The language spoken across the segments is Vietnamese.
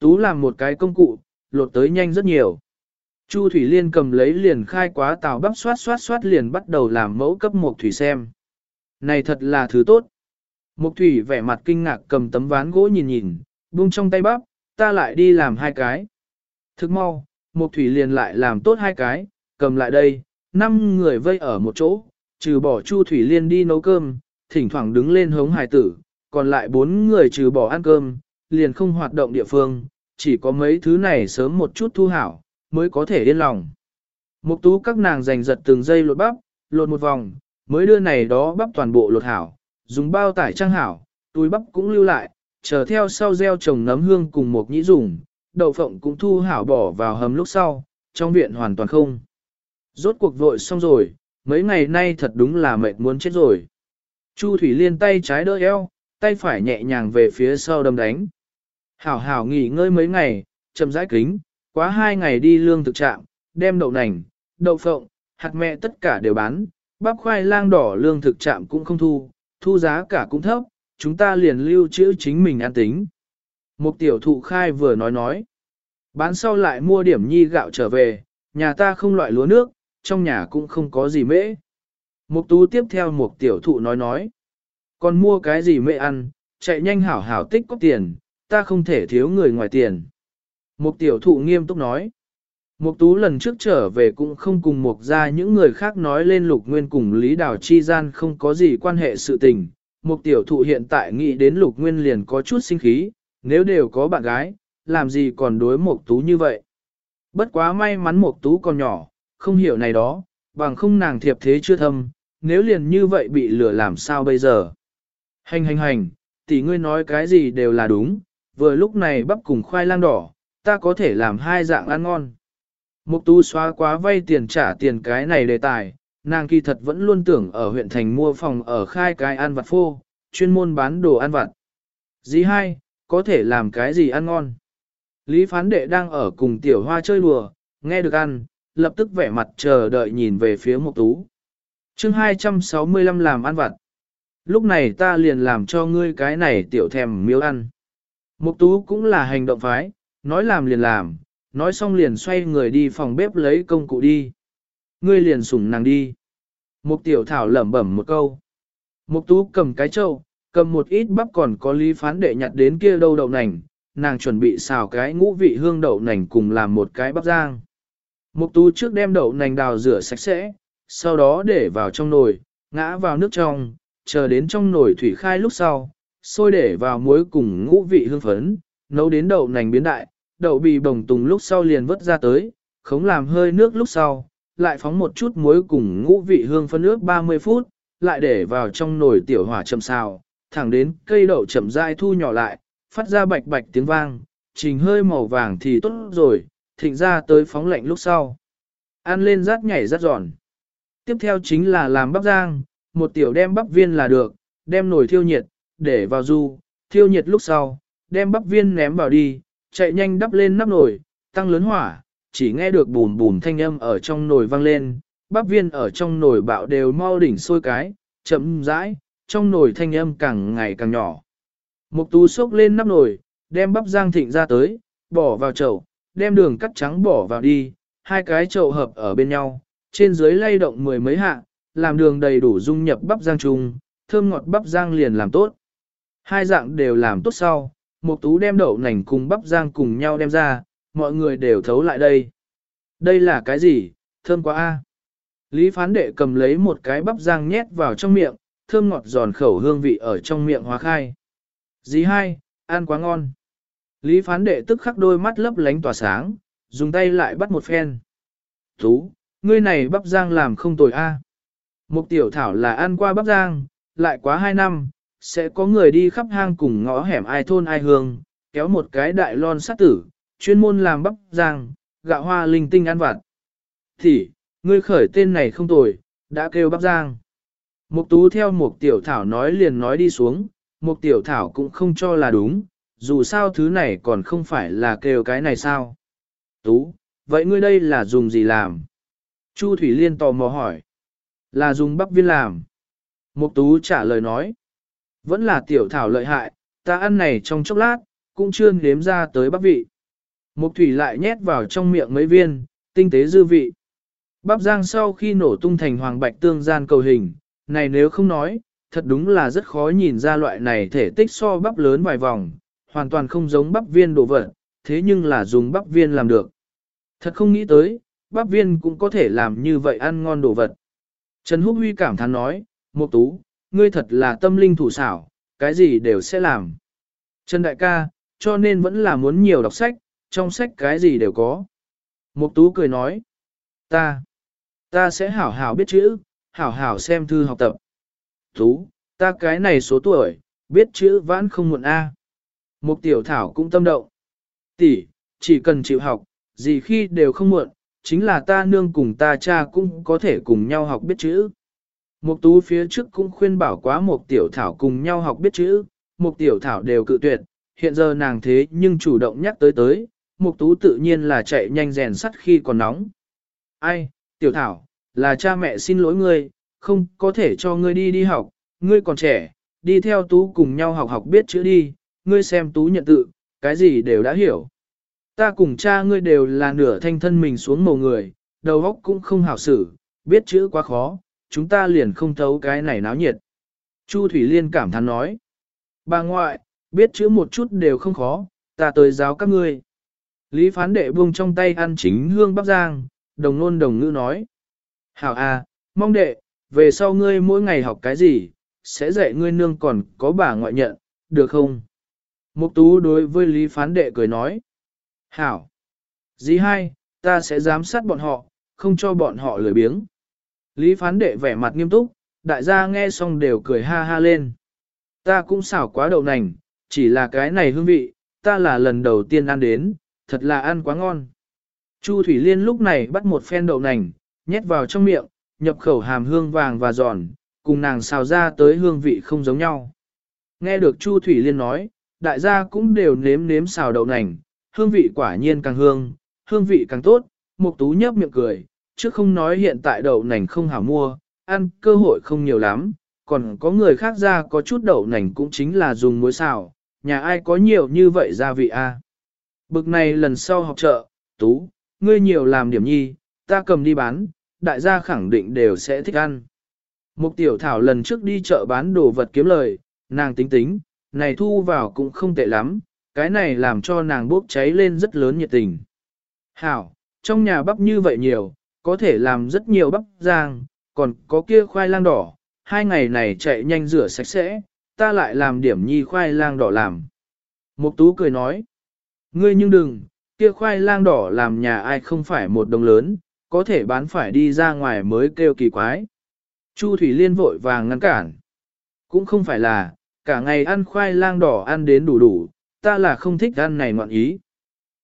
Tú làm một cái công cụ, lột tới nhanh rất nhiều. Chu Thủy Liên cầm lấy liền khai quá tàu bắp xoát xoát xoát liền bắt đầu làm mẫu cấp một thủy xem. Này thật là thứ tốt. Mộc thủy vẻ mặt kinh ngạc cầm tấm ván gỗ nhìn nhìn, buông trong tay bắp, ta lại đi làm hai cái. Thức mau, Mộc thủy liền lại làm tốt hai cái, cầm lại đây, năm người vây ở một chỗ, trừ bỏ Chu Thủy Liên đi nấu cơm, thỉnh thoảng đứng lên hống hài tử, còn lại bốn người trừ bỏ ăn cơm, liền không hoạt động địa phương, chỉ có mấy thứ này sớm một chút thu hảo, mới có thể yên lòng. Mục tú các nàng giành giật từng giây lột bắp, lột một vòng, mới đưa này đó bắp toàn bộ lột hảo, dùng bao tải trang hảo, túi bắp cũng lưu lại, chờ theo sau gieo trồng nấm hương cùng một nhĩ dùng, đậu phộng cũng thu hảo bỏ vào hầm lúc sau, trong viện hoàn toàn không. Rốt cuộc vội xong rồi, mấy ngày nay thật đúng là mệt muốn chết rồi. Chu Thủy Liên tay trái đỡ eo, tay phải nhẹ nhàng về phía sau đâm đánh. Hảo hảo nghỉ ngơi mấy ngày, chậm rãi kính, quá hai ngày đi lương thực trạm, đem đậu nành, đậu phộng, hạt mẹ tất cả đều bán, bắp khoai lang đỏ lương thực trạm cũng không thu, thu giá cả cũng thấp, chúng ta liền lưu trữ chính mình ăn tính. Một tiểu thụ khai vừa nói nói, bán sau lại mua điểm nhi gạo trở về, nhà ta không loại lúa nước, trong nhà cũng không có gì mễ. Mục tú tiếp theo một tiểu thụ nói nói, còn mua cái gì mễ ăn, chạy nhanh hảo hảo tích có tiền, ta không thể thiếu người ngoài tiền. Mục tiểu thụ nghiêm túc nói. Mục tú lần trước trở về cũng không cùng mục ra những người khác nói lên lục nguyên cùng Lý Đào Chi gian không có gì quan hệ sự tình. Mục tiểu thụ hiện tại nghĩ đến lục nguyên liền có chút sinh khí, nếu đều có bạn gái, làm gì còn đối mục tú như vậy. Bất quá may mắn mục tú còn nhỏ, không hiểu này đó, bằng không nàng thiệp thế chưa thâm, nếu liền như vậy bị lừa làm sao bây giờ. Hành hành hành, tỷ ngươi nói cái gì đều là đúng, vừa lúc này bắp cùng khoai lang đỏ, ta có thể làm hai dạng ăn ngon. Mục tú xóa quá vay tiền trả tiền cái này đề tài, nàng kỳ thật vẫn luôn tưởng ở huyện thành mua phòng ở khai cái ăn vặt phô, chuyên môn bán đồ ăn vặt. Dì hai, có thể làm cái gì ăn ngon? Lý phán đệ đang ở cùng tiểu hoa chơi đùa, nghe được ăn, lập tức vẻ mặt chờ đợi nhìn về phía mục tú. Chương 265 làm ăn vặt. Lúc này ta liền làm cho ngươi cái này tiểu thèm miếu ăn. Mục tú cũng là hành động phái, nói làm liền làm, nói xong liền xoay người đi phòng bếp lấy công cụ đi. Ngươi liền sủng nàng đi. Mục tiểu thảo lẩm bẩm một câu. Mục tú cầm cái chậu, cầm một ít bắp còn có lý phán để nhặt đến kia đâu đậu nành, nàng chuẩn bị xào cái ngũ vị hương đậu nành cùng làm một cái bắp rang. Mục tú trước đem đậu nành đào rửa sạch sẽ, sau đó để vào trong nồi, ngã vào nước trong, chờ đến trong nồi thủy khai lúc sau, sôi để vào muối cùng ngũ vị hương phấn, nấu đến đậu nành biến đại, đậu bị bồng tùng lúc sau liền vớt ra tới, khống làm hơi nước lúc sau, lại phóng một chút muối cùng ngũ vị hương phân nước 30 phút, lại để vào trong nồi tiểu hỏa chậm xào, thẳng đến cây đậu chậm dai thu nhỏ lại, phát ra bạch bạch tiếng vang, trình hơi màu vàng thì tốt rồi, thịnh ra tới phóng lạnh lúc sau. Ăn lên rát nhảy rát giòn. Tiếp theo chính là làm bắp rang, một tiểu đem bắp viên là được, đem nồi thiêu nhiệt, để vào du, thiêu nhiệt lúc sau, đem bắp viên ném vào đi, chạy nhanh đắp lên nắp nồi, tăng lớn hỏa, chỉ nghe được bùn bùn thanh âm ở trong nồi vang lên, bắp viên ở trong nồi bạo đều mau đỉnh sôi cái, chậm rãi, trong nồi thanh âm càng ngày càng nhỏ. Mục tú xốc lên nắp nồi, đem bắp rang thịnh ra tới, bỏ vào chậu, đem đường cắt trắng bỏ vào đi, hai cái chậu hợp ở bên nhau, trên dưới lay động mười mấy hạ, làm đường đầy đủ dung nhập bắp rang chung, thơm ngọt bắp rang liền làm tốt. Hai dạng đều làm tốt sau, một tú đem đậu nành cùng bắp rang cùng nhau đem ra, mọi người đều thấu lại đây. Đây là cái gì, thơm quá a. Lý phán đệ cầm lấy một cái bắp rang nhét vào trong miệng, thơm ngọt giòn khẩu hương vị ở trong miệng hóa khai. Dì hai, ăn quá ngon. Lý phán đệ tức khắc đôi mắt lấp lánh tỏa sáng, dùng tay lại bắt một phen. Tú, ngươi này bắp rang làm không tồi a. Mục tiểu thảo là ăn qua bắp rang, lại quá hai năm, sẽ có người đi khắp hang cùng ngõ hẻm ai thôn ai hương, kéo một cái đại lon sát tử, chuyên môn làm bắp giang, gạo hoa linh tinh ăn vặt. Thì, ngươi khởi tên này không tồi, đã kêu bắp giang. Mục tú theo mục tiểu thảo nói liền nói đi xuống, mục tiểu thảo cũng không cho là đúng, dù sao thứ này còn không phải là kêu cái này sao. Tú, vậy ngươi đây là dùng gì làm? Chu Thủy Liên tò mò hỏi. Là dùng bắp viên làm. Mục tú trả lời nói. Vẫn là tiểu thảo lợi hại, ta ăn này trong chốc lát, cũng chưa nếm ra tới bắp vị. Mục thủy lại nhét vào trong miệng mấy viên, tinh tế dư vị. Bắp giang sau khi nổ tung thành hoàng bạch tương gian cầu hình, này nếu không nói, thật đúng là rất khó nhìn ra loại này thể tích so bắp lớn vài vòng, hoàn toàn không giống bắp viên đồ vật, thế nhưng là dùng bắp viên làm được. Thật không nghĩ tới, bắp viên cũng có thể làm như vậy ăn ngon đồ vật. Trần Húc Huy cảm thán nói, Mục Tú, ngươi thật là tâm linh thủ xảo, cái gì đều sẽ làm. Trần Đại ca, cho nên vẫn là muốn nhiều đọc sách, trong sách cái gì đều có. Mục Tú cười nói, ta, ta sẽ hảo hảo biết chữ, hảo hảo xem thư học tập. Tú, ta cái này số tuổi, biết chữ vãn không muộn A. Mục Tiểu Thảo cũng tâm động. Tỷ, chỉ cần chịu học, gì khi đều không muộn, chính là ta nương cùng ta cha cũng có thể cùng nhau học biết chữ. Mục tú phía trước cũng khuyên bảo quá mục tiểu thảo cùng nhau học biết chữ, mục tiểu thảo đều cự tuyệt, hiện giờ nàng thế nhưng chủ động nhắc tới tới, mục tú tự nhiên là chạy nhanh rèn sắt khi còn nóng. Ai, tiểu thảo, là cha mẹ xin lỗi ngươi, không có thể cho ngươi đi đi học, ngươi còn trẻ, đi theo tú cùng nhau học học biết chữ đi, ngươi xem tú nhận tự, cái gì đều đã hiểu. Ta cùng cha ngươi đều là nửa thanh thân mình xuống mồ người, đầu óc cũng không hảo xử, biết chữ quá khó, chúng ta liền không thấu cái này náo nhiệt. Chu Thủy Liên cảm thán nói. Bà ngoại, biết chữ một chút đều không khó, ta tới giáo các ngươi. Lý phán đệ buông trong tay ăn chính hương bắc giang, đồng nôn đồng ngữ nói. Hảo à, mong đệ, về sau ngươi mỗi ngày học cái gì, sẽ dạy ngươi nương còn có bà ngoại nhận, được không? Mục tú đối với Lý phán đệ cười nói. Hảo. Dì hai, ta sẽ giám sát bọn họ, không cho bọn họ lười biếng. Lý phán đệ vẻ mặt nghiêm túc, đại gia nghe xong đều cười ha ha lên. Ta cũng xảo quá đậu nành, chỉ là cái này hương vị, ta là lần đầu tiên ăn đến, thật là ăn quá ngon. Chu Thủy Liên lúc này bắt một phen đậu nành, nhét vào trong miệng, nhập khẩu hàm hương vàng và giòn, cùng nàng xào ra tới hương vị không giống nhau. Nghe được Chu Thủy Liên nói, đại gia cũng đều nếm nếm xào đậu nành, hương vị quả nhiên càng hương, hương vị càng tốt, Mục Tú nhấp miệng cười, chứ không nói hiện tại đậu nành không hảo mua, ăn cơ hội không nhiều lắm, còn có người khác ra có chút đậu nành cũng chính là dùng muối xào, nhà ai có nhiều như vậy gia vị a. À? Bực này lần sau học chợ, Tú, ngươi nhiều làm điểm nhi, ta cầm đi bán, đại gia khẳng định đều sẽ thích ăn. Mục tiểu thảo lần trước đi chợ bán đồ vật kiếm lời, nàng tính tính, này thu vào cũng không tệ lắm, cái này làm cho nàng bốc cháy lên rất lớn nhiệt tình. Hảo, trong nhà bắp như vậy nhiều, có thể làm rất nhiều bắp rang, còn có kia khoai lang đỏ, hai ngày này chạy nhanh rửa sạch sẽ, ta lại làm điểm nhi khoai lang đỏ làm. Mục tú cười nói, ngươi nhưng đừng, kia khoai lang đỏ làm nhà ai không phải một đồng lớn, có thể bán phải đi ra ngoài mới kêu kỳ quái. Chu Thủy Liên vội vàng ngăn cản. Cũng không phải là, cả ngày ăn khoai lang đỏ ăn đến đủ đủ, ta là không thích ăn này ngoạn ý.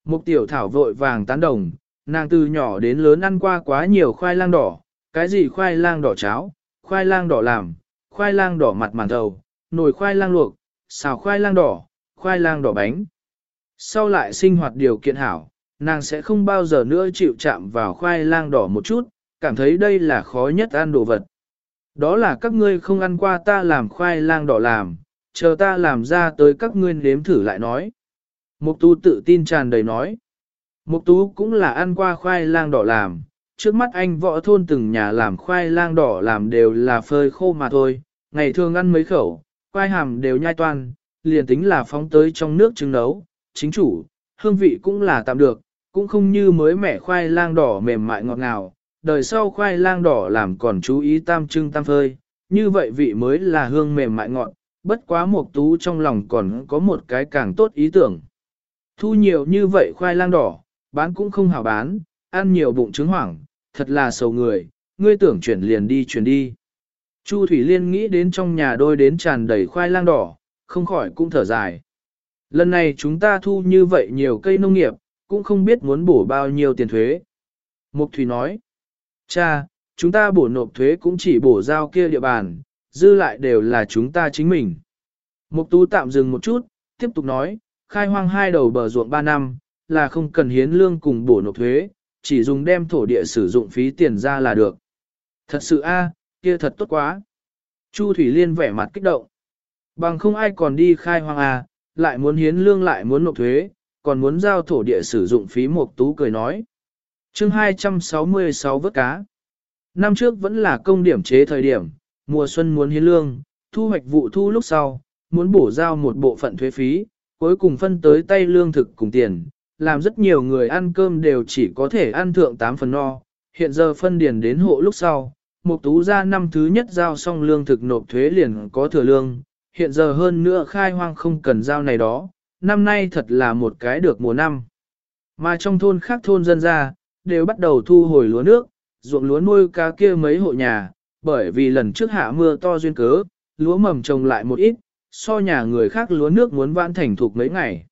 Mục tiểu thảo vội vàng tán đồng, nàng từ nhỏ đến lớn ăn qua quá nhiều khoai lang đỏ, cái gì khoai lang đỏ cháo, khoai lang đỏ làm, khoai lang đỏ mặt màn thầu, nồi khoai lang luộc, xào khoai lang đỏ, khoai lang đỏ bánh. Sau lại sinh hoạt điều kiện hảo, nàng sẽ không bao giờ nữa chịu chạm vào khoai lang đỏ một chút, cảm thấy đây là khó nhất ăn đồ vật. Đó là các ngươi không ăn qua ta làm khoai lang đỏ làm, chờ ta làm ra tới các ngươi nếm thử lại nói. Mục tu tự tin tràn đầy nói. Mục tú cũng là ăn qua khoai lang đỏ làm, trước mắt anh võ thôn từng nhà làm khoai lang đỏ làm đều là phơi khô mà thôi, ngày thường ăn mấy khẩu, khoai hàm đều nhai toan, liền tính là phóng tới trong nước trứng nấu, chính chủ, hương vị cũng là tạm được, cũng không như mới mẻ khoai lang đỏ mềm mại ngọt ngào, đời sau khoai lang đỏ làm còn chú ý tam trưng tam phơi, như vậy vị mới là hương mềm mại ngọt, bất quá mục tú trong lòng còn có một cái càng tốt ý tưởng. Thu nhiều như vậy khoai lang đỏ, bán cũng không hảo bán, ăn nhiều bụng trứng hoảng, thật là sầu người, ngươi tưởng chuyển liền đi chuyển đi. Chu Thủy Liên nghĩ đến trong nhà đôi đến tràn đầy khoai lang đỏ, không khỏi cũng thở dài. Lần này chúng ta thu như vậy nhiều cây nông nghiệp, cũng không biết muốn bổ bao nhiêu tiền thuế. Mục Thủy nói, cha, chúng ta bổ nộp thuế cũng chỉ bổ giao kia địa bàn, dư lại đều là chúng ta chính mình. Mục Tú tạm dừng một chút, tiếp tục nói, khai hoang hai đầu bờ ruộng 3 năm, là không cần hiến lương cùng bổ nộp thuế, chỉ dùng đem thổ địa sử dụng phí tiền ra là được. Thật sự a, kia thật tốt quá. Chu Thủy Liên vẻ mặt kích động. Bằng không ai còn đi khai hoang à, lại muốn hiến lương lại muốn nộp thuế, còn muốn giao thổ địa sử dụng phí một Tú cười nói. Chương 266 vớt cá. Năm trước vẫn là công điểm chế thời điểm, mùa xuân muốn hiến lương, thu hoạch vụ thu lúc sau, muốn bổ giao một bộ phận thuế phí, cuối cùng phân tới tay lương thực cùng tiền, làm rất nhiều người ăn cơm đều chỉ có thể ăn thượng 8 phần no. Hiện giờ phân điền đến hộ lúc sau, Mục Tú ra năm thứ nhất giao xong lương thực nộp thuế liền có thừa lương, hiện giờ hơn nữa khai hoang không cần giao này đó, năm nay thật là một cái được mùa năm. Mà trong thôn khác thôn dân ra, đều bắt đầu thu hồi lúa nước, ruộng lúa nuôi cá kia mấy hộ nhà, bởi vì lần trước hạ mưa to duyên cớ, lúa mầm trồng lại một ít, so nhà người khác lúa nước muốn vãn thành thục mấy ngày.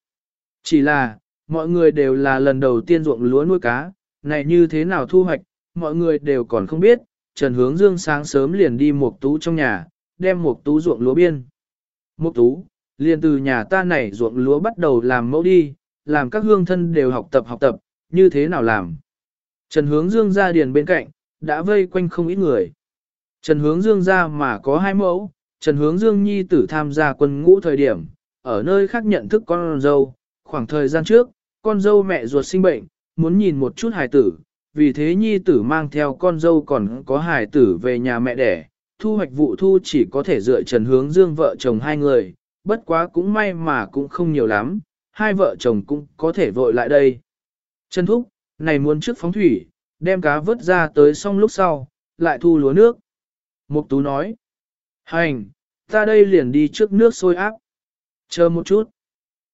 Chỉ là, mọi người đều là lần đầu tiên ruộng lúa nuôi cá, này như thế nào thu hoạch, mọi người đều còn không biết, Trần Hướng Dương sáng sớm liền đi một tú trong nhà, đem một tú ruộng lúa biên. Một tú, liền từ nhà ta này ruộng lúa bắt đầu làm mẫu đi, làm các hương thân đều học tập học tập, như thế nào làm. Trần Hướng Dương ra điền bên cạnh, đã vây quanh không ít người. Trần Hướng Dương ra mà có hai mẫu, Trần Hướng Dương nhi tử tham gia quân ngũ thời điểm, ở nơi khác nhận thức con dâu, khoảng thời gian trước, con dâu mẹ ruột sinh bệnh, muốn nhìn một chút hài tử, vì thế nhi tử mang theo con dâu còn có hài tử về nhà mẹ đẻ, thu hoạch vụ thu chỉ có thể dựa Trần Hướng Dương vợ chồng hai người, bất quá cũng may mà cũng không nhiều lắm, hai vợ chồng cũng có thể vội lại đây. Trần Thúc, này muốn trước phóng thủy, đem cá vớt ra tới xong lúc sau, lại thu lúa nước. Mục Tú nói, hành, ta đây liền đi trước nước sôi áp. Chờ một chút.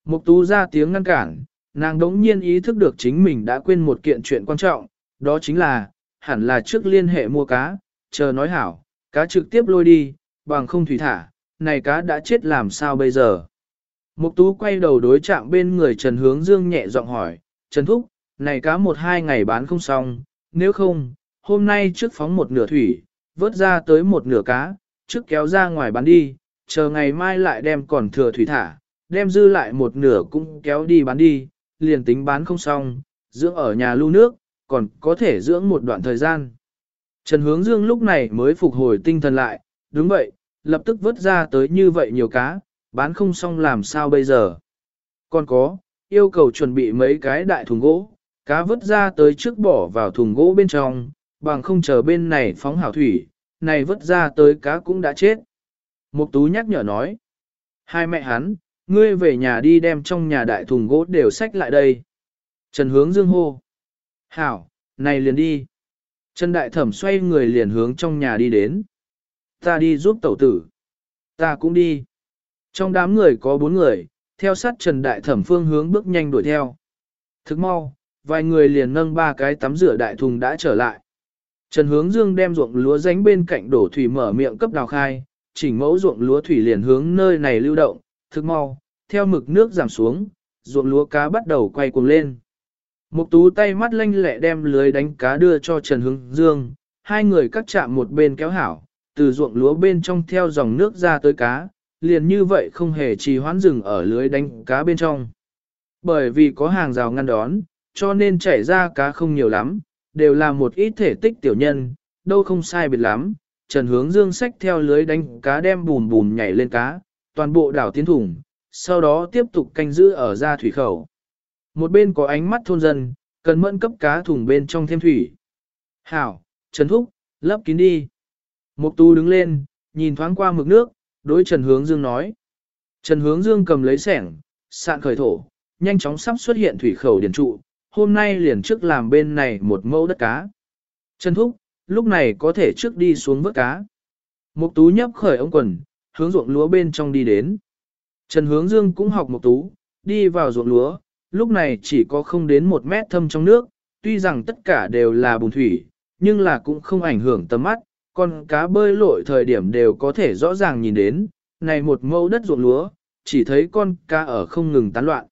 Mục Tú ra tiếng ngăn cản, nàng đống nhiên ý thức được chính mình đã quên một kiện chuyện quan trọng, đó chính là, hẳn là trước liên hệ mua cá, chờ nói hảo, cá trực tiếp lôi đi, bằng không thủy thả, này cá đã chết làm sao bây giờ. Mục Tú quay đầu đối chạm bên người Trần Hướng Dương nhẹ giọng hỏi, Trần Thúc, này cá một hai ngày bán không xong, nếu không, hôm nay trước phóng một nửa thủy, vớt ra tới một nửa cá, trước kéo ra ngoài bán đi, chờ ngày mai lại đem còn thừa thủy thả, đem dư lại một nửa cũng kéo đi bán đi, liền tính bán không xong, dưỡng ở nhà lưu nước, còn có thể dưỡng một đoạn thời gian. Trần Hướng Dương lúc này mới phục hồi tinh thần lại, đúng vậy, lập tức vớt ra tới như vậy nhiều cá, bán không xong làm sao bây giờ. Còn có, yêu cầu chuẩn bị mấy cái đại thùng gỗ, cá vớt ra tới trước bỏ vào thùng gỗ bên trong, bằng không chờ bên này phóng hảo thủy, này vớt ra tới cá cũng đã chết. Mục tú nhắc nhở nói, hai mẹ hắn, ngươi về nhà đi đem trong nhà đại thùng gỗ đều xách lại đây. Trần hướng dương hô. Hảo, này liền đi. Trần đại thẩm xoay người liền hướng trong nhà đi đến. Ta đi giúp tẩu tử. Ta cũng đi. Trong đám người có bốn người, theo sát Trần đại thẩm phương hướng bước nhanh đuổi theo. Thức mau, vài người liền nâng ba cái tắm rửa đại thùng đã trở lại. Trần hướng dương đem ruộng lúa ránh bên cạnh đổ thủy mở miệng cấp đào khai, chỉnh mẫu ruộng lúa thủy liền hướng nơi này lưu động, thức mau, theo mực nước giảm xuống, ruộng lúa cá bắt đầu quay cuồng lên. Mục tú tay mắt lanh lẹ đem lưới đánh cá đưa cho Trần Hướng Dương, hai người cắt chạm một bên kéo hảo, từ ruộng lúa bên trong theo dòng nước ra tới cá, liền như vậy không hề trì hoãn dừng ở lưới đánh cá bên trong. Bởi vì có hàng rào ngăn đón, cho nên chảy ra cá không nhiều lắm, đều là một ít thể tích tiểu nhân, đâu không sai biệt lắm. Trần Hướng Dương xách theo lưới đánh cá đem bùn bùn nhảy lên cá, toàn bộ đảo tiến thủng, sau đó tiếp tục canh giữ ở ra thủy khẩu. Một bên có ánh mắt thôn dân, cần mẫn cấp cá thùng bên trong thêm thủy. Hảo, Trần Thúc, lấp kín đi. Mục tu đứng lên, nhìn thoáng qua mực nước, đối Trần Hướng Dương nói. Trần Hướng Dương cầm lấy sẻng, sạn khởi thổ, nhanh chóng sắp xuất hiện thủy khẩu điển trụ, hôm nay liền trước làm bên này một mẫu đất cá. Trần Thúc, lúc này có thể trước đi xuống vớt cá. Mục tú nhấp khởi ống quần, hướng ruộng lúa bên trong đi đến. Trần Hướng Dương cũng học một tú, đi vào ruộng lúa, lúc này chỉ có không đến một mét thâm trong nước, tuy rằng tất cả đều là bùn thủy, nhưng là cũng không ảnh hưởng tầm mắt, con cá bơi lội thời điểm đều có thể rõ ràng nhìn đến, này một mẫu đất ruộng lúa, chỉ thấy con cá ở không ngừng tán loạn.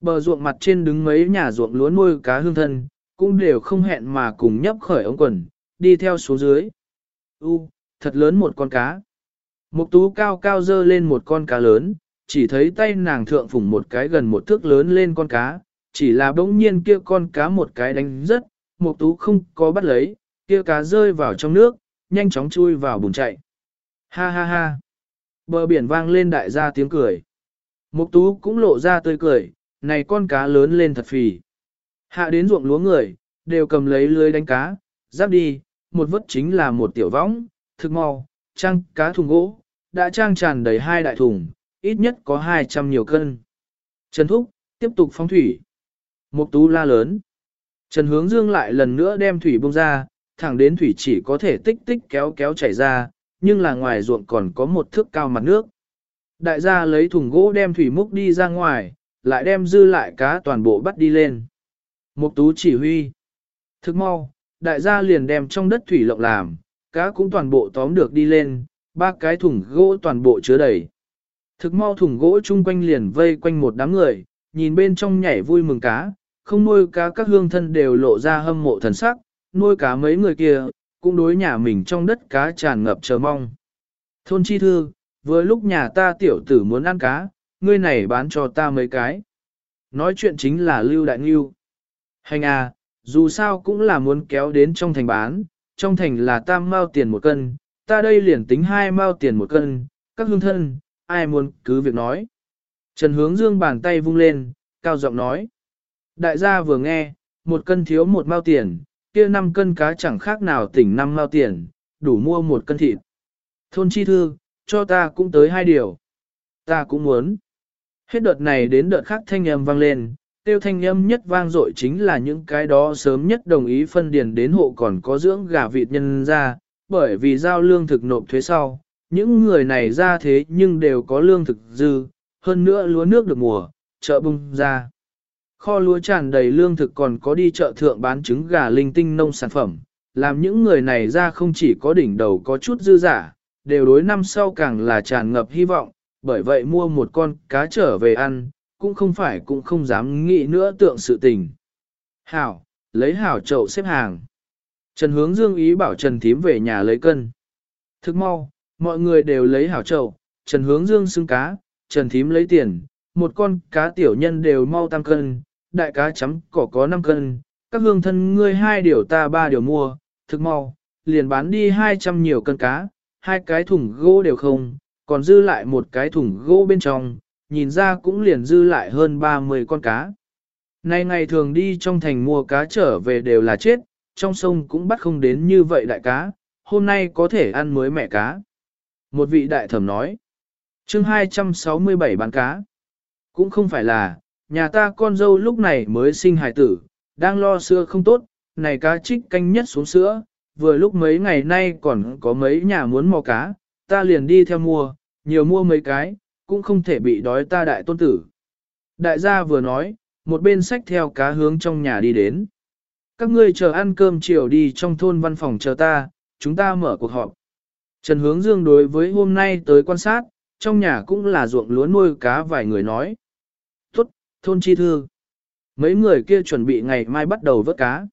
Bờ ruộng mặt trên đứng mấy nhà ruộng lúa nuôi cá hương thân, cũng đều không hẹn mà cùng nhấp khởi ống quần, đi theo xuống dưới. U, thật lớn một con cá. Mục tú cao cao dơ lên một con cá lớn, chỉ thấy tay nàng thượng phủng một cái gần một thước lớn lên con cá, chỉ là bỗng nhiên kia con cá một cái đánh rất, mục tú không có bắt lấy, kia cá rơi vào trong nước, nhanh chóng chui vào bùn chạy. Ha ha ha. Bờ biển vang lên đại gia tiếng cười. Mục tú cũng lộ ra tươi cười, này con cá lớn lên thật phì. Hạ đến ruộng lúa người, đều cầm lấy lưới đánh cá, giáp đi, một vớt chính là một tiểu võng, thực mau, trăng cá thùng gỗ, đã trang tràn đầy hai đại thùng, ít nhất có 200 nhiều cân. Trần Thúc, tiếp tục phóng thủy. Mục tú la lớn. Trần Hướng Dương lại lần nữa đem thủy bông ra, thẳng đến thủy chỉ có thể tích tích kéo kéo chảy ra, nhưng là ngoài ruộng còn có một thước cao mặt nước. Đại gia lấy thùng gỗ đem thủy múc đi ra ngoài, lại đem dư lại cá toàn bộ bắt đi lên. Mục tú chỉ huy. Thức mau, đại gia liền đem trong đất thủy lộng làm, cá cũng toàn bộ tóm được đi lên, ba cái thùng gỗ toàn bộ chứa đầy. Thực mau thùng gỗ chung quanh liền vây quanh một đám người, nhìn bên trong nhảy vui mừng cá, không nuôi cá các hương thân đều lộ ra hâm mộ thần sắc, nuôi cá mấy người kia, cũng đối nhà mình trong đất cá tràn ngập chờ mong. Thôn chi thư, vừa lúc nhà ta tiểu tử muốn ăn cá, ngươi này bán cho ta mấy cái. Nói chuyện chính là Lưu Đại Ngưu. Hành à, dù sao cũng là muốn kéo đến trong thành bán, trong thành là tam mao tiền một cân, ta đây liền tính hai mao tiền một cân, các hương thân, ai muốn cứ việc nói. Trần hướng dương bàn tay vung lên, cao giọng nói. Đại gia vừa nghe, một cân thiếu một mao tiền, kia năm cân cá chẳng khác nào tỉnh năm mao tiền, đủ mua một cân thịt. Thôn chi thư, cho ta cũng tới hai điều. Ta cũng muốn. Hết đợt này đến đợt khác thanh âm vang lên, tiêu thanh âm nhất vang dội chính là những cái đó sớm nhất đồng ý phân điền đến hộ còn có dưỡng gà vịt nhân ra, bởi vì giao lương thực nộp thuế sau, những người này ra thế nhưng đều có lương thực dư, hơn nữa lúa nước được mùa, chợ bung ra. Kho lúa tràn đầy lương thực còn có đi chợ thượng bán trứng gà linh tinh nông sản phẩm, làm những người này ra không chỉ có đỉnh đầu có chút dư giả, đều đối năm sau càng là tràn ngập hy vọng, bởi vậy mua một con cá trở về ăn, cũng không phải cũng không dám nghĩ nữa tượng sự tình. Hảo, lấy hảo chậu xếp hàng. Trần hướng dương ý bảo Trần Thím về nhà lấy cân. Thức mau, mọi người đều lấy hảo chậu, Trần hướng dương xưng cá, Trần Thím lấy tiền, một con cá tiểu nhân đều mau tăng cân, đại cá chấm cỏ có 5 cân, các hương thân ngươi hai điều ta ba điều mua, thức mau, liền bán đi 200 nhiều cân cá, hai cái thùng gỗ đều không, còn dư lại một cái thùng gỗ bên trong, nhìn ra cũng liền dư lại hơn 30 con cá. Nay ngày thường đi trong thành mua cá trở về đều là chết, trong sông cũng bắt không đến như vậy đại cá, hôm nay có thể ăn mới mẹ cá. Một vị đại thẩm nói, chương 267 bán cá, cũng không phải là, nhà ta con dâu lúc này mới sinh hài tử, đang lo sữa không tốt, này cá trích canh nhất xuống sữa, vừa lúc mấy ngày nay còn có mấy nhà muốn mò cá, ta liền đi theo mua, nhiều mua mấy cái, cũng không thể bị đói ta đại tôn tử. Đại gia vừa nói, một bên sách theo cá hướng trong nhà đi đến. Các ngươi chờ ăn cơm chiều đi trong thôn văn phòng chờ ta, chúng ta mở cuộc họp. Trần Hướng Dương đối với hôm nay tới quan sát, trong nhà cũng là ruộng lúa nuôi cá vài người nói. Tốt, thôn chi thư. Mấy người kia chuẩn bị ngày mai bắt đầu vớt cá.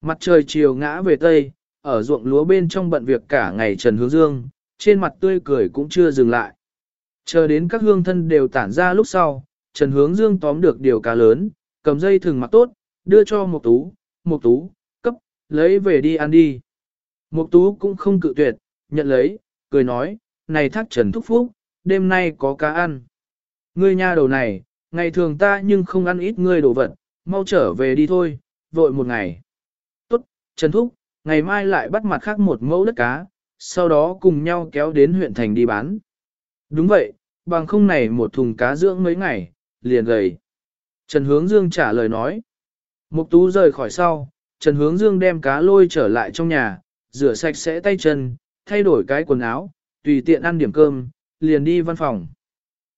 Mặt trời chiều ngã về Tây, ở ruộng lúa bên trong bận việc cả ngày Trần Hướng Dương, trên mặt tươi cười cũng chưa dừng lại. Chờ đến các hương thân đều tản ra lúc sau, Trần Hướng Dương tóm được điều cá lớn, cầm dây thừng mặc tốt, đưa cho một tú, một tú, cấp, lấy về đi ăn đi. Một tú cũng không cự tuyệt, nhận lấy, cười nói, này thác Trần Thúc Phúc, đêm nay có cá ăn. Ngươi nha đầu này, ngày thường ta nhưng không ăn ít ngươi đồ vật, mau trở về đi thôi, vội một ngày. Tốt, Trần Thúc, ngày mai lại bắt mặt khác một mẫu đất cá, sau đó cùng nhau kéo đến huyện thành đi bán. Đúng vậy, bằng không này một thùng cá dưỡng mấy ngày, liền gầy. Trần Hướng Dương trả lời nói. Mục tú rời khỏi sau, Trần Hướng Dương đem cá lôi trở lại trong nhà, rửa sạch sẽ tay chân, thay đổi cái quần áo, tùy tiện ăn điểm cơm, liền đi văn phòng.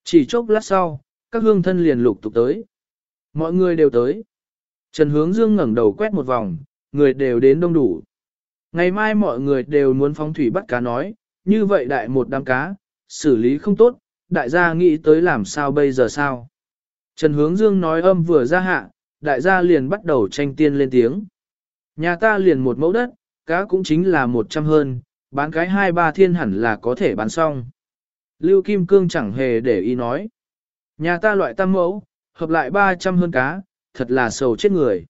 Chỉ chốc lát sau, các hương thân liền lục tục tới. Mọi người đều tới. Trần Hướng Dương ngẩng đầu quét một vòng, người đều đến đông đủ. Ngày mai mọi người đều muốn phóng thủy bắt cá nói, như vậy đại một đám cá, xử lý không tốt, đại gia nghĩ tới làm sao bây giờ sao. Trần Hướng Dương nói âm vừa ra hạ, đại gia liền bắt đầu tranh tiên lên tiếng. Nhà ta liền một mẫu đất, cá cũng chính là một trăm hơn, bán cái hai ba thiên hẳn là có thể bán xong. Lưu Kim Cương chẳng hề để ý nói. Nhà ta loại tam mẫu, hợp lại ba trăm hơn cá, thật là sầu chết người.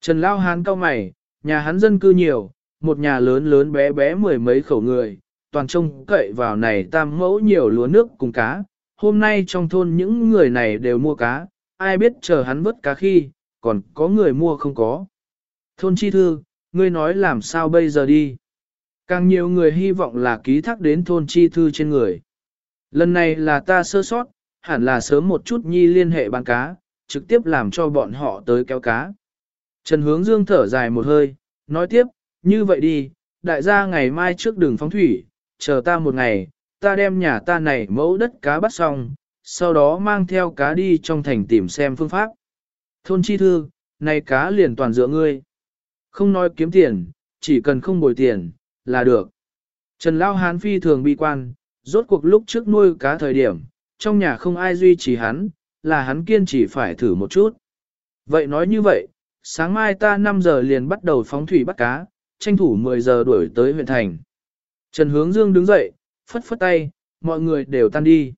Trần Lao Hán cao mày, nhà hắn dân cư nhiều, một nhà lớn lớn bé bé mười mấy khẩu người, toàn trông cậy vào này tam mẫu nhiều lúa nước cùng cá, hôm nay trong thôn những người này đều mua cá, ai biết chờ hắn vớt cá khi, còn có người mua không có. Thôn chi thư, ngươi nói làm sao bây giờ đi. Càng nhiều người hy vọng là ký thác đến thôn chi thư trên người. Lần này là ta sơ sót, hẳn là sớm một chút nhi liên hệ bán cá, trực tiếp làm cho bọn họ tới kéo cá. Trần Hướng Dương thở dài một hơi, nói tiếp, như vậy đi, đại gia ngày mai trước đường phóng thủy, chờ ta một ngày, ta đem nhà ta này mẫu đất cá bắt xong, sau đó mang theo cá đi trong thành tìm xem phương pháp. Thôn chi thư, này cá liền toàn dựa ngươi. Không nói kiếm tiền, chỉ cần không bồi tiền, là được. Trần Lao Hán phi thường bi quan, rốt cuộc lúc trước nuôi cá thời điểm, trong nhà không ai duy trì hắn, là hắn kiên trì phải thử một chút. Vậy nói như vậy, sáng mai ta 5 giờ liền bắt đầu phóng thủy bắt cá, tranh thủ 10 giờ đuổi tới huyện thành. Trần Hướng Dương đứng dậy, phất phất tay, mọi người đều tan đi.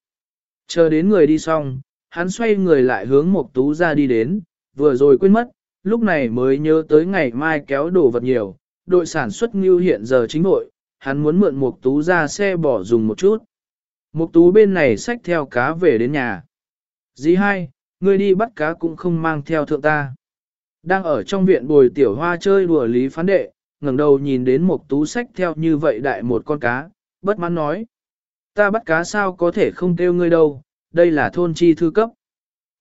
Chờ đến người đi xong, hắn xoay người lại hướng Mộc tú ra đi đến, vừa rồi quên mất, lúc này mới nhớ tới ngày mai kéo đồ vật nhiều, đội sản xuất như hiện giờ chính hội, hắn muốn mượn Mộc tú ra xe bỏ dùng một chút. Mộc tú bên này xách theo cá về đến nhà. Dì hai, ngươi đi bắt cá cũng không mang theo thượng ta. Đang ở trong viện bồi tiểu hoa chơi đùa lý phán đệ, ngẩng đầu nhìn đến Mộc tú xách theo như vậy đại một con cá, bất mãn nói. Ta bắt cá sao có thể không kêu ngươi đâu, đây là thôn chi thư cấp.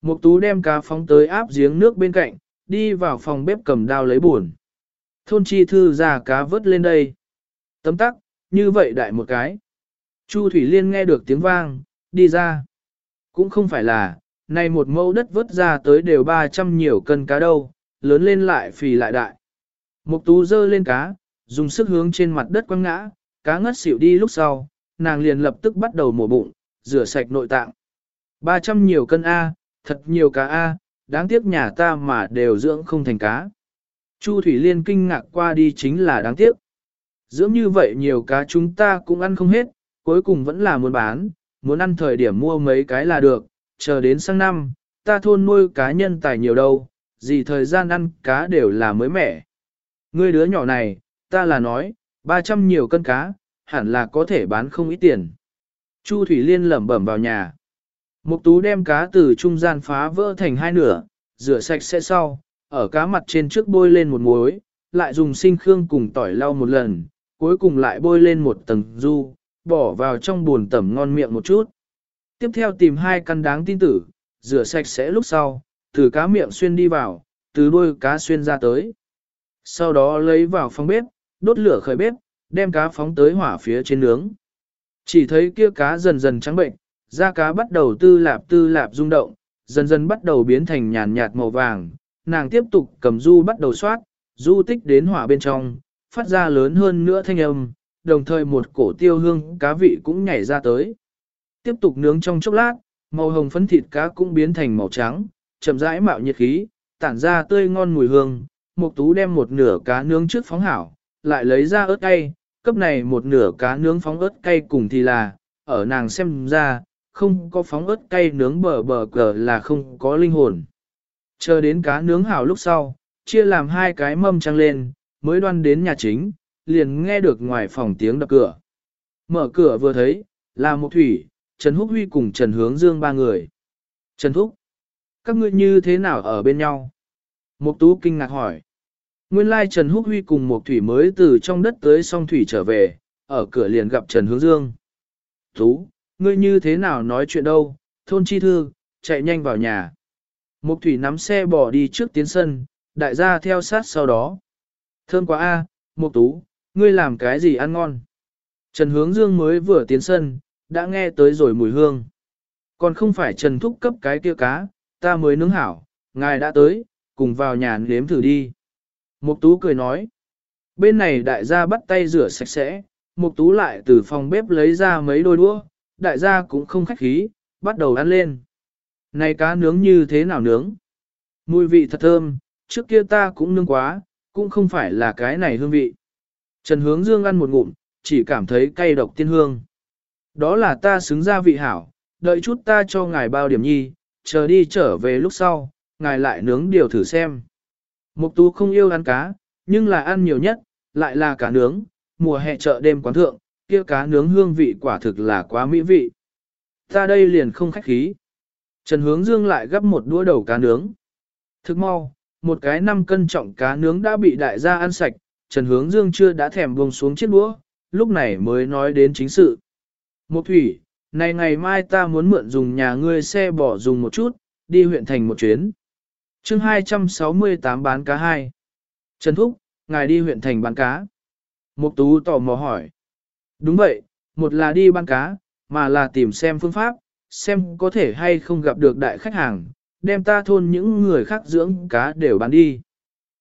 Mục tú đem cá phóng tới áp giếng nước bên cạnh, đi vào phòng bếp cầm dao lấy buồn. Thôn chi thư ra cá vớt lên đây. Tấm tắc, như vậy đại một cái. Chu Thủy Liên nghe được tiếng vang, đi ra. Cũng không phải là, này một mẫu đất vớt ra tới đều 300 nhiều cân cá đâu, lớn lên lại phì lại đại. Mục tú dơ lên cá, dùng sức hướng trên mặt đất quăng ngã, cá ngất xỉu đi lúc sau, nàng liền lập tức bắt đầu mổ bụng, rửa sạch nội tạng. 300 nhiều cân A, thật nhiều cá A, đáng tiếc nhà ta mà đều dưỡng không thành cá. Chu Thủy Liên kinh ngạc qua đi chính là đáng tiếc. Dưỡng như vậy nhiều cá chúng ta cũng ăn không hết, cuối cùng vẫn là muốn bán, muốn ăn thời điểm mua mấy cái là được, chờ đến sang năm, ta thôn nuôi cá nhân tài nhiều đâu, gì thời gian ăn cá đều là mới mẻ. Ngươi đứa nhỏ này, ta là nói, 300 nhiều cân cá, hẳn là có thể bán không ít tiền. Chu Thủy Liên lẩm bẩm vào nhà. Mục tú đem cá từ trung gian phá vỡ thành hai nửa, rửa sạch sẽ sau, ở cá mặt trên trước bôi lên một muối, lại dùng sinh khương cùng tỏi lau một lần, cuối cùng lại bôi lên một tầng du, bỏ vào trong buồn tẩm ngon miệng một chút. Tiếp theo tìm hai căn đáng tin tử, rửa sạch sẽ lúc sau, từ cá miệng xuyên đi vào, từ đuôi cá xuyên ra tới. Sau đó lấy vào phòng bếp, đốt lửa khởi bếp, đem cá phóng tới hỏa phía trên nướng. Chỉ thấy kia cá dần dần trắng bệnh, da cá bắt đầu tư lạp tư lạp rung động, dần dần bắt đầu biến thành nhàn nhạt màu vàng. Nàng tiếp tục cầm du bắt đầu xoát, du tích đến hỏa bên trong, phát ra lớn hơn nữa thanh âm, đồng thời một cổ tiêu hương cá vị cũng nhảy ra tới. Tiếp tục nướng trong chốc lát, màu hồng phấn thịt cá cũng biến thành màu trắng, chậm rãi mạo nhiệt khí, tản ra tươi ngon mùi hương. Mục tú đem một nửa cá nướng trước phóng hảo, lại lấy ra ớt cay, cấp này một nửa cá nướng phóng ớt cay cùng thì là, ở nàng xem ra, không có phóng ớt cay nướng bờ bờ cờ là không có linh hồn. Chờ đến cá nướng hảo lúc sau, chia làm hai cái mâm trăng lên, mới đoan đến nhà chính, liền nghe được ngoài phòng tiếng đập cửa. Mở cửa vừa thấy, là một thủy, Trần Húc Huy cùng Trần Hướng Dương ba người. Trần Thúc, các ngươi như thế nào ở bên nhau? Mục Tú kinh ngạc hỏi. Nguyên lai Trần Húc Huy cùng một thủy mới từ trong đất tới song thủy trở về, ở cửa liền gặp Trần Hướng Dương. Tú, ngươi như thế nào nói chuyện đâu, thôn chi thư, chạy nhanh vào nhà. Mục thủy nắm xe bỏ đi trước tiến sân, đại gia theo sát sau đó. Thơm quá a, Mục tú, ngươi làm cái gì ăn ngon? Trần Hướng Dương mới vừa tiến sân, đã nghe tới rồi mùi hương. Còn không phải Trần Thúc cấp cái kia cá, ta mới nướng hảo, ngài đã tới, cùng vào nhà nếm thử đi. Mục tú cười nói. Bên này đại gia bắt tay rửa sạch sẽ, mục tú lại từ phòng bếp lấy ra mấy đôi đũa, đại gia cũng không khách khí, bắt đầu ăn lên. Này cá nướng như thế nào nướng? Mùi vị thật thơm, trước kia ta cũng nướng quá, cũng không phải là cái này hương vị. Trần Hướng Dương ăn một ngụm, chỉ cảm thấy cay độc tiên hương. Đó là ta xứng ra vị hảo, đợi chút ta cho ngài bao điểm nhi, chờ đi trở về lúc sau, ngài lại nướng điều thử xem. Mục tú không yêu ăn cá, nhưng là ăn nhiều nhất, lại là cá nướng, mùa hè chợ đêm quán thượng, kia cá nướng hương vị quả thực là quá mỹ vị. Ta đây liền không khách khí. Trần Hướng Dương lại gấp một đũa đầu cá nướng. Thức mau, một cái năm cân trọng cá nướng đã bị đại gia ăn sạch, Trần Hướng Dương chưa đã thèm buông xuống chiếc đũa, lúc này mới nói đến chính sự. Mục thủy, này ngày mai ta muốn mượn dùng nhà ngươi xe bỏ dùng một chút, đi huyện thành một chuyến chương 268 bán cá 2. Trần Thúc, ngài đi huyện thành bán cá. Mục Tú tò mò hỏi. Đúng vậy, một là đi bán cá, mà là tìm xem phương pháp, xem có thể hay không gặp được đại khách hàng, đem ta thôn những người khác dưỡng cá đều bán đi.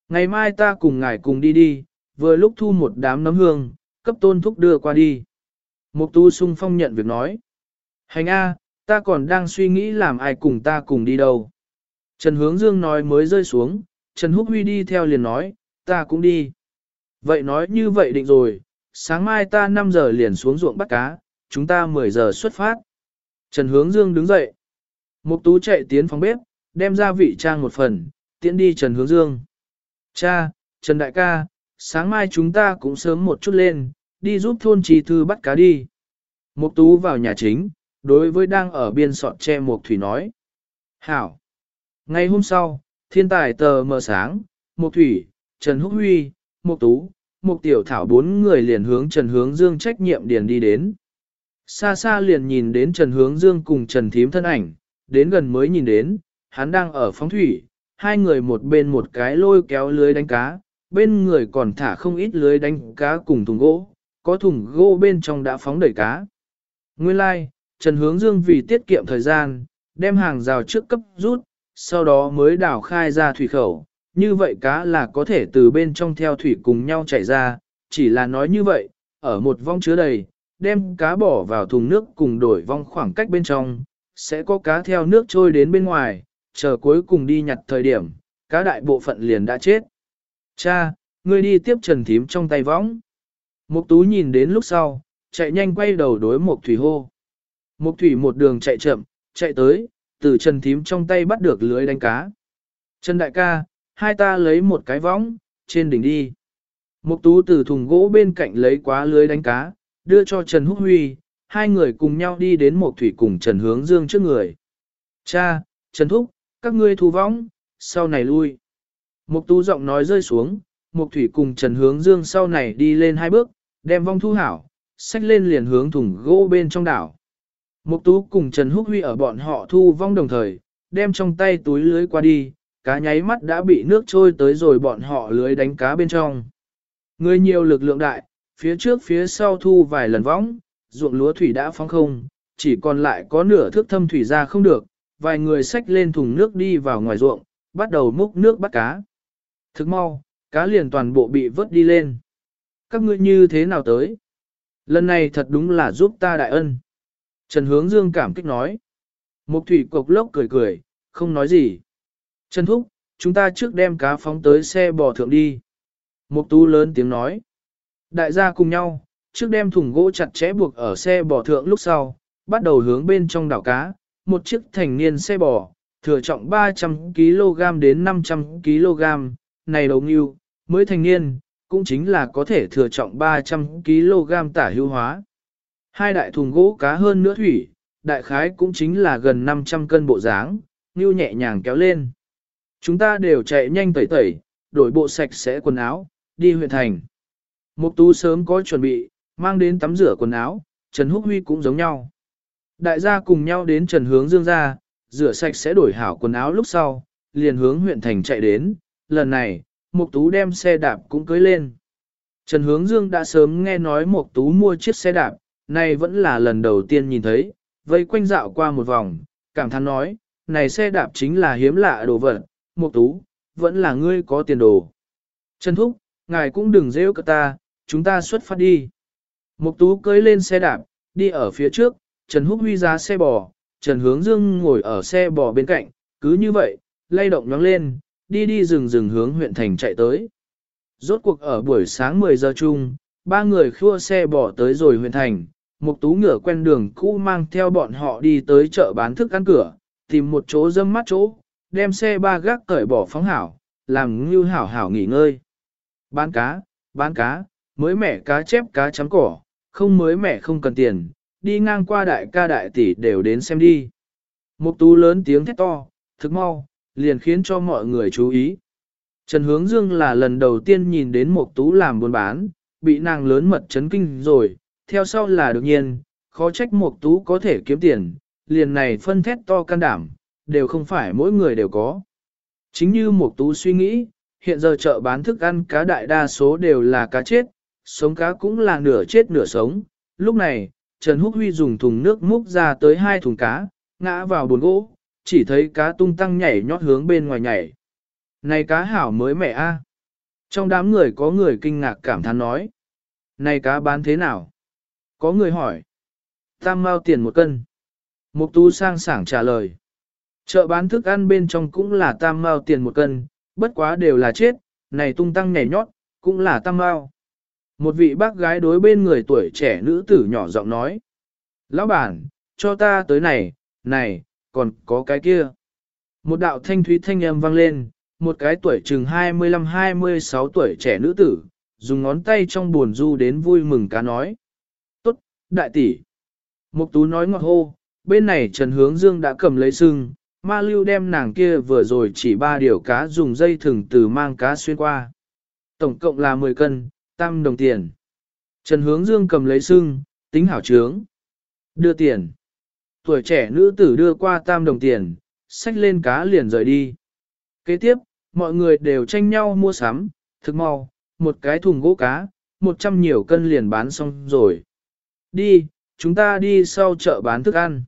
Ngày mai ta cùng ngài cùng đi đi, vừa lúc thu một đám nấm hương, cấp tôn thúc đưa qua đi. Mục tu sung phong nhận việc nói. Hành A, ta còn đang suy nghĩ làm ai cùng ta cùng đi đâu. Trần Hướng Dương nói mới rơi xuống, Trần Húc Huy đi theo liền nói, ta cũng đi. Vậy nói như vậy định rồi, sáng mai ta 5 giờ liền xuống ruộng bắt cá, chúng ta 10 giờ xuất phát. Trần Hướng Dương đứng dậy. Mục tú chạy tiến phòng bếp, đem ra vị trang một phần, tiễn đi Trần Hướng Dương. Cha, Trần Đại ca, sáng mai chúng ta cũng sớm một chút lên, đi giúp thôn trì thư bắt cá đi. Mục tú vào nhà chính, đối với đang ở biên sọt tre Mục Thủy nói. Hảo. Ngày hôm sau, thiên tài tờ mờ sáng, Mục Thủy, Trần Húc Huy, Mục Tú, Mục Tiểu Thảo bốn người liền hướng Trần Hướng Dương trách nhiệm điền đi đến. Xa xa liền nhìn đến Trần Hướng Dương cùng Trần Thím thân ảnh, đến gần mới nhìn đến, hắn đang ở phóng thủy, hai người một bên một cái lôi kéo lưới đánh cá, bên người còn thả không ít lưới đánh cá cùng thùng gỗ, có thùng gỗ bên trong đã phóng đầy cá. Nguyên lai, like, Trần Hướng Dương vì tiết kiệm thời gian, đem hàng rào trước cấp rút, sau đó mới đào khai ra thủy khẩu, như vậy cá là có thể từ bên trong theo thủy cùng nhau chảy ra, chỉ là nói như vậy, ở một vong chứa đầy, đem cá bỏ vào thùng nước cùng đổi vong khoảng cách bên trong, sẽ có cá theo nước trôi đến bên ngoài, chờ cuối cùng đi nhặt thời điểm, cá đại bộ phận liền đã chết. Cha, ngươi đi tiếp Trần Thím trong tay võng. Mục Tú nhìn đến lúc sau, chạy nhanh quay đầu đối Mục Thủy hô. Mục Thủy một đường chạy chậm, chạy tới, từ Trần Thím trong tay bắt được lưới đánh cá. Trần Đại ca, hai ta lấy một cái võng, trên đỉnh đi. Mục Tú từ thùng gỗ bên cạnh lấy quá lưới đánh cá, đưa cho Trần Húc Huy, hai người cùng nhau đi đến một Thủy cùng Trần Hướng Dương trước người. Cha, Trần Thúc, các ngươi thu võng, sau này lui. Mục tú giọng nói rơi xuống, Mục Thủy cùng Trần Hướng Dương sau này đi lên hai bước, đem vong thu hảo, xách lên liền hướng thùng gỗ bên trong đảo. Mục tú cùng Trần Húc Huy ở bọn họ thu vong đồng thời, đem trong tay túi lưới qua đi, cá nháy mắt đã bị nước trôi tới rồi bọn họ lưới đánh cá bên trong. Người nhiều lực lượng đại, phía trước phía sau thu vài lần võng, ruộng lúa thủy đã phóng không, chỉ còn lại có nửa thước thâm thủy ra không được, vài người xách lên thùng nước đi vào ngoài ruộng, bắt đầu múc nước bắt cá. Thức mau, cá liền toàn bộ bị vớt đi lên. Các ngươi như thế nào tới? Lần này thật đúng là giúp ta đại ân. Trần Hướng Dương cảm kích nói. Mục thủy cục lốc cười cười, không nói gì. Trần Thúc, chúng ta trước đem cá phóng tới xe bò thượng đi. Mục tú lớn tiếng nói. Đại gia cùng nhau, trước đem thùng gỗ chặt chẽ buộc ở xe bò thượng lúc sau, bắt đầu hướng bên trong đảo cá, một chiếc thành niên xe bò, thừa trọng 300kg đến 500kg, này đầu nghiêu, mới thành niên, cũng chính là có thể thừa trọng 300kg tả hữu hóa. Hai đại thùng gỗ cá hơn nữa thủy, đại khái cũng chính là gần 500 cân bộ dáng, như nhẹ nhàng kéo lên. Chúng ta đều chạy nhanh tẩy tẩy, đổi bộ sạch sẽ quần áo, đi huyện thành. Mục tú sớm có chuẩn bị, mang đến tắm rửa quần áo, Trần Húc Huy cũng giống nhau. Đại gia cùng nhau đến Trần Hướng Dương ra, rửa sạch sẽ đổi hảo quần áo lúc sau, liền hướng huyện thành chạy đến, lần này, Mục Tú đem xe đạp cũng cưới lên. Trần Hướng Dương đã sớm nghe nói Mục Tú mua chiếc xe đạp, này vẫn là lần đầu tiên nhìn thấy, vây quanh dạo qua một vòng, cảm thán nói, này xe đạp chính là hiếm lạ đồ vật, Mục Tú, vẫn là ngươi có tiền đồ. Trần Thúc, ngài cũng đừng rêu cả ta, chúng ta xuất phát đi. Mục Tú cưỡi lên xe đạp, đi ở phía trước, Trần Húc Huy ra xe bò, Trần Hướng Dương ngồi ở xe bò bên cạnh, cứ như vậy, lay động nhóng lên, đi đi rừng rừng hướng huyện thành chạy tới. Rốt cuộc ở buổi sáng 10 giờ chung, ba người khua xe bò tới rồi huyện thành, một tú ngửa quen đường cũ mang theo bọn họ đi tới chợ bán thức ăn cửa, tìm một chỗ dâm mát chỗ, đem xe ba gác cởi bỏ phóng hảo, làm như hảo hảo nghỉ ngơi. Bán cá, bán cá, mới mẻ cá chép cá chấm cỏ, không mới mẻ không cần tiền, đi ngang qua đại ca đại tỷ đều đến xem đi. Mục tú lớn tiếng thét to, thức mau, liền khiến cho mọi người chú ý. Trần Hướng Dương là lần đầu tiên nhìn đến Mục tú làm buôn bán, bị nàng lớn mật chấn kinh rồi, theo sau là đương nhiên, khó trách một tú có thể kiếm tiền, liền này phân thét to can đảm, đều không phải mỗi người đều có. Chính như một tú suy nghĩ, hiện giờ chợ bán thức ăn cá đại đa số đều là cá chết, sống cá cũng là nửa chết nửa sống. Lúc này, Trần Húc Huy dùng thùng nước múc ra tới hai thùng cá, ngã vào bồn gỗ, chỉ thấy cá tung tăng nhảy nhót hướng bên ngoài nhảy. Này cá hảo mới mẹ a. Trong đám người có người kinh ngạc cảm thán nói. Này cá bán thế nào? Có người hỏi. Tam mao tiền một cân. Mục tú sang sảng trả lời. Chợ bán thức ăn bên trong cũng là tam mao tiền một cân, bất quá đều là chết, này tung tăng nhảy nhót, cũng là tam mao. Một vị bác gái đối bên người tuổi trẻ nữ tử nhỏ giọng nói. Lão bản, cho ta tới này, này, còn có cái kia. Một đạo thanh thúy thanh âm vang lên, một cái tuổi chừng 25-26 tuổi trẻ nữ tử, dùng ngón tay trong buồn du đến vui mừng cá nói. Đại tỷ. Mục tú nói ngọt hô, bên này Trần Hướng Dương đã cầm lấy sưng, ma lưu đem nàng kia vừa rồi chỉ ba điều cá dùng dây thừng từ mang cá xuyên qua. Tổng cộng là 10 cân, tam đồng tiền. Trần Hướng Dương cầm lấy sưng, tính hảo trướng. Đưa tiền. Tuổi trẻ nữ tử đưa qua tam đồng tiền, xách lên cá liền rời đi. Kế tiếp, mọi người đều tranh nhau mua sắm, thực mau, một cái thùng gỗ cá, một trăm nhiều cân liền bán xong rồi. Đi, chúng ta đi sau chợ bán thức ăn.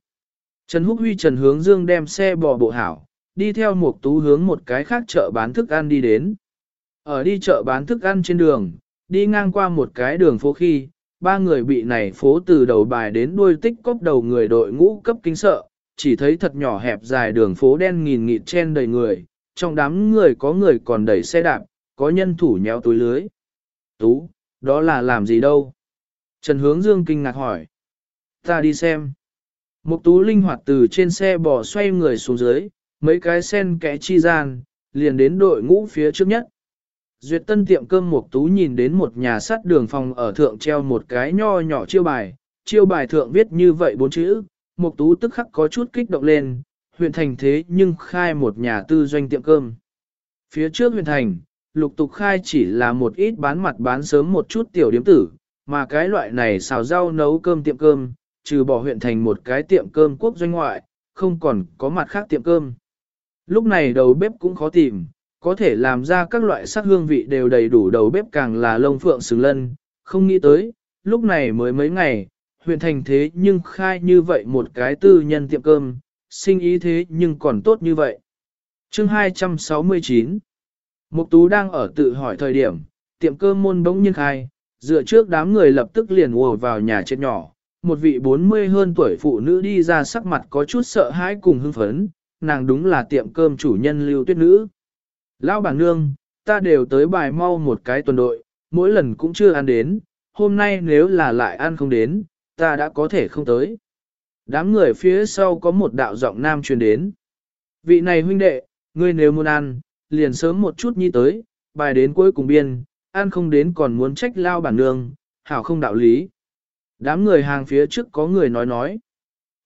Trần Húc Huy Trần Hướng Dương đem xe bò bộ hảo, đi theo một tú hướng một cái khác chợ bán thức ăn đi đến. Ở đi chợ bán thức ăn trên đường, đi ngang qua một cái đường phố khi, ba người bị này phố từ đầu bài đến đuôi tích cốc đầu người đội ngũ cấp kính sợ, chỉ thấy thật nhỏ hẹp dài đường phố đen nghìn nghịt chen đầy người, trong đám người có người còn đẩy xe đạp, có nhân thủ nhéo túi lưới. Tú, đó là làm gì đâu? Trần Hướng Dương kinh ngạc hỏi. Ta đi xem. Mục tú linh hoạt từ trên xe bò xoay người xuống dưới, mấy cái sen kẽ chi gian, liền đến đội ngũ phía trước nhất. Duyệt tân tiệm cơm Mục tú nhìn đến một nhà sắt đường phòng ở thượng treo một cái nho nhỏ chiêu bài, chiêu bài thượng viết như vậy bốn chữ, Mục tú tức khắc có chút kích động lên, huyện thành thế nhưng khai một nhà tư doanh tiệm cơm. Phía trước huyện thành, lục tục khai chỉ là một ít bán mặt bán sớm một chút tiểu điếm tử, mà cái loại này xào rau nấu cơm tiệm cơm, trừ bỏ huyện thành một cái tiệm cơm quốc doanh ngoại, không còn có mặt khác tiệm cơm. Lúc này đầu bếp cũng khó tìm, có thể làm ra các loại sắc hương vị đều đầy đủ đầu bếp càng là lông phượng xứng lân, không nghĩ tới, lúc này mới mấy ngày, huyện thành thế nhưng khai như vậy một cái tư nhân tiệm cơm, sinh ý thế nhưng còn tốt như vậy. Chương 269 Mục Tú đang ở tự hỏi thời điểm, tiệm cơm môn bỗng nhiên khai, dựa trước đám người lập tức liền ùa vào nhà chết nhỏ, một vị 40 hơn tuổi phụ nữ đi ra sắc mặt có chút sợ hãi cùng hưng phấn, nàng đúng là tiệm cơm chủ nhân lưu tuyết nữ. Lão bảng nương, ta đều tới bài mau một cái tuần đội, mỗi lần cũng chưa ăn đến, hôm nay nếu là lại ăn không đến, ta đã có thể không tới. Đám người phía sau có một đạo giọng nam truyền đến. Vị này huynh đệ, ngươi nếu muốn ăn, liền sớm một chút nhi tới, bài đến cuối cùng biên, ăn không đến còn muốn trách lao bản nương, hảo không đạo lý. Đám người hàng phía trước có người nói nói.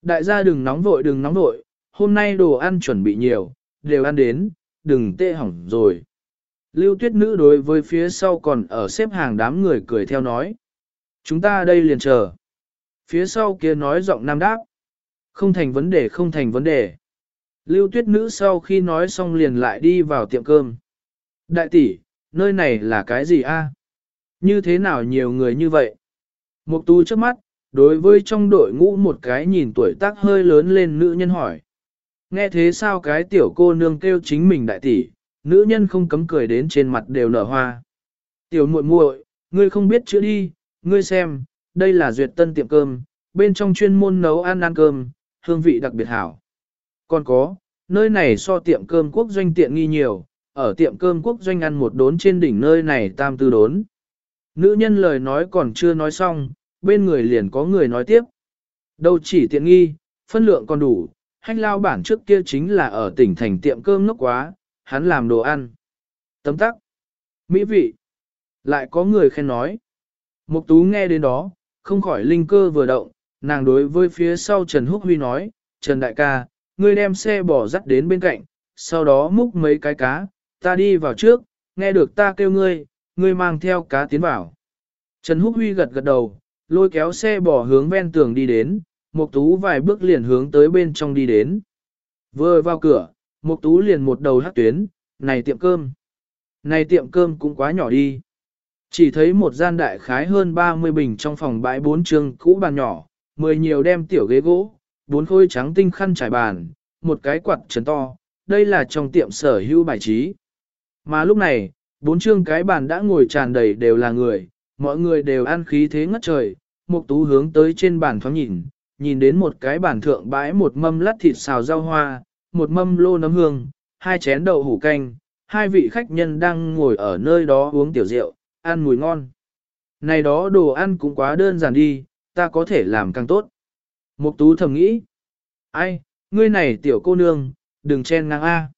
Đại gia đừng nóng vội đừng nóng vội, hôm nay đồ ăn chuẩn bị nhiều, đều ăn đến, đừng tê hỏng rồi. Lưu tuyết nữ đối với phía sau còn ở xếp hàng đám người cười theo nói. Chúng ta đây liền chờ. Phía sau kia nói giọng nam đáp. Không thành vấn đề không thành vấn đề. Lưu tuyết nữ sau khi nói xong liền lại đi vào tiệm cơm. Đại tỷ, nơi này là cái gì a? Như thế nào nhiều người như vậy? Mục tu trước mắt, đối với trong đội ngũ một cái nhìn tuổi tác hơi lớn lên nữ nhân hỏi. Nghe thế sao cái tiểu cô nương kêu chính mình đại tỷ, nữ nhân không cấm cười đến trên mặt đều nở hoa. Tiểu muội muội, ngươi không biết chữa đi, ngươi xem, đây là duyệt tân tiệm cơm, bên trong chuyên môn nấu ăn ăn cơm, hương vị đặc biệt hảo. Còn có, nơi này so tiệm cơm quốc doanh tiện nghi nhiều, ở tiệm cơm quốc doanh ăn một đốn trên đỉnh nơi này tam tư đốn. Nữ nhân lời nói còn chưa nói xong, bên người liền có người nói tiếp. Đâu chỉ tiện nghi, phân lượng còn đủ, hách lao bản trước kia chính là ở tỉnh thành tiệm cơm ngốc quá, hắn làm đồ ăn. Tấm tắc. Mỹ vị. Lại có người khen nói. Mục tú nghe đến đó, không khỏi linh cơ vừa động, nàng đối với phía sau Trần Húc Huy nói, Trần Đại ca, ngươi đem xe bỏ dắt đến bên cạnh, sau đó múc mấy cái cá, ta đi vào trước, nghe được ta kêu ngươi, ngươi mang theo cá tiến vào. Trần Húc Huy gật gật đầu, lôi kéo xe bỏ hướng ven tường đi đến, Mục Tú vài bước liền hướng tới bên trong đi đến. Vừa vào cửa, Mục Tú liền một đầu hắc tuyến, này tiệm cơm. Này tiệm cơm cũng quá nhỏ đi. Chỉ thấy một gian đại khái hơn 30 bình trong phòng bãi bốn trường cũ bàn nhỏ, mười nhiều đem tiểu ghế gỗ, bốn khối trắng tinh khăn trải bàn, một cái quạt trần to, đây là trong tiệm sở hữu bài trí. Mà lúc này, bốn chương cái bàn đã ngồi tràn đầy đều là người, mọi người đều ăn khí thế ngất trời, Mục Tú hướng tới trên bàn thoáng nhìn, nhìn đến một cái bàn thượng bãi một mâm lát thịt xào rau hoa, một mâm lô nấm hương, hai chén đậu hủ canh, hai vị khách nhân đang ngồi ở nơi đó uống tiểu rượu, ăn mùi ngon. Này đó đồ ăn cũng quá đơn giản đi, ta có thể làm càng tốt. Mục tú thầm nghĩ. Ai, ngươi này tiểu cô nương, đừng chen ngang A.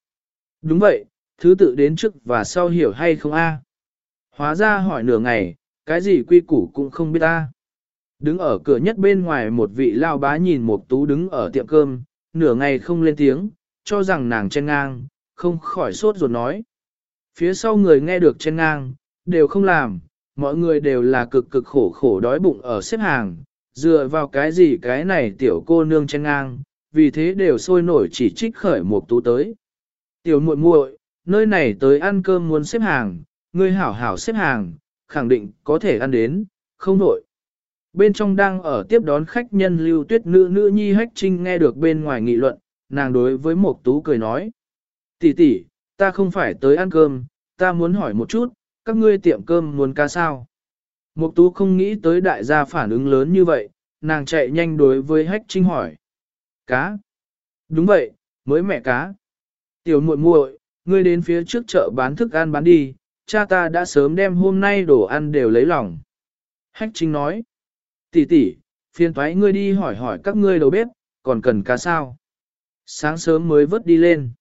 Đúng vậy, thứ tự đến trước và sau hiểu hay không A. Hóa ra hỏi nửa ngày, cái gì quy củ cũng không biết A. Đứng ở cửa nhất bên ngoài một vị lao bá nhìn một tú đứng ở tiệm cơm, nửa ngày không lên tiếng, cho rằng nàng chen ngang, không khỏi sốt ruột nói. Phía sau người nghe được chen ngang, đều không làm, mọi người đều là cực cực khổ khổ đói bụng ở xếp hàng, dựa vào cái gì cái này tiểu cô nương chen ngang, vì thế đều sôi nổi chỉ trích khởi một tú tới. Tiểu muội muội, nơi này tới ăn cơm muốn xếp hàng, ngươi hảo hảo xếp hàng, khẳng định có thể ăn đến, không nổi. Bên trong đang ở tiếp đón khách nhân lưu tuyết nữ nữ nhi hách trinh nghe được bên ngoài nghị luận, nàng đối với một tú cười nói. tỷ tỷ, ta không phải tới ăn cơm, ta muốn hỏi một chút, các ngươi tiệm cơm muốn cá sao? Mục tú không nghĩ tới đại gia phản ứng lớn như vậy, nàng chạy nhanh đối với hách trinh hỏi. Cá? Đúng vậy, mới mẹ cá. Tiểu muội muội, ngươi đến phía trước chợ bán thức ăn bán đi, cha ta đã sớm đem hôm nay đồ ăn đều lấy lòng. Hách trinh nói. Tỷ tỷ, phiền thoái ngươi đi hỏi hỏi các ngươi đầu bếp, còn cần cá sao? Sáng sớm mới vớt đi lên.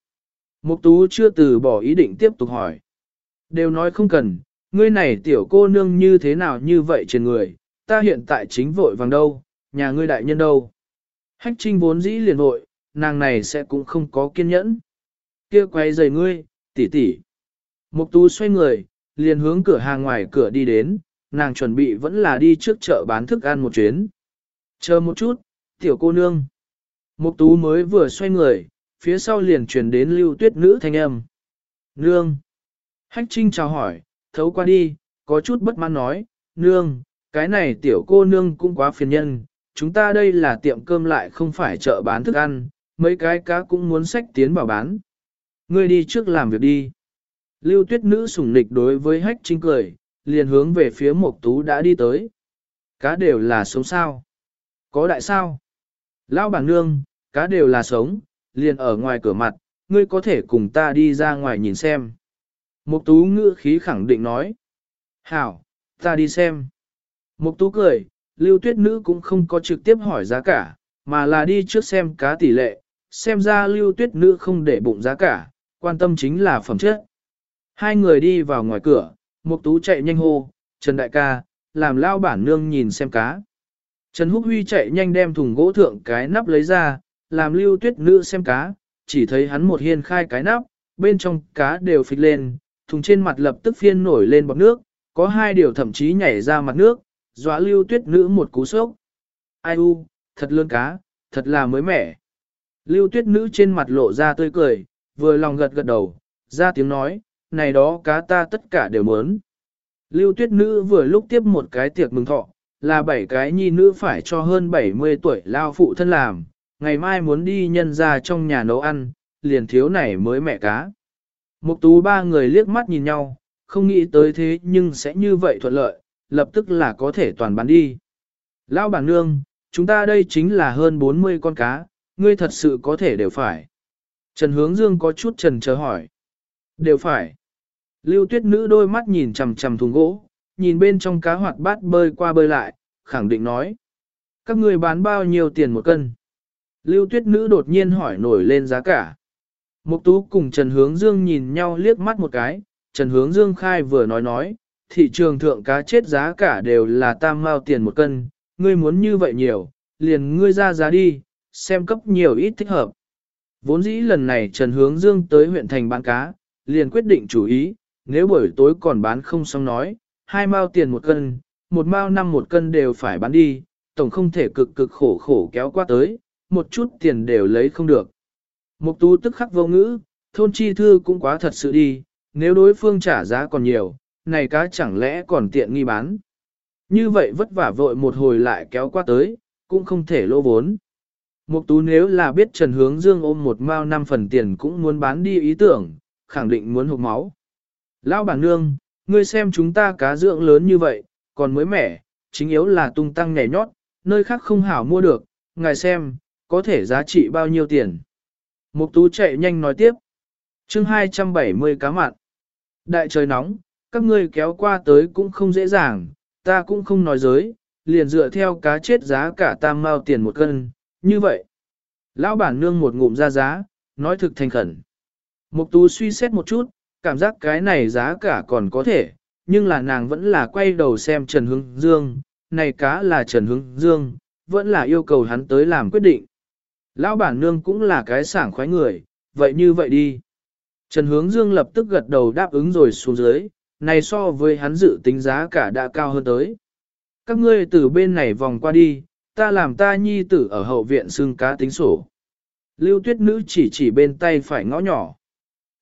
Mục tú chưa từ bỏ ý định tiếp tục hỏi. Đều nói không cần, ngươi này tiểu cô nương như thế nào như vậy trên người, ta hiện tại chính vội vàng đâu, nhà ngươi đại nhân đâu. Hách trinh vốn dĩ liền vội, nàng này sẽ cũng không có kiên nhẫn. Kia quay giày ngươi, tỷ tỷ. Mục tú xoay người, liền hướng cửa hàng ngoài cửa đi đến, nàng chuẩn bị vẫn là đi trước chợ bán thức ăn một chuyến. Chờ một chút, tiểu cô nương. Mục tú mới vừa xoay người, phía sau liền truyền đến lưu tuyết nữ thanh âm. Nương. Hách Trinh chào hỏi, thấu qua đi, có chút bất mãn nói, nương, cái này tiểu cô nương cũng quá phiền nhân, chúng ta đây là tiệm cơm lại không phải chợ bán thức ăn, mấy cái cá cũng muốn sách tiến vào bán. Ngươi đi trước làm việc đi. Lưu tuyết nữ sủng nịch đối với hách trinh cười, liền hướng về phía mộc tú đã đi tới. Cá đều là sống sao? Có đại sao? Lão bảng nương, cá đều là sống, liền ở ngoài cửa mặt, ngươi có thể cùng ta đi ra ngoài nhìn xem. Mục tú ngữ khí khẳng định nói. Hảo, ta đi xem. Mục tú cười, lưu tuyết nữ cũng không có trực tiếp hỏi giá cả, mà là đi trước xem cá tỷ lệ, xem ra lưu tuyết nữ không để bụng giá cả, quan tâm chính là phẩm chất. Hai người đi vào ngoài cửa, mục tú chạy nhanh hô, Trần Đại ca, làm lao bản nương nhìn xem cá. Trần Húc Huy chạy nhanh đem thùng gỗ thượng cái nắp lấy ra, làm lưu tuyết nữ xem cá, chỉ thấy hắn một hiên khai cái nắp, bên trong cá đều phịch lên, thùng trên mặt lập tức phiên nổi lên bọt nước, có hai điều thậm chí nhảy ra mặt nước, dọa lưu tuyết nữ một cú sốc. Ai u, thật lớn cá, thật là mới mẻ. Lưu tuyết nữ trên mặt lộ ra tươi cười, vừa lòng gật gật đầu, ra tiếng nói, này đó cá ta tất cả đều muốn. Lưu tuyết nữ vừa lúc tiếp một cái tiệc mừng thọ, là bảy cái nhi nữ phải cho hơn 70 tuổi lao phụ thân làm, ngày mai muốn đi nhân ra trong nhà nấu ăn, liền thiếu này mới mẹ cá. Mục tú ba người liếc mắt nhìn nhau, không nghĩ tới thế nhưng sẽ như vậy thuận lợi, lập tức là có thể toàn bán đi. Lão bản nương, chúng ta đây chính là hơn 40 con cá, ngươi thật sự có thể đều phải. Trần Hướng Dương có chút trần chờ hỏi. Đều phải. Lưu tuyết nữ đôi mắt nhìn chằm chằm thùng gỗ, nhìn bên trong cá hoạt bát bơi qua bơi lại, khẳng định nói. Các ngươi bán bao nhiêu tiền một cân? Lưu tuyết nữ đột nhiên hỏi nổi lên giá cả. Mục tú cùng Trần Hướng Dương nhìn nhau liếc mắt một cái, Trần Hướng Dương khai vừa nói nói, thị trường thượng cá chết giá cả đều là tam mao tiền một cân, ngươi muốn như vậy nhiều, liền ngươi ra giá đi, xem cấp nhiều ít thích hợp. Vốn dĩ lần này Trần Hướng Dương tới huyện thành bán cá, liền quyết định chủ ý, nếu buổi tối còn bán không xong nói, hai mao tiền một cân, một mao năm một cân đều phải bán đi, tổng không thể cực cực khổ khổ kéo qua tới, một chút tiền đều lấy không được. Mục tú tức khắc vô ngữ, thôn chi thư cũng quá thật sự đi, nếu đối phương trả giá còn nhiều, này cá chẳng lẽ còn tiện nghi bán. Như vậy vất vả vội một hồi lại kéo qua tới, cũng không thể lỗ vốn. Mục tú nếu là biết Trần Hướng Dương ôm một mao năm phần tiền cũng muốn bán đi ý tưởng, khẳng định muốn hụt máu. Lão bản nương, ngươi xem chúng ta cá dưỡng lớn như vậy, còn mới mẻ, chính yếu là tung tăng nhảy nhót, nơi khác không hảo mua được, ngài xem, có thể giá trị bao nhiêu tiền. Mục tú chạy nhanh nói tiếp. chương 270 cá mặn. Đại trời nóng, các ngươi kéo qua tới cũng không dễ dàng, ta cũng không nói giới, liền dựa theo cá chết giá cả tam mao tiền một cân, như vậy. Lão bản nương một ngụm ra giá, nói thực thành khẩn. Mục tú suy xét một chút, cảm giác cái này giá cả còn có thể, nhưng là nàng vẫn là quay đầu xem Trần Hướng Dương, này cá là Trần Hướng Dương, vẫn là yêu cầu hắn tới làm quyết định. Lão bản nương cũng là cái sảng khoái người, vậy như vậy đi. Trần Hướng Dương lập tức gật đầu đáp ứng rồi xuống dưới, này so với hắn dự tính giá cả đã cao hơn tới. Các ngươi từ bên này vòng qua đi, ta làm ta nhi tử ở hậu viện xương cá tính sổ. Lưu tuyết nữ chỉ chỉ bên tay phải ngõ nhỏ.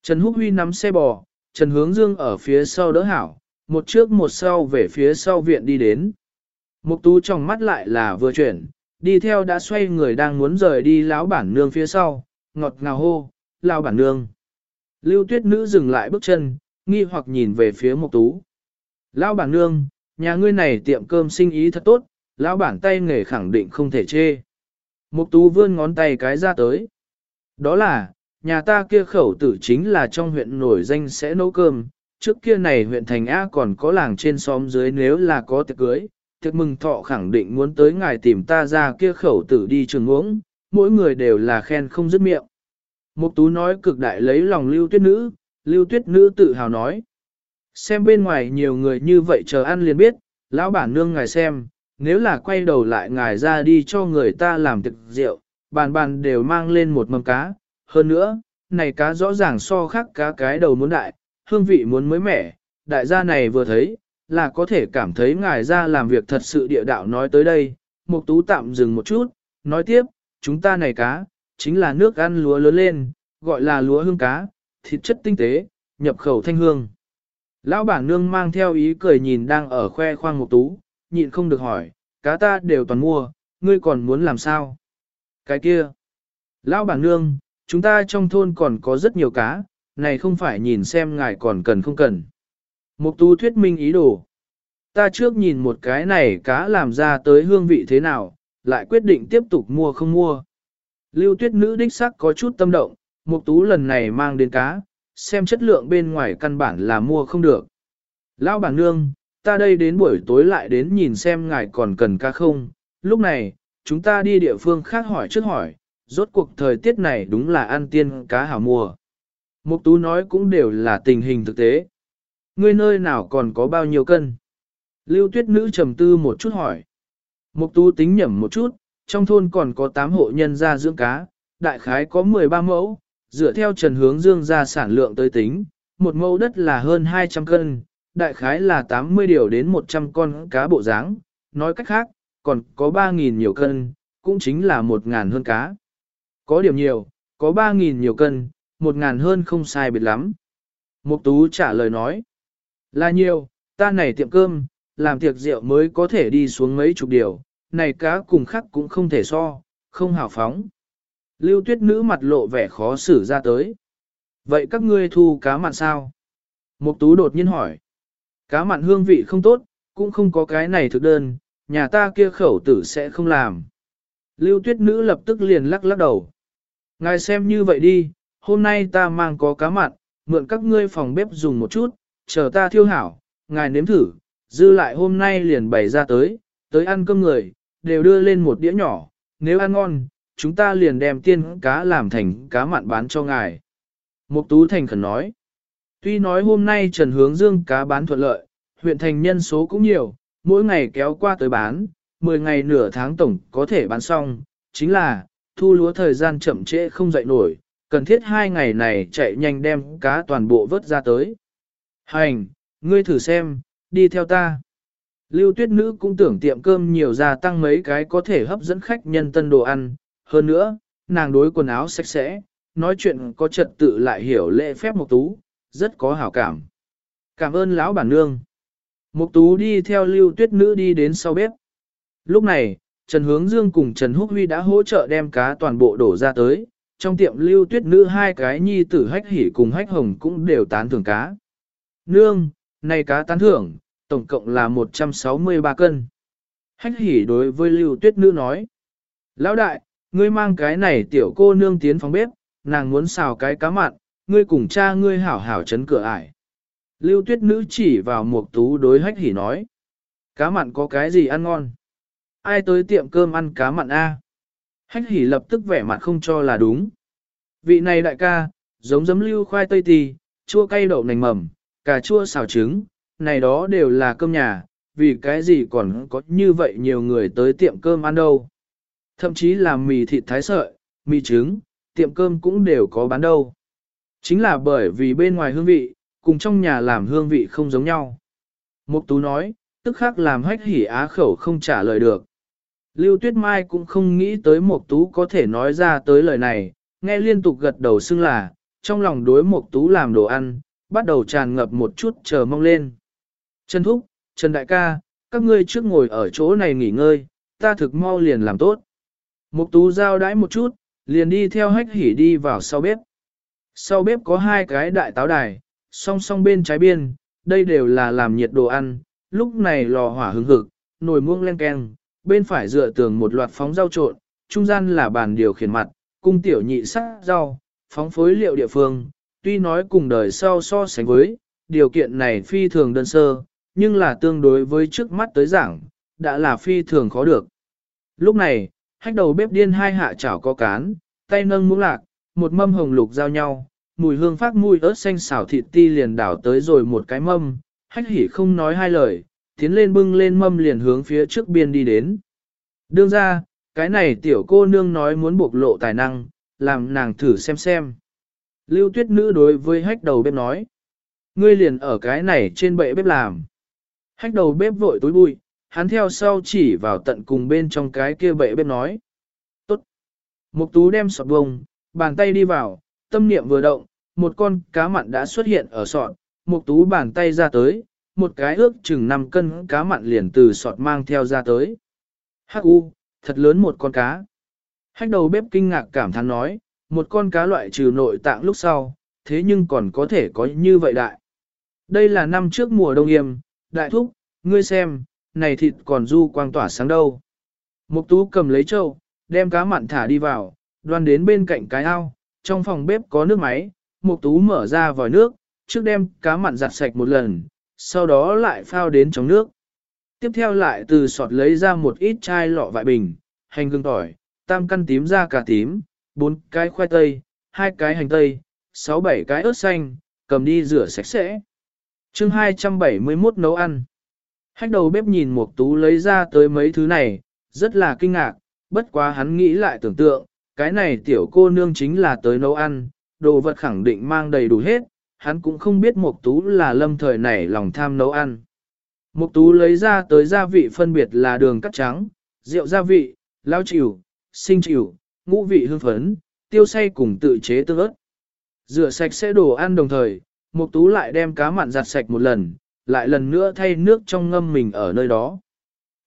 Trần Húc Huy nắm xe bò, Trần Hướng Dương ở phía sau đỡ hảo, một trước một sau về phía sau viện đi đến. Mục tú trong mắt lại là vừa chuyển, đi theo đã xoay người đang muốn rời đi lão bản nương phía sau, ngọt ngào hô, lão bản nương. Lưu tuyết nữ dừng lại bước chân, nghi hoặc nhìn về phía mục tú. Lão bản nương, nhà ngươi này tiệm cơm sinh ý thật tốt, lão bản tay nghề khẳng định không thể chê. Mục tú vươn ngón tay cái ra tới. Đó là, nhà ta kia khẩu tử chính là trong huyện nổi danh sẽ nấu cơm, trước kia này huyện thành A còn có làng trên xóm dưới nếu là có tiệc cưới, tiệc mừng thọ khẳng định muốn tới ngài tìm ta ra kia khẩu tử đi trường uống, mỗi người đều là khen không dứt miệng. Mục tú nói cực đại lấy lòng lưu tuyết nữ, lưu tuyết nữ tự hào nói. Xem bên ngoài nhiều người như vậy chờ ăn liền biết, lão bản nương ngài xem, nếu là quay đầu lại ngài ra đi cho người ta làm thực rượu, bàn bàn đều mang lên một mâm cá. Hơn nữa, này cá rõ ràng so khác cá cái đầu muốn đại, hương vị muốn mới mẻ, đại gia này vừa thấy, là có thể cảm thấy ngài ra làm việc thật sự địa đạo nói tới đây. Mục tú tạm dừng một chút, nói tiếp, chúng ta này cá, chính là nước ăn lúa lớn lên, gọi là lúa hương cá, thịt chất tinh tế, nhập khẩu thanh hương. Lão bản nương mang theo ý cười nhìn đang ở khoe khoang mục tú, nhịn không được hỏi, cá ta đều toàn mua, ngươi còn muốn làm sao? Cái kia. Lão bản nương, chúng ta trong thôn còn có rất nhiều cá, này không phải nhìn xem ngài còn cần không cần. Mục tú thuyết minh ý đồ. Ta trước nhìn một cái này cá làm ra tới hương vị thế nào, lại quyết định tiếp tục mua không mua. Lưu tuyết nữ đích sắc có chút tâm động, mục tú lần này mang đến cá, xem chất lượng bên ngoài căn bản là mua không được. Lão bản nương, ta đây đến buổi tối lại đến nhìn xem ngài còn cần cá không, lúc này, chúng ta đi địa phương khác hỏi trước hỏi, rốt cuộc thời tiết này đúng là ăn tiên cá hảo mùa. Mục tú nói cũng đều là tình hình thực tế. Ngươi nơi nào còn có bao nhiêu cân? Lưu tuyết nữ trầm tư một chút hỏi. Mục tú tính nhẩm một chút, trong thôn còn có 8 hộ nhân gia dưỡng cá, đại khái có 13 mẫu, dựa theo trần hướng dương ra sản lượng tới tính, một mẫu đất là hơn 200 cân, đại khái là 80 điều đến 100 con cá bộ dáng, nói cách khác, còn có 3.000 nhiều cân, cũng chính là 1.000 hơn cá. Có điểm nhiều, có 3.000 nhiều cân, 1.000 hơn không sai biệt lắm. Mục Tú trả lời nói, là nhiều, ta này tiệm cơm, làm tiệc rượu mới có thể đi xuống mấy chục điều, này cá cùng khác cũng không thể so, không hào phóng. Lưu tuyết nữ mặt lộ vẻ khó xử ra tới. Vậy các ngươi thu cá mặn sao? Mục Tú đột nhiên hỏi. Cá mặn hương vị không tốt, cũng không có cái này thực đơn, nhà ta kia khẩu tử sẽ không làm. Lưu tuyết nữ lập tức liền lắc lắc đầu. Ngài xem như vậy đi, hôm nay ta mang có cá mặn, mượn các ngươi phòng bếp dùng một chút, chờ ta thiêu hảo, ngài nếm thử, dư lại hôm nay liền bày ra tới, tới ăn cơm người, đều đưa lên một đĩa nhỏ, nếu ăn ngon, chúng ta liền đem tiên cá làm thành cá mặn bán cho ngài. Mục Tú Thành khẩn nói, tuy nói hôm nay Trần Hướng Dương cá bán thuận lợi, huyện thành nhân số cũng nhiều, mỗi ngày kéo qua tới bán, 10 ngày nửa tháng tổng có thể bán xong, chính là, thu lúa thời gian chậm trễ không dậy nổi, cần thiết hai ngày này chạy nhanh đem cá toàn bộ vớt ra tới. Hành, ngươi thử xem, đi theo ta. Lưu tuyết nữ cũng tưởng tiệm cơm nhiều gia tăng mấy cái có thể hấp dẫn khách nhân tân đồ ăn. Hơn nữa, nàng đối quần áo sạch sẽ, nói chuyện có trật tự lại hiểu lễ phép một Tú, rất có hảo cảm. Cảm ơn lão bản nương. Mục Tú đi theo lưu tuyết nữ đi đến sau bếp. Lúc này, Trần Hướng Dương cùng Trần Húc Huy đã hỗ trợ đem cá toàn bộ đổ ra tới. Trong tiệm lưu tuyết nữ hai cái nhi tử hách hỉ cùng hách hồng cũng đều tán thưởng cá. Nương, này cá tán thưởng, tổng cộng là 163 cân. Hách hỉ đối với lưu tuyết nữ nói. Lão đại, ngươi mang cái này tiểu cô nương tiến phòng bếp, nàng muốn xào cái cá mặn, ngươi cùng cha ngươi hảo hảo chấn cửa ải. Lưu tuyết nữ chỉ vào mục tú đối hách hỉ nói. Cá mặn có cái gì ăn ngon? Ai tới tiệm cơm ăn cá mặn a? Hách hỉ lập tức vẻ mặt không cho là đúng. Vị này đại ca, giống giấm lưu khoai tây tì, chua cay đậu nành mầm, cà chua xào trứng, này đó đều là cơm nhà, vì cái gì còn có như vậy nhiều người tới tiệm cơm ăn đâu. Thậm chí là mì thịt thái sợi, mì trứng, tiệm cơm cũng đều có bán đâu. Chính là bởi vì bên ngoài hương vị, cùng trong nhà làm hương vị không giống nhau. Mục tú nói, tức khắc làm hách hỉ á khẩu không trả lời được. Lưu Tuyết Mai cũng không nghĩ tới Mục Tú có thể nói ra tới lời này, nghe liên tục gật đầu xưng là, trong lòng đối Mục Tú làm đồ ăn, bắt đầu tràn ngập một chút chờ mong lên. Trần Thúc, Trần Đại ca, các ngươi trước ngồi ở chỗ này nghỉ ngơi, ta thực mau liền làm tốt. Mục Tú giao đãi một chút, liền đi theo hách hỉ đi vào sau bếp. Sau bếp có hai cái đại táo đài, song song bên trái biên, đây đều là làm nhiệt đồ ăn, lúc này lò hỏa hứng hực, nồi muông len keng, bên phải dựa tường một loạt phóng rau trộn, trung gian là bàn điều khiển mặt, cung tiểu nhị sắc rau, phóng phối liệu địa phương, tuy nói cùng đời sau so sánh với, điều kiện này phi thường đơn sơ, nhưng là tương đối với trước mắt tới giảng, đã là phi thường khó được. Lúc này, hách đầu bếp điên hai hạ chảo có cán, tay nâng muỗng lạc, một mâm hồng lục giao nhau, mùi hương phát mùi ớt xanh xào thịt ti liền đảo tới rồi một cái mâm, hách hỉ không nói hai lời, tiến lên bưng lên mâm liền hướng phía trước biên đi đến. Đương ra, cái này tiểu cô nương nói muốn bộc lộ tài năng, làm nàng thử xem xem. Lưu tuyết nữ đối với hách đầu bếp nói. Ngươi liền ở cái này trên bệ bếp làm. Hách đầu bếp vội túi bụi, hắn theo sau chỉ vào tận cùng bên trong cái kia bệ bếp nói. Tốt. Mục tú đem sọt bông, bàn tay đi vào, tâm niệm vừa động, một con cá mặn đã xuất hiện ở sọt, mục tú bàn tay ra tới, một cái ước chừng 5 cân cá mặn liền từ sọt mang theo ra tới. Hắc u, thật lớn một con cá. Hách đầu bếp kinh ngạc cảm thán nói, một con cá loại trừ nội tạng lúc sau, thế nhưng còn có thể có như vậy đại. Đây là năm trước mùa đông yêm, đại thúc, ngươi xem, này thịt còn du quang tỏa sáng đâu. Mục tú cầm lấy trâu, đem cá mặn thả đi vào, đoan đến bên cạnh cái ao, trong phòng bếp có nước máy, mục tú mở ra vòi nước, trước đem cá mặn giặt sạch một lần, sau đó lại phao đến trong nước. Tiếp theo lại từ sọt lấy ra một ít chai lọ vại bình, hành gừng tỏi, tam căn tím ra cà tím, bốn cái khoai tây, hai cái hành tây, sáu bảy cái ớt xanh, cầm đi rửa sạch sẽ. Chương 271 nấu ăn. Hách đầu bếp nhìn Mục Tú lấy ra tới mấy thứ này, rất là kinh ngạc, bất quá hắn nghĩ lại tưởng tượng, cái này tiểu cô nương chính là tới nấu ăn, đồ vật khẳng định mang đầy đủ hết, hắn cũng không biết Mục Tú là lâm thời nảy lòng tham nấu ăn. Mục Tú lấy ra tới gia vị phân biệt là đường cắt trắng, rượu gia vị, lao chịu, sinh chịu, ngũ vị hương phấn, tiêu xay cùng tự chế tương ớt. Rửa sạch sẽ đồ ăn đồng thời, Mục Tú lại đem cá mặn giặt sạch một lần, lại lần nữa thay nước trong ngâm mình ở nơi đó.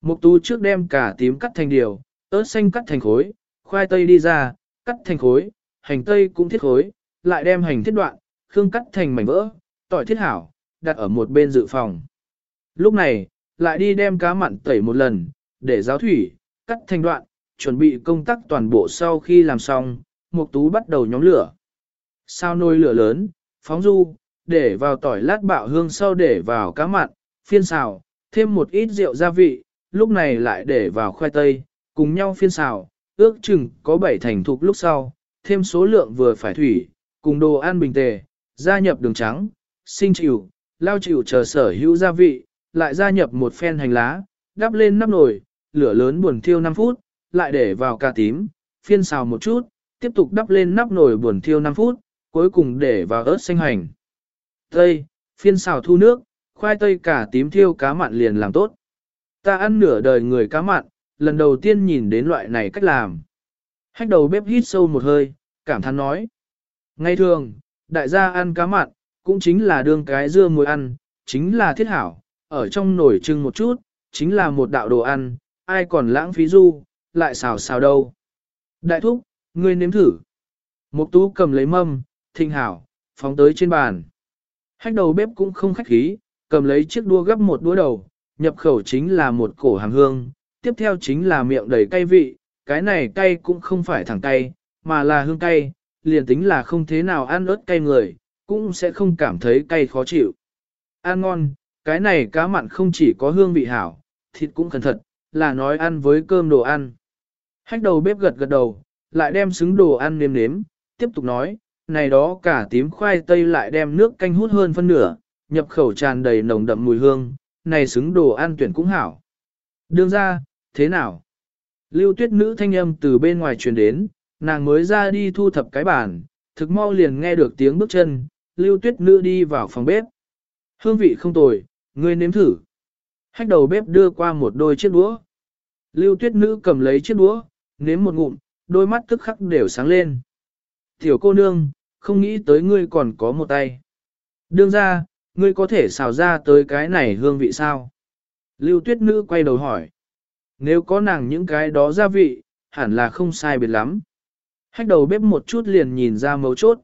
Mục Tú trước đem cả tím cắt thành điều, ớt xanh cắt thành khối, khoai tây đi ra, cắt thành khối, hành tây cũng thiết khối, lại đem hành thiết đoạn, khương cắt thành mảnh vỡ, tỏi thiết hảo, đặt ở một bên dự phòng. Lúc này, lại đi đem cá mặn tẩy một lần, để giáo thủy, cắt thành đoạn, chuẩn bị công tác toàn bộ sau khi làm xong, Mục Tú bắt đầu nhóm lửa. Sao nồi lửa lớn, phóng du, để vào tỏi lát bạo hương sau để vào cá mặn, phiên xào, thêm một ít rượu gia vị, lúc này lại để vào khoai tây, cùng nhau phiên xào, ước chừng có bảy thành thục lúc sau, thêm số lượng vừa phải thủy, cùng đồ ăn bình tề, gia nhập đường trắng, sinh chịu, lao chịu chờ sở hữu gia vị, lại gia nhập một phen hành lá, đắp lên nắp nồi, lửa lớn buồn thiêu 5 phút, lại để vào cà tím, phiên xào một chút, tiếp tục đắp lên nắp nồi buồn thiêu 5 phút, cuối cùng để vào ớt xanh hành. Tây, phiên xào thu nước, khoai tây cả tím thiêu cá mặn liền làm tốt. Ta ăn nửa đời người cá mặn, lần đầu tiên nhìn đến loại này cách làm. Hách đầu bếp hít sâu một hơi, cảm thán nói. Ngay thường, đại gia ăn cá mặn, cũng chính là đương cái dưa muối ăn, chính là thiết hảo, ở trong nồi trưng một chút, chính là một đạo đồ ăn, ai còn lãng phí du, lại xào xào đâu. Đại thúc, ngươi nếm thử. Mục tú cầm lấy mâm, thinh hảo, phóng tới trên bàn. Hách đầu bếp cũng không khách khí, cầm lấy chiếc đũa gấp một đũa đầu, nhập khẩu chính là một cổ hàng hương, tiếp theo chính là miệng đầy cay vị, cái này cay cũng không phải thẳng cay, mà là hương cay, liền tính là không thế nào ăn ớt cay người, cũng sẽ không cảm thấy cay khó chịu. Ăn ngon, cái này cá mặn không chỉ có hương vị hảo, thịt cũng cẩn thận, là nói ăn với cơm đồ ăn. Hách đầu bếp gật gật đầu, lại đem xứng đồ ăn nếm nếm, tiếp tục nói, này đó cả tím khoai tây lại đem nước canh hút hơn phân nửa, nhập khẩu tràn đầy nồng đậm mùi hương, này xứng đồ ăn tuyển cũng hảo. Đương ra, thế nào? Lưu tuyết nữ thanh âm từ bên ngoài truyền đến, nàng mới ra đi thu thập cái bàn, thực mau liền nghe được tiếng bước chân, lưu tuyết nữ đi vào phòng bếp. Hương vị không tồi, ngươi nếm thử. Hách đầu bếp đưa qua một đôi chiếc đũa. Lưu tuyết nữ cầm lấy chiếc đũa, nếm một ngụm, đôi mắt tức khắc đều sáng lên. Tiểu cô nương, không nghĩ tới ngươi còn có một tay. Đương ra, ngươi có thể xào ra tới cái này hương vị sao? Lưu tuyết nữ quay đầu hỏi. Nếu có nàng những cái đó gia vị, hẳn là không sai biệt lắm. Hách đầu bếp một chút liền nhìn ra mấu chốt.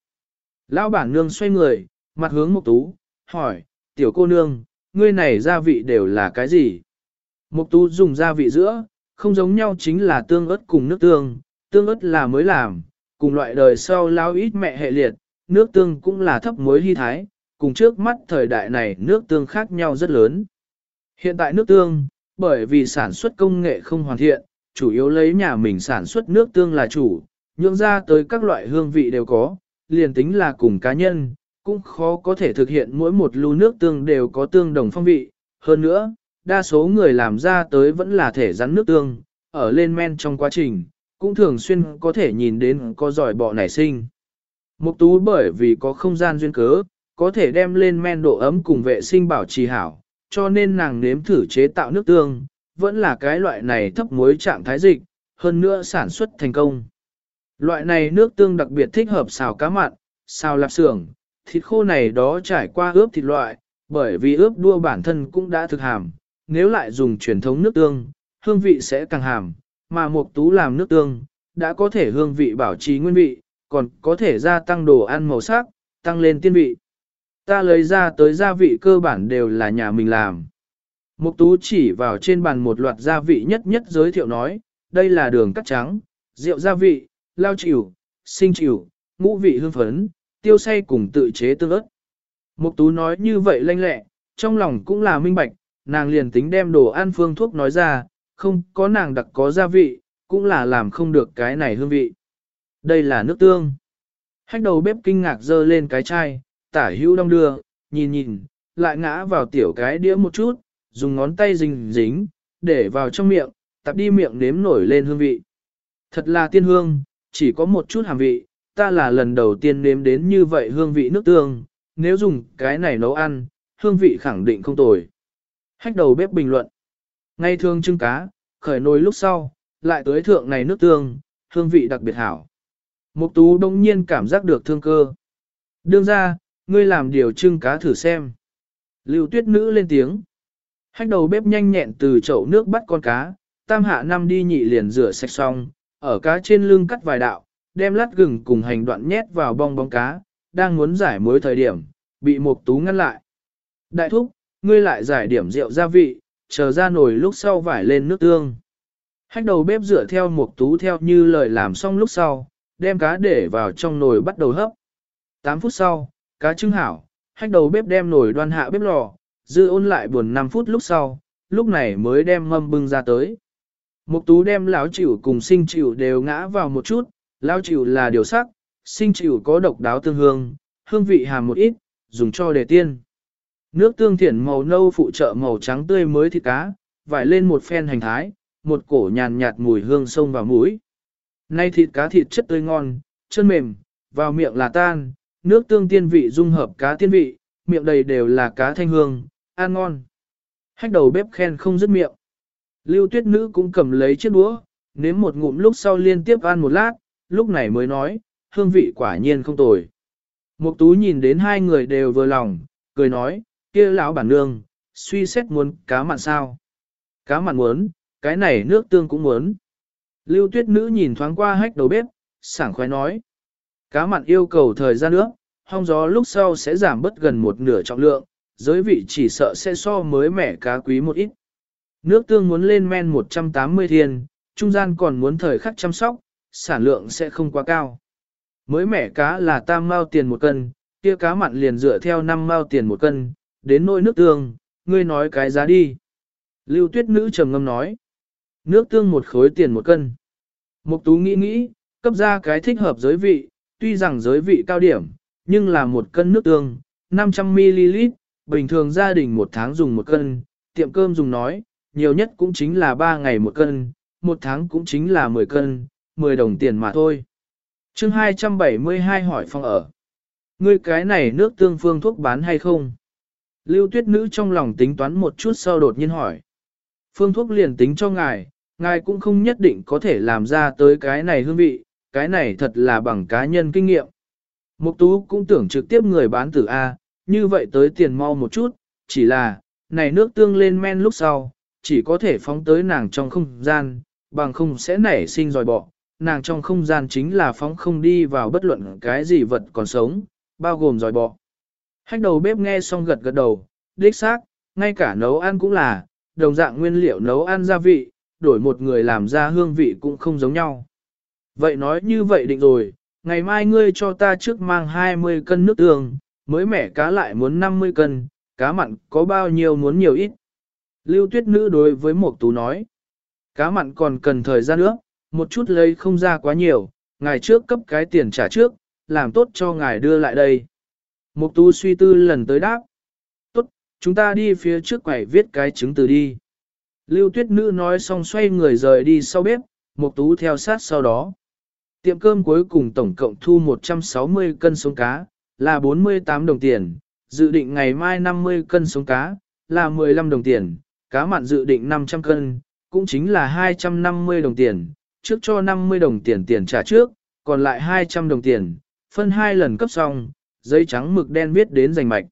Lão bản nương xoay người, mặt hướng Mục Tú, hỏi, tiểu cô nương, ngươi này gia vị đều là cái gì? Mục Tú dùng gia vị giữa, không giống nhau chính là tương ớt cùng nước tương, tương ớt là mới làm, cùng loại đời sau lão ít mẹ hệ liệt, nước tương cũng là thấp muối hy thái, cùng trước mắt thời đại này nước tương khác nhau rất lớn. Hiện tại nước tương, bởi vì sản xuất công nghệ không hoàn thiện, chủ yếu lấy nhà mình sản xuất nước tương là chủ, nhượng ra tới các loại hương vị đều có, liền tính là cùng cá nhân, cũng khó có thể thực hiện mỗi một lưu nước tương đều có tương đồng phong vị. Hơn nữa, đa số người làm ra tới vẫn là thể rắn nước tương, ở lên men trong quá trình, cũng thường xuyên có thể nhìn đến có giỏi bọ nảy sinh. Mục tú bởi vì có không gian duyên cớ, có thể đem lên men độ ấm cùng vệ sinh bảo trì hảo, cho nên nàng nếm thử chế tạo nước tương, vẫn là cái loại này thấp muối trạng thái dịch, hơn nữa sản xuất thành công. Loại này nước tương đặc biệt thích hợp xào cá mặn, xào lạp xưởng, thịt khô này đó trải qua ướp thịt loại, bởi vì ướp đua bản thân cũng đã thực hàm, nếu lại dùng truyền thống nước tương, hương vị sẽ càng hàm, mà một tú làm nước tương, đã có thể hương vị bảo trì nguyên vị, còn có thể gia tăng đồ ăn màu sắc, tăng lên tiên vị. Ta lấy ra tới gia vị cơ bản đều là nhà mình làm. Mục tú chỉ vào trên bàn một loạt gia vị nhất nhất giới thiệu nói, đây là đường cắt trắng, rượu gia vị, lao chịu, sinh chịu, ngũ vị hương phấn, tiêu say cùng tự chế tương ớt. Mục tú nói như vậy lanh lẹ, trong lòng cũng là minh bạch, nàng liền tính đem đồ ăn phương thuốc nói ra, không có nàng đặc có gia vị, cũng là làm không được cái này hương vị. Đây là nước tương. Hách đầu bếp kinh ngạc dơ lên cái chai, tả hữu đong đưa, nhìn nhìn, lại ngã vào tiểu cái đĩa một chút, dùng ngón tay dính dính, để vào trong miệng, tập đi miệng nếm nổi lên hương vị. Thật là tiên hương, chỉ có một chút hàm vị, ta là lần đầu tiên nếm đến như vậy hương vị nước tương, nếu dùng cái này nấu ăn, hương vị khẳng định không tồi. Hách đầu bếp bình luận. Ngay thương trưng cá, khởi nồi lúc sau, lại tới thượng này nước tương, hương vị đặc biệt hảo. Mục tú đông nhiên cảm giác được thương cơ. Đương ra, ngươi làm điều trưng cá thử xem. Lưu tuyết nữ lên tiếng. Hách đầu bếp nhanh nhẹn từ chậu nước bắt con cá, tam hạ năm đi nhị liền rửa sạch xong, ở cá trên lưng cắt vài đạo, đem lát gừng cùng hành đoạn nhét vào bong bóng cá, đang muốn giải mối thời điểm, bị Mục tú ngăn lại. Đại thúc, ngươi lại giải điểm rượu gia vị, chờ ra nồi lúc sau vải lên nước tương. Hách đầu bếp rửa theo Mục tú theo như lời làm xong lúc sau, đem cá để vào trong nồi bắt đầu hấp. 8 phút sau, cá trưng hảo, hách đầu bếp đem nồi đoan hạ bếp lò, dư ôn lại buồn 5 phút lúc sau, lúc này mới đem mâm bưng ra tới. Mục tú đem lão chịu cùng sinh chịu đều ngã vào một chút, lão chịu là điều sắc, sinh chịu có độc đáo tương hương, hương vị hàm một ít, dùng cho đề tiên. Nước tương thiển màu nâu phụ trợ màu trắng tươi mới thịt cá, vải lên một phen hành thái, một cổ nhàn nhạt mùi hương sông vào mũi. Nay thịt cá thịt chất tươi ngon, chân mềm, vào miệng là tan, nước tương tiên vị dung hợp cá tiên vị, miệng đầy đều là cá thanh hương, ăn ngon. Hách đầu bếp khen không dứt miệng. Lưu tuyết nữ cũng cầm lấy chiếc đũa, nếm một ngụm lúc sau liên tiếp ăn một lát, lúc này mới nói, hương vị quả nhiên không tồi. Mục tú nhìn đến hai người đều vừa lòng, cười nói, kia lão bản nương, suy xét muốn cá mặn sao? Cá mặn muốn, cái này nước tương cũng muốn. Lưu tuyết nữ nhìn thoáng qua hách đầu bếp, sảng khoái nói. Cá mặn yêu cầu thời gian nước, hong gió lúc sau sẽ giảm bớt gần một nửa trọng lượng, giới vị chỉ sợ sẽ so mới mẻ cá quý một ít. Nước tương muốn lên men 180 thiên, trung gian còn muốn thời khắc chăm sóc, sản lượng sẽ không quá cao. Mới mẻ cá là tam mao tiền một cân, kia cá mặn liền dựa theo 5 mao tiền một cân, đến nỗi nước tương, ngươi nói cái giá đi. Lưu tuyết nữ trầm ngâm nói, nước tương một khối tiền một cân. Mục tú nghĩ nghĩ, cấp ra cái thích hợp giới vị, tuy rằng giới vị cao điểm, nhưng là một cân nước tương, 500ml, bình thường gia đình một tháng dùng một cân, tiệm cơm dùng nói, nhiều nhất cũng chính là 3 ngày một cân, một tháng cũng chính là 10 cân, 10 đồng tiền mà thôi. chương 272 hỏi phòng ở. Ngươi cái này nước tương phương thuốc bán hay không? Lưu tuyết nữ trong lòng tính toán một chút sau đột nhiên hỏi. Phương thuốc liền tính cho ngài, ngài cũng không nhất định có thể làm ra tới cái này hương vị, cái này thật là bằng cá nhân kinh nghiệm. Mục tú cũng tưởng trực tiếp người bán tử A, như vậy tới tiền mau một chút, chỉ là, này nước tương lên men lúc sau, chỉ có thể phóng tới nàng trong không gian, bằng không sẽ nảy sinh dòi bọ. Nàng trong không gian chính là phóng không đi vào bất luận cái gì vật còn sống, bao gồm dòi bọ. Hách đầu bếp nghe xong gật gật đầu, đích xác, ngay cả nấu ăn cũng là, đồng dạng nguyên liệu nấu ăn gia vị, đổi một người làm ra hương vị cũng không giống nhau. Vậy nói như vậy định rồi, ngày mai ngươi cho ta trước mang 20 cân nước tương, mới mẻ cá lại muốn 50 cân, cá mặn có bao nhiêu muốn nhiều ít. Lưu tuyết nữ đối với một Tú nói, cá mặn còn cần thời gian nữa, một chút lấy không ra quá nhiều, ngài trước cấp cái tiền trả trước, làm tốt cho ngài đưa lại đây. Mục tú suy tư lần tới đáp. Tốt, chúng ta đi phía trước quầy viết cái chứng từ đi. Lưu tuyết nữ nói xong xoay người rời đi sau bếp, mục tú theo sát sau đó. Tiệm cơm cuối cùng tổng cộng thu 160 cân sống cá, là 48 đồng tiền, dự định ngày mai 50 cân sống cá, là 15 đồng tiền, cá mặn dự định 500 cân, cũng chính là 250 đồng tiền, trước cho 50 đồng tiền tiền trả trước, còn lại 200 đồng tiền, phân hai lần cấp xong, giấy trắng mực đen viết đến giành mạch.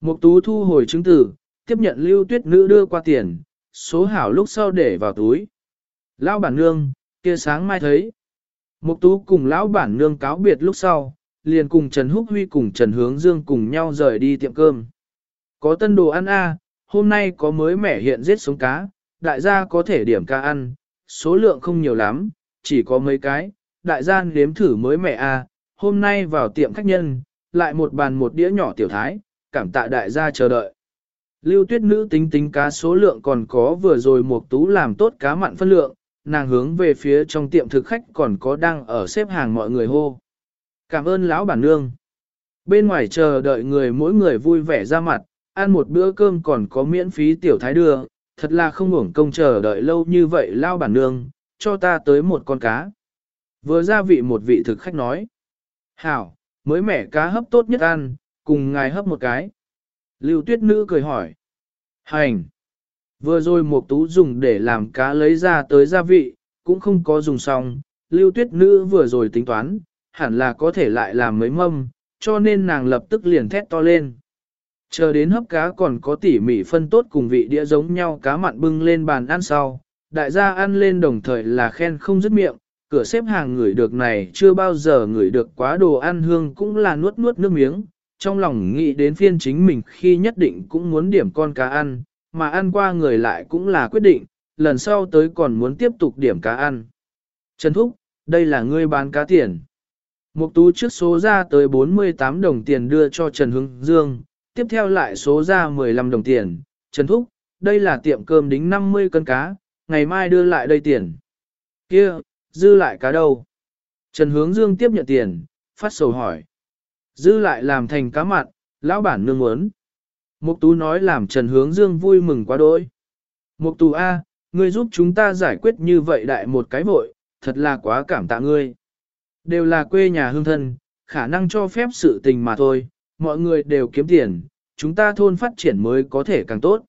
Mục tú thu hồi chứng từ, tiếp nhận lưu tuyết nữ đưa qua tiền, số hảo lúc sau để vào túi. Lão bản nương, kia sáng mai thấy. Mục tú cùng lão bản nương cáo biệt lúc sau, liền cùng Trần Húc Huy cùng Trần Hướng Dương cùng nhau rời đi tiệm cơm. Có tân đồ ăn a, hôm nay có mới mẻ hiện giết sống cá, đại gia có thể điểm ca ăn, số lượng không nhiều lắm, chỉ có mấy cái, đại gia nếm thử mới mẻ a, hôm nay vào tiệm khách nhân, lại một bàn một đĩa nhỏ tiểu thái, cảm tạ đại gia chờ đợi. Lưu tuyết nữ tính tính cá số lượng còn có vừa rồi một tú làm tốt cá mặn phân lượng, nàng hướng về phía trong tiệm thực khách còn có đang ở xếp hàng mọi người hô. Cảm ơn lão bản nương. Bên ngoài chờ đợi người mỗi người vui vẻ ra mặt, ăn một bữa cơm còn có miễn phí tiểu thái đưa, thật là không uổng công chờ đợi lâu như vậy lão bản nương, cho ta tới một con cá. Vừa ra vị một vị thực khách nói. Hảo, mới mẻ cá hấp tốt nhất ăn, cùng ngài hấp một cái. Lưu tuyết nữ cười hỏi. Hành. Vừa rồi một tú dùng để làm cá lấy ra tới gia vị, cũng không có dùng xong. Lưu tuyết nữ vừa rồi tính toán, hẳn là có thể lại làm mấy mâm, cho nên nàng lập tức liền thét to lên. Chờ đến hấp cá còn có tỉ mỉ phân tốt cùng vị đĩa giống nhau cá mặn bưng lên bàn ăn sau, đại gia ăn lên đồng thời là khen không dứt miệng, cửa xếp hàng người được này chưa bao giờ người được quá đồ ăn hương cũng là nuốt nuốt nước miếng, trong lòng nghĩ đến phiên chính mình khi nhất định cũng muốn điểm con cá ăn, mà ăn qua người lại cũng là quyết định, lần sau tới còn muốn tiếp tục điểm cá ăn. Trần Thúc, đây là ngươi bán cá tiền. Mục tú trước số ra tới 48 đồng tiền đưa cho Trần Hưng Dương, tiếp theo lại số ra 15 đồng tiền. Trần Thúc, đây là tiệm cơm đính 50 cân cá, ngày mai đưa lại đây tiền. Kia, dư lại cá đâu? Trần Hướng Dương tiếp nhận tiền, phát sầu hỏi. Dư lại làm thành cá mặn, lão bản nương muốn. Mục tú nói làm Trần Hướng Dương vui mừng quá đỗi. Mục tú A, ngươi giúp chúng ta giải quyết như vậy đại một cái vội, thật là quá cảm tạ ngươi. Đều là quê nhà hương thân, khả năng cho phép sự tình mà thôi, mọi người đều kiếm tiền, chúng ta thôn phát triển mới có thể càng tốt.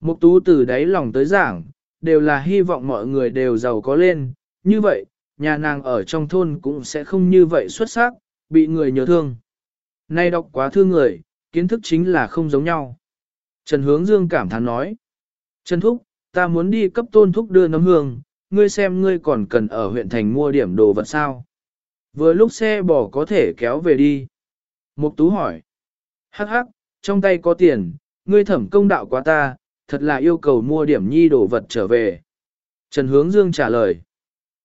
Mục tú từ đáy lòng tới giảng, đều là hy vọng mọi người đều giàu có lên, như vậy, nhà nàng ở trong thôn cũng sẽ không như vậy xuất sắc, bị người nhớ thương. Nay đọc quá thương người, kiến thức chính là không giống nhau. Trần Hướng Dương cảm thán nói. Trần Thúc, ta muốn đi cấp tôn thúc đưa nấm hương, ngươi xem ngươi còn cần ở huyện thành mua điểm đồ vật sao. Vừa lúc xe bỏ có thể kéo về đi. Mục Tú hỏi. Hắc hắc, trong tay có tiền, ngươi thẩm công đạo quá ta, thật là yêu cầu mua điểm nhi đồ vật trở về. Trần Hướng Dương trả lời.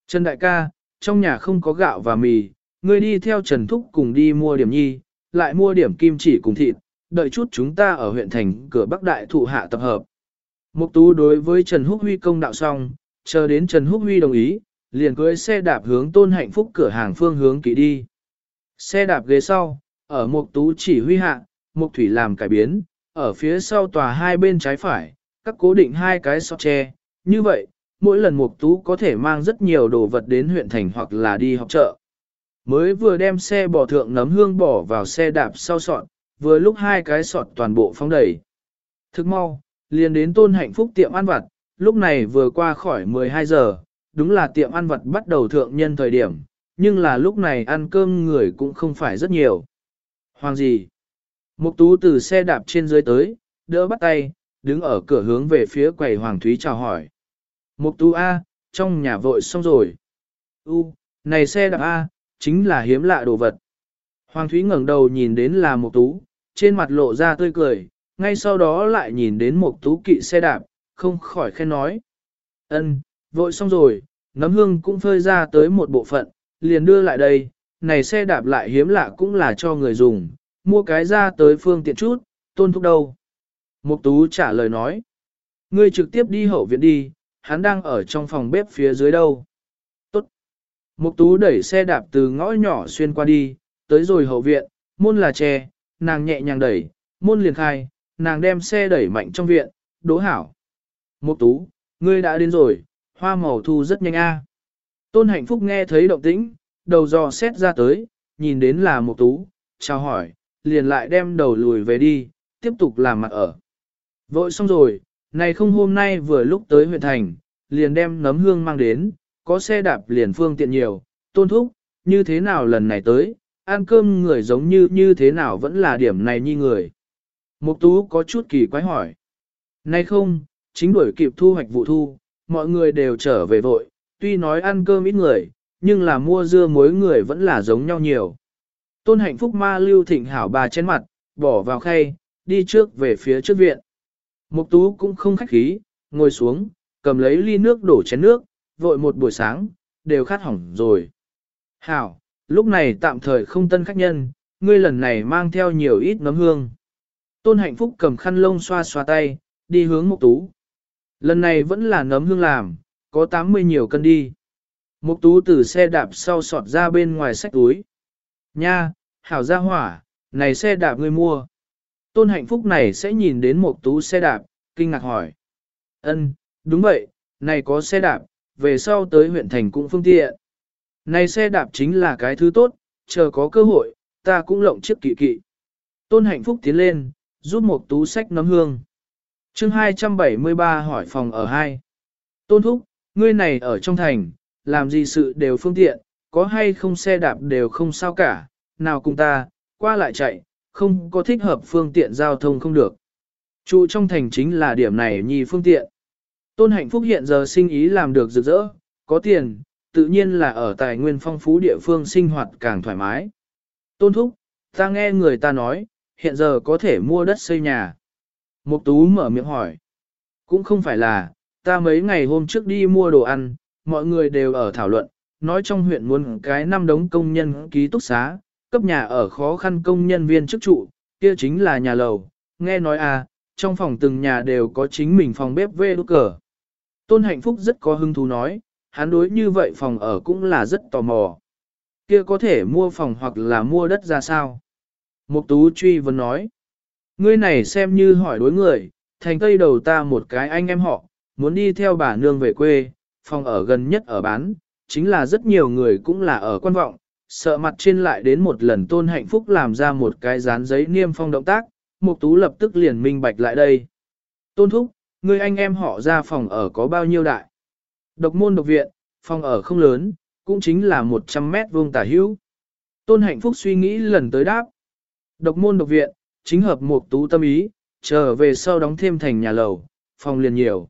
Trần Đại ca, trong nhà không có gạo và mì, ngươi đi theo Trần Thúc cùng đi mua điểm nhi, lại mua điểm kim chỉ cùng thịt, đợi chút chúng ta ở huyện thành cửa Bắc Đại thụ hạ tập hợp. Mục Tú đối với Trần Húc Huy công đạo xong, chờ đến Trần Húc Huy đồng ý, liền cưỡi xe đạp hướng Tôn Hạnh Phúc cửa hàng phương hướng kỵ đi. Xe đạp ghế sau, ở Mục Tú chỉ huy hạ, Mục Thủy làm cải biến, ở phía sau tòa hai bên trái phải, các cố định hai cái sọt tre, như vậy, mỗi lần Mục Tú có thể mang rất nhiều đồ vật đến huyện thành hoặc là đi học chợ. Mới vừa đem xe bỏ thượng nấm hương bỏ vào xe đạp sau sọt, vừa lúc hai cái sọt toàn bộ phóng đầy. Thức mau, liền đến tôn hạnh phúc tiệm ăn vặt, lúc này vừa qua khỏi 12 giờ, đúng là tiệm ăn vặt bắt đầu thượng nhân thời điểm, nhưng là lúc này ăn cơm người cũng không phải rất nhiều. Hoàng gì? Mục tú từ xe đạp trên dưới tới, đỡ bắt tay, đứng ở cửa hướng về phía quầy Hoàng Thúy chào hỏi. Mục tú A, trong nhà vội xong rồi. U, này xe đạp A, chính là hiếm lạ đồ vật. Hoàng Thúy ngẩng đầu nhìn đến là Mục tú, trên mặt lộ ra tươi cười, ngay sau đó lại nhìn đến Mục tú kỵ xe đạp, không khỏi khen nói. Ân, vội xong rồi, nấm hương cũng phơi ra tới một bộ phận, liền đưa lại đây, này xe đạp lại hiếm lạ cũng là cho người dùng, mua cái ra tới phương tiện chút, tôn thúc đâu. Mục tú trả lời nói. Ngươi trực tiếp đi hậu viện đi, hắn đang ở trong phòng bếp phía dưới đâu. Mục tú đẩy xe đạp từ ngõ nhỏ xuyên qua đi, tới rồi hậu viện, môn là tre, nàng nhẹ nhàng đẩy, môn liền khai, nàng đem xe đẩy mạnh trong viện, đố hảo. Mục tú, ngươi đã đến rồi, hoa màu thu rất nhanh a. Tôn hạnh phúc nghe thấy động tĩnh, đầu dò xét ra tới, nhìn đến là mục tú, chào hỏi, liền lại đem đầu lùi về đi, tiếp tục làm mặt ở. Vội xong rồi, này không hôm nay vừa lúc tới huyện thành, liền đem nấm hương mang đến, có xe đạp liền phương tiện nhiều, tôn thúc, như thế nào lần này tới, ăn cơm người giống như như thế nào vẫn là điểm này như người. Mục tú có chút kỳ quái hỏi. nay không, chính đuổi kịp thu hoạch vụ thu, mọi người đều trở về vội, tuy nói ăn cơm ít người, nhưng là mua dưa muối người vẫn là giống nhau nhiều. Tôn hạnh phúc ma lưu thịnh hảo bà trên mặt, bỏ vào khay, đi trước về phía trước viện. Mục tú cũng không khách khí, ngồi xuống, cầm lấy ly nước đổ chén nước, vội một buổi sáng, đều khát hỏng rồi. Hảo, lúc này tạm thời không tân khách nhân, ngươi lần này mang theo nhiều ít nấm hương. Tôn hạnh phúc cầm khăn lông xoa xoa tay, đi hướng mục tú. Lần này vẫn là nấm hương làm, có 80 nhiều cân đi. Mục tú từ xe đạp sau sọt ra bên ngoài sách túi. Nha, hảo ra hỏa, này xe đạp ngươi mua. Tôn hạnh phúc này sẽ nhìn đến mục tú xe đạp, kinh ngạc hỏi. Ân, đúng vậy, này có xe đạp, về sau tới huyện thành cũng phương tiện. Này xe đạp chính là cái thứ tốt, chờ có cơ hội, ta cũng lộng chiếc kỵ kỵ. Tôn hạnh phúc tiến lên, giúp một tú sách nấm hương. chương 273 hỏi phòng ở hai. Tôn thúc, ngươi này ở trong thành, làm gì sự đều phương tiện, có hay không xe đạp đều không sao cả, nào cùng ta, qua lại chạy, không có thích hợp phương tiện giao thông không được. Trụ trong thành chính là điểm này nhi phương tiện. Tôn hạnh phúc hiện giờ sinh ý làm được rực rỡ, có tiền, tự nhiên là ở tài nguyên phong phú địa phương sinh hoạt càng thoải mái. Tôn thúc, ta nghe người ta nói, hiện giờ có thể mua đất xây nhà. Mục tú mở miệng hỏi. Cũng không phải là, ta mấy ngày hôm trước đi mua đồ ăn, mọi người đều ở thảo luận, nói trong huyện muốn cái năm đống công nhân ký túc xá, cấp nhà ở khó khăn công nhân viên chức trụ, kia chính là nhà lầu, nghe nói à, trong phòng từng nhà đều có chính mình phòng bếp vê đốt cờ. Tôn hạnh phúc rất có hứng thú nói, hắn đối như vậy phòng ở cũng là rất tò mò. Kia có thể mua phòng hoặc là mua đất ra sao? Mục tú truy vấn nói, ngươi này xem như hỏi đối người, thành tây đầu ta một cái anh em họ, muốn đi theo bà nương về quê, phòng ở gần nhất ở bán, chính là rất nhiều người cũng là ở quan vọng, sợ mặt trên lại đến một lần tôn hạnh phúc làm ra một cái dán giấy niêm phong động tác, Mục Tú lập tức liền minh bạch lại đây. Tôn thúc, người anh em họ ra phòng ở có bao nhiêu đại? Độc môn độc viện, phòng ở không lớn, cũng chính là 100 mét vuông tả hữu. Tôn hạnh phúc suy nghĩ lần tới đáp. Độc môn độc viện, chính hợp một Tú tâm ý, trở về sau đóng thêm thành nhà lầu, phòng liền nhiều.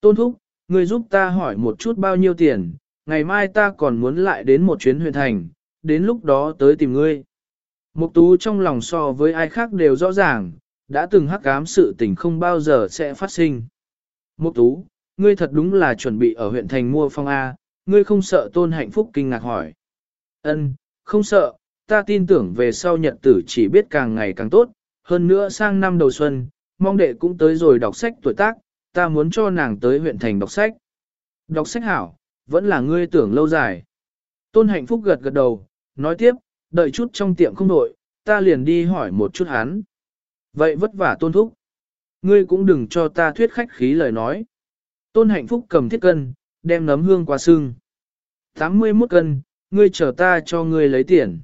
Tôn thúc, người giúp ta hỏi một chút bao nhiêu tiền, ngày mai ta còn muốn lại đến một chuyến huyện thành, đến lúc đó tới tìm ngươi. Mục tú trong lòng so với ai khác đều rõ ràng, đã từng hắc ám sự tình không bao giờ sẽ phát sinh. Mục tú, ngươi thật đúng là chuẩn bị ở huyện thành mua phong A, ngươi không sợ tôn hạnh phúc kinh ngạc hỏi. Ân, không sợ, ta tin tưởng về sau nhật tử chỉ biết càng ngày càng tốt, hơn nữa sang năm đầu xuân, mong đệ cũng tới rồi đọc sách tuổi tác, ta muốn cho nàng tới huyện thành đọc sách. Đọc sách hảo, vẫn là ngươi tưởng lâu dài. Tôn hạnh phúc gật gật đầu, nói tiếp, đợi chút trong tiệm không đội, ta liền đi hỏi một chút hắn. Vậy vất vả tôn thúc. Ngươi cũng đừng cho ta thuyết khách khí lời nói. Tôn hạnh phúc cầm thiết cân, đem nấm hương qua xương. 81 cân, ngươi chờ ta cho ngươi lấy tiền.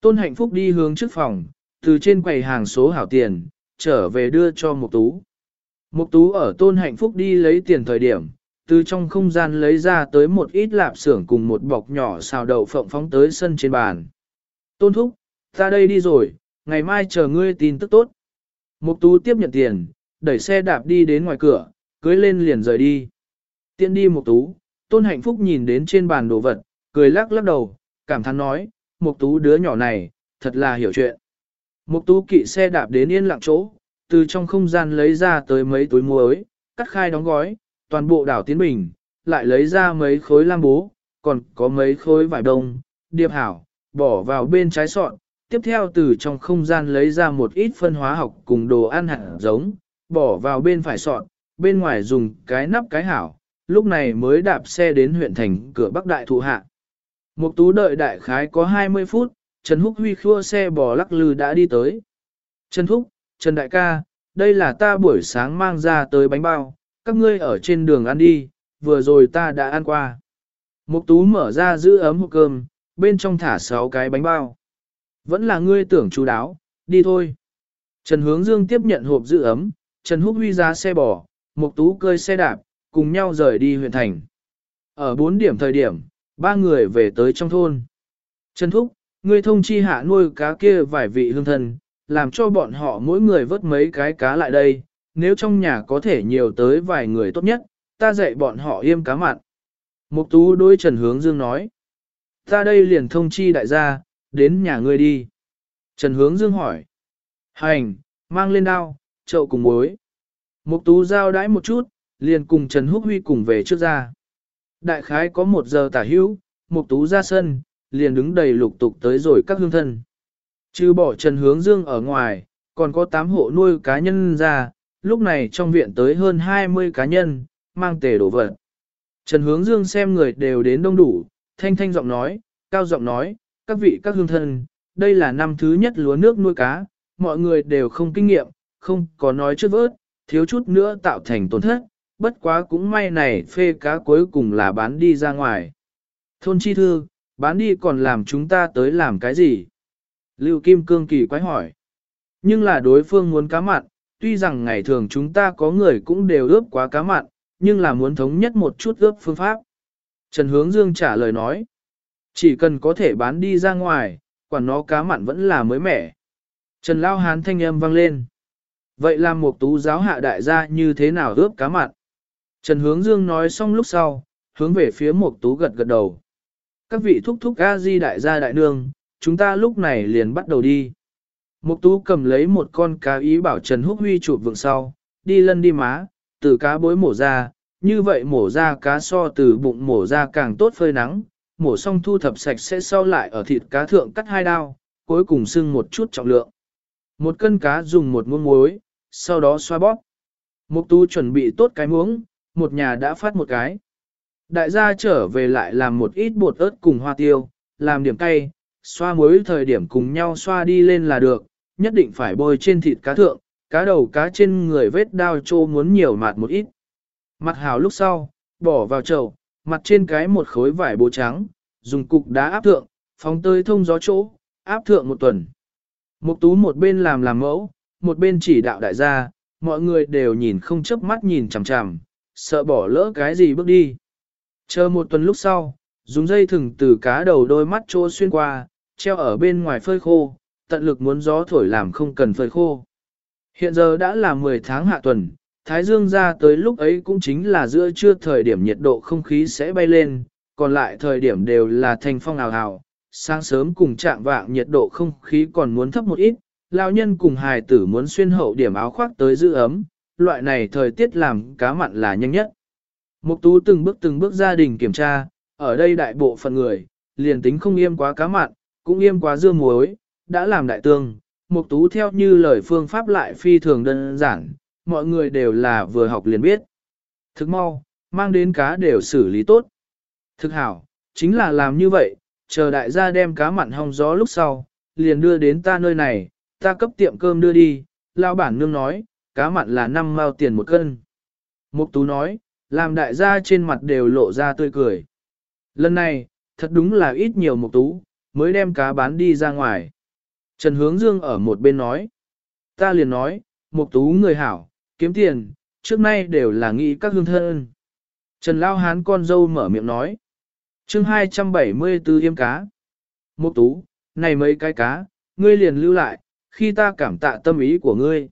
Tôn hạnh phúc đi hướng trước phòng, từ trên quầy hàng số hảo tiền, trở về đưa cho Mục Tú. Mục Tú ở Tôn hạnh phúc đi lấy tiền thời điểm, từ trong không gian lấy ra tới một ít lạp xưởng cùng một bọc nhỏ xào đậu phộng phóng tới sân trên bàn. Tôn thúc, ta đây đi rồi, ngày mai chờ ngươi tin tức tốt. Mục tú tiếp nhận tiền, đẩy xe đạp đi đến ngoài cửa, cưới lên liền rời đi. Tiện đi mục tú, tôn hạnh phúc nhìn đến trên bàn đồ vật, cười lắc lắc đầu, cảm thán nói, mục tú đứa nhỏ này, thật là hiểu chuyện. Mục tú kỵ xe đạp đến yên lặng chỗ, từ trong không gian lấy ra tới mấy túi muối, cắt khai đóng gói, toàn bộ đảo tiến bình, lại lấy ra mấy khối lam bố, còn có mấy khối vải đông, điệp hảo, bỏ vào bên trái sọn, tiếp theo từ trong không gian lấy ra một ít phân hóa học cùng đồ ăn hạt giống, bỏ vào bên phải sọt, bên ngoài dùng cái nắp cái hảo, lúc này mới đạp xe đến huyện thành cửa Bắc Đại Thụ Hạ. Mục tú đợi đại khái có 20 phút, Trần Húc Huy khua xe bò lắc lư đã đi tới. Trần Húc, Trần Đại ca, đây là ta buổi sáng mang ra tới bánh bao, các ngươi ở trên đường ăn đi, vừa rồi ta đã ăn qua. Mục tú mở ra giữ ấm hộp cơm, bên trong thả 6 cái bánh bao. Vẫn là ngươi tưởng chú đáo, đi thôi. Trần Hướng Dương tiếp nhận hộp giữ ấm, Trần Húc Huy ra xe bò, Mục Tú cơi xe đạp, cùng nhau rời đi huyện thành. Ở bốn điểm thời điểm, ba người về tới trong thôn. Trần Thúc, ngươi thông chi hạ nuôi cá kia vài vị hương thân, làm cho bọn họ mỗi người vớt mấy cái cá lại đây, nếu trong nhà có thể nhiều tới vài người tốt nhất, ta dạy bọn họ yêm cá mặn. Mục tú đối Trần Hướng Dương nói. Ta đây liền thông chi đại gia, đến nhà ngươi đi. Trần Hướng Dương hỏi. Hành, mang lên đao, chậu cùng muối. Mục tú giao đãi một chút, liền cùng Trần Húc Huy cùng về trước ra. Đại khái có một giờ tả hữu, mục tú ra sân, liền đứng đầy lục tục tới rồi các hương thân. Trừ bỏ Trần Hướng Dương ở ngoài, còn có 8 hộ nuôi cá nhân ra, lúc này trong viện tới hơn 20 cá nhân, mang tề đổ vật. Trần Hướng Dương xem người đều đến đông đủ, thanh thanh giọng nói, cao giọng nói, các vị các hương thân, đây là năm thứ nhất lúa nước nuôi cá, mọi người đều không kinh nghiệm, không có nói trước vớt, thiếu chút nữa tạo thành tổn thất, bất quá cũng may này phê cá cuối cùng là bán đi ra ngoài. Thôn chi thư, bán đi còn làm chúng ta tới làm cái gì? Lưu Kim Cương kỳ quái hỏi. Nhưng là đối phương muốn cá mặn, tuy rằng ngày thường chúng ta có người cũng đều ướp quá cá mặn, nhưng là muốn thống nhất một chút ướp phương pháp. Trần Hướng Dương trả lời nói, chỉ cần có thể bán đi ra ngoài, quản nó cá mặn vẫn là mới mẻ. Trần Lao Hán thanh âm vang lên. Vậy làm một tú giáo hạ đại gia như thế nào ướp cá mặn? Trần Hướng Dương nói xong lúc sau, hướng về phía một tú gật gật đầu. Các vị thúc thúc A Di đại gia đại nương, chúng ta lúc này liền bắt đầu đi. Mục tú cầm lấy một con cá ý bảo Trần Húc Huy chụp vượng sau, đi lân đi má, từ cá bối mổ ra, như vậy mổ ra cá so từ bụng mổ ra càng tốt phơi nắng, mổ xong thu thập sạch sẽ sau lại ở thịt cá thượng cắt hai đao, cuối cùng xưng một chút trọng lượng. Một cân cá dùng một muỗng muối, sau đó xoa bóp. Mục tu chuẩn bị tốt cái muỗng, một nhà đã phát một cái. Đại gia trở về lại làm một ít bột ớt cùng hoa tiêu, làm điểm cay, xoa muối thời điểm cùng nhau xoa đi lên là được, nhất định phải bôi trên thịt cá thượng, cá đầu cá trên người vết đao trô muốn nhiều mạt một ít. Mặt hào lúc sau, bỏ vào chậu, mặt trên cái một khối vải bố trắng, dùng cục đá áp thượng, phóng tới thông gió chỗ, áp thượng một tuần. Mục tú một bên làm làm mẫu, một bên chỉ đạo đại gia, mọi người đều nhìn không chớp mắt nhìn chằm chằm, sợ bỏ lỡ cái gì bước đi. Chờ một tuần lúc sau, dùng dây thừng từ cá đầu đôi mắt chỗ xuyên qua, treo ở bên ngoài phơi khô, tận lực muốn gió thổi làm không cần phơi khô. Hiện giờ đã là 10 tháng hạ tuần, Thái Dương ra tới lúc ấy cũng chính là giữa trưa thời điểm nhiệt độ không khí sẽ bay lên, còn lại thời điểm đều là thành phong ảo ảo. Sáng sớm cùng trạng vạng nhiệt độ không khí còn muốn thấp một ít, lao nhân cùng hài tử muốn xuyên hậu điểm áo khoác tới giữ ấm, loại này thời tiết làm cá mặn là nhanh nhất. Mục tú từng bước từng bước gia đình kiểm tra, ở đây đại bộ phận người, liền tính không yêm quá cá mặn, cũng yêm quá dưa muối, đã làm đại tương. Mục tú theo như lời phương pháp lại phi thường đơn giản, mọi người đều là vừa học liền biết. Thực mau, mang đến cá đều xử lý tốt. Thực hảo, chính là làm như vậy, chờ đại gia đem cá mặn hong gió lúc sau, liền đưa đến ta nơi này, ta cấp tiệm cơm đưa đi, lao bản nương nói, cá mặn là 5 mao tiền một cân. Mục tú nói, làm đại gia trên mặt đều lộ ra tươi cười. Lần này, thật đúng là ít nhiều mục tú, mới đem cá bán đi ra ngoài. Trần Hướng Dương ở một bên nói, ta liền nói, mục tú người hảo, kiếm tiền, trước nay đều là nghĩ các hương thân. Trần Lao Hán con dâu mở miệng nói, chương 274 yêm cá. Mục tú, này mấy cái cá, ngươi liền lưu lại, khi ta cảm tạ tâm ý của ngươi.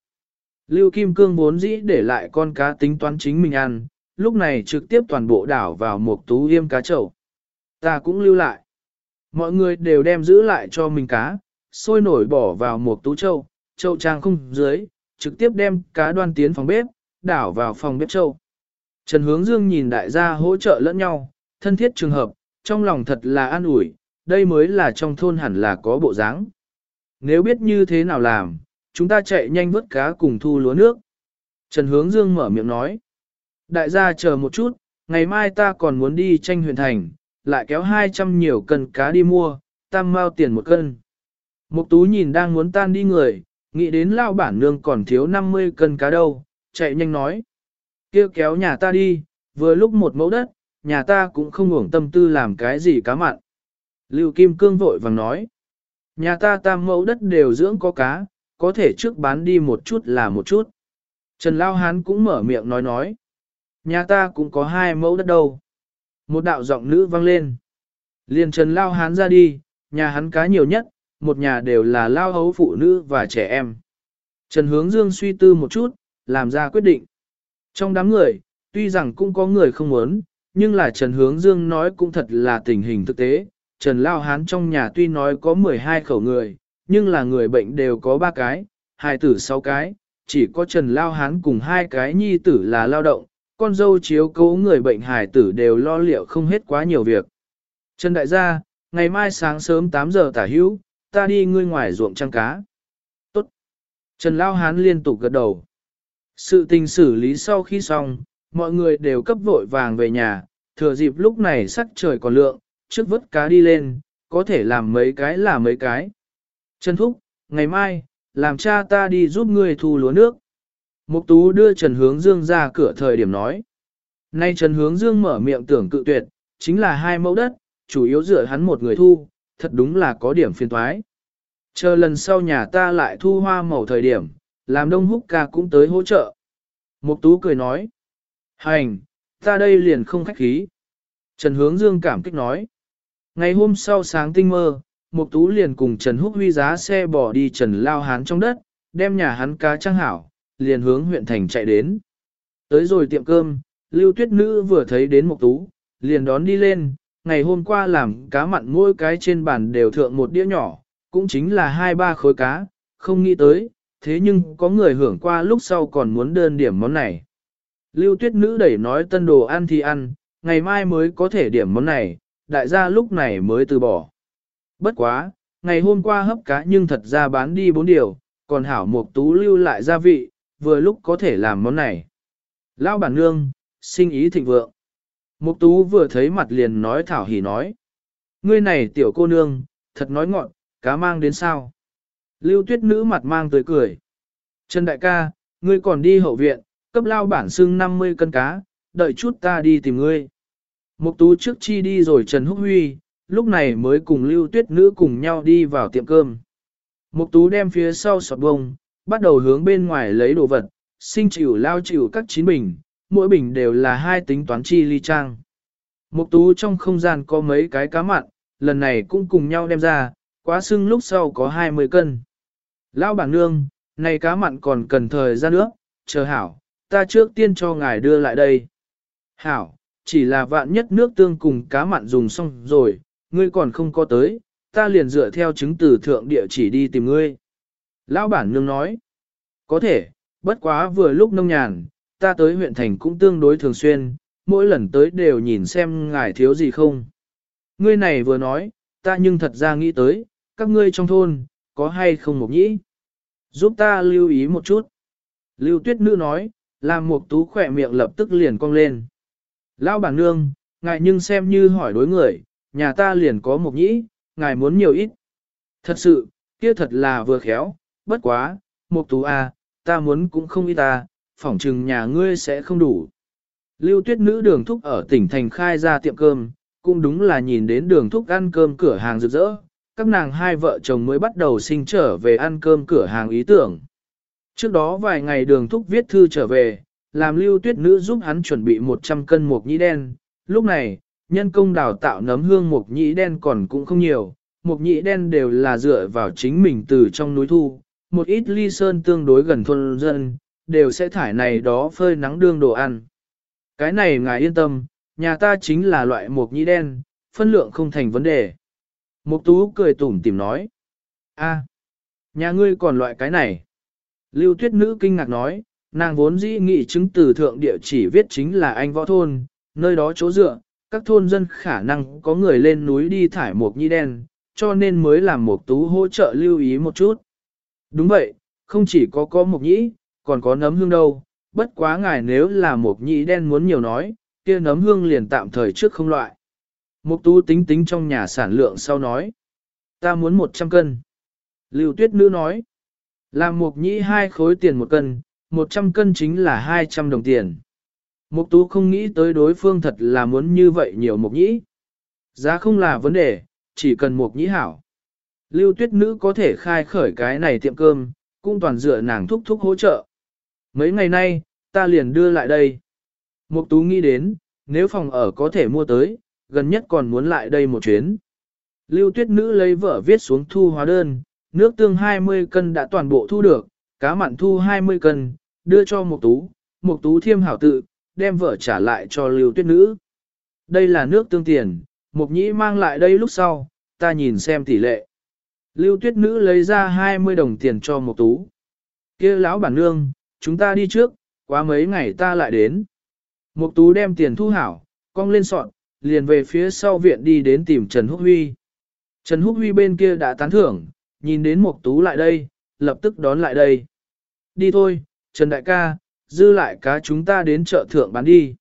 Lưu Kim Cương vốn dĩ để lại con cá tính toán chính mình ăn, lúc này trực tiếp toàn bộ đảo vào mục tú yêm cá chậu. Ta cũng lưu lại. Mọi người đều đem giữ lại cho mình cá, sôi nổi bỏ vào một tú châu, châu trang không dưới, trực tiếp đem cá đoan tiến phòng bếp, đảo vào phòng bếp châu. Trần Hướng Dương nhìn đại gia hỗ trợ lẫn nhau, thân thiết trường hợp, trong lòng thật là an ủi, đây mới là trong thôn hẳn là có bộ dáng. Nếu biết như thế nào làm, chúng ta chạy nhanh vớt cá cùng thu lúa nước. Trần Hướng Dương mở miệng nói. Đại gia chờ một chút, ngày mai ta còn muốn đi tranh huyền thành, lại kéo 200 nhiều cân cá đi mua, tam mao tiền một cân. Mục tú nhìn đang muốn tan đi người, nghĩ đến lao bản nương còn thiếu 50 cân cá đâu, chạy nhanh nói. kia kéo nhà ta đi, vừa lúc một mẫu đất, nhà ta cũng không ngủng tâm tư làm cái gì cá mặn. Lưu Kim Cương vội vàng nói. Nhà ta tam mẫu đất đều dưỡng có cá, có thể trước bán đi một chút là một chút. Trần Lao Hán cũng mở miệng nói nói. Nhà ta cũng có hai mẫu đất đâu. Một đạo giọng nữ vang lên. Liền Trần Lao Hán ra đi, nhà hắn cá nhiều nhất, một nhà đều là lao hấu phụ nữ và trẻ em. Trần Hướng Dương suy tư một chút, làm ra quyết định. Trong đám người, tuy rằng cũng có người không muốn, nhưng là Trần Hướng Dương nói cũng thật là tình hình thực tế. Trần Lao Hán trong nhà tuy nói có 12 khẩu người, nhưng là người bệnh đều có 3 cái, hai tử 6 cái, chỉ có Trần Lao Hán cùng hai cái nhi tử là lao động, con dâu chiếu cố người bệnh hài tử đều lo liệu không hết quá nhiều việc. Trần Đại gia, ngày mai sáng sớm 8 giờ tả hữu, ta đi ngươi ngoài ruộng trăng cá. Tốt. Trần Lao Hán liên tục gật đầu. Sự tình xử lý sau khi xong, mọi người đều cấp vội vàng về nhà, thừa dịp lúc này sắc trời còn lượng, trước vớt cá đi lên, có thể làm mấy cái là mấy cái. Trần Thúc, ngày mai, làm cha ta đi giúp ngươi thu lúa nước. Mục Tú đưa Trần Hướng Dương ra cửa thời điểm nói. Nay Trần Hướng Dương mở miệng tưởng cự tuyệt, chính là hai mẫu đất, chủ yếu dựa hắn một người thu, thật đúng là có điểm phiền toái. Chờ lần sau nhà ta lại thu hoa màu thời điểm, làm đông húc ca cũng tới hỗ trợ. Mục Tú cười nói. Hành, ta đây liền không khách khí. Trần Hướng Dương cảm kích nói. Ngày hôm sau sáng tinh mơ, Mục Tú liền cùng Trần Húc Huy giá xe bỏ đi Trần Lao Hán trong đất, đem nhà hắn cá trang hảo, liền hướng huyện thành chạy đến. Tới rồi tiệm cơm, Lưu Tuyết Nữ vừa thấy đến Mục Tú, liền đón đi lên, ngày hôm qua làm cá mặn mỗi cái trên bàn đều thượng một đĩa nhỏ, cũng chính là hai ba khối cá, không nghĩ tới, thế nhưng có người hưởng qua lúc sau còn muốn đơn điểm món này. Lưu Tuyết Nữ đẩy nói tân đồ ăn thì ăn, ngày mai mới có thể điểm món này, đại gia lúc này mới từ bỏ. Bất quá, ngày hôm qua hấp cá nhưng thật ra bán đi bốn điều, còn hảo mục tú lưu lại gia vị, vừa lúc có thể làm món này. Lão bản nương, sinh ý thịnh vượng. Mục tú vừa thấy mặt liền nói thảo hỉ nói. Ngươi này tiểu cô nương, thật nói ngọn, cá mang đến sao. Lưu tuyết nữ mặt mang tới cười. Trần đại ca, ngươi còn đi hậu viện, cấp lao bản xưng 50 cân cá, đợi chút ta đi tìm ngươi. Mục tú trước chi đi rồi Trần Húc Huy, lúc này mới cùng lưu tuyết nữ cùng nhau đi vào tiệm cơm. Mục tú đem phía sau sọt bông, bắt đầu hướng bên ngoài lấy đồ vật, sinh chịu lao chịu các chín bình, mỗi bình đều là hai tính toán chi ly trang. Mục tú trong không gian có mấy cái cá mặn, lần này cũng cùng nhau đem ra, quá sưng lúc sau có 20 cân. Lão bảng nương, này cá mặn còn cần thời gian nữa, chờ hảo, ta trước tiên cho ngài đưa lại đây. Hảo, chỉ là vạn nhất nước tương cùng cá mặn dùng xong rồi, ngươi còn không có tới, ta liền dựa theo chứng từ thượng địa chỉ đi tìm ngươi. Lão bản nương nói, có thể, bất quá vừa lúc nông nhàn, ta tới huyện thành cũng tương đối thường xuyên, mỗi lần tới đều nhìn xem ngài thiếu gì không. Ngươi này vừa nói, ta nhưng thật ra nghĩ tới, các ngươi trong thôn, có hay không một nhĩ? Giúp ta lưu ý một chút. Lưu tuyết nữ nói, làm một tú khỏe miệng lập tức liền cong lên. Lão bản nương, ngài nhưng xem như hỏi đối người, nhà ta liền có một nhĩ, ngài muốn nhiều ít. Thật sự, kia thật là vừa khéo, bất quá, một tú a, à, ta muốn cũng không ít ta, phỏng chừng nhà ngươi sẽ không đủ. Lưu tuyết nữ đường thúc ở tỉnh thành khai ra tiệm cơm, cũng đúng là nhìn đến đường thúc ăn cơm cửa hàng rực rỡ, các nàng hai vợ chồng mới bắt đầu sinh trở về ăn cơm cửa hàng ý tưởng. Trước đó vài ngày đường thúc viết thư trở về, làm lưu tuyết nữ giúp hắn chuẩn bị 100 cân mộc nhĩ đen. Lúc này, nhân công đào tạo nấm hương mộc nhĩ đen còn cũng không nhiều, mộc nhĩ đen đều là dựa vào chính mình từ trong núi thu, một ít ly sơn tương đối gần thôn dân, đều sẽ thải này đó phơi nắng đương đồ ăn. Cái này ngài yên tâm, nhà ta chính là loại mộc nhĩ đen, phân lượng không thành vấn đề. Mục tú cười tủm tỉm nói. a, nhà ngươi còn loại cái này. Lưu tuyết nữ kinh ngạc nói, nàng vốn dĩ nghị chứng từ thượng địa chỉ viết chính là anh võ thôn, nơi đó chỗ dựa, các thôn dân khả năng có người lên núi đi thải mộc nhĩ đen, cho nên mới làm mục tú hỗ trợ lưu ý một chút. Đúng vậy, không chỉ có có mộc nhĩ, còn có nấm hương đâu, bất quá ngài nếu là mộc nhĩ đen muốn nhiều nói, kia nấm hương liền tạm thời trước không loại. Mục tú tính tính trong nhà sản lượng sau nói. Ta muốn 100 cân. Lưu tuyết nữ nói. Làm mục nhĩ hai khối tiền một cân, 100 cân chính là 200 đồng tiền. Mục tú không nghĩ tới đối phương thật là muốn như vậy nhiều mục nhĩ. Giá không là vấn đề, chỉ cần mục nhĩ hảo. Lưu tuyết nữ có thể khai khởi cái này tiệm cơm, cũng toàn dựa nàng thúc thúc hỗ trợ. Mấy ngày nay, ta liền đưa lại đây. Mục tú nghĩ đến, nếu phòng ở có thể mua tới, gần nhất còn muốn lại đây một chuyến. Lưu tuyết nữ lấy vợ viết xuống thu hóa đơn, nước tương 20 cân đã toàn bộ thu được, cá mặn thu 20 cân, đưa cho Mục tú, Mục tú thiêm hảo tự, đem vợ trả lại cho lưu tuyết nữ. Đây là nước tương tiền, mục nhĩ mang lại đây lúc sau, ta nhìn xem tỷ lệ. Lưu tuyết nữ lấy ra 20 đồng tiền cho Mục tú. kia lão bản nương, chúng ta đi trước, quá mấy ngày ta lại đến. Mục tú đem tiền thu hảo, cong lên sọn, liền về phía sau viện đi đến tìm Trần Húc Huy. Trần Húc Huy bên kia đã tán thưởng, nhìn đến Mộc Tú lại đây, lập tức đón lại đây. Đi thôi, Trần Đại ca, dư lại cá chúng ta đến chợ thượng bán đi.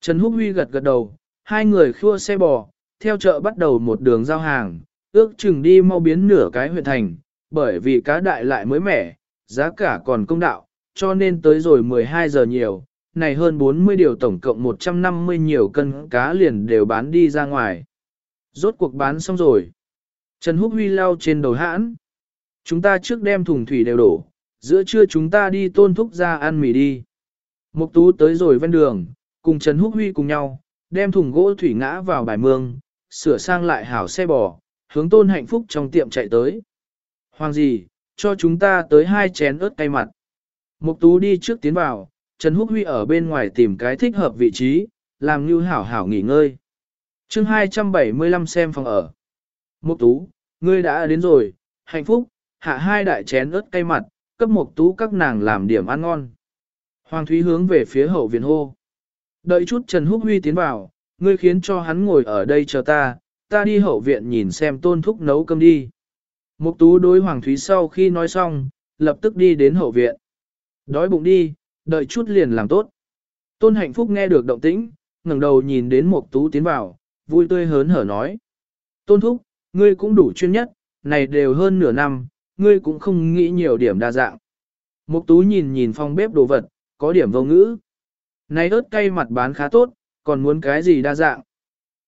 Trần Húc Huy gật gật đầu, hai người khua xe bò, theo chợ bắt đầu một đường giao hàng, ước chừng đi mau biến nửa cái huyện thành, bởi vì cá đại lại mới mẻ, giá cả còn công đạo, cho nên tới rồi 12 giờ nhiều, này hơn 40 điều tổng cộng 150 nhiều cân cá liền đều bán đi ra ngoài. Rốt cuộc bán xong rồi. Trần Húc Huy lao trên đầu hãn. Chúng ta trước đem thùng thủy đều đổ, giữa trưa chúng ta đi tôn thúc ra ăn mì đi. Mục tú tới rồi ven đường, cùng Trần Húc Huy cùng nhau, đem thùng gỗ thủy ngã vào bài mương, sửa sang lại hảo xe bò, hướng tôn hạnh phúc trong tiệm chạy tới. Hoàng gì, cho chúng ta tới hai chén ớt cay mặt. Mục tú đi trước tiến vào, Trần Húc Huy ở bên ngoài tìm cái thích hợp vị trí, làm như hảo hảo nghỉ ngơi. chương 275 xem phòng ở. Mục tú, ngươi đã đến rồi, hạnh phúc, hạ hai đại chén ớt cay mặt, cấp mục tú các nàng làm điểm ăn ngon. Hoàng Thúy hướng về phía hậu viện hô. Đợi chút Trần Húc Huy tiến vào, ngươi khiến cho hắn ngồi ở đây chờ ta, ta đi hậu viện nhìn xem tôn thúc nấu cơm đi. Mục tú đối Hoàng Thúy sau khi nói xong, lập tức đi đến hậu viện. Đói bụng đi, đợi chút liền làm tốt. Tôn hạnh phúc nghe được động tĩnh, ngẩng đầu nhìn đến một tú tiến vào, vui tươi hớn hở nói. Tôn thúc, ngươi cũng đủ chuyên nhất, này đều hơn nửa năm, ngươi cũng không nghĩ nhiều điểm đa dạng. Mục tú nhìn nhìn phòng bếp đồ vật, có điểm vô ngữ. Này ớt cay mặt bán khá tốt, còn muốn cái gì đa dạng?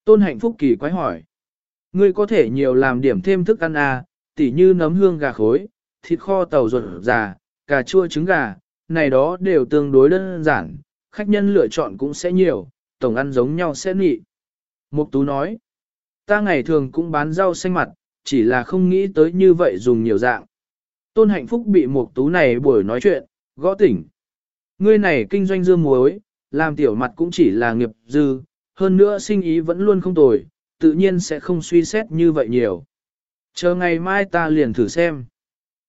Tôn hạnh phúc kỳ quái hỏi. Ngươi có thể nhiều làm điểm thêm thức ăn à, tỉ như nấm hương gà khối, thịt kho tàu ruột già, cà chua trứng gà, này đó đều tương đối đơn giản, khách nhân lựa chọn cũng sẽ nhiều, tổng ăn giống nhau sẽ nị. Mục Tú nói, ta ngày thường cũng bán rau xanh mặt, chỉ là không nghĩ tới như vậy dùng nhiều dạng. Tôn hạnh phúc bị Mục Tú này buổi nói chuyện, gõ tỉnh. Ngươi này kinh doanh dưa muối, làm tiểu mặt cũng chỉ là nghiệp dư, hơn nữa sinh ý vẫn luôn không tồi, tự nhiên sẽ không suy xét như vậy nhiều. Chờ ngày mai ta liền thử xem.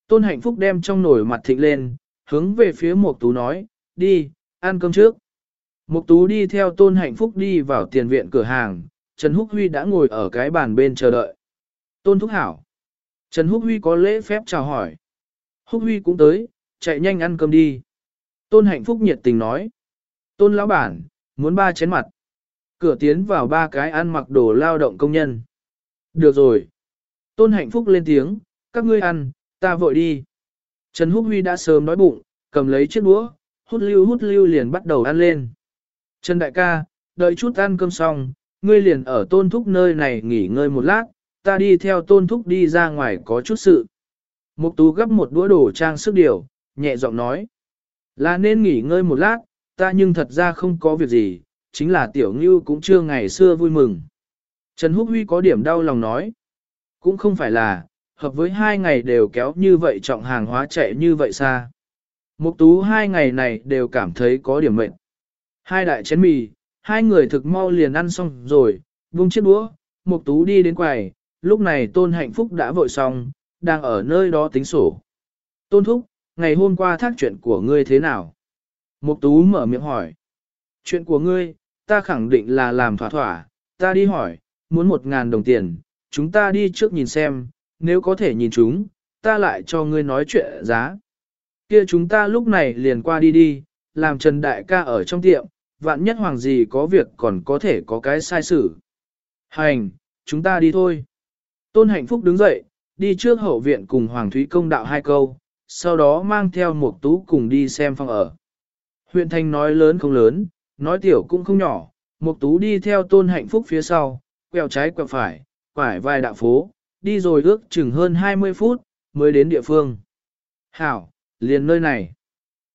Tôn hạnh phúc đem trong nồi mặt thịnh lên, hướng về phía Mục Tú nói, đi, ăn cơm trước. Mục Tú đi theo Tôn hạnh phúc đi vào tiền viện cửa hàng, Trần Húc Huy đã ngồi ở cái bàn bên chờ đợi. Tôn Thúc Hảo. Trần Húc Huy có lễ phép chào hỏi. Húc Huy cũng tới, chạy nhanh ăn cơm đi. Tôn hạnh phúc nhiệt tình nói. Tôn lão bản, muốn ba chén mặt. Cửa tiến vào ba cái ăn mặc đồ lao động công nhân. Được rồi. Tôn hạnh phúc lên tiếng, các ngươi ăn, ta vội đi. Trần Húc Huy đã sớm đói bụng, cầm lấy chiếc đũa, hút lưu hút lưu liền bắt đầu ăn lên. Trần đại ca, đợi chút ăn cơm xong, ngươi liền ở tôn thúc nơi này nghỉ ngơi một lát, ta đi theo tôn thúc đi ra ngoài có chút sự. Mục tú gấp một đũa đồ trang sức điều, nhẹ giọng nói. Là nên nghỉ ngơi một lát, ta nhưng thật ra không có việc gì, chính là tiểu ngưu cũng chưa ngày xưa vui mừng. Trần Húc Huy có điểm đau lòng nói. Cũng không phải là, hợp với hai ngày đều kéo như vậy trọng hàng hóa chạy như vậy xa. Mục tú hai ngày này đều cảm thấy có điểm mệnh. Hai đại chén mì, hai người thực mau liền ăn xong rồi, vung chiếc đũa, mục tú đi đến quầy, lúc này tôn hạnh phúc đã vội xong, đang ở nơi đó tính sổ. Tôn thúc, ngày hôm qua thác chuyện của ngươi thế nào? Mục tú mở miệng hỏi. Chuyện của ngươi, ta khẳng định là làm thỏa thỏa, ta đi hỏi, muốn một ngàn đồng tiền, chúng ta đi trước nhìn xem, nếu có thể nhìn chúng, ta lại cho ngươi nói chuyện giá. Kia chúng ta lúc này liền qua đi đi, làm Trần Đại ca ở trong tiệm, vạn nhất hoàng gì có việc còn có thể có cái sai xử. Hành, chúng ta đi thôi. Tôn hạnh phúc đứng dậy, đi trước hậu viện cùng Hoàng Thúy công đạo hai câu, sau đó mang theo một tú cùng đi xem phòng ở. Huyện thành nói lớn không lớn, nói tiểu cũng không nhỏ, một tú đi theo tôn hạnh phúc phía sau, quẹo trái quẹo phải, quải vài đạo phố, đi rồi ước chừng hơn 20 phút, mới đến địa phương. Hảo, liền nơi này.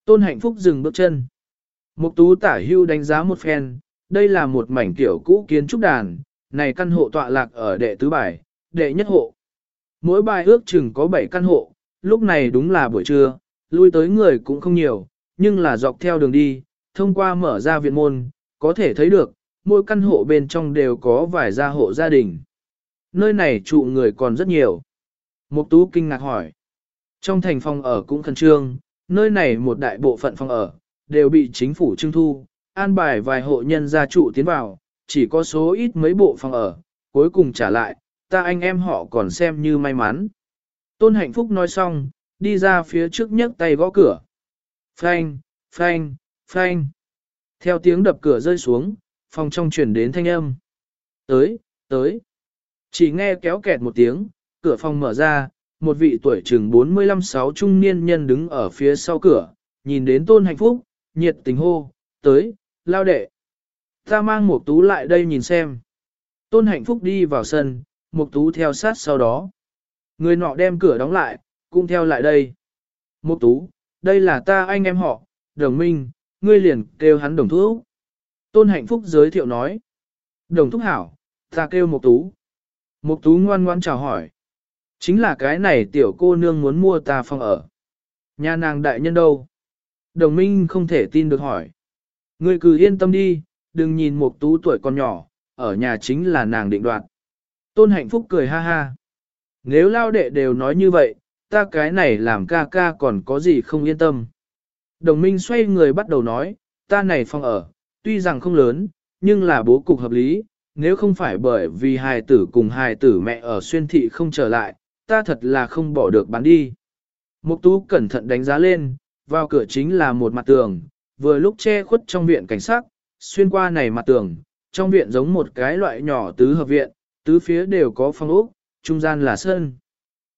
Tôn hạnh phúc dừng bước chân. Mục tú tả hưu đánh giá một phen, đây là một mảnh tiểu cũ kiến trúc đàn, này căn hộ tọa lạc ở đệ tứ bài, đệ nhất hộ. Mỗi bài ước chừng có 7 căn hộ, lúc này đúng là buổi trưa, lui tới người cũng không nhiều, nhưng là dọc theo đường đi, thông qua mở ra viện môn, có thể thấy được, mỗi căn hộ bên trong đều có vài gia hộ gia đình. Nơi này trụ người còn rất nhiều. Mục tú kinh ngạc hỏi. Trong thành phòng ở cũng khẩn trương, nơi này một đại bộ phận phòng ở, đều bị chính phủ trưng thu, an bài vài hộ nhân gia trụ tiến vào, chỉ có số ít mấy bộ phòng ở, cuối cùng trả lại, ta anh em họ còn xem như may mắn. Tôn hạnh phúc nói xong, đi ra phía trước nhấc tay gõ cửa. Phanh, phanh, phanh. Theo tiếng đập cửa rơi xuống, phòng trong chuyển đến thanh âm. Tới, tới. Chỉ nghe kéo kẹt một tiếng, cửa phòng mở ra, một vị tuổi chừng 45-6 trung niên nhân đứng ở phía sau cửa, nhìn đến tôn hạnh phúc, nhiệt tình hô, tới, lao đệ. Ta mang một tú lại đây nhìn xem. Tôn hạnh phúc đi vào sân, một tú theo sát sau đó. Người nọ đem cửa đóng lại, cũng theo lại đây. Một tú, đây là ta anh em họ, đồng minh, ngươi liền kêu hắn đồng thúc. Tôn hạnh phúc giới thiệu nói. Đồng thúc hảo, ta kêu một tú. Mục tú ngoan ngoãn chào hỏi. Chính là cái này tiểu cô nương muốn mua ta phòng ở. Nhà nàng đại nhân đâu? Đồng minh không thể tin được hỏi. Ngươi cứ yên tâm đi, đừng nhìn mục tú tuổi còn nhỏ, ở nhà chính là nàng định đoạt. Tôn hạnh phúc cười ha ha. Nếu lao đệ đều nói như vậy, ta cái này làm ca ca còn có gì không yên tâm. Đồng minh xoay người bắt đầu nói, ta này phòng ở, tuy rằng không lớn, nhưng là bố cục hợp lý, nếu không phải bởi vì hài tử cùng hài tử mẹ ở xuyên thị không trở lại, ta thật là không bỏ được bán đi. Mục tú cẩn thận đánh giá lên, vào cửa chính là một mặt tường, vừa lúc che khuất trong viện cảnh sát, xuyên qua này mặt tường, trong viện giống một cái loại nhỏ tứ hợp viện, tứ phía đều có phong ốc, trung gian là sân.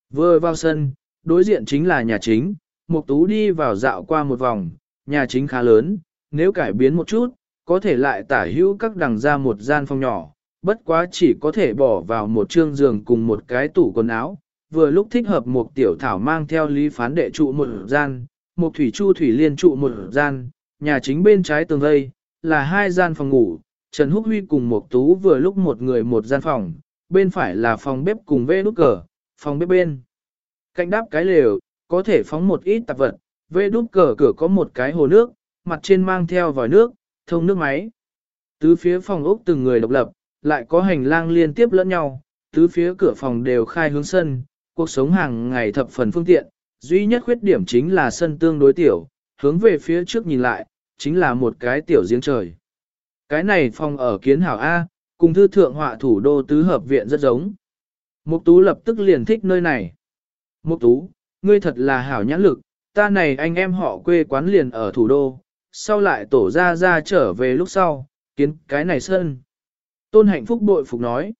Vừa vào sân, đối diện chính là nhà chính, Mục Tú đi vào dạo qua một vòng, nhà chính khá lớn, nếu cải biến một chút, có thể lại tả hữu các đằng ra một gian phòng nhỏ, bất quá chỉ có thể bỏ vào một trương giường cùng một cái tủ quần áo, vừa lúc thích hợp một tiểu thảo mang theo lý phán đệ trụ một gian, một thủy chu thủy liên trụ một gian, nhà chính bên trái tường vây, là hai gian phòng ngủ, Trần Húc Huy cùng một tú vừa lúc một người một gian phòng, bên phải là phòng bếp cùng vê nút cờ, phòng bếp bên. Cạnh đáp cái lều, có thể phóng một ít tạp vật, vê đút cờ cửa có một cái hồ nước, mặt trên mang theo vòi nước, thông nước máy. Tứ phía phòng ốc từng người độc lập, lại có hành lang liên tiếp lẫn nhau, tứ phía cửa phòng đều khai hướng sân, cuộc sống hàng ngày thập phần phương tiện, duy nhất khuyết điểm chính là sân tương đối tiểu, hướng về phía trước nhìn lại, chính là một cái tiểu giếng trời. Cái này phòng ở kiến hảo A, cùng thư thượng họa thủ đô tứ hợp viện rất giống. Mục tú lập tức liền thích nơi này. Mục tú, ngươi thật là hảo nhãn lực, ta này anh em họ quê quán liền ở thủ đô, sau lại tổ ra ra trở về lúc sau, kiến cái này sơn Tôn hạnh phúc bội phục nói,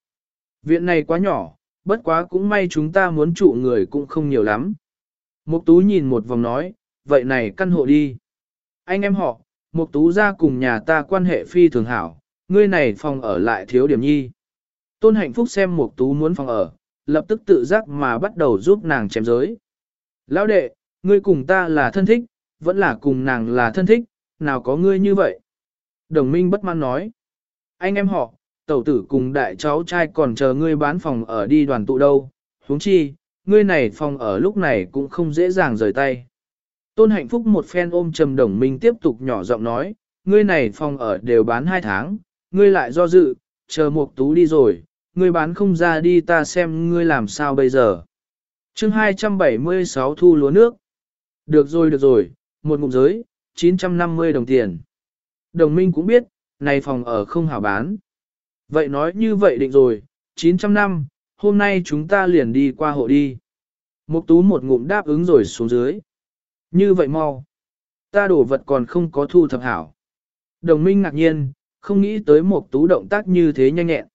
viện này quá nhỏ, bất quá cũng may chúng ta muốn trụ người cũng không nhiều lắm. Mục tú nhìn một vòng nói, vậy này căn hộ đi. Anh em họ, Mục tú ra cùng nhà ta quan hệ phi thường hảo, ngươi này phòng ở lại thiếu điểm nhi. Tôn hạnh phúc xem Mục tú muốn phòng ở, lập tức tự giác mà bắt đầu giúp nàng chém giới. Lão đệ, ngươi cùng ta là thân thích, vẫn là cùng nàng là thân thích, nào có ngươi như vậy? Đồng minh bất mãn nói. Anh em họ, tẩu tử cùng đại cháu trai còn chờ ngươi bán phòng ở đi đoàn tụ đâu, huống chi, ngươi này phòng ở lúc này cũng không dễ dàng rời tay. Tôn hạnh phúc một phen ôm trầm đồng minh tiếp tục nhỏ giọng nói, ngươi này phòng ở đều bán hai tháng, ngươi lại do dự, chờ một tú đi rồi, ngươi bán không ra đi ta xem ngươi làm sao bây giờ. chương 276 thu lúa nước. Được rồi được rồi, một ngụm giới, 950 đồng tiền. Đồng minh cũng biết, này phòng ở không hảo bán. Vậy nói như vậy định rồi, 900 năm, hôm nay chúng ta liền đi qua hộ đi. Mục tú một ngụm đáp ứng rồi xuống dưới. Như vậy mau. Ta đổ vật còn không có thu thập hảo. Đồng minh ngạc nhiên, không nghĩ tới mục tú động tác như thế nhanh nhẹn.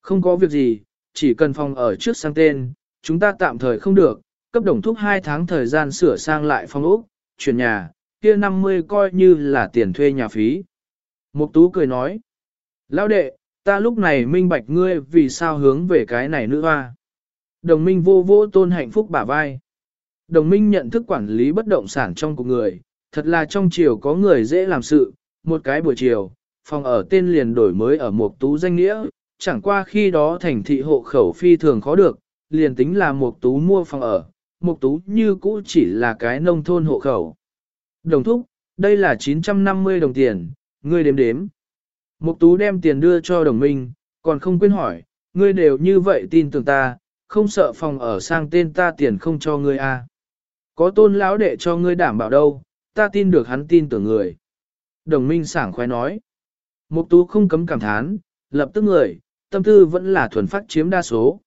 Không có việc gì, chỉ cần phòng ở trước sang tên, chúng ta tạm thời không được, cấp đồng thúc 2 tháng thời gian sửa sang lại phòng ốc, chuyển nhà, kia 50 coi như là tiền thuê nhà phí. Mục tú cười nói, lão đệ, ta lúc này minh bạch ngươi vì sao hướng về cái này nữa hoa. Đồng minh vô vô tôn hạnh phúc bả vai. Đồng minh nhận thức quản lý bất động sản trong cuộc người, thật là trong chiều có người dễ làm sự, một cái buổi chiều, phòng ở tên liền đổi mới ở mục tú danh nghĩa, chẳng qua khi đó thành thị hộ khẩu phi thường khó được, liền tính là mục tú mua phòng ở, Mục tú như cũ chỉ là cái nông thôn hộ khẩu. Đồng thúc, đây là 950 đồng tiền, ngươi đếm đếm. Mục tú đem tiền đưa cho đồng minh, còn không quên hỏi, ngươi đều như vậy tin tưởng ta, không sợ phòng ở sang tên ta tiền không cho ngươi à. Có tôn lão đệ cho ngươi đảm bảo đâu, ta tin được hắn tin tưởng người. Đồng minh sảng khoái nói. Mục tú không cấm cảm thán, lập tức người, tâm tư vẫn là thuần phát chiếm đa số.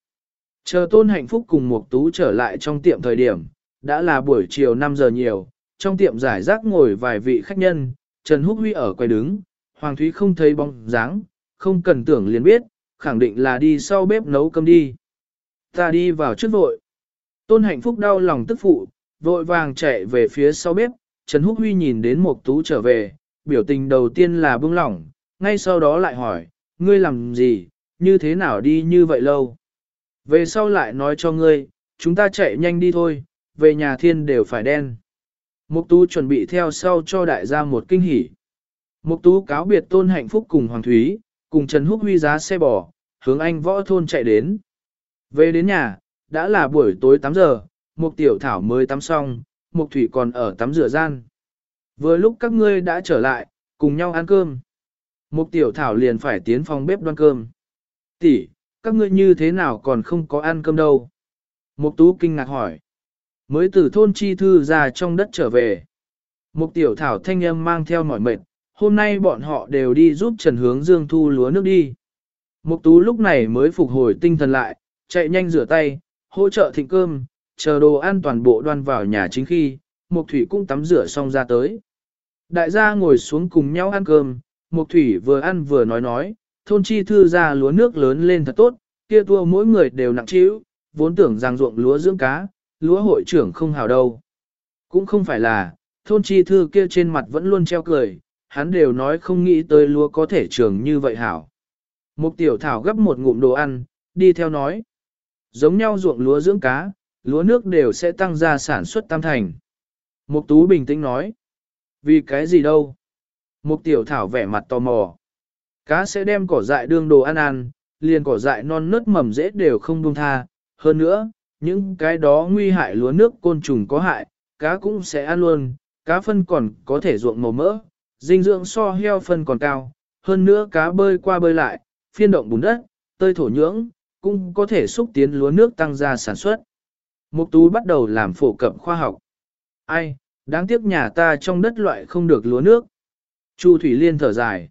Chờ tôn hạnh phúc cùng mục tú trở lại trong tiệm thời điểm, đã là buổi chiều 5 giờ nhiều, trong tiệm giải rác ngồi vài vị khách nhân, Trần Húc Huy ở quầy đứng, Hoàng Thúy không thấy bóng dáng, không cần tưởng liền biết, khẳng định là đi sau bếp nấu cơm đi. Ta đi vào trước vội. Tôn hạnh phúc đau lòng tức phụ, vội vàng chạy về phía sau bếp, Trần Húc Huy nhìn đến Mộc Tú trở về, biểu tình đầu tiên là bưng lỏng, ngay sau đó lại hỏi, ngươi làm gì, như thế nào đi như vậy lâu? Về sau lại nói cho ngươi, chúng ta chạy nhanh đi thôi, về nhà thiên đều phải đen. Mục Tú chuẩn bị theo sau cho đại gia một kinh hỉ. Mục Tú cáo biệt Tôn Hạnh Phúc cùng Hoàng Thúy, cùng Trần Húc Huy giá xe bò, hướng anh võ thôn chạy đến. Về đến nhà, đã là buổi tối 8 giờ, Mục Tiểu Thảo mới tắm xong, Mục Thủy còn ở tắm rửa gian. Vừa lúc các ngươi đã trở lại, cùng nhau ăn cơm. Mục Tiểu Thảo liền phải tiến phòng bếp đoan cơm. Tỷ, các ngươi như thế nào còn không có ăn cơm đâu? Mục Tú kinh ngạc hỏi. Mới từ thôn chi thư ra trong đất trở về. Mục Tiểu Thảo thanh âm mang theo mỏi mệt, hôm nay bọn họ đều đi giúp Trần Hướng Dương thu lúa nước đi. Mục Tú lúc này mới phục hồi tinh thần lại, chạy nhanh rửa tay, hỗ trợ thịnh cơm, chờ đồ ăn toàn bộ đoan vào nhà chính khi, Mục Thủy cũng tắm rửa xong ra tới. Đại gia ngồi xuống cùng nhau ăn cơm, Mục Thủy vừa ăn vừa nói nói, thôn chi thư ra lúa nước lớn lên thật tốt, kia tua mỗi người đều nặng chịu, vốn tưởng rằng ruộng lúa dưỡng cá, lúa hội trưởng không hào đâu. Cũng không phải là, thôn chi thư kia trên mặt vẫn luôn treo cười, hắn đều nói không nghĩ tới lúa có thể trường như vậy hảo. Mục tiểu thảo gấp một ngụm đồ ăn, đi theo nói. Giống nhau ruộng lúa dưỡng cá, lúa nước đều sẽ tăng ra sản xuất tam thành. Mục tú bình tĩnh nói. Vì cái gì đâu? Mục tiểu thảo vẻ mặt tò mò. Cá sẽ đem cỏ dại đương đồ ăn ăn, liền cỏ dại non nớt mầm dễ đều không buông tha. Hơn nữa, những cái đó nguy hại lúa nước côn trùng có hại, cá cũng sẽ ăn luôn, cá phân còn có thể ruộng màu mỡ, dinh dưỡng so heo phân còn cao. Hơn nữa cá bơi qua bơi lại, phiên động bùn đất, tơi thổ nhưỡng, cũng có thể xúc tiến lúa nước tăng ra sản xuất. Mục tú bắt đầu làm phổ cập khoa học. Ai, đáng tiếc nhà ta trong đất loại không được lúa nước. Chu Thủy Liên thở dài.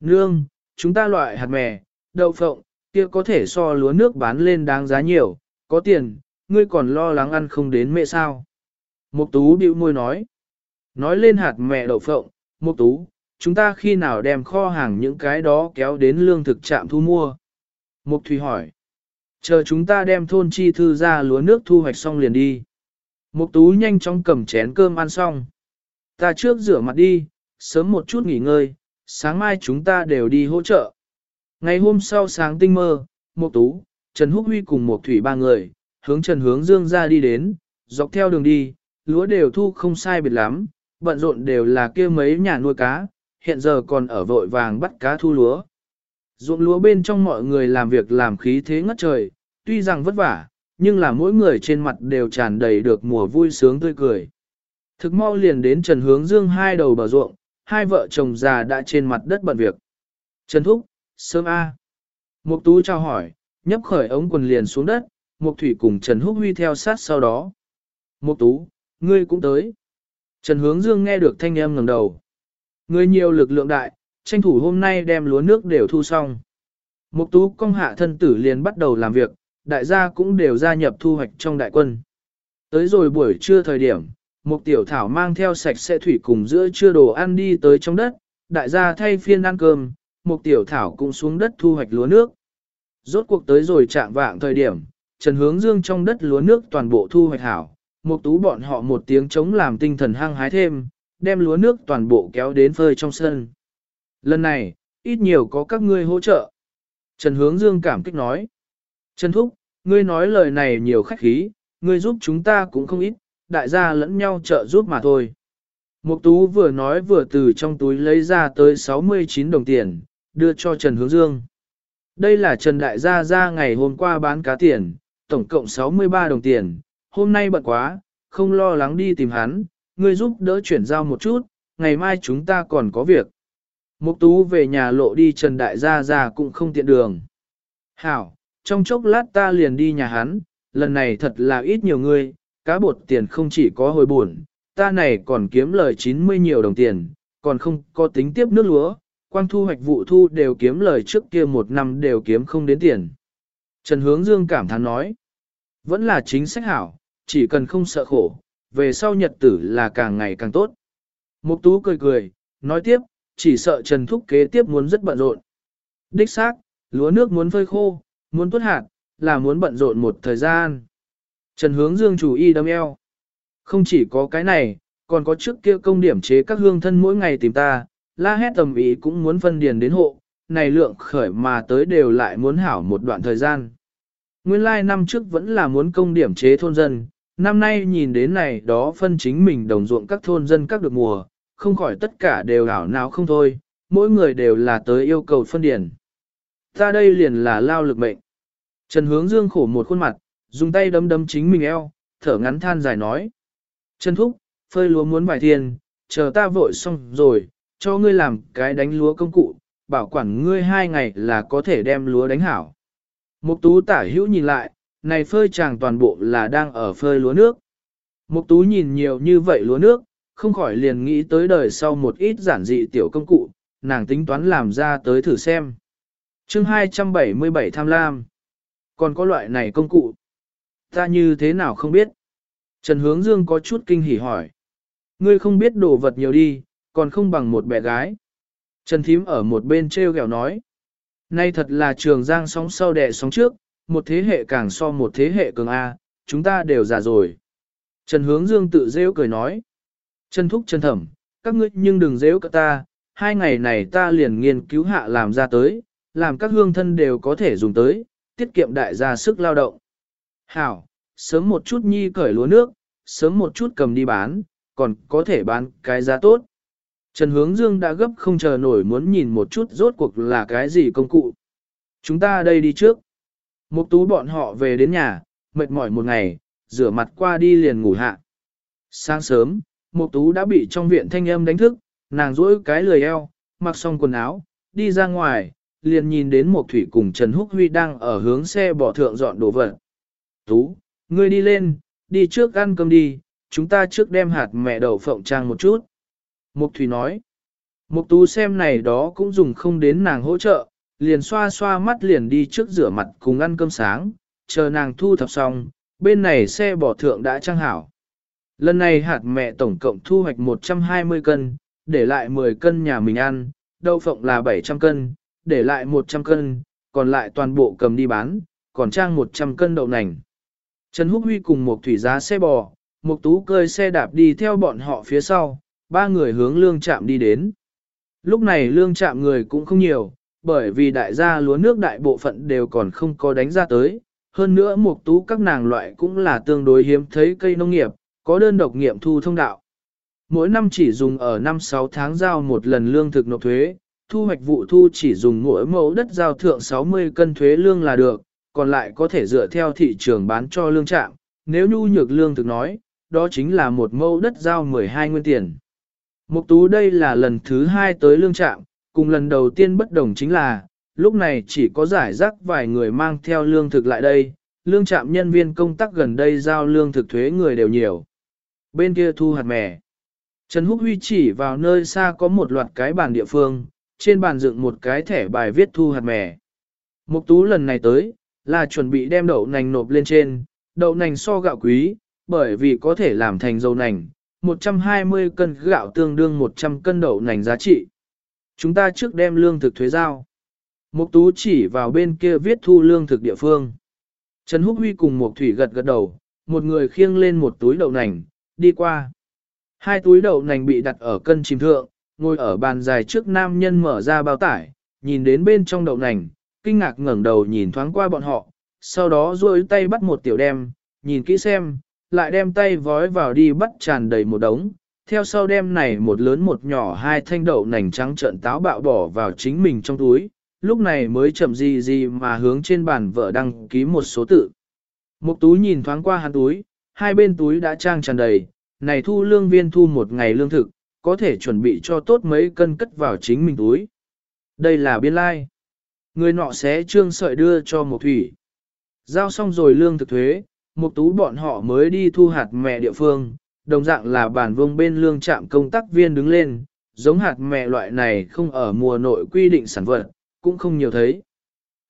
Nương, chúng ta loại hạt mè, đậu phộng, kia có thể so lúa nước bán lên đáng giá nhiều, có tiền, ngươi còn lo lắng ăn không đến mẹ sao. Mục tú bĩu môi nói. Nói lên hạt mẹ đậu phộng, Mục tú, chúng ta khi nào đem kho hàng những cái đó kéo đến lương thực trạm thu mua? Mục Thủy hỏi. Chờ chúng ta đem thôn chi thư ra lúa nước thu hoạch xong liền đi. Mục Tú nhanh chóng cầm chén cơm ăn xong. Ta trước rửa mặt đi, sớm một chút nghỉ ngơi, sáng mai chúng ta đều đi hỗ trợ. Ngày hôm sau sáng tinh mơ, Mục Tú, Trần Húc Huy cùng một Thủy ba người, hướng Trần Hướng Dương ra đi đến, dọc theo đường đi, lúa đều thu không sai biệt lắm, bận rộn đều là kia mấy nhà nuôi cá, hiện giờ còn ở vội vàng bắt cá thu lúa. Ruộng lúa bên trong mọi người làm việc làm khí thế ngất trời, tuy rằng vất vả, nhưng là mỗi người trên mặt đều tràn đầy được mùa vui sướng tươi cười. Thực mau liền đến Trần Hướng Dương hai đầu bờ ruộng, hai vợ chồng già đã trên mặt đất bận việc. Trần Thúc, sớm A. Mục Tú chào hỏi, nhấp khởi ống quần liền xuống đất, Mục Thủy cùng Trần Húc Huy theo sát sau đó. Mục Tú, ngươi cũng tới. Trần Hướng Dương nghe được thanh âm ngẩng đầu. Người nhiều lực lượng đại, tranh thủ hôm nay đem lúa nước đều thu xong. Mục tú công hạ thân tử liền bắt đầu làm việc, đại gia cũng đều gia nhập thu hoạch trong đại quân. Tới rồi buổi trưa thời điểm, Mục tiểu thảo mang theo sạch sẽ thủy cùng giữa trưa đồ ăn đi tới trong đất, đại gia thay phiên ăn cơm, Mục tiểu thảo cũng xuống đất thu hoạch lúa nước. Rốt cuộc tới rồi chạm vạng thời điểm, Trần Hướng Dương trong đất lúa nước toàn bộ thu hoạch hảo, Mục tú bọn họ một tiếng chống làm tinh thần hăng hái thêm, đem lúa nước toàn bộ kéo đến phơi trong sân. Lần này, ít nhiều có các ngươi hỗ trợ. Trần Hướng Dương cảm kích nói. Trần Thúc, ngươi nói lời này nhiều khách khí, ngươi giúp chúng ta cũng không ít, đại gia lẫn nhau trợ giúp mà thôi. Mục Tú vừa nói vừa từ trong túi lấy ra tới 69 đồng tiền, đưa cho Trần Hướng Dương. Đây là Trần Đại Gia Gia ngày hôm qua bán cá tiền, tổng cộng 63 đồng tiền, hôm nay bận quá, không lo lắng đi tìm hắn, ngươi giúp đỡ chuyển giao một chút, ngày mai chúng ta còn có việc. Mục tú về nhà lộ đi Trần Đại Gia Gia cũng không tiện đường. Hảo, trong chốc lát ta liền đi nhà hắn, lần này thật là ít nhiều ngươi, cá bột tiền không chỉ có hồi buồn, ta này còn kiếm lời 90 nhiều đồng tiền, còn không có tính tiếp nước lúa, quang thu hoạch vụ thu đều kiếm lời trước kia một năm đều kiếm không đến tiền. Trần Hướng Dương cảm thán nói, vẫn là chính sách hảo, chỉ cần không sợ khổ, về sau nhật tử là càng ngày càng tốt. Mục tú cười cười, nói tiếp, chỉ sợ Trần Thúc kế tiếp muốn rất bận rộn. Đích xác, lúa nước muốn phơi khô, muốn tuốt hạt, là muốn bận rộn một thời gian. Trần Hướng Dương chủ y đâm eo. Không chỉ có cái này, còn có trước kia công điểm chế các hương thân mỗi ngày tìm ta, la hét tầm ý cũng muốn phân điền đến hộ, này lượng khởi mà tới đều lại muốn hảo một đoạn thời gian. Nguyên lai like năm trước vẫn là muốn công điểm chế thôn dân, năm nay nhìn đến này đó phân chính mình đồng ruộng các thôn dân các được mùa, không khỏi tất cả đều ảo nào không thôi, mỗi người đều là tới yêu cầu phân điển. Ta đây liền là lao lực mệnh. Trần Hướng Dương khổ một khuôn mặt, dùng tay đấm đấm chính mình eo, thở ngắn than dài nói. Trần Thúc, phơi lúa muốn bài thiên, chờ ta vội xong rồi, cho ngươi làm cái đánh lúa công cụ, bảo quản ngươi hai ngày là có thể đem lúa đánh hảo. Mục tú tả hữu nhìn lại, này phơi chàng toàn bộ là đang ở phơi lúa nước. Mục tú nhìn nhiều như vậy lúa nước, không khỏi liền nghĩ tới đời sau một ít giản dị tiểu công cụ, nàng tính toán làm ra tới thử xem. chương 277 tham lam. Còn có loại này công cụ. Ta như thế nào không biết. Trần Hướng Dương có chút kinh hỉ hỏi. Ngươi không biết đồ vật nhiều đi, còn không bằng một bé gái. Trần Thím ở một bên treo gẹo nói. Nay thật là trường giang sóng sau đẻ sóng trước, một thế hệ càng so một thế hệ cường A, chúng ta đều già rồi. Trần Hướng Dương tự rêu cười nói. Trần Thúc Trần Thẩm, các ngươi nhưng đừng rêu cả ta, hai ngày này ta liền nghiên cứu hạ làm ra tới, làm các hương thân đều có thể dùng tới, tiết kiệm đại gia sức lao động. Hảo, sớm một chút nhi cởi lúa nước, sớm một chút cầm đi bán, còn có thể bán cái giá tốt. Trần Hướng Dương đã gấp không chờ nổi muốn nhìn một chút rốt cuộc là cái gì công cụ. Chúng ta đây đi trước. Mục tú bọn họ về đến nhà, mệt mỏi một ngày, rửa mặt qua đi liền ngủ hạ. Sáng sớm, Mục tú đã bị trong viện thanh âm đánh thức, nàng duỗi cái lười eo, mặc xong quần áo, đi ra ngoài, liền nhìn đến Mục Thủy cùng Trần Húc Huy đang ở hướng xe bỏ thượng dọn đồ vật. Tú, ngươi đi lên, đi trước ăn cơm đi, chúng ta trước đem hạt mẹ đậu phộng trang một chút. Mục Thủy nói, Mục Tú xem này đó cũng dùng không đến nàng hỗ trợ, liền xoa xoa mắt liền đi trước rửa mặt cùng ăn cơm sáng, chờ nàng thu thập xong, bên này xe bỏ thượng đã trang hảo. Lần này hạt mẹ tổng cộng thu hoạch 120 cân, để lại 10 cân nhà mình ăn, đậu phộng là 700 cân, để lại 100 cân, còn lại toàn bộ cầm đi bán, còn trang 100 cân đậu nành. Trần Húc Huy cùng một thủy giá xe bò, một tú cơi xe đạp đi theo bọn họ phía sau, ba người hướng lương trạm đi đến. Lúc này lương trạm người cũng không nhiều, bởi vì đại gia lúa nước đại bộ phận đều còn không có đánh ra tới. Hơn nữa mục tú các nàng loại cũng là tương đối hiếm thấy cây nông nghiệp, có đơn độc nghiệm thu thông đạo. Mỗi năm chỉ dùng ở năm 6 tháng giao một lần lương thực nộp thuế, thu hoạch vụ thu chỉ dùng mỗi mẫu đất giao thượng 60 cân thuế lương là được, còn lại có thể dựa theo thị trường bán cho lương trạm. Nếu nhu nhược lương thực nói, đó chính là một mẫu đất giao 12 nguyên tiền. Mục tú đây là lần thứ hai tới lương trạng, cùng lần đầu tiên bất đồng chính là, lúc này chỉ có giải rác vài người mang theo lương thực lại đây, lương trạm nhân viên công tác gần đây giao lương thực thuế người đều nhiều. Bên kia thu hạt mè. Trần Húc Huy chỉ vào nơi xa có một loạt cái bàn địa phương, trên bàn dựng một cái thẻ bài viết thu hạt mè. Mục tú lần này tới, là chuẩn bị đem đậu nành nộp lên trên, đậu nành so gạo quý, bởi vì có thể làm thành dầu nành, 120 cân gạo tương đương 100 cân đậu nành giá trị. Chúng ta trước đem lương thực thuế giao. Mục tú chỉ vào bên kia viết thu lương thực địa phương. Trần Húc Huy cùng Mục Thủy gật gật đầu, một người khiêng lên một túi đậu nành, đi qua. Hai túi đậu nành bị đặt ở cân chìm thượng, ngồi ở bàn dài trước nam nhân mở ra bao tải, nhìn đến bên trong đậu nành, kinh ngạc ngẩng đầu nhìn thoáng qua bọn họ, sau đó duỗi tay bắt một tiểu đem, nhìn kỹ xem, lại đem tay vói vào đi bắt tràn đầy một đống, theo sau đem này một lớn một nhỏ hai thanh đậu nành trắng trợn táo bạo bỏ vào chính mình trong túi, lúc này mới chậm gì gì mà hướng trên bàn vợ đăng ký một số tự. Một túi nhìn thoáng qua hắn túi, hai bên túi đã trang tràn đầy, này thu lương viên thu một ngày lương thực, có thể chuẩn bị cho tốt mấy cân cất vào chính mình túi. Đây là biên lai. Người nọ sẽ trương sợi đưa cho một thủy. Giao xong rồi lương thực thuế, một tú bọn họ mới đi thu hạt mẹ địa phương, đồng dạng là bản vương bên lương trạm công tác viên đứng lên, giống hạt mẹ loại này không ở mùa nội quy định sản vật, cũng không nhiều thấy.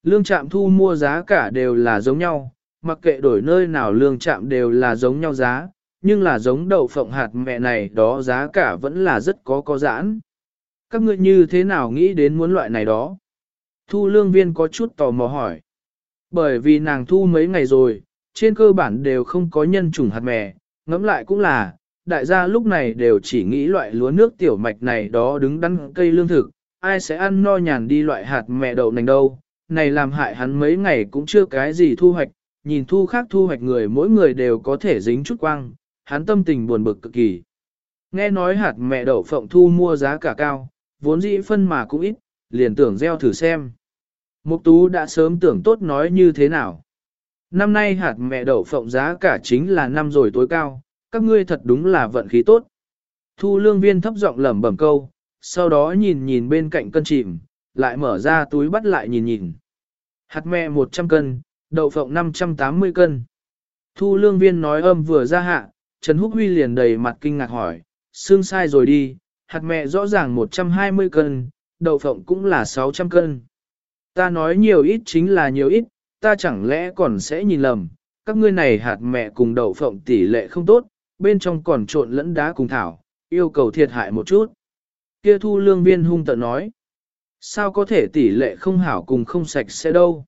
Lương trạm thu mua giá cả đều là giống nhau, mặc kệ đổi nơi nào lương trạm đều là giống nhau giá, nhưng là giống đậu phộng hạt mẹ này đó giá cả vẫn là rất có có giãn. Các ngươi như thế nào nghĩ đến muốn loại này đó? Thu lương viên có chút tò mò hỏi. Bởi vì nàng thu mấy ngày rồi, trên cơ bản đều không có nhân chủng hạt mè, ngẫm lại cũng là, đại gia lúc này đều chỉ nghĩ loại lúa nước tiểu mạch này đó đứng đắn cây lương thực, ai sẽ ăn no nhàn đi loại hạt mẹ đậu nành đâu, này làm hại hắn mấy ngày cũng chưa cái gì thu hoạch, nhìn thu khác thu hoạch người mỗi người đều có thể dính chút quang, hắn tâm tình buồn bực cực kỳ. Nghe nói hạt mẹ đậu phộng thu mua giá cả cao, vốn dĩ phân mà cũng ít, liền tưởng gieo thử xem. Mục tú đã sớm tưởng tốt nói như thế nào. Năm nay hạt mẹ đậu phộng giá cả chính là năm rồi tối cao, các ngươi thật đúng là vận khí tốt. Thu lương viên thấp giọng lẩm bẩm câu, sau đó nhìn nhìn bên cạnh cân chìm, lại mở ra túi bắt lại nhìn nhìn. Hạt mẹ 100 cân, đậu phộng 580 cân. Thu lương viên nói âm vừa ra hạ, Trần Húc Huy liền đầy mặt kinh ngạc hỏi, xương sai rồi đi, hạt mẹ rõ ràng 120 cân, đậu phộng cũng là 600 cân. Ta nói nhiều ít chính là nhiều ít, ta chẳng lẽ còn sẽ nhìn lầm, các ngươi này hạt mẹ cùng đậu phộng tỷ lệ không tốt, bên trong còn trộn lẫn đá cùng thảo, yêu cầu thiệt hại một chút. Kia thu lương viên hung tận nói, sao có thể tỷ lệ không hảo cùng không sạch sẽ đâu.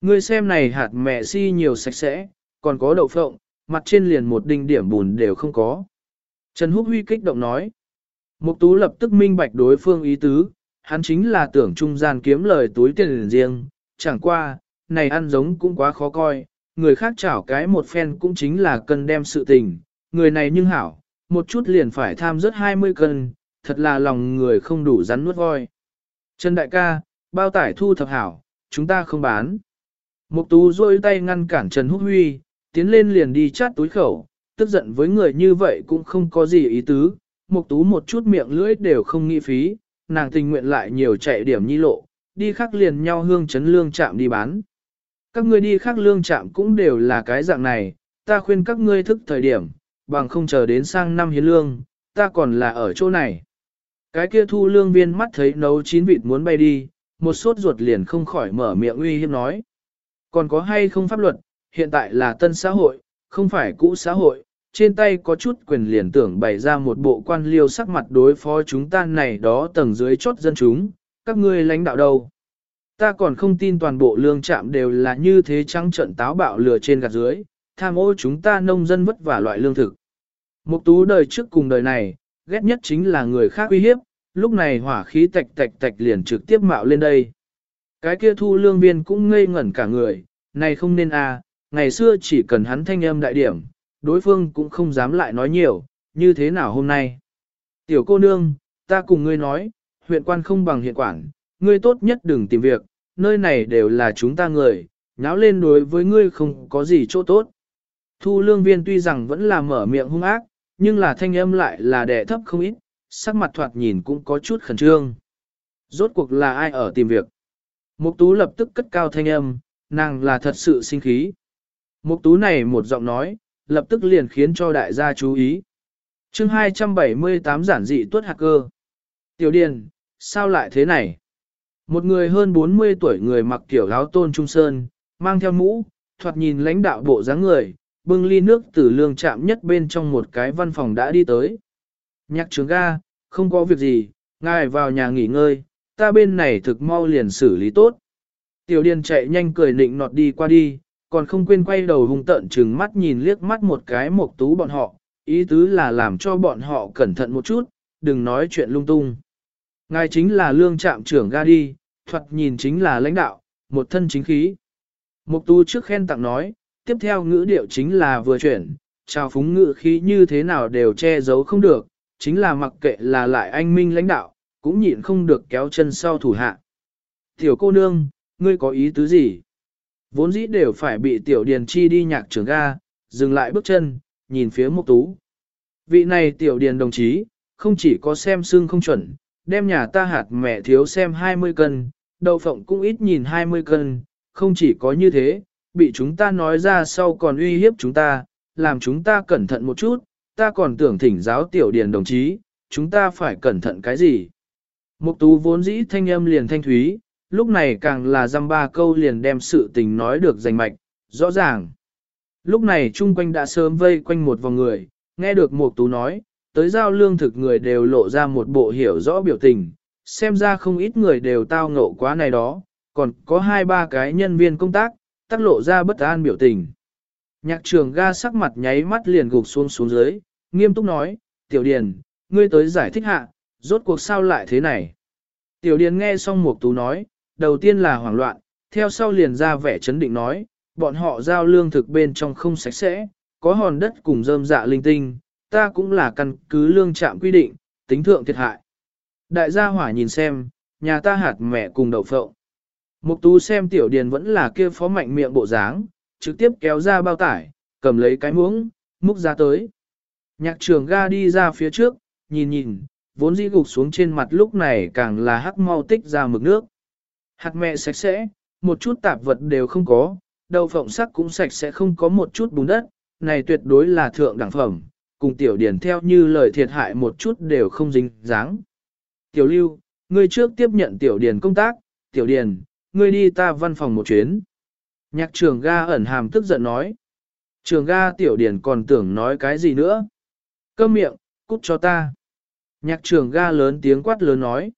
Ngươi xem này hạt mẹ si nhiều sạch sẽ, còn có đậu phộng, mặt trên liền một đinh điểm bùn đều không có. Trần Húc Huy kích động nói, Mục tú lập tức minh bạch đối phương ý tứ, hắn chính là tưởng trung gian kiếm lời túi tiền riêng, chẳng qua, này ăn giống cũng quá khó coi, người khác chảo cái một phen cũng chính là cần đem sự tình, người này nhưng hảo, một chút liền phải tham rớt 20 cân, thật là lòng người không đủ rắn nuốt voi. Trần đại ca, bao tải thu thập hảo, chúng ta không bán. Mục tú rôi tay ngăn cản Trần Húc Huy, tiến lên liền đi chát túi khẩu, tức giận với người như vậy cũng không có gì ý tứ, mục tú một chút miệng lưỡi đều không nghĩ phí, nàng tình nguyện lại nhiều chạy điểm nhi lộ, đi khác liền nhau hương chấn lương chạm đi bán. Các ngươi đi khác lương chạm cũng đều là cái dạng này, ta khuyên các ngươi thức thời điểm, bằng không chờ đến sang năm hiến lương, ta còn là ở chỗ này. Cái kia thu lương viên mắt thấy nấu chín vịt muốn bay đi, một sốt ruột liền không khỏi mở miệng uy hiếp nói. Còn có hay không pháp luật, hiện tại là tân xã hội, không phải cũ xã hội, trên tay có chút quyền liền tưởng bày ra một bộ quan liêu sắc mặt đối phó chúng ta này đó tầng dưới chốt dân chúng, các ngươi lãnh đạo đâu. Ta còn không tin toàn bộ lương trạm đều là như thế trắng trận táo bạo lừa trên gạt dưới, tham ô chúng ta nông dân vất vả loại lương thực. Mục tú đời trước cùng đời này, ghét nhất chính là người khác uy hiếp, lúc này hỏa khí tạch tạch tạch liền trực tiếp mạo lên đây. Cái kia thu lương viên cũng ngây ngẩn cả người, này không nên à, ngày xưa chỉ cần hắn thanh âm đại điểm, đối phương cũng không dám lại nói nhiều, như thế nào hôm nay. Tiểu cô nương, ta cùng ngươi nói, huyện quan không bằng hiện quản, ngươi tốt nhất đừng tìm việc, nơi này đều là chúng ta người, nháo lên đối với ngươi không có gì chỗ tốt. Thu lương viên tuy rằng vẫn là mở miệng hung ác, nhưng là thanh âm lại là đẻ thấp không ít, sắc mặt thoạt nhìn cũng có chút khẩn trương. Rốt cuộc là ai ở tìm việc? Mục tú lập tức cất cao thanh âm, nàng là thật sự sinh khí. Mục tú này một giọng nói, lập tức liền khiến cho đại gia chú ý. Chương 278 giản dị tuất hạt cơ. Tiểu Điền, sao lại thế này? Một người hơn 40 tuổi người mặc kiểu áo tôn trung sơn, mang theo mũ, thoạt nhìn lãnh đạo bộ dáng người, bưng ly nước từ lương chạm nhất bên trong một cái văn phòng đã đi tới. Nhạc trưởng ga, không có việc gì, ngài vào nhà nghỉ ngơi, ta bên này thực mau liền xử lý tốt. Tiểu Điền chạy nhanh cười nịnh nọt đi qua đi, còn không quên quay đầu hung tợn trừng mắt nhìn liếc mắt một cái một tú bọn họ, ý tứ là làm cho bọn họ cẩn thận một chút, đừng nói chuyện lung tung. Ngài chính là lương trạm trưởng ga đi, thuật nhìn chính là lãnh đạo, một thân chính khí. Mục tú trước khen tặng nói, tiếp theo ngữ điệu chính là vừa chuyển, chào phúng ngữ khí như thế nào đều che giấu không được, chính là mặc kệ là lại anh minh lãnh đạo, cũng nhịn không được kéo chân sau thủ hạ. Tiểu cô nương, ngươi có ý tứ gì? Vốn dĩ đều phải bị tiểu điền chi đi nhạc trưởng ga, dừng lại bước chân, nhìn phía mục tú. Vị này tiểu điền đồng chí, không chỉ có xem xương không chuẩn, đem nhà ta hạt mẹ thiếu xem 20 cân, đậu phộng cũng ít nhìn 20 cân, không chỉ có như thế, bị chúng ta nói ra sau còn uy hiếp chúng ta, làm chúng ta cẩn thận một chút, ta còn tưởng thỉnh giáo tiểu điền đồng chí, chúng ta phải cẩn thận cái gì. Mục tú vốn dĩ thanh âm liền thanh thúy, lúc này càng là dăm ba câu liền đem sự tình nói được rành mạch, rõ ràng. Lúc này chung quanh đã sớm vây quanh một vòng người, nghe được Mục Tú nói, tới giao lương thực người đều lộ ra một bộ hiểu rõ biểu tình, xem ra không ít người đều tao ngộ quá này đó, còn có hai ba cái nhân viên công tác, tác lộ ra bất an biểu tình. Nhạc trường ga sắc mặt nháy mắt liền gục xuống xuống dưới, nghiêm túc nói, tiểu điền, ngươi tới giải thích hạ, rốt cuộc sao lại thế này. Tiểu điền nghe xong Mục Tú nói, đầu tiên là hoảng loạn, theo sau liền ra vẻ chấn định nói, bọn họ giao lương thực bên trong không sạch sẽ, có hòn đất cùng rơm dạ linh tinh, ta cũng là căn cứ lương trạm quy định, tính thượng thiệt hại. Đại gia hỏa nhìn xem, nhà ta hạt mẹ cùng đậu phộng. Mục tú xem tiểu điền vẫn là kia phó mạnh miệng bộ dáng, trực tiếp kéo ra bao tải, cầm lấy cái muỗng, múc ra tới. Nhạc trường ga đi ra phía trước, nhìn nhìn, vốn dĩ gục xuống trên mặt lúc này càng là hắc mau tích ra mực nước. Hạt mẹ sạch sẽ, một chút tạp vật đều không có, đậu phộng sắc cũng sạch sẽ không có một chút bùn đất, này tuyệt đối là thượng đẳng phẩm, cùng tiểu điển theo như lời thiệt hại một chút đều không dính dáng. Tiểu lưu, ngươi trước tiếp nhận tiểu Điền công tác, tiểu Điền, ngươi đi ta văn phòng một chuyến. Nhạc trường ga ẩn hàm tức giận nói. Trường ga tiểu điển còn tưởng nói cái gì nữa. Cơm miệng, cút cho ta. Nhạc trường ga lớn tiếng quát lớn nói.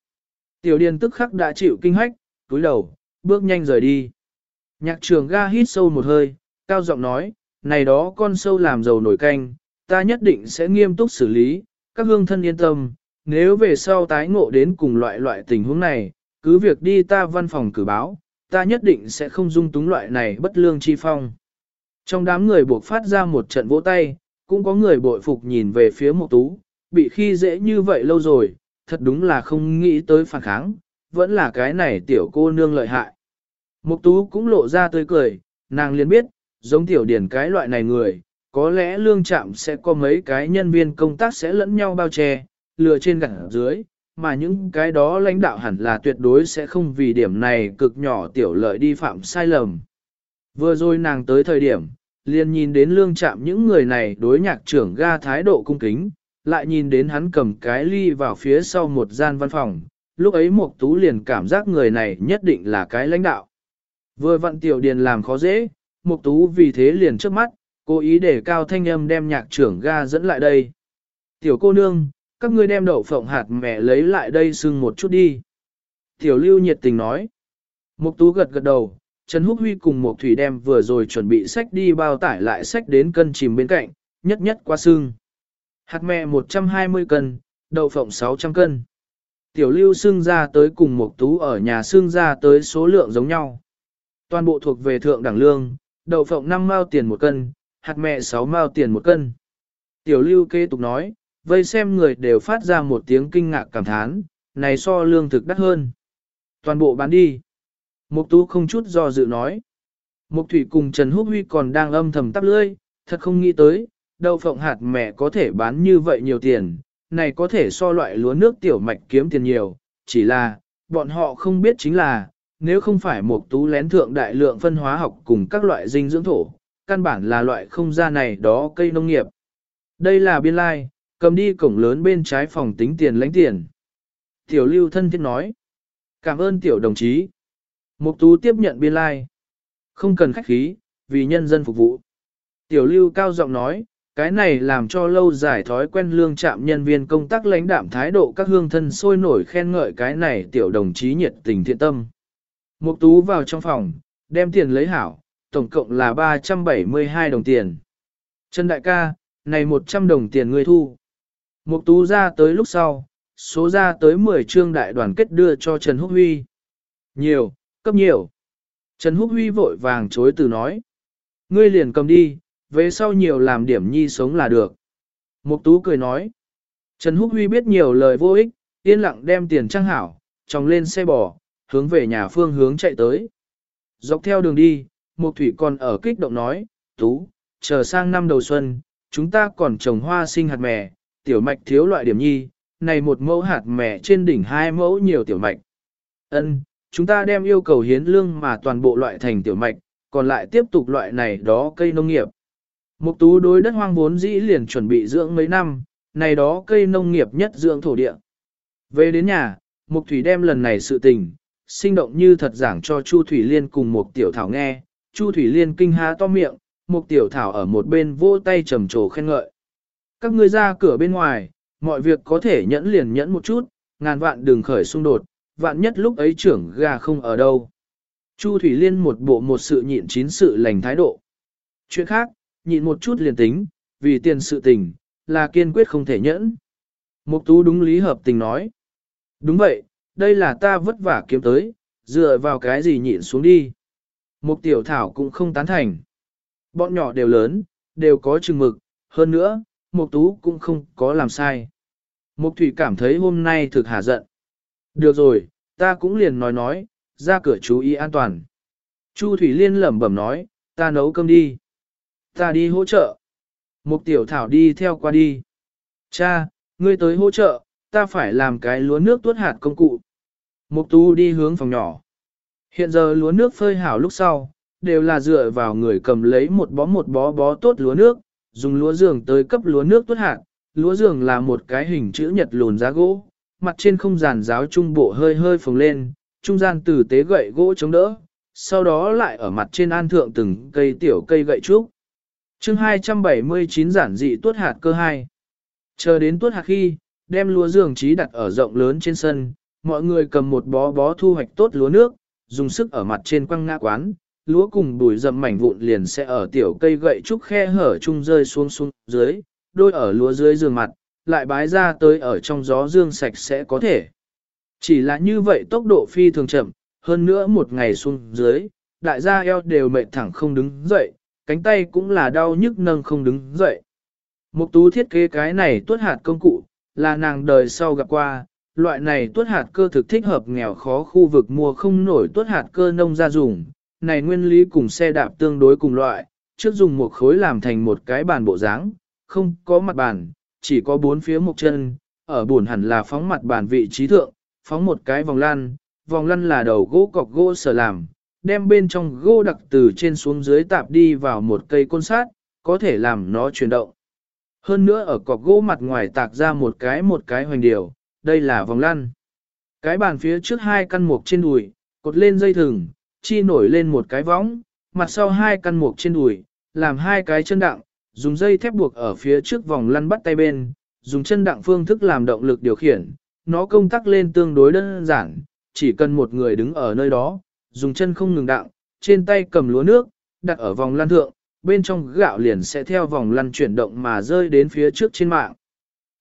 Tiểu điển tức khắc đã chịu kinh hách, túi đầu, bước nhanh rời đi. Nhạc trường ga hít sâu một hơi, cao giọng nói, này đó con sâu làm dầu nổi canh, ta nhất định sẽ nghiêm túc xử lý, các hương thân yên tâm, nếu về sau tái ngộ đến cùng loại loại tình huống này, cứ việc đi ta văn phòng cử báo, ta nhất định sẽ không dung túng loại này bất lương chi phong. Trong đám người buộc phát ra một trận vỗ tay, cũng có người bội phục nhìn về phía Mộc Tú, bị khi dễ như vậy lâu rồi, thật đúng là không nghĩ tới phản kháng, vẫn là cái này tiểu cô nương lợi hại. Mộc Tú cũng lộ ra tươi cười, nàng liền biết, giống tiểu điển cái loại này người, có lẽ lương trạm sẽ có mấy cái nhân viên công tác sẽ lẫn nhau bao che, lừa trên gặt dưới, mà những cái đó lãnh đạo hẳn là tuyệt đối sẽ không vì điểm này cực nhỏ tiểu lợi đi phạm sai lầm. Vừa rồi nàng tới thời điểm, liền nhìn đến lương chạm những người này đối nhạc trưởng ga thái độ cung kính, lại nhìn đến hắn cầm cái ly vào phía sau một gian văn phòng, lúc ấy Mộc Tú liền cảm giác người này nhất định là cái lãnh đạo. Vừa vặn tiểu điền làm khó dễ, Mộc Tú vì thế liền trước mắt, cố ý để cao thanh âm đem nhạc trưởng ga dẫn lại đây. Tiểu cô nương, các ngươi đem đậu phộng hạt mẹ lấy lại đây sưng một chút đi. Tiểu lưu nhiệt tình nói. Mục tú gật gật đầu, Trần Húc Huy cùng Mục Thủy đem vừa rồi chuẩn bị sách đi bao tải lại sách đến cân chìm bên cạnh, nhất nhất qua sưng. Hạt mẹ 120 cân, đậu phộng 600 cân. Tiểu lưu sưng ra tới cùng Mục tú ở nhà sưng ra tới số lượng giống nhau. Toàn bộ thuộc về thượng đẳng lương, đậu phộng 5 mao tiền một cân, hạt mẹ 6 mao tiền một cân. Tiểu lưu kế tục nói, vây xem người đều phát ra một tiếng kinh ngạc cảm thán, này so lương thực đắt hơn. Toàn bộ bán đi. Mục tú không chút do dự nói. Mục thủy cùng Trần Húc Huy còn đang âm thầm tắp lưỡi, thật không nghĩ tới, đậu phộng hạt mẹ có thể bán như vậy nhiều tiền, này có thể so loại lúa nước tiểu mạch kiếm tiền nhiều, chỉ là, bọn họ không biết chính là, nếu không phải mục tú lén thượng đại lượng phân hóa học cùng các loại dinh dưỡng thổ, căn bản là loại không ra này đó cây nông nghiệp. Đây là biên lai, cầm đi cổng lớn bên trái phòng tính tiền lãnh tiền. Tiểu lưu thân thiết nói. Cảm ơn tiểu đồng chí. Mục tú tiếp nhận biên lai. Không cần khách khí, vì nhân dân phục vụ. Tiểu lưu cao giọng nói, cái này làm cho lâu dài thói quen lương trạm nhân viên công tác lãnh đạm thái độ các hương thân sôi nổi khen ngợi cái này tiểu đồng chí nhiệt tình thiện tâm. Mục tú vào trong phòng, đem tiền lấy hảo, tổng cộng là 372 đồng tiền. Trần đại ca, này 100 đồng tiền ngươi thu. Mục tú ra tới lúc sau, số ra tới 10 chương đại đoàn kết đưa cho Trần Húc Huy. Nhiều, cấp nhiều. Trần Húc Huy vội vàng chối từ nói. Ngươi liền cầm đi, về sau nhiều làm điểm nhi sống là được. Mục tú cười nói. Trần Húc Huy biết nhiều lời vô ích, yên lặng đem tiền trang hảo, tròng lên xe bò, hướng về nhà phương hướng chạy tới. Dọc theo đường đi, Mục Thủy còn ở kích động nói, Tú, chờ sang năm đầu xuân, chúng ta còn trồng hoa sinh hạt mè, tiểu mạch thiếu loại điểm nhi, này một mẫu hạt mẹ trên đỉnh hai mẫu nhiều tiểu mạch. Ân, chúng ta đem yêu cầu hiến lương mà toàn bộ loại thành tiểu mạch, còn lại tiếp tục loại này đó cây nông nghiệp. Mục tú đối đất hoang vốn dĩ liền chuẩn bị dưỡng mấy năm, này đó cây nông nghiệp nhất dưỡng thổ địa. Về đến nhà, Mục Thủy đem lần này sự tình, sinh động như thật giảng cho Chu Thủy Liên cùng Mục Tiểu Thảo nghe, Chu Thủy Liên kinh há to miệng, Mục Tiểu Thảo ở một bên vỗ tay trầm trồ khen ngợi. Các ngươi ra cửa bên ngoài, mọi việc có thể nhẫn liền nhẫn một chút, ngàn vạn đừng khởi xung đột, vạn nhất lúc ấy trưởng gà không ở đâu. Chu Thủy Liên một bộ một sự nhịn chín sự lành thái độ. Chuyện khác, nhịn một chút liền tính, vì tiền sự tình, là kiên quyết không thể nhẫn. Mục tú đúng lý hợp tình nói. Đúng vậy, đây là ta vất vả kiếm tới, dựa vào cái gì nhịn xuống đi. Mục tiểu thảo cũng không tán thành. Bọn nhỏ đều lớn, đều có chừng mực, hơn nữa, Mục Tú cũng không có làm sai. Mục Thủy cảm thấy hôm nay thực hà giận. Được rồi, ta cũng liền nói nói, ra cửa chú ý an toàn. Chu Thủy Liên lẩm bẩm nói, ta nấu cơm đi. Ta đi hỗ trợ. Mục Tiểu Thảo đi theo qua đi. Cha, ngươi tới hỗ trợ, ta phải làm cái lúa nước tuốt hạt công cụ. Mục Tú đi hướng phòng nhỏ. Hiện giờ lúa nước phơi hảo lúc sau, đều là dựa vào người cầm lấy một bó một bó bó tốt lúa nước, dùng lúa giường tới cấp lúa nước tuốt hạt. Lúa giường là một cái hình chữ nhật lùn giá gỗ, mặt trên không giàn giáo trung bộ hơi hơi phồng lên, trung gian từ tế gậy gỗ chống đỡ, sau đó lại ở mặt trên an thượng từng cây tiểu cây gậy trúc. chương 279 giản dị tuốt hạt cơ 2. Chờ đến tuốt hạt khi, đem lúa giường trí đặt ở rộng lớn trên sân, mọi người cầm một bó bó thu hoạch tốt lúa nước, dùng sức ở mặt trên quăng ngã quán, lúa cùng bùi rậm mảnh vụn liền sẽ ở tiểu cây gậy trúc khe hở chung rơi xuống xuống dưới, đôi ở lúa dưới giường mặt, lại bái ra tới ở trong gió dương sạch sẽ có thể. Chỉ là như vậy tốc độ phi thường chậm, hơn nữa một ngày xuống dưới, đại gia eo đều mệt thẳng không đứng dậy, cánh tay cũng là đau nhức nâng không đứng dậy. Mục tú thiết kế cái này tuốt hạt công cụ, là nàng đời sau gặp qua, loại này tuốt hạt cơ thực thích hợp nghèo khó khu vực mua không nổi tuốt hạt cơ nông gia dùng, này nguyên lý cùng xe đạp tương đối cùng loại, trước dùng một khối làm thành một cái bàn bộ dáng, không có mặt bàn, chỉ có bốn phía một chân, ở buồn hẳn là phóng mặt bàn vị trí thượng, phóng một cái vòng lăn, vòng lăn là đầu gỗ cọc gỗ sở làm, đem bên trong gỗ đặc từ trên xuống dưới tạp đi vào một cây côn sát, có thể làm nó chuyển động. Hơn nữa ở cọc gỗ mặt ngoài tạc ra một cái một cái hoành điều, đây là vòng lăn. Cái bàn phía trước hai căn mục trên đùi, cột lên dây thừng, chi nổi lên một cái võng, mặt sau hai căn mục trên đùi, làm hai cái chân đặng, dùng dây thép buộc ở phía trước vòng lăn bắt tay bên, dùng chân đặng phương thức làm động lực điều khiển, nó công tắc lên tương đối đơn giản, chỉ cần một người đứng ở nơi đó, dùng chân không ngừng đặng, trên tay cầm lúa nước, đặt ở vòng lăn thượng, bên trong gạo liền sẽ theo vòng lăn chuyển động mà rơi đến phía trước trên mạng.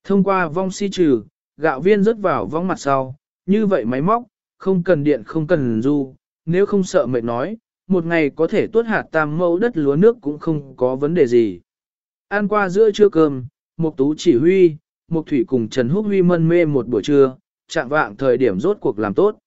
Thông qua vong si trừ, gạo viên rớt vào vong mặt sau, như vậy máy móc, không cần điện không cần du, nếu không sợ mệt nói, một ngày có thể tuốt hạt tam mẫu đất lúa nước cũng không có vấn đề gì. Ăn qua giữa trưa cơm, Mục Tú chỉ huy, Mục Thủy cùng Trần Húc Huy mân mê một buổi trưa, chạm vạng thời điểm rốt cuộc làm tốt.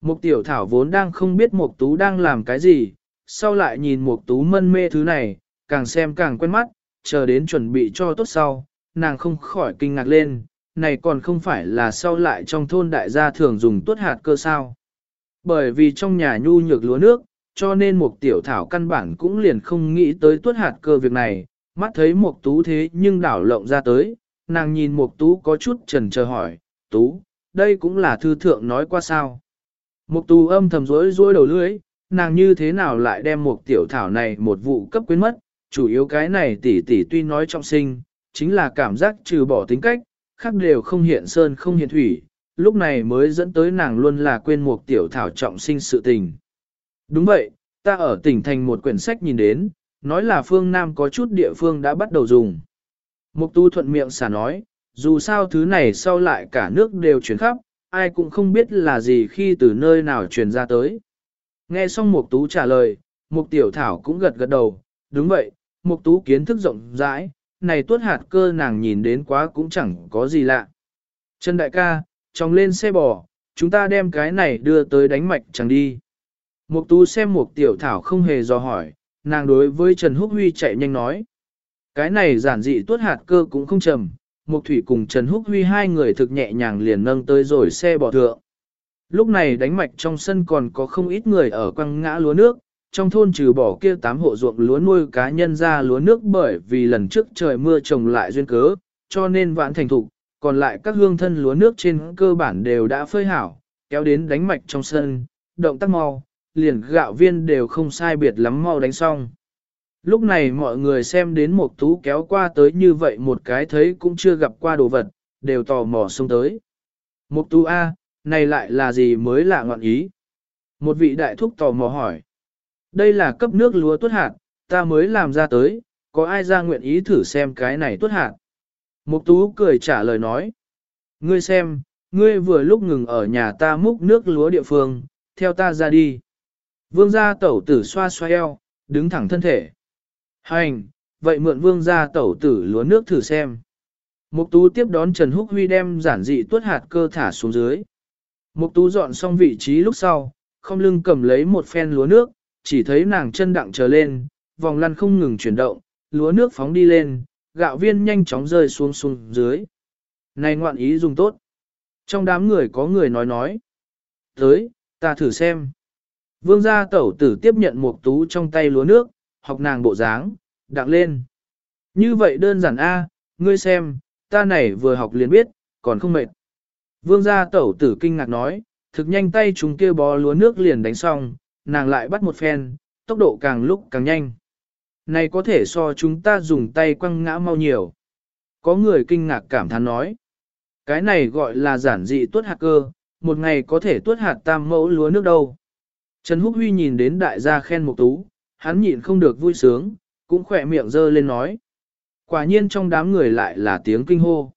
Mục Tiểu Thảo vốn đang không biết Mục Tú đang làm cái gì, sau lại nhìn Mục Tú mân mê thứ này, càng xem càng quen mắt, chờ đến chuẩn bị cho tốt sau, nàng không khỏi kinh ngạc lên, này còn không phải là sau lại trong thôn đại gia thường dùng tuốt hạt cơ sao. Bởi vì trong nhà nhu nhược lúa nước, cho nên một Tiểu Thảo căn bản cũng liền không nghĩ tới tuốt hạt cơ việc này, mắt thấy Mục Tú thế nhưng đảo lộng ra tới, nàng nhìn Mục Tú có chút chần chờ hỏi, Tú, đây cũng là thư thượng nói qua sao. Mục Tú âm thầm rối rối đầu lưỡi, nàng như thế nào lại đem một Tiểu Thảo này một vụ cấp quyến mất, chủ yếu cái này tỷ tỷ tuy nói trọng sinh, chính là cảm giác trừ bỏ tính cách, khác đều không hiện sơn không hiện thủy, lúc này mới dẫn tới nàng luôn là quên Mục Tiểu Thảo trọng sinh sự tình. Đúng vậy, ta ở tỉnh thành một quyển sách nhìn đến, nói là phương Nam có chút địa phương đã bắt đầu dùng. Mục tu thuận miệng xả nói, dù sao thứ này sau lại cả nước đều chuyển khắp, ai cũng không biết là gì khi từ nơi nào truyền ra tới. Nghe xong mục tú trả lời, mục tiểu thảo cũng gật gật đầu, đúng vậy, mục tú kiến thức rộng rãi, này tuốt hạt cơ nàng nhìn đến quá cũng chẳng có gì lạ. Trần đại ca, trong lên xe bò, chúng ta đem cái này đưa tới đánh mạch chẳng đi. Mục tú xem mục tiểu thảo không hề do hỏi, nàng đối với Trần Húc Huy chạy nhanh nói. Cái này giản dị tuốt hạt cơ cũng không trầm, Mục Thủy cùng Trần Húc Huy hai người thực nhẹ nhàng liền nâng tới rồi xe bò thượng. Lúc này đánh mạch trong sân còn có không ít người ở quăng ngã lúa nước, trong thôn trừ bỏ kia tám hộ ruộng lúa nuôi cá nhân ra lúa nước bởi vì lần trước trời mưa trồng lại duyên cớ, cho nên vãn thành thục, còn lại các hương thân lúa nước trên cơ bản đều đã phơi hảo, kéo đến đánh mạch trong sân, động tác mau, liền gạo viên đều không sai biệt lắm mau đánh xong. Lúc này mọi người xem đến một tú kéo qua tới như vậy một cái thấy cũng chưa gặp qua đồ vật, đều tò mò xông tới. Một tú A, này lại là gì mới lạ ngọn ý? Một vị đại thúc tò mò hỏi. Đây là cấp nước lúa tuốt hạt, ta mới làm ra tới, có ai ra nguyện ý thử xem cái này tuốt hạt? Mục tú cười trả lời nói. Ngươi xem, ngươi vừa lúc ngừng ở nhà ta múc nước lúa địa phương, theo ta ra đi. Vương gia tẩu tử xoa xoa eo, đứng thẳng thân thể. Hành, vậy mượn vương gia tẩu tử lúa nước thử xem. Mục tú tiếp đón Trần Húc Huy đem giản dị tuốt hạt cơ thả xuống dưới. Mục tú dọn xong vị trí lúc sau, không lưng cầm lấy một phen lúa nước, chỉ thấy nàng chân đặng trở lên, vòng lăn không ngừng chuyển động, lúa nước phóng đi lên, gạo viên nhanh chóng rơi xuống xuống dưới. Này ngoạn ý dùng tốt. Trong đám người có người nói nói. Tới, ta thử xem. Vương gia tẩu tử tiếp nhận một tú trong tay lúa nước, học nàng bộ dáng, đặng lên. Như vậy đơn giản a, ngươi xem, ta này vừa học liền biết, còn không mệt. Vương gia tẩu tử kinh ngạc nói, thực nhanh tay chúng kia bó lúa nước liền đánh xong, nàng lại bắt một phen, tốc độ càng lúc càng nhanh. Này có thể so chúng ta dùng tay quăng ngã mau nhiều. Có người kinh ngạc cảm thán nói. Cái này gọi là giản dị tuốt hạt cơ, một ngày có thể tuốt hạt tam mẫu lúa nước đâu. Trần Húc Huy nhìn đến đại gia khen một tú, hắn nhịn không được vui sướng, cũng khỏe miệng dơ lên nói. Quả nhiên trong đám người lại là tiếng kinh hô.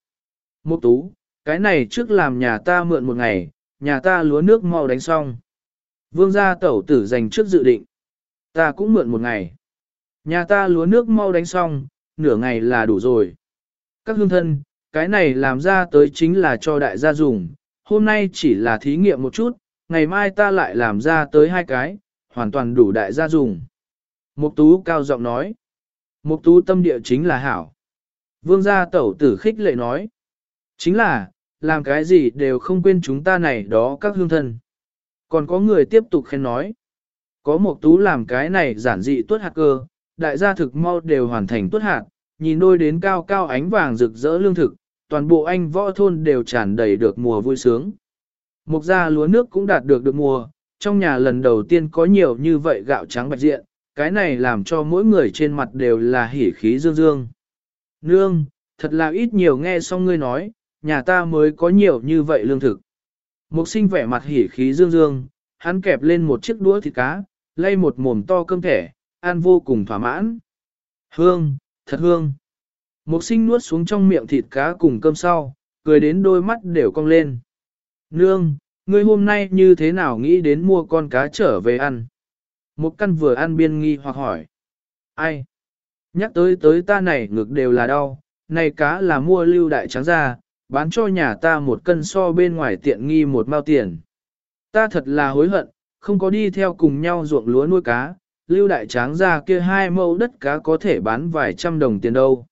Mục tú, cái này trước làm nhà ta mượn một ngày, nhà ta lúa nước mau đánh xong. Vương gia tẩu tử dành trước dự định. Ta cũng mượn một ngày. Nhà ta lúa nước mau đánh xong, nửa ngày là đủ rồi. Các hương thân, cái này làm ra tới chính là cho đại gia dùng, hôm nay chỉ là thí nghiệm một chút, ngày mai ta lại làm ra tới hai cái, hoàn toàn đủ đại gia dùng. Mục tú cao giọng nói. Mục tú tâm địa chính là hảo. Vương gia tẩu tử khích lệ nói. Chính là, làm cái gì đều không quên chúng ta này đó các hương thân. Còn có người tiếp tục khen nói. Có mục tú làm cái này giản dị tuốt hạt cơ, đại gia thực mau đều hoàn thành tuất hạt, nhìn đôi đến cao cao ánh vàng rực rỡ lương thực, toàn bộ anh võ thôn đều tràn đầy được mùa vui sướng. Mục gia lúa nước cũng đạt được được mùa, trong nhà lần đầu tiên có nhiều như vậy gạo trắng bạch diện, cái này làm cho mỗi người trên mặt đều là hỉ khí dương dương. Nương, thật là ít nhiều nghe xong ngươi nói, nhà ta mới có nhiều như vậy lương thực. Mục sinh vẻ mặt hỉ khí dương dương, hắn kẹp lên một chiếc đũa thịt cá, lay một mồm to cơm thẻ, ăn vô cùng thỏa mãn. Hương, thật hương. Mục sinh nuốt xuống trong miệng thịt cá cùng cơm sau, cười đến đôi mắt đều cong lên. Nương, ngươi hôm nay như thế nào nghĩ đến mua con cá trở về ăn? Một căn vừa ăn biên nghi hoặc hỏi. Ai? Nhắc tới tới ta này ngực đều là đau, này cá là mua lưu đại trắng ra, bán cho nhà ta một cân so bên ngoài tiện nghi một mao tiền. Ta thật là hối hận, không có đi theo cùng nhau ruộng lúa nuôi cá, lưu đại tráng ra kia hai mẫu đất cá có thể bán vài trăm đồng tiền đâu.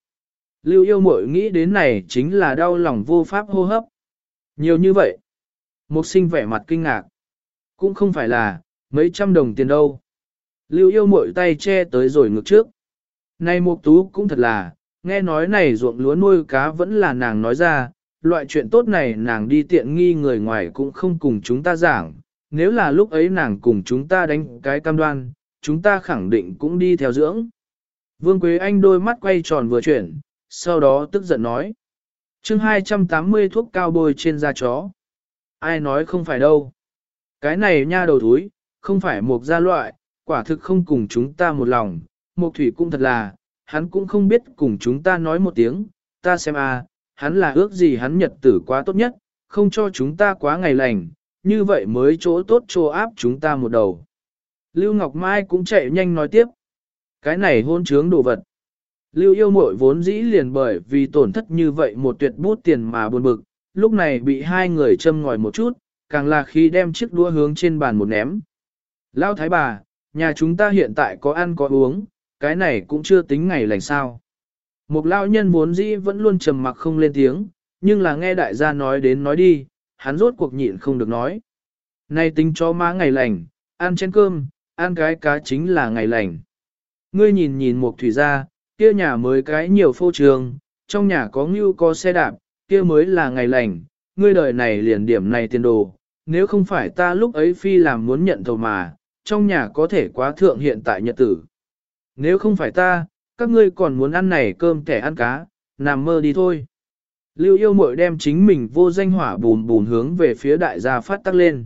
Lưu yêu mội nghĩ đến này chính là đau lòng vô pháp hô hấp. Nhiều như vậy. Mục sinh vẻ mặt kinh ngạc. Cũng không phải là, mấy trăm đồng tiền đâu. Lưu yêu mội tay che tới rồi ngược trước. Này Mục Tú cũng thật là, nghe nói này ruộng lúa nuôi cá vẫn là nàng nói ra, loại chuyện tốt này nàng đi tiện nghi người ngoài cũng không cùng chúng ta giảng, nếu là lúc ấy nàng cùng chúng ta đánh cái cam đoan, chúng ta khẳng định cũng đi theo dưỡng. Vương Quế Anh đôi mắt quay tròn vừa chuyển, sau đó tức giận nói. chương 280 thuốc cao bôi trên da chó. Ai nói không phải đâu. Cái này nha đầu thúi, không phải một gia loại, quả thực không cùng chúng ta một lòng. Một thủy cũng thật là, hắn cũng không biết cùng chúng ta nói một tiếng, ta xem à, hắn là ước gì hắn nhật tử quá tốt nhất, không cho chúng ta quá ngày lành, như vậy mới chỗ tốt chỗ áp chúng ta một đầu. Lưu Ngọc Mai cũng chạy nhanh nói tiếp. Cái này hôn trướng đồ vật. Lưu yêu mội vốn dĩ liền bởi vì tổn thất như vậy một tuyệt bút tiền mà buồn bực, lúc này bị hai người châm ngòi một chút, càng là khi đem chiếc đũa hướng trên bàn một ném. Lão thái bà, nhà chúng ta hiện tại có ăn có uống, cái này cũng chưa tính ngày lành sao. Một lão nhân vốn dĩ vẫn luôn trầm mặc không lên tiếng, nhưng là nghe đại gia nói đến nói đi, hắn rốt cuộc nhịn không được nói. Nay tính cho má ngày lành, ăn chén cơm, ăn cái cá chính là ngày lành. Ngươi nhìn nhìn một thủy gia, kia nhà mới cái nhiều phô trường, trong nhà có ngưu có xe đạp, kia mới là ngày lành, ngươi đời này liền điểm này tiền đồ, nếu không phải ta lúc ấy phi làm muốn nhận thầu mà, trong nhà có thể quá thượng hiện tại nhật tử. Nếu không phải ta, các ngươi còn muốn ăn này cơm kẻ ăn cá, nằm mơ đi thôi. Lưu yêu mội đem chính mình vô danh hỏa bùn bùn hướng về phía đại gia phát tắc lên.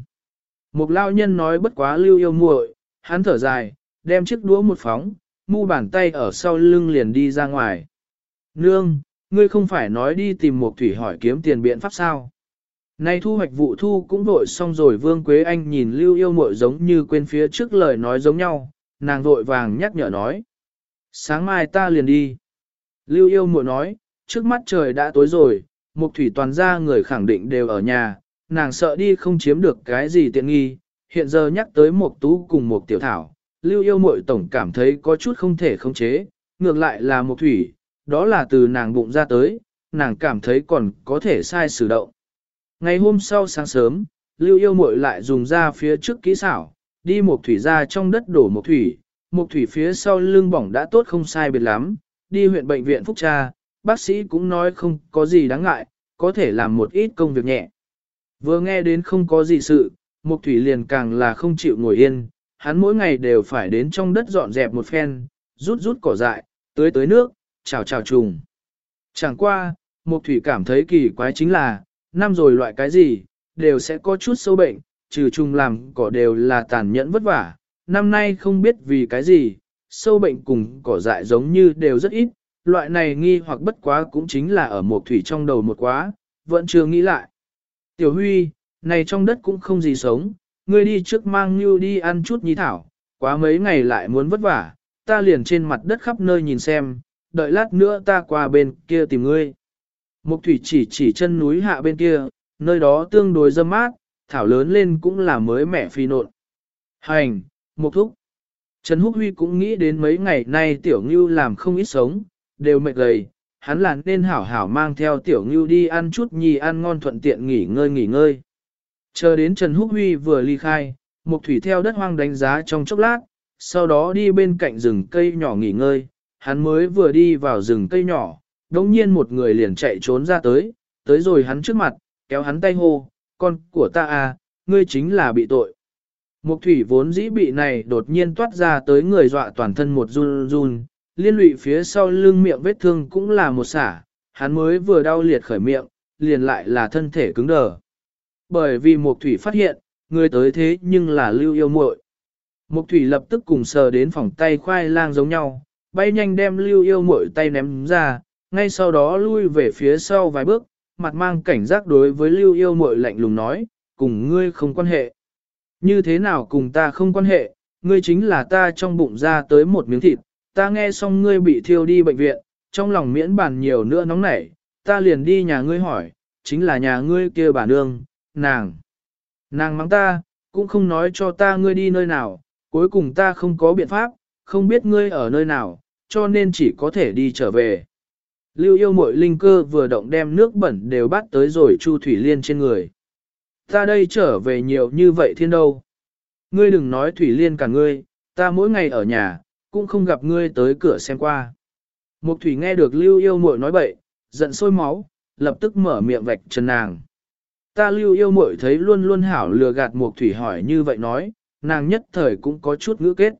Một lao nhân nói bất quá lưu yêu muội, hắn thở dài, đem chiếc đũa một phóng, mu bàn tay ở sau lưng liền đi ra ngoài. Nương, ngươi không phải nói đi tìm một thủy hỏi kiếm tiền biện pháp sao? Nay thu hoạch vụ thu cũng vội xong rồi Vương Quế Anh nhìn lưu yêu muội giống như quên phía trước lời nói giống nhau, nàng vội vàng nhắc nhở nói. Sáng mai ta liền đi. Lưu yêu muội nói, trước mắt trời đã tối rồi, Mục thủy toàn ra người khẳng định đều ở nhà, nàng sợ đi không chiếm được cái gì tiện nghi, hiện giờ nhắc tới một tú cùng một tiểu thảo, lưu yêu mội tổng cảm thấy có chút không thể khống chế, ngược lại là một thủy, đó là từ nàng bụng ra tới, nàng cảm thấy còn có thể sai sử động. Ngày hôm sau sáng sớm, lưu yêu mội lại dùng ra phía trước kỹ xảo, đi một thủy ra trong đất đổ một thủy, một thủy phía sau lưng bỏng đã tốt không sai biệt lắm, đi huyện bệnh viện Phúc Tra, bác sĩ cũng nói không có gì đáng ngại, có thể làm một ít công việc nhẹ. Vừa nghe đến không có gì sự, Mục Thủy liền càng là không chịu ngồi yên, hắn mỗi ngày đều phải đến trong đất dọn dẹp một phen, rút rút cỏ dại, tưới tưới nước, chào chào trùng. Chẳng qua, Mục Thủy cảm thấy kỳ quái chính là, năm rồi loại cái gì, đều sẽ có chút sâu bệnh, trừ trùng làm cỏ đều là tàn nhẫn vất vả. Năm nay không biết vì cái gì, sâu bệnh cùng cỏ dại giống như đều rất ít, loại này nghi hoặc bất quá cũng chính là ở Mục thủy trong đầu một quá, vẫn chưa nghĩ lại. Tiểu Huy, này trong đất cũng không gì sống, ngươi đi trước mang như đi ăn chút nhí thảo, quá mấy ngày lại muốn vất vả, ta liền trên mặt đất khắp nơi nhìn xem, đợi lát nữa ta qua bên kia tìm ngươi. Mục thủy chỉ chỉ chân núi hạ bên kia, nơi đó tương đối dâm mát, thảo lớn lên cũng là mới mẻ phi nộn. Hành, mục thúc. Trần Húc Huy cũng nghĩ đến mấy ngày nay tiểu ngưu làm không ít sống, đều mệt gầy, hắn là nên hảo hảo mang theo tiểu ngưu đi ăn chút nhì ăn ngon thuận tiện nghỉ ngơi nghỉ ngơi. Chờ đến Trần Húc Huy vừa ly khai, Mục Thủy theo đất hoang đánh giá trong chốc lát, sau đó đi bên cạnh rừng cây nhỏ nghỉ ngơi, hắn mới vừa đi vào rừng cây nhỏ, đồng nhiên một người liền chạy trốn ra tới, tới rồi hắn trước mặt, kéo hắn tay hô, con của ta à, ngươi chính là bị tội. Mục thủy vốn dĩ bị này đột nhiên toát ra tới người dọa toàn thân một run run, liên lụy phía sau lưng miệng vết thương cũng là một xả, hắn mới vừa đau liệt khởi miệng, liền lại là thân thể cứng đờ. Bởi vì mục thủy phát hiện, người tới thế nhưng là lưu yêu muội. Mục thủy lập tức cùng sờ đến phòng tay khoai lang giống nhau, bay nhanh đem lưu yêu muội tay ném ra, ngay sau đó lui về phía sau vài bước, mặt mang cảnh giác đối với lưu yêu muội lạnh lùng nói, cùng ngươi không quan hệ. Như thế nào cùng ta không quan hệ, ngươi chính là ta trong bụng ra tới một miếng thịt, ta nghe xong ngươi bị thiêu đi bệnh viện, trong lòng miễn bàn nhiều nữa nóng nảy, ta liền đi nhà ngươi hỏi, chính là nhà ngươi kia bà nương, nàng. Nàng mắng ta, cũng không nói cho ta ngươi đi nơi nào, cuối cùng ta không có biện pháp, không biết ngươi ở nơi nào, cho nên chỉ có thể đi trở về. Lưu yêu mội linh cơ vừa động đem nước bẩn đều bắt tới rồi Chu Thủy Liên trên người. Ta đây trở về nhiều như vậy thiên đâu. Ngươi đừng nói Thủy Liên cả ngươi, ta mỗi ngày ở nhà, cũng không gặp ngươi tới cửa xem qua. Mục Thủy nghe được Lưu yêu mội nói bậy, giận sôi máu, lập tức mở miệng vạch trần nàng. Ta Lưu yêu mội thấy luôn luôn hảo lừa gạt Mục Thủy hỏi như vậy nói, nàng nhất thời cũng có chút ngữ kết.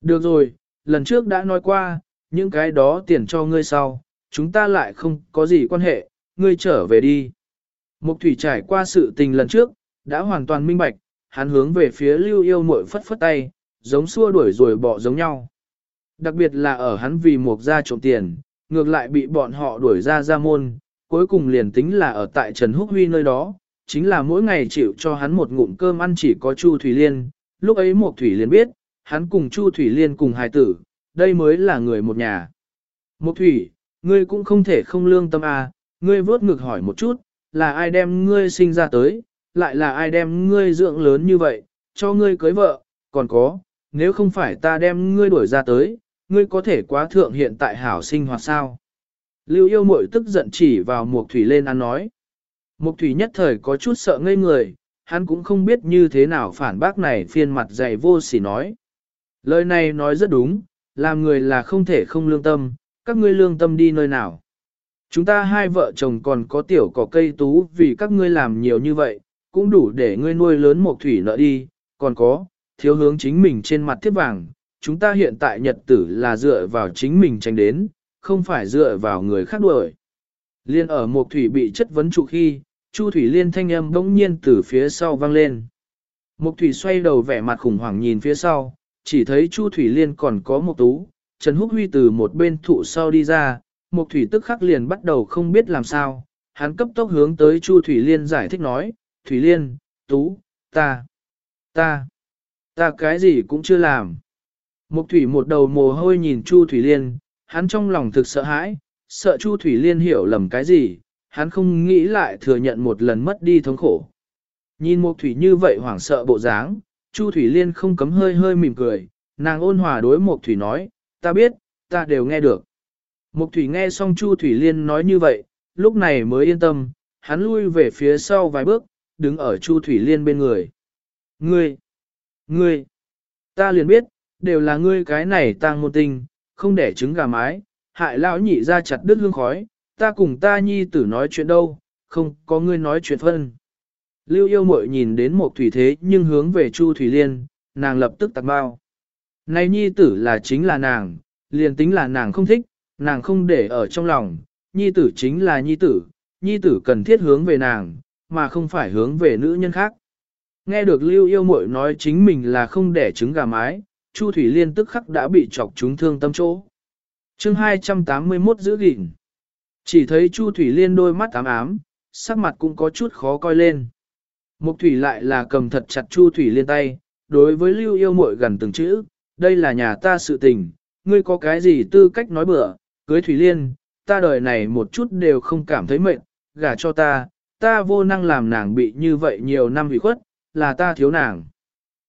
Được rồi, lần trước đã nói qua, những cái đó tiền cho ngươi sau, chúng ta lại không có gì quan hệ, ngươi trở về đi. Mục thủy trải qua sự tình lần trước, đã hoàn toàn minh bạch, hắn hướng về phía lưu yêu Mội phất phất tay, giống xua đuổi rồi bỏ giống nhau. Đặc biệt là ở hắn vì mục ra trộm tiền, ngược lại bị bọn họ đuổi ra ra môn, cuối cùng liền tính là ở tại Trần Húc Huy nơi đó, chính là mỗi ngày chịu cho hắn một ngụm cơm ăn chỉ có Chu Thủy Liên, lúc ấy Mộc Thủy Liên biết, hắn cùng Chu Thủy Liên cùng hài tử, đây mới là người một nhà. Mộc Thủy, ngươi cũng không thể không lương tâm à, ngươi vớt ngực hỏi một chút, là ai đem ngươi sinh ra tới, lại là ai đem ngươi dưỡng lớn như vậy, cho ngươi cưới vợ, còn có, nếu không phải ta đem ngươi đuổi ra tới, ngươi có thể quá thượng hiện tại hảo sinh hoạt sao. Lưu yêu mội tức giận chỉ vào Mộc Thủy lên ăn nói. Mục Thủy nhất thời có chút sợ ngây người, hắn cũng không biết như thế nào phản bác này phiên mặt dày vô sỉ nói. Lời này nói rất đúng, làm người là không thể không lương tâm, các ngươi lương tâm đi nơi nào. Chúng ta hai vợ chồng còn có tiểu cỏ cây tú vì các ngươi làm nhiều như vậy, cũng đủ để ngươi nuôi lớn một thủy nợ đi, còn có, thiếu hướng chính mình trên mặt thiết vàng, chúng ta hiện tại nhật tử là dựa vào chính mình tranh đến, không phải dựa vào người khác đuổi. Liên ở một thủy bị chất vấn trụ khi, Chu Thủy Liên thanh âm bỗng nhiên từ phía sau vang lên. Mục Thủy xoay đầu vẻ mặt khủng hoảng nhìn phía sau, chỉ thấy Chu Thủy Liên còn có một tú, Trần Húc Huy từ một bên thụ sau đi ra, Mục Thủy tức khắc liền bắt đầu không biết làm sao, hắn cấp tốc hướng tới Chu Thủy Liên giải thích nói, Thủy Liên, Tú, ta, ta, ta cái gì cũng chưa làm. Mục Thủy một đầu mồ hôi nhìn Chu Thủy Liên, hắn trong lòng thực sợ hãi, sợ Chu Thủy Liên hiểu lầm cái gì, hắn không nghĩ lại thừa nhận một lần mất đi thống khổ. Nhìn Mục Thủy như vậy hoảng sợ bộ dáng, Chu Thủy Liên không cấm hơi hơi mỉm cười, nàng ôn hòa đối Mục Thủy nói, ta biết, ta đều nghe được. Mục Thủy nghe xong Chu Thủy Liên nói như vậy, lúc này mới yên tâm, hắn lui về phía sau vài bước, đứng ở Chu Thủy Liên bên người. Ngươi, ngươi, ta liền biết, đều là ngươi cái này tang môn tinh, không để trứng gà mái, hại lão nhị ra chặt đứt hương khói, ta cùng ta nhi tử nói chuyện đâu, không có ngươi nói chuyện phân. Lưu yêu mội nhìn đến một thủy thế nhưng hướng về Chu Thủy Liên, nàng lập tức tạc bao. Này nhi tử là chính là nàng, liền tính là nàng không thích, nàng không để ở trong lòng, nhi tử chính là nhi tử, nhi tử cần thiết hướng về nàng, mà không phải hướng về nữ nhân khác. Nghe được lưu yêu mội nói chính mình là không để trứng gà mái, Chu Thủy Liên tức khắc đã bị chọc trúng thương tâm chỗ. chương 281 giữ gìn. Chỉ thấy Chu Thủy Liên đôi mắt ám ám, sắc mặt cũng có chút khó coi lên. Mục thủy lại là cầm thật chặt Chu Thủy Liên tay, đối với lưu yêu muội gần từng chữ, đây là nhà ta sự tình, ngươi có cái gì tư cách nói bừa, cưới Thủy Liên, ta đời này một chút đều không cảm thấy mệt, gả cho ta, ta vô năng làm nàng bị như vậy nhiều năm bị khuất, là ta thiếu nàng.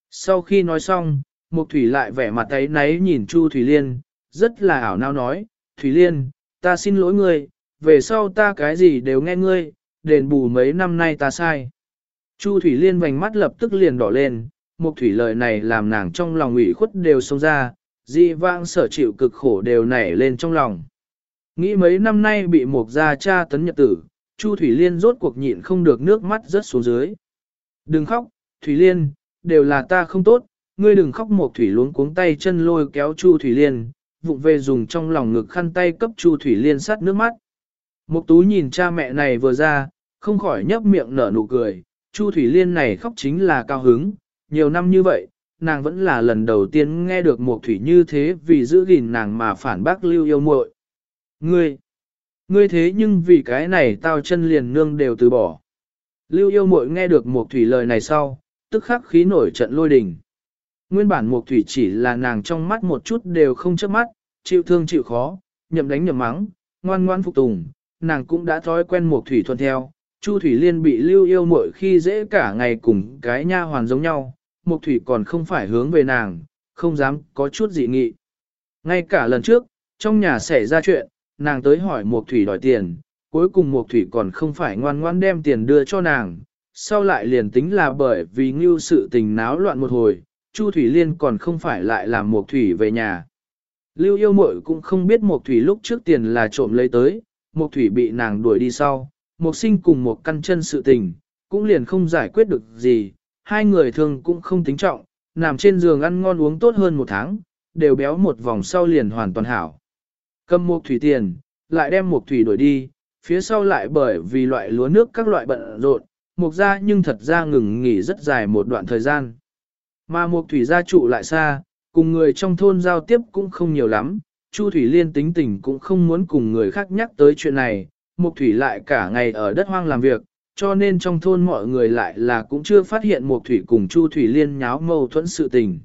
Sau khi nói xong, Mục Thủy lại vẻ mặt ấy náy nhìn Chu Thủy Liên, rất là ảo nao nói, Thủy Liên, ta xin lỗi ngươi, về sau ta cái gì đều nghe ngươi, đền bù mấy năm nay ta sai. Chu Thủy Liên vành mắt lập tức liền đỏ lên, Mục Thủy lời này làm nàng trong lòng ủy khuất đều xông ra, dị vãng sở chịu cực khổ đều nảy lên trong lòng. Nghĩ mấy năm nay bị Mục gia cha tấn nhật tử, Chu Thủy Liên rốt cuộc nhịn không được nước mắt rớt xuống dưới. Đừng khóc, Thủy Liên, đều là ta không tốt, ngươi đừng khóc Mục Thủy luống cuống tay chân lôi kéo Chu Thủy Liên, vụng về dùng trong lòng ngực khăn tay cấp Chu Thủy Liên sát nước mắt. Mục Tú nhìn cha mẹ này vừa ra, không khỏi nhấp miệng nở nụ cười, Chu Thủy Liên này khóc chính là cao hứng, nhiều năm như vậy, nàng vẫn là lần đầu tiên nghe được Mục thủy như thế vì giữ gìn nàng mà phản bác lưu yêu muội. Ngươi, ngươi thế nhưng vì cái này tao chân liền nương đều từ bỏ. Lưu yêu muội nghe được Mục thủy lời này sau, tức khắc khí nổi trận lôi đình. Nguyên bản Mục thủy chỉ là nàng trong mắt một chút đều không chớp mắt, chịu thương chịu khó, nhậm đánh nhậm mắng, ngoan ngoan phục tùng, nàng cũng đã thói quen một thủy thuận theo, Chu Thủy Liên bị lưu yêu muội khi dễ cả ngày cùng cái nha hoàn giống nhau, Mục Thủy còn không phải hướng về nàng, không dám có chút dị nghị. Ngay cả lần trước, trong nhà xảy ra chuyện, nàng tới hỏi Mục Thủy đòi tiền, cuối cùng Mục Thủy còn không phải ngoan ngoan đem tiền đưa cho nàng, sau lại liền tính là bởi vì ngưu sự tình náo loạn một hồi, Chu Thủy Liên còn không phải lại làm Mục Thủy về nhà. Lưu yêu muội cũng không biết Mục Thủy lúc trước tiền là trộm lấy tới, một Thủy bị nàng đuổi đi sau, một sinh cùng một căn chân sự tình, cũng liền không giải quyết được gì, hai người thường cũng không tính trọng, nằm trên giường ăn ngon uống tốt hơn một tháng, đều béo một vòng sau liền hoàn toàn hảo. Cầm một thủy tiền, lại đem một thủy đuổi đi, phía sau lại bởi vì loại lúa nước các loại bận rộn, mục ra nhưng thật ra ngừng nghỉ rất dài một đoạn thời gian. Mà mục thủy gia trụ lại xa, cùng người trong thôn giao tiếp cũng không nhiều lắm, Chu Thủy Liên tính tình cũng không muốn cùng người khác nhắc tới chuyện này, Mục Thủy lại cả ngày ở đất hoang làm việc, cho nên trong thôn mọi người lại là cũng chưa phát hiện Mục Thủy cùng Chu Thủy Liên nháo mâu thuẫn sự tình.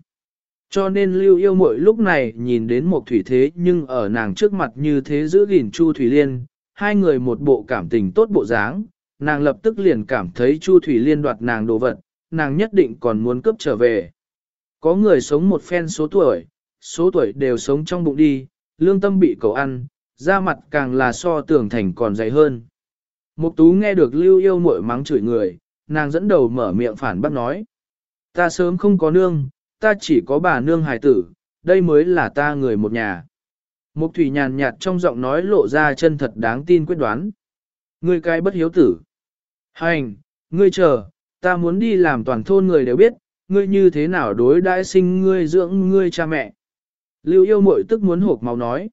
Cho nên lưu yêu mội lúc này nhìn đến Mục Thủy thế nhưng ở nàng trước mặt như thế giữ gìn Chu Thủy Liên, hai người một bộ cảm tình tốt bộ dáng, nàng lập tức liền cảm thấy Chu Thủy Liên đoạt nàng đồ vật, nàng nhất định còn muốn cướp trở về. Có người sống một phen số tuổi, số tuổi đều sống trong bụng đi, lương tâm bị cầu ăn, da mặt càng là so tưởng thành còn dày hơn. Mục tú nghe được lưu yêu muội mắng chửi người, nàng dẫn đầu mở miệng phản bác nói. Ta sớm không có nương, ta chỉ có bà nương hài tử, đây mới là ta người một nhà. Mục thủy nhàn nhạt trong giọng nói lộ ra chân thật đáng tin quyết đoán. Ngươi cái bất hiếu tử. Hành, ngươi chờ, ta muốn đi làm toàn thôn người đều biết, ngươi như thế nào đối đãi sinh ngươi dưỡng ngươi cha mẹ. Lưu yêu muội tức muốn hộp máu nói.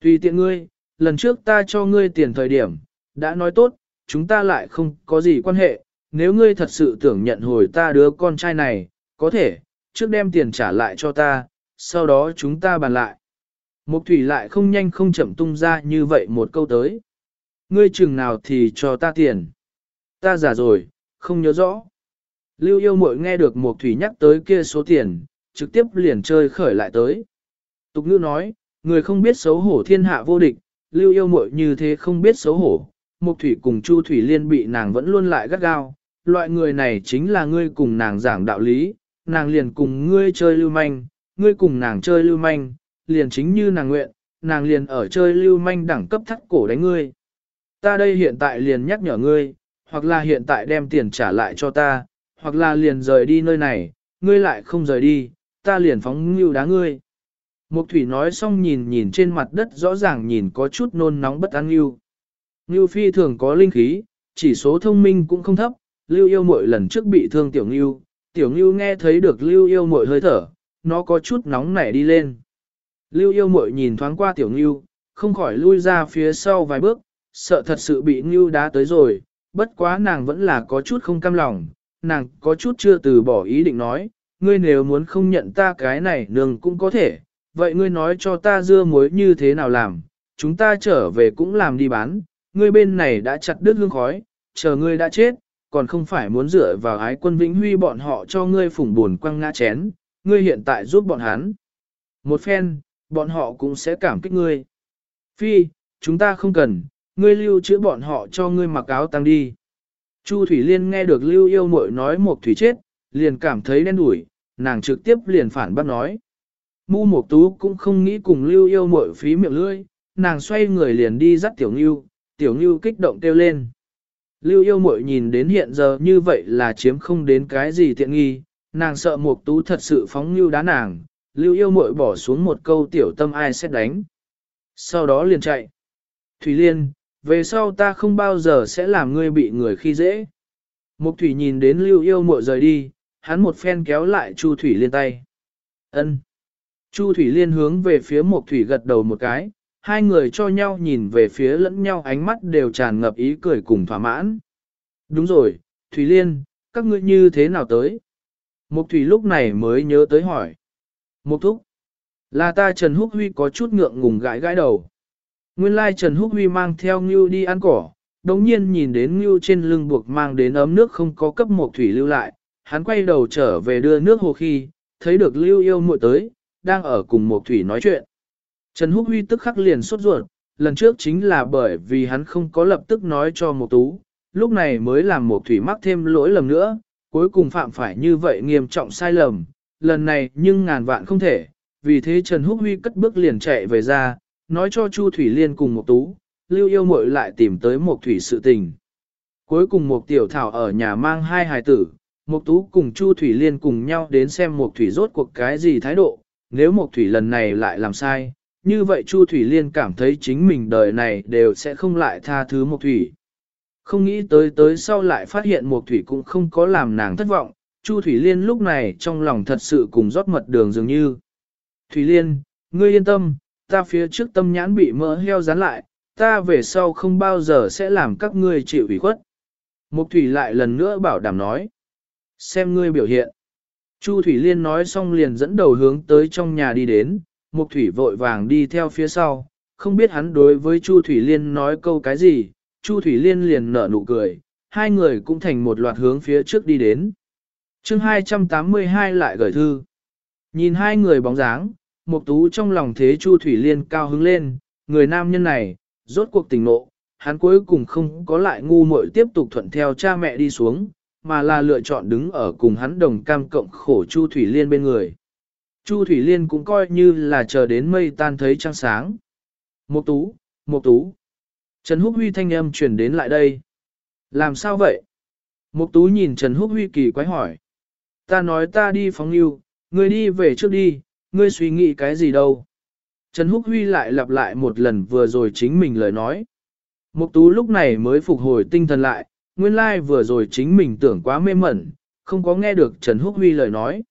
Tùy tiện ngươi, lần trước ta cho ngươi tiền thời điểm, đã nói tốt, chúng ta lại không có gì quan hệ, nếu ngươi thật sự tưởng nhận hồi ta đứa con trai này, có thể, trước đem tiền trả lại cho ta, sau đó chúng ta bàn lại. Mục thủy lại không nhanh không chậm tung ra như vậy một câu tới. Ngươi chừng nào thì cho ta tiền. Ta giả rồi, không nhớ rõ. Lưu yêu mội nghe được mục thủy nhắc tới kia số tiền, trực tiếp liền chơi khởi lại tới. Tục ngữ nói, Người không biết xấu hổ thiên hạ vô địch, lưu yêu muội như thế không biết xấu hổ, Mục Thủy cùng Chu Thủy Liên bị nàng vẫn luôn lại gắt gao, loại người này chính là ngươi cùng nàng giảng đạo lý, nàng liền cùng ngươi chơi lưu manh, ngươi cùng nàng chơi lưu manh, liền chính như nàng nguyện, nàng liền ở chơi lưu manh đẳng cấp thắt cổ đánh ngươi. Ta đây hiện tại liền nhắc nhở ngươi, hoặc là hiện tại đem tiền trả lại cho ta, hoặc là liền rời đi nơi này, ngươi lại không rời đi, ta liền phóng ngưu đá ngươi. Mục thủy nói xong nhìn nhìn trên mặt đất rõ ràng nhìn có chút nôn nóng bất an Ngưu. Ngưu phi thường có linh khí, chỉ số thông minh cũng không thấp, lưu yêu mội lần trước bị thương tiểu Ngưu. Tiểu Ngưu nghe thấy được lưu yêu mội hơi thở, nó có chút nóng nảy đi lên. Lưu yêu mội nhìn thoáng qua tiểu Ngưu, không khỏi lui ra phía sau vài bước, sợ thật sự bị Ngưu đá tới rồi, bất quá nàng vẫn là có chút không cam lòng, nàng có chút chưa từ bỏ ý định nói, ngươi nếu muốn không nhận ta cái này nương cũng có thể, vậy ngươi nói cho ta dưa muối như thế nào làm, chúng ta trở về cũng làm đi bán, ngươi bên này đã chặt đứt hương khói, chờ ngươi đã chết, còn không phải muốn dựa vào ái quân Vĩnh Huy bọn họ cho ngươi phủng buồn quăng ngã chén, ngươi hiện tại giúp bọn hắn. Một phen, bọn họ cũng sẽ cảm kích ngươi. Phi, chúng ta không cần, ngươi lưu chữa bọn họ cho ngươi mặc áo tăng đi. Chu Thủy Liên nghe được lưu yêu mội nói một thủy chết, liền cảm thấy đen đủi, nàng trực tiếp liền phản bác nói. Mu Mộc Tú cũng không nghĩ cùng lưu yêu muội phí miệng lưỡi, nàng xoay người liền đi dắt tiểu Nưu, tiểu Nưu kích động kêu lên. Lưu yêu muội nhìn đến hiện giờ như vậy là chiếm không đến cái gì tiện nghi, nàng sợ Mộc Tú thật sự phóng Nưu đá nàng, lưu yêu muội bỏ xuống một câu tiểu tâm ai sẽ đánh. Sau đó liền chạy. Thủy Liên, về sau ta không bao giờ sẽ làm ngươi bị người khi dễ. Mục Thủy nhìn đến lưu yêu muội rời đi, hắn một phen kéo lại Chu Thủy Liên tay. Ân. Chu Thủy Liên hướng về phía Mộc Thủy gật đầu một cái, hai người cho nhau nhìn về phía lẫn nhau ánh mắt đều tràn ngập ý cười cùng thỏa mãn. Đúng rồi, Thủy Liên, các ngươi như thế nào tới? Mộc Thủy lúc này mới nhớ tới hỏi. Mộc Thúc, là ta Trần Húc Huy có chút ngượng ngùng gãi gãi đầu. Nguyên lai Trần Húc Huy mang theo Ngưu đi ăn cỏ, đồng nhiên nhìn đến Ngưu trên lưng buộc mang đến ấm nước không có cấp Mộc Thủy lưu lại, hắn quay đầu trở về đưa nước hồ khi, thấy được Lưu yêu muội tới, đang ở cùng một Thủy nói chuyện. Trần Húc Huy tức khắc liền sốt ruột, lần trước chính là bởi vì hắn không có lập tức nói cho một Tú, lúc này mới làm một Thủy mắc thêm lỗi lầm nữa, cuối cùng phạm phải như vậy nghiêm trọng sai lầm, lần này nhưng ngàn vạn không thể, vì thế Trần Húc Huy cất bước liền chạy về ra, nói cho Chu Thủy Liên cùng một Tú, Lưu Yêu Muội lại tìm tới một Thủy sự tình. Cuối cùng một Tiểu Thảo ở nhà mang hai hài tử, một Tú cùng Chu Thủy Liên cùng nhau đến xem một Thủy rốt cuộc cái gì thái độ, nếu Mộc Thủy lần này lại làm sai, như vậy Chu Thủy Liên cảm thấy chính mình đời này đều sẽ không lại tha thứ Mộc Thủy. Không nghĩ tới tới sau lại phát hiện Mộc Thủy cũng không có làm nàng thất vọng, Chu Thủy Liên lúc này trong lòng thật sự cùng rót mật đường dường như. Thủy Liên, ngươi yên tâm, ta phía trước tâm nhãn bị mỡ heo dán lại, ta về sau không bao giờ sẽ làm các ngươi chịu ủy khuất. Mục Thủy lại lần nữa bảo đảm nói. Xem ngươi biểu hiện. Chu Thủy Liên nói xong liền dẫn đầu hướng tới trong nhà đi đến, Mục Thủy vội vàng đi theo phía sau, không biết hắn đối với Chu Thủy Liên nói câu cái gì, Chu Thủy Liên liền nở nụ cười, hai người cũng thành một loạt hướng phía trước đi đến. chương 282 lại gửi thư. Nhìn hai người bóng dáng, Mục Tú trong lòng thế Chu Thủy Liên cao hứng lên, người nam nhân này, rốt cuộc tình nộ, hắn cuối cùng không có lại ngu muội tiếp tục thuận theo cha mẹ đi xuống, mà là lựa chọn đứng ở cùng hắn đồng cam cộng khổ Chu Thủy Liên bên người. Chu Thủy Liên cũng coi như là chờ đến mây tan thấy trăng sáng. Mục Tú, Mục Tú. Trần Húc Huy thanh âm truyền đến lại đây. Làm sao vậy? Mục Tú nhìn Trần Húc Huy kỳ quái hỏi. Ta nói ta đi phóng yêu, ngươi đi về trước đi, ngươi suy nghĩ cái gì đâu. Trần Húc Huy lại lặp lại một lần vừa rồi chính mình lời nói. Mục tú lúc này mới phục hồi tinh thần lại, nguyên lai like vừa rồi chính mình tưởng quá mê mẩn, không có nghe được Trần Húc Huy lời nói.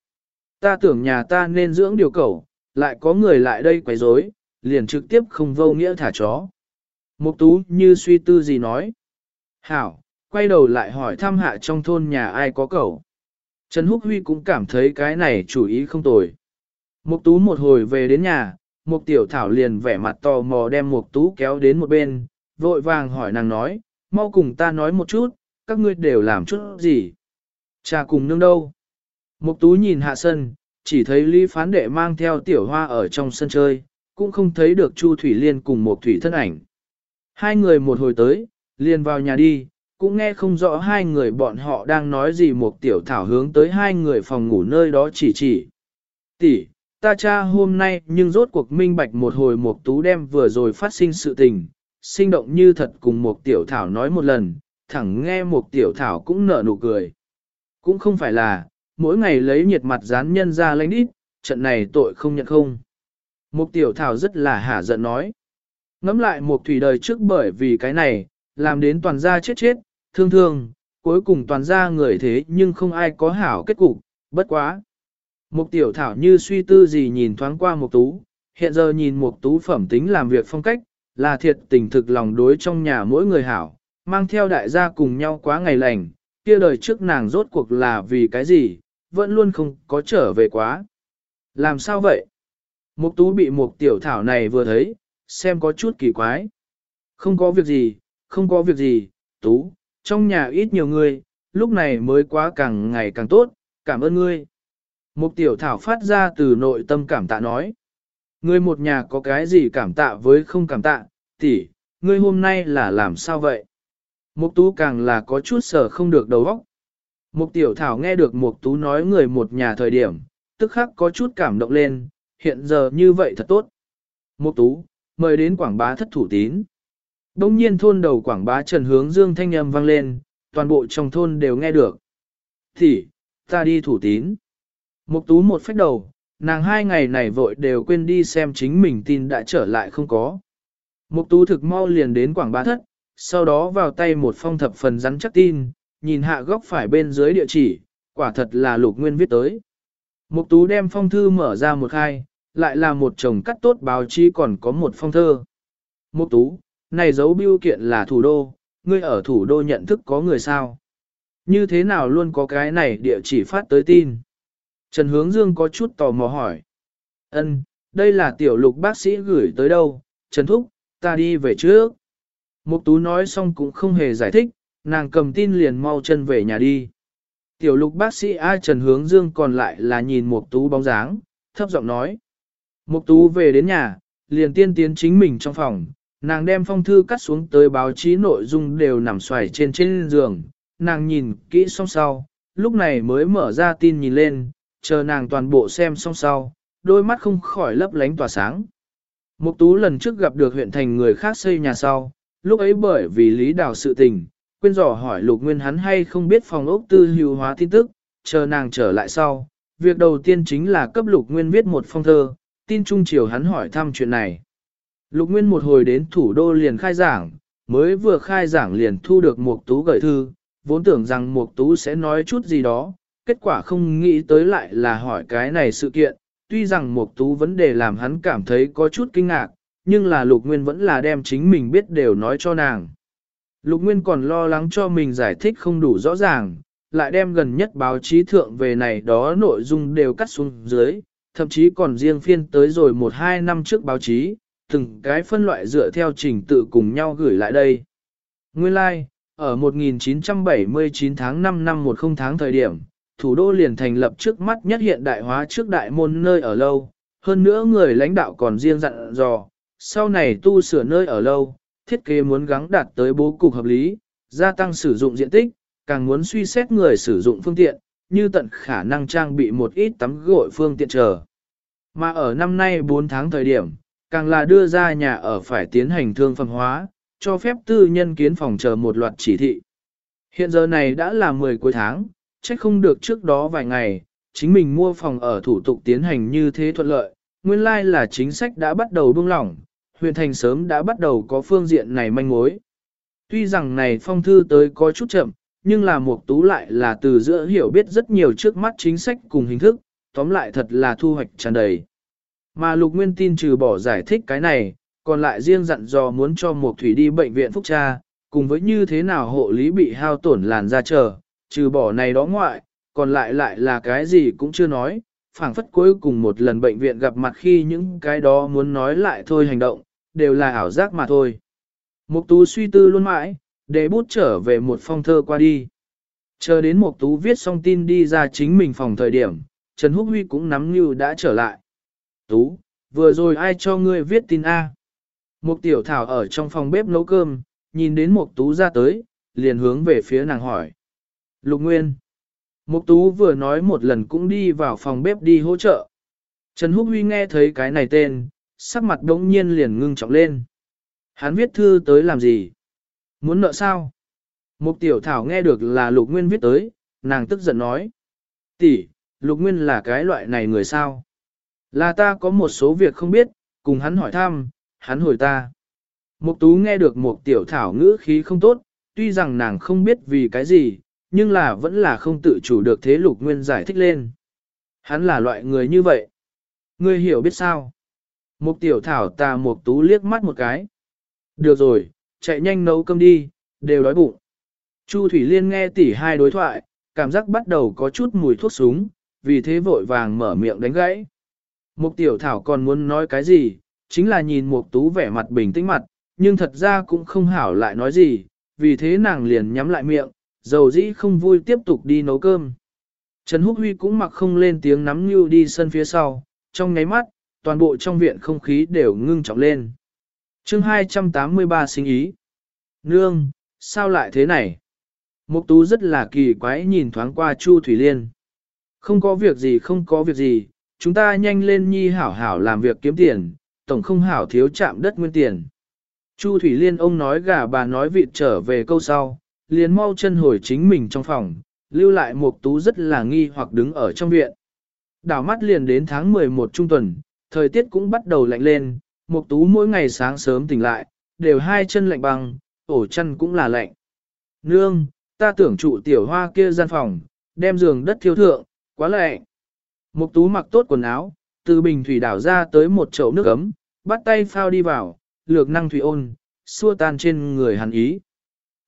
Ta tưởng nhà ta nên dưỡng điều cẩu, lại có người lại đây quấy rối, liền trực tiếp không vô nghĩa thả chó. Mục tú như suy tư gì nói. Hảo, quay đầu lại hỏi thăm hạ trong thôn nhà ai có cẩu. Trần Húc Huy cũng cảm thấy cái này chủ ý không tồi. Mục tú một hồi về đến nhà, mục tiểu thảo liền vẻ mặt tò mò đem mục tú kéo đến một bên, vội vàng hỏi nàng nói, mau cùng ta nói một chút, các ngươi đều làm chút gì? Cha cùng nương đâu? Mục tú nhìn hạ sân, chỉ thấy Lý Phán Đệ mang theo tiểu hoa ở trong sân chơi, cũng không thấy được Chu Thủy Liên cùng một thủy thân ảnh. Hai người một hồi tới, liền vào nhà đi, cũng nghe không rõ hai người bọn họ đang nói gì một tiểu thảo hướng tới hai người phòng ngủ nơi đó chỉ chỉ. Tỷ, ta cha hôm nay nhưng rốt cuộc minh bạch một hồi một tú đem vừa rồi phát sinh sự tình, sinh động như thật cùng một tiểu thảo nói một lần, thẳng nghe một tiểu thảo cũng nở nụ cười. Cũng không phải là, mỗi ngày lấy nhiệt mặt dán nhân ra lãnh đít, trận này tội không nhận không. Một tiểu thảo rất là hả giận nói. Ngắm lại một thủy đời trước bởi vì cái này, làm đến toàn gia chết chết, thương thương, cuối cùng toàn gia người thế nhưng không ai có hảo kết cục, bất quá. Mục tiểu thảo như suy tư gì nhìn thoáng qua mục tú, hiện giờ nhìn mục tú phẩm tính làm việc phong cách, là thiệt tình thực lòng đối trong nhà mỗi người hảo, mang theo đại gia cùng nhau quá ngày lành, kia đời trước nàng rốt cuộc là vì cái gì, vẫn luôn không có trở về quá. Làm sao vậy? Mục tú bị mục tiểu thảo này vừa thấy, xem có chút kỳ quái. Không có việc gì, không có việc gì, tú, trong nhà ít nhiều người, lúc này mới quá càng ngày càng tốt, cảm ơn ngươi. Mục tiểu thảo phát ra từ nội tâm cảm tạ nói. Ngươi một nhà có cái gì cảm tạ với không cảm tạ, tỷ, ngươi hôm nay là làm sao vậy? Mục tú càng là có chút sở không được đầu óc. Mục tiểu thảo nghe được mục tú nói người một nhà thời điểm, tức khắc có chút cảm động lên, hiện giờ như vậy thật tốt. Mục tú, mời đến quảng bá thất thủ tín. Đông nhiên thôn đầu quảng bá trần hướng dương thanh âm vang lên, toàn bộ trong thôn đều nghe được. Thì, ta đi thủ tín. Mục tú một phách đầu, nàng hai ngày này vội đều quên đi xem chính mình tin đã trở lại không có. Mục tú thực mau liền đến quảng bá thất, sau đó vào tay một phong thập phần rắn chắc tin, nhìn hạ góc phải bên dưới địa chỉ, quả thật là lục nguyên viết tới. Mục tú đem phong thư mở ra một khai, lại là một chồng cắt tốt báo chí còn có một phong thơ. Mục tú, này dấu biêu kiện là thủ đô, ngươi ở thủ đô nhận thức có người sao? Như thế nào luôn có cái này địa chỉ phát tới tin? Trần Hướng Dương có chút tò mò hỏi. Ân, đây là tiểu lục bác sĩ gửi tới đâu? Trần Thúc, ta đi về trước. Mục tú nói xong cũng không hề giải thích, nàng cầm tin liền mau chân về nhà đi. Tiểu lục bác sĩ ai Trần Hướng Dương còn lại là nhìn Mục tú bóng dáng, thấp giọng nói. Mục tú về đến nhà, liền tiên tiến chính mình trong phòng, nàng đem phong thư cắt xuống tới báo chí nội dung đều nằm xoài trên trên giường, nàng nhìn kỹ xong sau, lúc này mới mở ra tin nhìn lên, chờ nàng toàn bộ xem xong sau, đôi mắt không khỏi lấp lánh tỏa sáng. Mục tú lần trước gặp được huyện thành người khác xây nhà sau, lúc ấy bởi vì lý đào sự tình, quên dò hỏi lục nguyên hắn hay không biết phòng ốc tư hữu hóa tin tức, chờ nàng trở lại sau. Việc đầu tiên chính là cấp lục nguyên viết một phong thơ, tin trung chiều hắn hỏi thăm chuyện này. Lục nguyên một hồi đến thủ đô liền khai giảng, mới vừa khai giảng liền thu được Mục tú gửi thư, vốn tưởng rằng Mục tú sẽ nói chút gì đó, kết quả không nghĩ tới lại là hỏi cái này sự kiện, tuy rằng một tú vấn đề làm hắn cảm thấy có chút kinh ngạc, nhưng là lục nguyên vẫn là đem chính mình biết đều nói cho nàng. Lục Nguyên còn lo lắng cho mình giải thích không đủ rõ ràng, lại đem gần nhất báo chí thượng về này đó nội dung đều cắt xuống dưới, thậm chí còn riêng phiên tới rồi một hai năm trước báo chí, từng cái phân loại dựa theo trình tự cùng nhau gửi lại đây. Nguyên lai, like, ở 1979 tháng 5 năm 10 tháng thời điểm, thủ đô liền thành lập trước mắt nhất hiện đại hóa trước đại môn nơi ở lâu, hơn nữa người lãnh đạo còn riêng dặn dò, sau này tu sửa nơi ở lâu, thiết kế muốn gắng đạt tới bố cục hợp lý, gia tăng sử dụng diện tích, càng muốn suy xét người sử dụng phương tiện, như tận khả năng trang bị một ít tắm gội phương tiện chờ. Mà ở năm nay 4 tháng thời điểm, càng là đưa ra nhà ở phải tiến hành thương phẩm hóa, cho phép tư nhân kiến phòng chờ một loạt chỉ thị. Hiện giờ này đã là 10 cuối tháng, trách không được trước đó vài ngày, chính mình mua phòng ở thủ tục tiến hành như thế thuận lợi, nguyên lai like là chính sách đã bắt đầu buông lỏng, huyện thành sớm đã bắt đầu có phương diện này manh mối. Tuy rằng này phong thư tới có chút chậm, nhưng là một tú lại là từ giữa hiểu biết rất nhiều trước mắt chính sách cùng hình thức, tóm lại thật là thu hoạch tràn đầy. Mà lục nguyên tin trừ bỏ giải thích cái này, còn lại riêng dặn dò muốn cho một thủy đi bệnh viện phúc tra, cùng với như thế nào hộ lý bị hao tổn làn da chờ, trừ bỏ này đó ngoại, còn lại lại là cái gì cũng chưa nói, phảng phất cuối cùng một lần bệnh viện gặp mặt khi những cái đó muốn nói lại thôi hành động, đều là ảo giác mà thôi. Mục tú suy tư luôn mãi, để bút trở về một phong thơ qua đi. Chờ đến Mục tú viết xong tin đi ra chính mình phòng thời điểm, Trần Húc Huy cũng nắm như đã trở lại. Tú, vừa rồi ai cho ngươi viết tin A? Mục tiểu thảo ở trong phòng bếp nấu cơm, nhìn đến Mục tú ra tới, liền hướng về phía nàng hỏi. Lục Nguyên. Mục tú vừa nói một lần cũng đi vào phòng bếp đi hỗ trợ. Trần Húc Huy nghe thấy cái này tên, sắc mặt đống nhiên liền ngưng trọng lên. Hắn viết thư tới làm gì? Muốn nợ sao? Mục tiểu thảo nghe được là lục nguyên viết tới, nàng tức giận nói. tỷ, lục nguyên là cái loại này người sao? Là ta có một số việc không biết, cùng hắn hỏi thăm, hắn hồi ta. Mục tú nghe được mục tiểu thảo ngữ khí không tốt, tuy rằng nàng không biết vì cái gì, nhưng là vẫn là không tự chủ được thế lục nguyên giải thích lên. Hắn là loại người như vậy. Ngươi hiểu biết sao? Mục tiểu thảo tà mục tú liếc mắt một cái. Được rồi, chạy nhanh nấu cơm đi, đều đói bụng. Chu Thủy Liên nghe tỷ hai đối thoại, cảm giác bắt đầu có chút mùi thuốc súng, vì thế vội vàng mở miệng đánh gãy. Mục tiểu thảo còn muốn nói cái gì, chính là nhìn mục tú vẻ mặt bình tĩnh mặt, nhưng thật ra cũng không hảo lại nói gì, vì thế nàng liền nhắm lại miệng, dầu dĩ không vui tiếp tục đi nấu cơm. Trần Húc Huy cũng mặc không lên tiếng nắm như đi sân phía sau, trong nháy mắt, toàn bộ trong viện không khí đều ngưng trọng lên. chương 283 sinh ý. Nương, sao lại thế này? Mục tú rất là kỳ quái nhìn thoáng qua Chu Thủy Liên. Không có việc gì không có việc gì, chúng ta nhanh lên nhi hảo hảo làm việc kiếm tiền, tổng không hảo thiếu chạm đất nguyên tiền. Chu Thủy Liên ông nói gà bà nói vịt trở về câu sau, liền mau chân hồi chính mình trong phòng, lưu lại Mục Tú rất là nghi hoặc đứng ở trong viện. Đảo mắt liền đến tháng 11 trung tuần, thời tiết cũng bắt đầu lạnh lên, Mục Tú mỗi ngày sáng sớm tỉnh lại, đều hai chân lạnh băng, ổ chân cũng là lạnh. Nương, ta tưởng trụ tiểu hoa kia gian phòng, đem giường đất thiếu thượng, quá lạnh. Mục Tú mặc tốt quần áo, từ bình thủy đảo ra tới một chậu nước ấm, bắt tay phao đi vào, lược năng thủy ôn, xua tan trên người hắn ý.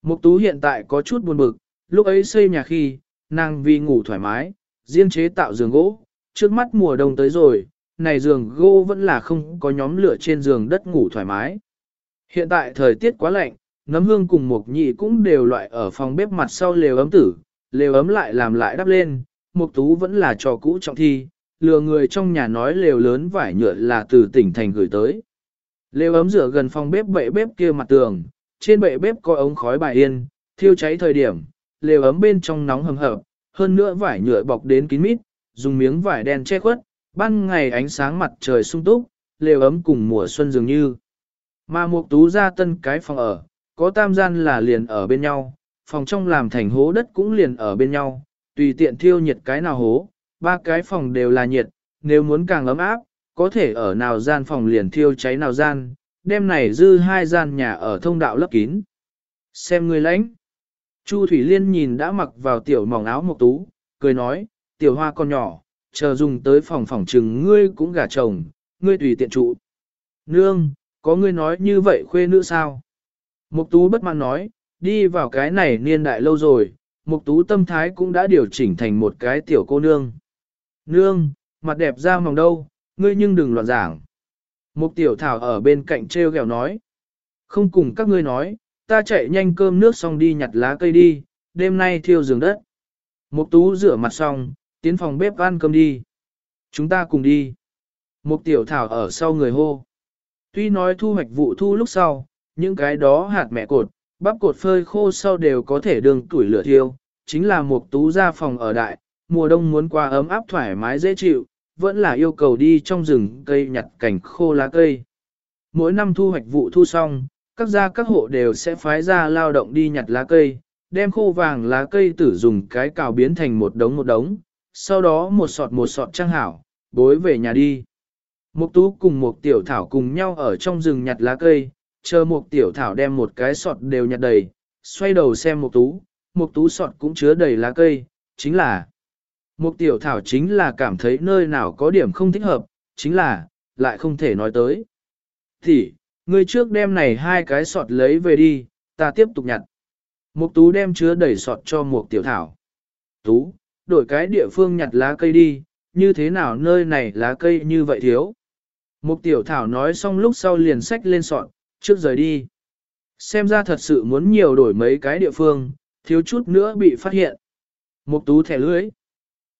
Mục Tú hiện tại có chút buồn bực, lúc ấy xây nhà khi, nàng vì ngủ thoải mái, riêng chế tạo giường gỗ, trước mắt mùa đông tới rồi, này giường gỗ vẫn là không có nhóm lửa trên giường đất ngủ thoải mái. Hiện tại thời tiết quá lạnh, nấm hương cùng mục nhị cũng đều loại ở phòng bếp mặt sau lều ấm tử, lều ấm lại làm lại đắp lên, mục tú vẫn là trò cũ trọng thi, lừa người trong nhà nói lều lớn vải nhựa là từ tỉnh thành gửi tới. Lều ấm rửa gần phòng bếp bệ bếp kia mặt tường, trên bệ bếp có ống khói bài yên, thiêu cháy thời điểm, lều ấm bên trong nóng hầm hập, hơn nữa vải nhựa bọc đến kín mít, dùng miếng vải đen che khuất, ban ngày ánh sáng mặt trời sung túc, lều ấm cùng mùa xuân dường như. Mà Mục Tú ra tân cái phòng ở, có tam gian là liền ở bên nhau, phòng trong làm thành hố đất cũng liền ở bên nhau, tùy tiện thiêu nhiệt cái nào hố, ba cái phòng đều là nhiệt, nếu muốn càng ấm áp, có thể ở nào gian phòng liền thiêu cháy nào gian, đêm này dư hai gian nhà ở thông đạo lấp kín. Xem người lãnh. Chu Thủy Liên nhìn đã mặc vào tiểu mỏng áo mộc tú, cười nói, tiểu hoa con nhỏ, chờ dùng tới phòng phòng trừng ngươi cũng gả chồng, ngươi tùy tiện trụ. Nương, có ngươi nói như vậy khuê nữ sao? Mục tú bất mãn nói, đi vào cái này niên đại lâu rồi, mục tú tâm thái cũng đã điều chỉnh thành một cái tiểu cô nương. Nương, mặt đẹp ra mỏng đâu, ngươi nhưng đừng loạn giảng. Mục tiểu thảo ở bên cạnh treo gẹo nói. Không cùng các ngươi nói, ta chạy nhanh cơm nước xong đi nhặt lá cây đi, đêm nay thiêu giường đất. Mục tú rửa mặt xong, tiến phòng bếp ăn cơm đi. Chúng ta cùng đi. Mục tiểu thảo ở sau người hô. Tuy nói thu hoạch vụ thu lúc sau, những cái đó hạt mẹ cột, bắp cột phơi khô sau đều có thể đường tuổi lửa thiêu, chính là mục tú ra phòng ở đại, mùa đông muốn qua ấm áp thoải mái dễ chịu, vẫn là yêu cầu đi trong rừng cây nhặt cảnh khô lá cây. Mỗi năm thu hoạch vụ thu xong, các gia các hộ đều sẽ phái ra lao động đi nhặt lá cây, đem khô vàng lá cây tử dùng cái cào biến thành một đống một đống, sau đó một sọt một sọt trang hảo, bối về nhà đi. Mục tú cùng một tiểu thảo cùng nhau ở trong rừng nhặt lá cây, chờ một tiểu thảo đem một cái sọt đều nhặt đầy, xoay đầu xem một tú, một tú sọt cũng chứa đầy lá cây, chính là Mục tiểu thảo chính là cảm thấy nơi nào có điểm không thích hợp, chính là, lại không thể nói tới. Thì, người trước đem này hai cái sọt lấy về đi, ta tiếp tục nhặt. Mục tú đem chứa đầy sọt cho mục tiểu thảo. Tú, đổi cái địa phương nhặt lá cây đi, như thế nào nơi này lá cây như vậy thiếu. Mục tiểu thảo nói xong lúc sau liền xách lên sọt, trước rời đi. Xem ra thật sự muốn nhiều đổi mấy cái địa phương, thiếu chút nữa bị phát hiện. Mục tú thẻ lưới.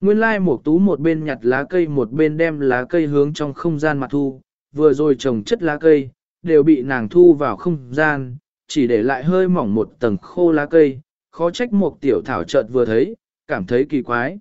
Nguyên lai một tú một bên nhặt lá cây một bên đem lá cây hướng trong không gian mặt thu, vừa rồi trồng chất lá cây, đều bị nàng thu vào không gian, chỉ để lại hơi mỏng một tầng khô lá cây, khó trách một tiểu thảo chợt vừa thấy, cảm thấy kỳ quái.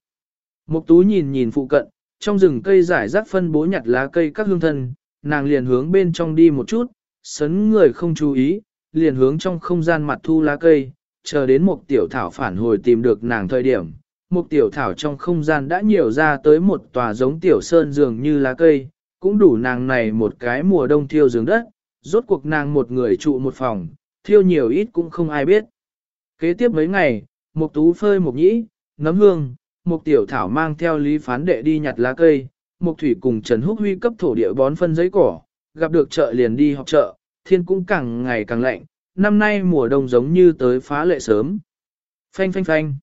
Mục tú nhìn nhìn phụ cận, trong rừng cây rải rác phân bố nhặt lá cây các hương thân, nàng liền hướng bên trong đi một chút, sấn người không chú ý, liền hướng trong không gian mặt thu lá cây, chờ đến một tiểu thảo phản hồi tìm được nàng thời điểm. Một tiểu thảo trong không gian đã nhiều ra tới một tòa giống tiểu sơn dường như lá cây, cũng đủ nàng này một cái mùa đông thiêu giường đất, rốt cuộc nàng một người trụ một phòng, thiêu nhiều ít cũng không ai biết. Kế tiếp mấy ngày, một tú phơi một nhĩ, nấm hương, một tiểu thảo mang theo lý phán đệ đi nhặt lá cây, một thủy cùng Trần Húc Huy cấp thổ địa bón phân giấy cỏ, gặp được chợ liền đi học chợ, thiên cũng càng ngày càng lạnh, năm nay mùa đông giống như tới phá lệ sớm. Phanh phanh phanh.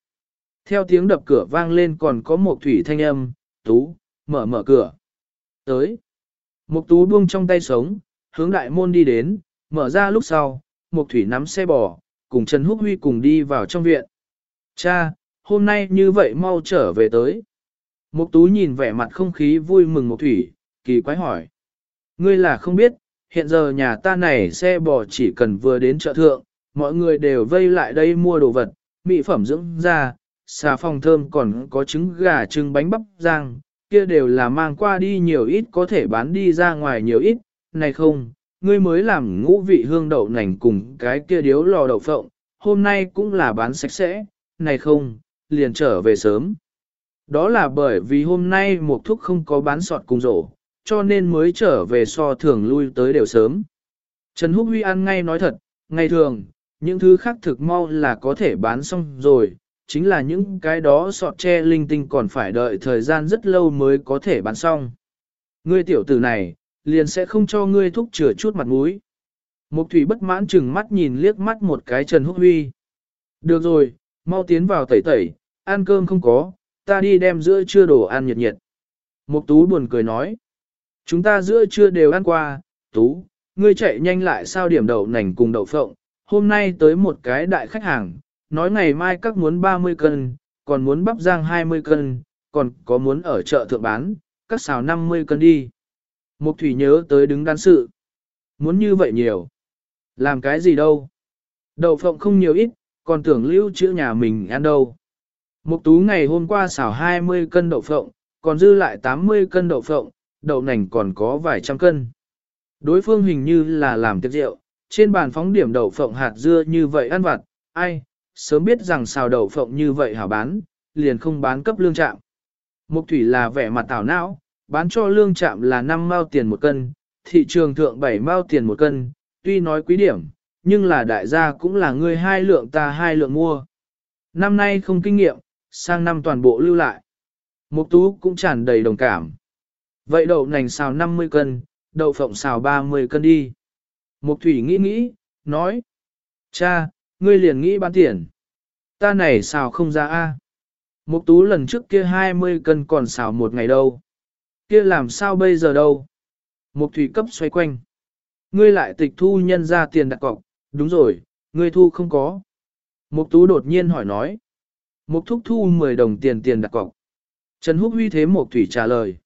Theo tiếng đập cửa vang lên còn có một thủy thanh âm, tú, mở mở cửa. Tới. Một tú buông trong tay sống, hướng đại môn đi đến, mở ra lúc sau, một thủy nắm xe bò, cùng Trần Húc Huy cùng đi vào trong viện. Cha, hôm nay như vậy mau trở về tới. Mục tú nhìn vẻ mặt không khí vui mừng một thủy, kỳ quái hỏi. Ngươi là không biết, hiện giờ nhà ta này xe bò chỉ cần vừa đến chợ thượng, mọi người đều vây lại đây mua đồ vật, mỹ phẩm dưỡng da, xà phòng thơm còn có trứng gà trứng bánh bắp rang, kia đều là mang qua đi nhiều ít có thể bán đi ra ngoài nhiều ít, này không, ngươi mới làm ngũ vị hương đậu nành cùng cái kia điếu lò đậu phộng, hôm nay cũng là bán sạch sẽ, này không, liền trở về sớm. Đó là bởi vì hôm nay một thúc không có bán sọt cùng rổ, cho nên mới trở về so thường lui tới đều sớm. Trần Húc Huy ăn ngay nói thật, ngày thường, những thứ khác thực mau là có thể bán xong rồi, chính là những cái đó sọt tre linh tinh còn phải đợi thời gian rất lâu mới có thể bán xong. Ngươi tiểu tử này, liền sẽ không cho ngươi thúc chữa chút mặt mũi. Mục thủy bất mãn chừng mắt nhìn liếc mắt một cái Trần Húc Huy. Được rồi, mau tiến vào tẩy tẩy, ăn cơm không có, ta đi đem giữa trưa đồ ăn nhiệt nhiệt. Mục tú buồn cười nói. Chúng ta giữa trưa đều ăn qua, tú, ngươi chạy nhanh lại sao điểm đậu nành cùng đậu phộng, hôm nay tới một cái đại khách hàng, nói ngày mai các muốn 30 cân, còn muốn bắp rang 20 cân, còn có muốn ở chợ thượng bán, các xào 50 cân đi. Mục thủy nhớ tới đứng đan sự. Muốn như vậy nhiều. Làm cái gì đâu. Đậu phộng không nhiều ít, còn tưởng lưu trữ nhà mình ăn đâu. Mục tú ngày hôm qua xào 20 cân đậu phộng, còn dư lại 80 cân đậu phộng, đậu nành còn có vài trăm cân. Đối phương hình như là làm tiệc rượu, trên bàn phóng điểm đậu phộng hạt dưa như vậy ăn vặt, ai, sớm biết rằng xào đậu phộng như vậy hảo bán, liền không bán cấp lương trạm. Mục thủy là vẻ mặt tảo não, bán cho lương trạm là 5 mao tiền một cân, thị trường thượng 7 mao tiền một cân, tuy nói quý điểm, nhưng là đại gia cũng là người hai lượng ta hai lượng mua. Năm nay không kinh nghiệm, sang năm toàn bộ lưu lại. Mục tú cũng tràn đầy đồng cảm. Vậy đậu nành xào 50 cân, đậu phộng xào 30 cân đi. Mục thủy nghĩ nghĩ, nói. Cha, ngươi liền nghĩ bán tiền. Ta này xào không ra a. Mục tú lần trước kia 20 cân còn xào một ngày đâu. Kia làm sao bây giờ đâu? Mục thủy cấp xoay quanh. Ngươi lại tịch thu nhân ra tiền đặt cọc, đúng rồi, ngươi thu không có. Mục tú đột nhiên hỏi nói. Mục thúc thu 10 đồng tiền tiền đặt cọc. Trần Húc Huy thế Mục thủy trả lời.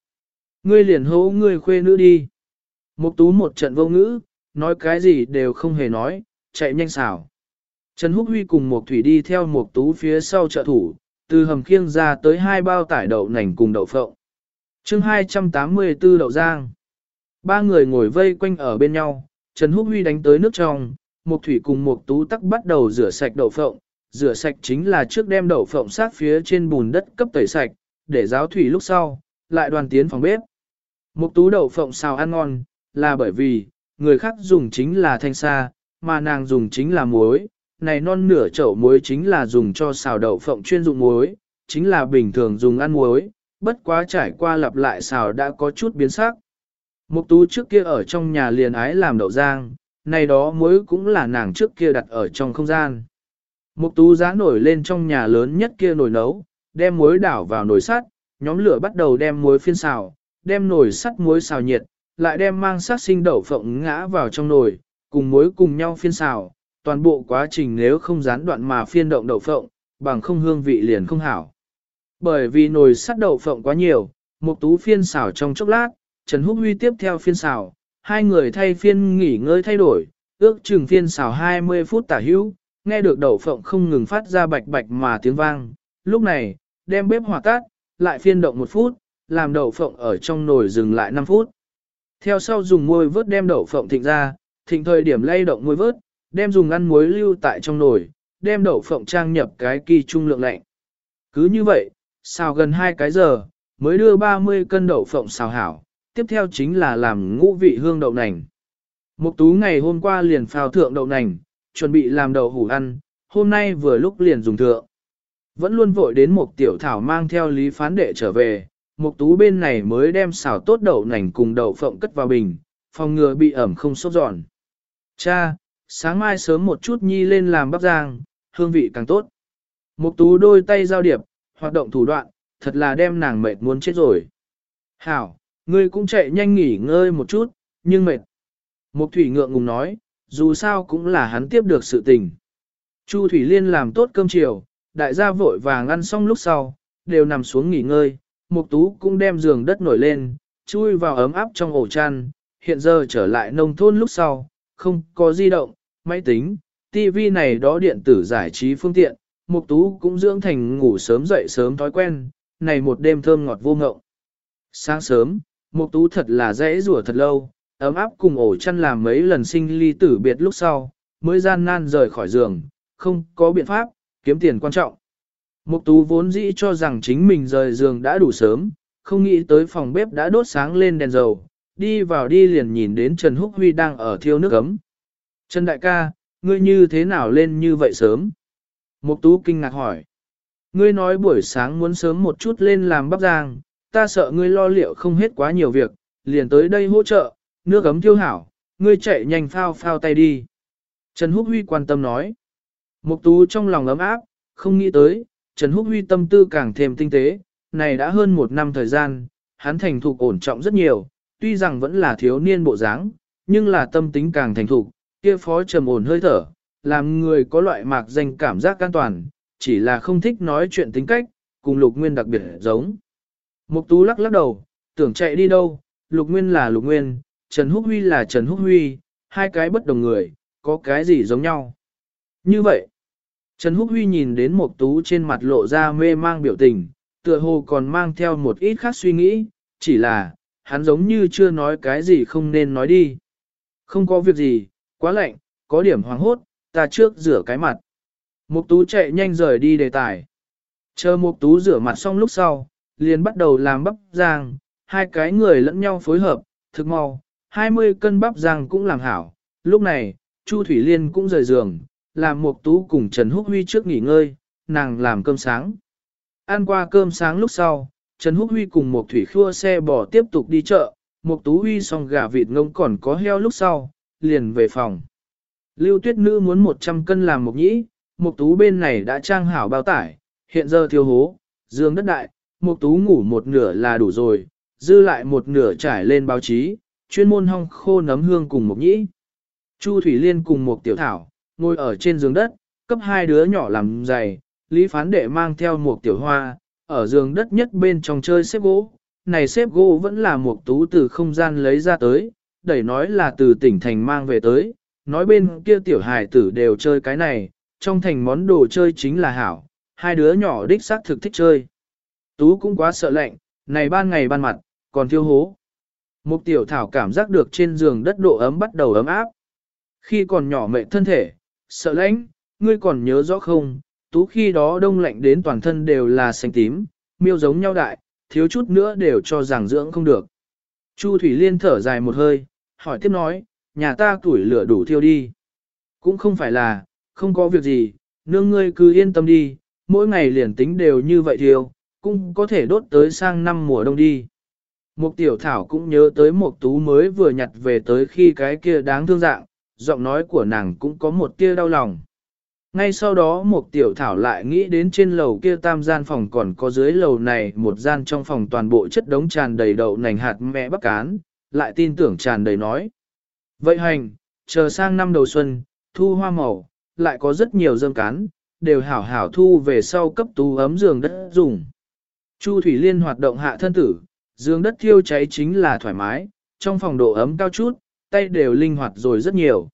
Ngươi liền hố ngươi khuê nữ đi. Mục tú một trận vô ngữ, nói cái gì đều không hề nói, chạy nhanh xảo. Trần Húc Huy cùng Mục thủy đi theo Mục tú phía sau trợ thủ, từ hầm khiêng ra tới hai bao tải đậu nành cùng đậu phộng. chương 284 đậu giang. Ba người ngồi vây quanh ở bên nhau, Trần Húc Huy đánh tới nước trong, Mục Thủy cùng Mục Tú tắc bắt đầu rửa sạch đậu phộng. Rửa sạch chính là trước đem đậu phộng sát phía trên bùn đất cấp tẩy sạch, để giáo thủy lúc sau, lại đoàn tiến phòng bếp. Mục Tú đậu phộng xào ăn ngon, là bởi vì, người khác dùng chính là thanh sa, mà nàng dùng chính là muối. Này non nửa chậu muối chính là dùng cho xào đậu phộng chuyên dụng muối, chính là bình thường dùng ăn muối, bất quá trải qua lặp lại xào đã có chút biến sắc. Mục tú trước kia ở trong nhà liền ái làm đậu rang, này đó muối cũng là nàng trước kia đặt ở trong không gian. Mục tú giá nổi lên trong nhà lớn nhất kia nồi nấu, đem muối đảo vào nồi sắt, nhóm lửa bắt đầu đem muối phiên xào, đem nồi sắt muối xào nhiệt, lại đem mang sát sinh đậu phộng ngã vào trong nồi, cùng muối cùng nhau phiên xào, toàn bộ quá trình nếu không gián đoạn mà phiên động đậu phộng, bằng không hương vị liền không hảo. Bởi vì nồi sắt đậu phộng quá nhiều, một Tú phiên xào trong chốc lát, Trần Húc Huy tiếp theo phiên xào, hai người thay phiên nghỉ ngơi thay đổi, ước chừng phiên xào 20 phút tả hữu, nghe được đậu phộng không ngừng phát ra bạch bạch mà tiếng vang. Lúc này, đem bếp hỏa tắt, lại phiên động một phút, làm đậu phộng ở trong nồi dừng lại 5 phút. Theo sau dùng muôi vớt đem đậu phộng thịnh ra, thịnh thời điểm lay động muôi vớt, đem dùng ăn muối lưu tại trong nồi, đem đậu phộng trang nhập cái kỳ trung lượng lạnh. Cứ như vậy, xào gần 2 cái giờ, mới đưa 30 cân đậu phộng xào hảo, tiếp theo chính là làm ngũ vị hương đậu nành. Mục tú ngày hôm qua liền phao thượng đậu nành, chuẩn bị làm đậu hủ ăn, hôm nay vừa lúc liền dùng thượng. Vẫn luôn vội đến mục tiểu thảo mang theo lý phán đệ trở về, mục tú bên này mới đem xào tốt đậu nành cùng đậu phộng cất vào bình, phòng ngừa bị ẩm không sốt giòn. Cha, sáng mai sớm một chút nhi lên làm bắp rang, hương vị càng tốt. Mục tú đôi tay giao điệp, hoạt động thủ đoạn, thật là đem nàng mệt muốn chết rồi. Hảo, Ngươi cũng chạy nhanh nghỉ ngơi một chút, nhưng mệt. Mục thủy ngượng ngùng nói, dù sao cũng là hắn tiếp được sự tình. Chu Thủy Liên làm tốt cơm chiều, đại gia vội vàng ăn xong lúc sau, đều nằm xuống nghỉ ngơi, Mục Tú cũng đem giường đất nổi lên, chui vào ấm áp trong ổ chăn, hiện giờ trở lại nông thôn lúc sau, không có di động, máy tính, TV này đó điện tử giải trí phương tiện, Mục Tú cũng dưỡng thành ngủ sớm dậy sớm thói quen, này một đêm thơm ngọt vô ngộng. Sáng sớm, Mục Tú thật là dễ rủa thật lâu, ấm áp cùng ổ chăn làm mấy lần sinh ly tử biệt lúc sau, mới gian nan rời khỏi giường, không có biện pháp, kiếm tiền quan trọng. Mục Tú vốn dĩ cho rằng chính mình rời giường đã đủ sớm, không nghĩ tới phòng bếp đã đốt sáng lên đèn dầu, đi vào đi liền nhìn đến Trần Húc Huy đang ở thiêu nước ấm. Trần đại ca, ngươi như thế nào lên như vậy sớm? Mục Tú kinh ngạc hỏi. Ngươi nói buổi sáng muốn sớm một chút lên làm bắp rang, ta sợ ngươi lo liệu không hết quá nhiều việc, liền tới đây hỗ trợ, nước ấm thiêu hảo, ngươi chạy nhanh phao phao tay đi. Trần Húc Huy quan tâm nói. Mục Tú trong lòng ấm áp, không nghĩ tới, Trần Húc Huy tâm tư càng thêm tinh tế, này đã hơn một năm thời gian, hắn thành thục ổn trọng rất nhiều, tuy rằng vẫn là thiếu niên bộ dáng, nhưng là tâm tính càng thành thục, kia phó trầm ổn hơi thở, làm người có loại mạc danh cảm giác an toàn, chỉ là không thích nói chuyện tính cách, cùng Lục Nguyên đặc biệt giống. Mục Tú lắc lắc đầu, tưởng chạy đi đâu, Lục Nguyên là Lục Nguyên, Trần Húc Huy là Trần Húc Huy, hai cái bất đồng người, có cái gì giống nhau. Như vậy, Trần Húc Huy nhìn đến Mục Tú trên mặt lộ ra mê mang biểu tình, tựa hồ còn mang theo một ít khác suy nghĩ, chỉ là, hắn giống như chưa nói cái gì không nên nói đi. Không có việc gì, quá lạnh, có điểm hoàng hốt, ta trước rửa cái mặt. Mục Tú chạy nhanh rời đi đề tài. Chờ Mục Tú rửa mặt xong lúc sau, liền bắt đầu làm bắp rang, hai cái người lẫn nhau phối hợp, thực mau, 20 cân bắp rang cũng làm hảo. Lúc này, Chu Thủy Liên cũng rời giường, làm Mục Tú cùng Trần Húc Huy trước nghỉ ngơi, nàng làm cơm sáng. Ăn qua cơm sáng lúc sau, Trần Húc Huy cùng Mục Thủy khua xe bò tiếp tục đi chợ, Mục Tú Huy xong gà vịt ngông còn có heo lúc sau, liền về phòng. Lưu Tuyết Nữ muốn 100 cân làm mộc nhĩ, mộc Tú bên này đã trang hảo bao tải, hiện giờ thiếu hố, dương đất đại, mộc Tú ngủ một nửa là đủ rồi, dư lại một nửa trải lên báo chí, chuyên môn hong khô nấm hương cùng mộc nhĩ. Chu Thủy Liên cùng một tiểu thảo, ngồi ở trên giường đất, cấp hai đứa nhỏ làm giày, Lý Phán Đệ mang theo một tiểu hoa, ở giường đất nhất bên trong chơi xếp gỗ. Này xếp gỗ vẫn là một tú từ không gian lấy ra tới, đẩy nói là từ tỉnh thành mang về tới, nói bên kia tiểu hài tử đều chơi cái này, trong thành món đồ chơi chính là hảo, hai đứa nhỏ đích xác thực thích chơi. Tú cũng quá sợ lạnh, này ban ngày ban mặt, còn thiêu hố. Mục tiểu thảo cảm giác được trên giường đất độ ấm bắt đầu ấm áp. Khi còn nhỏ mẹ thân thể, sợ lạnh, ngươi còn nhớ rõ không, tú khi đó đông lạnh đến toàn thân đều là xanh tím, miêu giống nhau đại, thiếu chút nữa đều cho rằng dưỡng không được. Chu Thủy Liên thở dài một hơi, hỏi tiếp nói, nhà ta tuổi lửa đủ thiêu đi. Cũng không phải là, không có việc gì, nương ngươi cứ yên tâm đi, mỗi ngày liền tính đều như vậy thiêu, cũng có thể đốt tới sang năm mùa đông đi. Mục tiểu thảo cũng nhớ tới một tú mới vừa nhặt về tới khi cái kia đáng thương dạng, giọng nói của nàng cũng có một tia đau lòng. Ngay sau đó một tiểu thảo lại nghĩ đến trên lầu kia tam gian phòng còn có dưới lầu này một gian trong phòng toàn bộ chất đống tràn đầy đậu nành hạt mẹ bắc cán, lại tin tưởng tràn đầy nói. Vậy hành, chờ sang năm đầu xuân, thu hoa màu, lại có rất nhiều dơm cán, đều hảo hảo thu về sau cấp tú ấm giường đất dùng. Chu Thủy Liên hoạt động hạ thân tử, giường đất thiêu cháy chính là thoải mái, trong phòng độ ấm cao chút, tay đều linh hoạt rồi rất nhiều.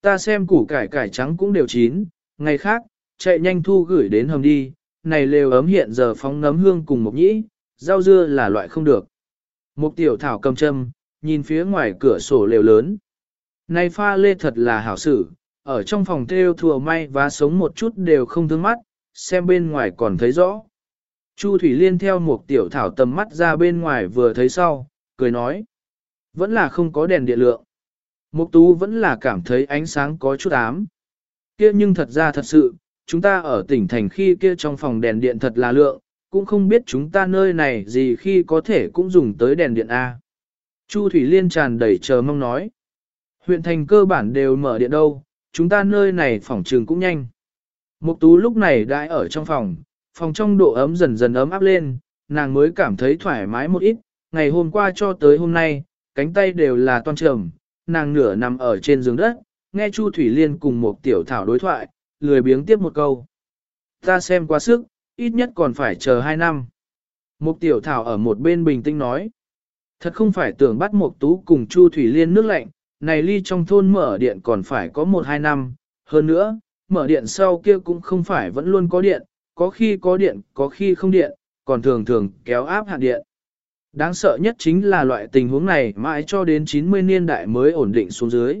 Ta xem củ cải cải trắng cũng đều chín, ngày khác, chạy nhanh thu gửi đến hầm đi, này lều ấm hiện giờ phóng nấm hương cùng mộc nhĩ, rau dưa là loại không được. Một tiểu thảo cầm châm, nhìn phía ngoài cửa sổ lều lớn. Này pha lê thật là hảo sử, ở trong phòng theo thừa may và sống một chút đều không thương mắt, xem bên ngoài còn thấy rõ. Chu Thủy Liên theo một tiểu thảo tầm mắt ra bên ngoài vừa thấy sau, cười nói. Vẫn là không có đèn điện lượng. Mục tú vẫn là cảm thấy ánh sáng có chút ám. Kia nhưng thật ra thật sự, chúng ta ở tỉnh thành khi kia trong phòng đèn điện thật là lượng, cũng không biết chúng ta nơi này gì khi có thể cũng dùng tới đèn điện A. Chu Thủy Liên tràn đầy chờ mong nói. Huyện thành cơ bản đều mở điện đâu, chúng ta nơi này phòng trường cũng nhanh. Mục tú lúc này đã ở trong phòng, phòng trong độ ấm dần dần ấm áp lên, nàng mới cảm thấy thoải mái một ít, ngày hôm qua cho tới hôm nay, cánh tay đều là toan trầm, nàng nửa nằm ở trên giường đất, nghe Chu Thủy Liên cùng một tiểu thảo đối thoại, lười biếng tiếp một câu. Ta xem quá sức, ít nhất còn phải chờ hai năm. Mục tiểu thảo ở một bên bình tĩnh nói. Thật không phải tưởng bắt một tú cùng Chu Thủy Liên nước lạnh, này ly trong thôn mở điện còn phải có một hai năm. Hơn nữa, mở điện sau kia cũng không phải vẫn luôn có điện, có khi có điện, có khi không điện, còn thường thường kéo áp hạn điện. Đáng sợ nhất chính là loại tình huống này mãi cho đến 90 niên đại mới ổn định xuống dưới.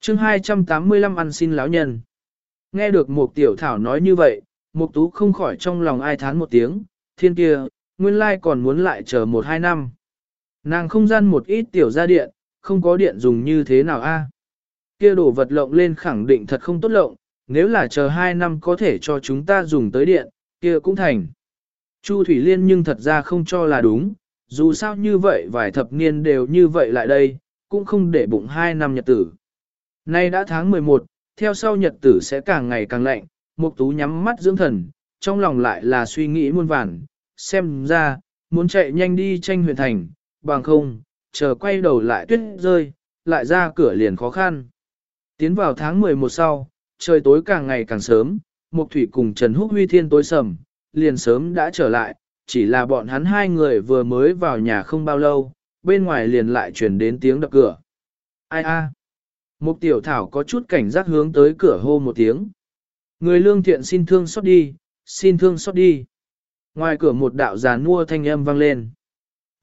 chương 285 ăn xin láo nhân. Nghe được một tiểu thảo nói như vậy, một tú không khỏi trong lòng ai thán một tiếng, thiên kia, nguyên lai còn muốn lại chờ một hai năm. Nàng không gian một ít tiểu ra điện, không có điện dùng như thế nào a? Kia đổ vật lộng lên khẳng định thật không tốt lộng, nếu là chờ hai năm có thể cho chúng ta dùng tới điện, kia cũng thành. Chu Thủy Liên nhưng thật ra không cho là đúng, dù sao như vậy vài thập niên đều như vậy lại đây, cũng không để bụng hai năm nhật tử. Nay đã tháng 11, theo sau nhật tử sẽ càng ngày càng lạnh, Mục Tú nhắm mắt dưỡng thần, trong lòng lại là suy nghĩ muôn vàn, xem ra, muốn chạy nhanh đi tranh huyện thành, bằng không, chờ quay đầu lại tuyết rơi, lại ra cửa liền khó khăn. Tiến vào tháng 11 sau, trời tối càng ngày càng sớm, Mục Thủy cùng Trần Húc Huy thiên tối sầm, liền sớm đã trở lại, chỉ là bọn hắn hai người vừa mới vào nhà không bao lâu, bên ngoài liền lại truyền đến tiếng đập cửa. Ai a? Mục tiểu thảo có chút cảnh giác hướng tới cửa hô một tiếng. Người lương thiện xin thương xót đi, xin thương xót đi. Ngoài cửa một đạo giàn mua thanh âm vang lên.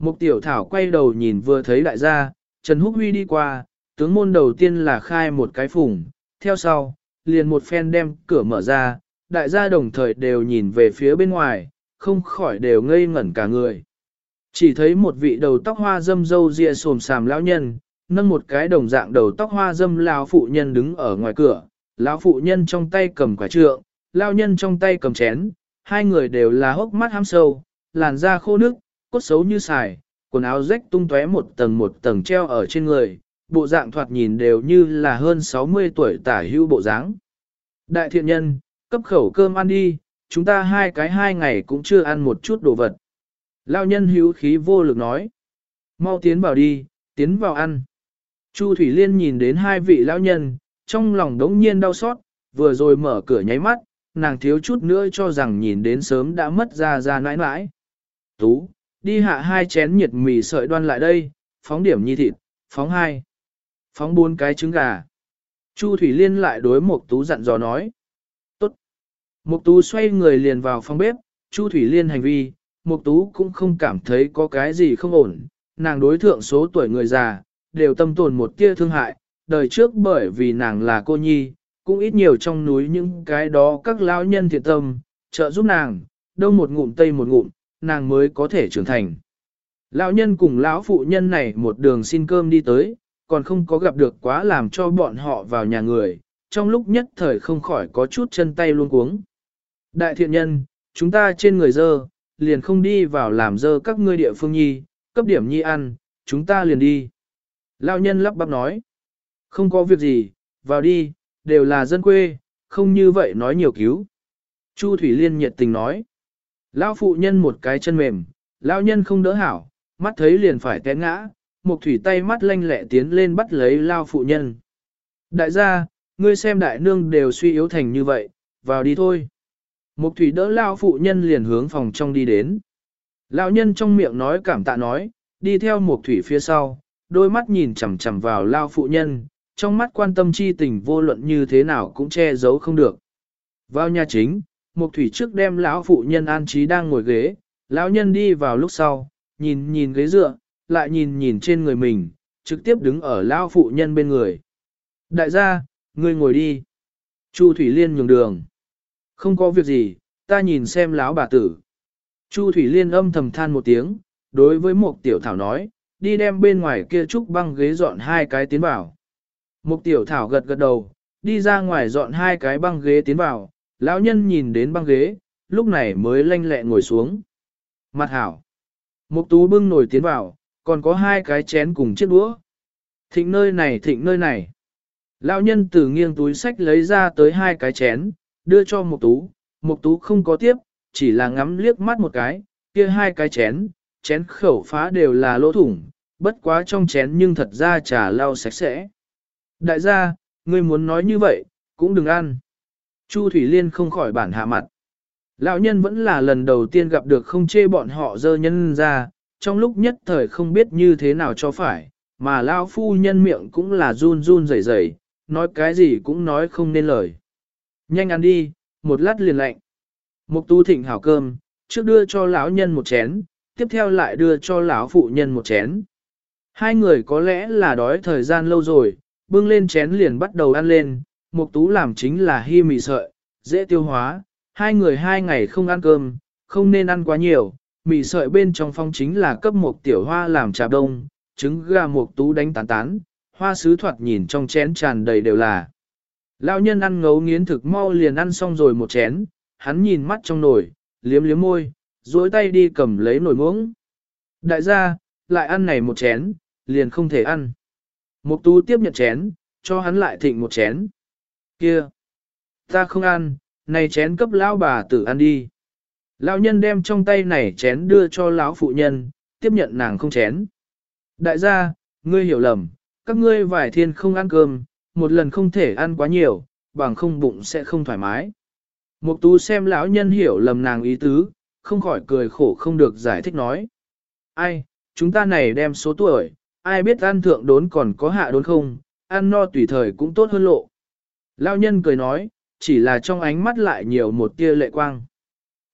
Mục tiểu thảo quay đầu nhìn vừa thấy đại gia, Trần Húc Huy đi qua, tướng môn đầu tiên là khai một cái phủng, theo sau, liền một phen đem cửa mở ra, đại gia đồng thời đều nhìn về phía bên ngoài, không khỏi đều ngây ngẩn cả người. Chỉ thấy một vị đầu tóc hoa dâm dâu ria sồm sàm lão nhân, nâng một cái đồng dạng đầu tóc hoa dâm lão phụ nhân đứng ở ngoài cửa, lão phụ nhân trong tay cầm quả trượng, lão nhân trong tay cầm chén, hai người đều là hốc mắt ham sâu, làn da khô nước, cốt xấu như xài, quần áo rách tung tóe một tầng một tầng treo ở trên người, bộ dạng thoạt nhìn đều như là hơn 60 tuổi tả hưu bộ dáng. Đại thiện nhân, cấp khẩu cơm ăn đi, chúng ta hai cái hai ngày cũng chưa ăn một chút đồ vật. Lao nhân hữu khí vô lực nói. Mau tiến vào đi, tiến vào ăn. Chu Thủy Liên nhìn đến hai vị lão nhân, trong lòng đống nhiên đau xót, vừa rồi mở cửa nháy mắt, nàng thiếu chút nữa cho rằng nhìn đến sớm đã mất ra ra nãi nãi. Tú, đi hạ hai chén nhiệt mì sợi đoan lại đây, phóng điểm nhi thịt, phóng hai, phóng bốn cái trứng gà. Chu Thủy Liên lại đối Mộc tú dặn dò nói. Tốt. Mục tú xoay người liền vào phòng bếp, Chu Thủy Liên hành vi, Mục tú cũng không cảm thấy có cái gì không ổn, nàng đối thượng số tuổi người già, đều tâm tồn một tia thương hại, đời trước bởi vì nàng là cô nhi, cũng ít nhiều trong núi những cái đó các lão nhân thiện tâm, trợ giúp nàng, đông một ngụm tây một ngụm, nàng mới có thể trưởng thành. Lão nhân cùng lão phụ nhân này một đường xin cơm đi tới, còn không có gặp được quá làm cho bọn họ vào nhà người, trong lúc nhất thời không khỏi có chút chân tay luôn cuống. Đại thiện nhân, chúng ta trên người dơ, liền không đi vào làm dơ các ngươi địa phương nhi, cấp điểm nhi ăn, chúng ta liền đi. Lão nhân lắp bắp nói, không có việc gì, vào đi, đều là dân quê, không như vậy nói nhiều cứu. Chu Thủy Liên nhiệt tình nói, lão phụ nhân một cái chân mềm, lão nhân không đỡ hảo, mắt thấy liền phải té ngã, một thủy tay mắt lanh lẹ tiến lên bắt lấy lao phụ nhân. Đại gia, ngươi xem đại nương đều suy yếu thành như vậy, vào đi thôi. Mục thủy đỡ lao phụ nhân liền hướng phòng trong đi đến. Lão nhân trong miệng nói cảm tạ nói, đi theo mục thủy phía sau, đôi mắt nhìn chằm chằm vào lao phụ nhân, trong mắt quan tâm chi tình vô luận như thế nào cũng che giấu không được. Vào nhà chính, mục thủy trước đem lão phụ nhân an trí đang ngồi ghế, lão nhân đi vào lúc sau, nhìn nhìn ghế dựa, lại nhìn nhìn trên người mình, trực tiếp đứng ở lão phụ nhân bên người. Đại gia, ngươi ngồi đi. Chu Thủy Liên nhường đường. Không có việc gì, ta nhìn xem lão bà tử. Chu Thủy Liên âm thầm than một tiếng, đối với Mục tiểu thảo nói, đi đem bên ngoài kia trúc băng ghế dọn hai cái tiến vào. Mục tiểu thảo gật gật đầu, đi ra ngoài dọn hai cái băng ghế tiến vào, lão nhân nhìn đến băng ghế, lúc này mới lanh lẹ ngồi xuống. Mặt hảo. Một tú bưng nổi tiến vào, còn có hai cái chén cùng chiếc đũa. Thịnh nơi này thịnh nơi này. Lão nhân từ nghiêng túi sách lấy ra tới hai cái chén, đưa cho một tú, một tú không có tiếp, chỉ là ngắm liếc mắt một cái, kia hai cái chén, chén khẩu phá đều là lỗ thủng, bất quá trong chén nhưng thật ra trà lau sạch sẽ. Đại gia, ngươi muốn nói như vậy, cũng đừng ăn. Chu Thủy Liên không khỏi bản hạ mặt. Lão nhân vẫn là lần đầu tiên gặp được không chê bọn họ dơ nhân ra, trong lúc nhất thời không biết như thế nào cho phải, mà lão phu nhân miệng cũng là run run rẩy rẩy, nói cái gì cũng nói không nên lời. Nhanh ăn đi, một lát liền lạnh. Mục tu thịnh hảo cơm, trước đưa cho lão nhân một chén, tiếp theo lại đưa cho lão phụ nhân một chén. Hai người có lẽ là đói thời gian lâu rồi, bưng lên chén liền bắt đầu ăn lên, mục tú làm chính là hy mì sợi, dễ tiêu hóa, hai người hai ngày không ăn cơm, không nên ăn quá nhiều, mì sợi bên trong phong chính là cấp một tiểu hoa làm trà đông, trứng gà mục tú đánh tán tán, hoa sứ thoạt nhìn trong chén tràn đầy đều là. Lão nhân ăn ngấu nghiến thực mau liền ăn xong rồi một chén, hắn nhìn mắt trong nồi, liếm liếm môi, duỗi tay đi cầm lấy nồi muỗng. Đại gia, lại ăn này một chén, liền không thể ăn. Mục tú tiếp nhận chén, cho hắn lại thịnh một chén. Kia, ta không ăn, này chén cấp lão bà tử ăn đi. Lão nhân đem trong tay này chén đưa cho lão phụ nhân, tiếp nhận nàng không chén. Đại gia, ngươi hiểu lầm, các ngươi vải thiên không ăn cơm, một lần không thể ăn quá nhiều, bằng không bụng sẽ không thoải mái. Mục tú xem lão nhân hiểu lầm nàng ý tứ, không khỏi cười khổ không được giải thích nói. Ai, chúng ta này đem số tuổi, ai biết ăn thượng đốn còn có hạ đốn không, ăn no tùy thời cũng tốt hơn lộ. Lão nhân cười nói, chỉ là trong ánh mắt lại nhiều một tia lệ quang.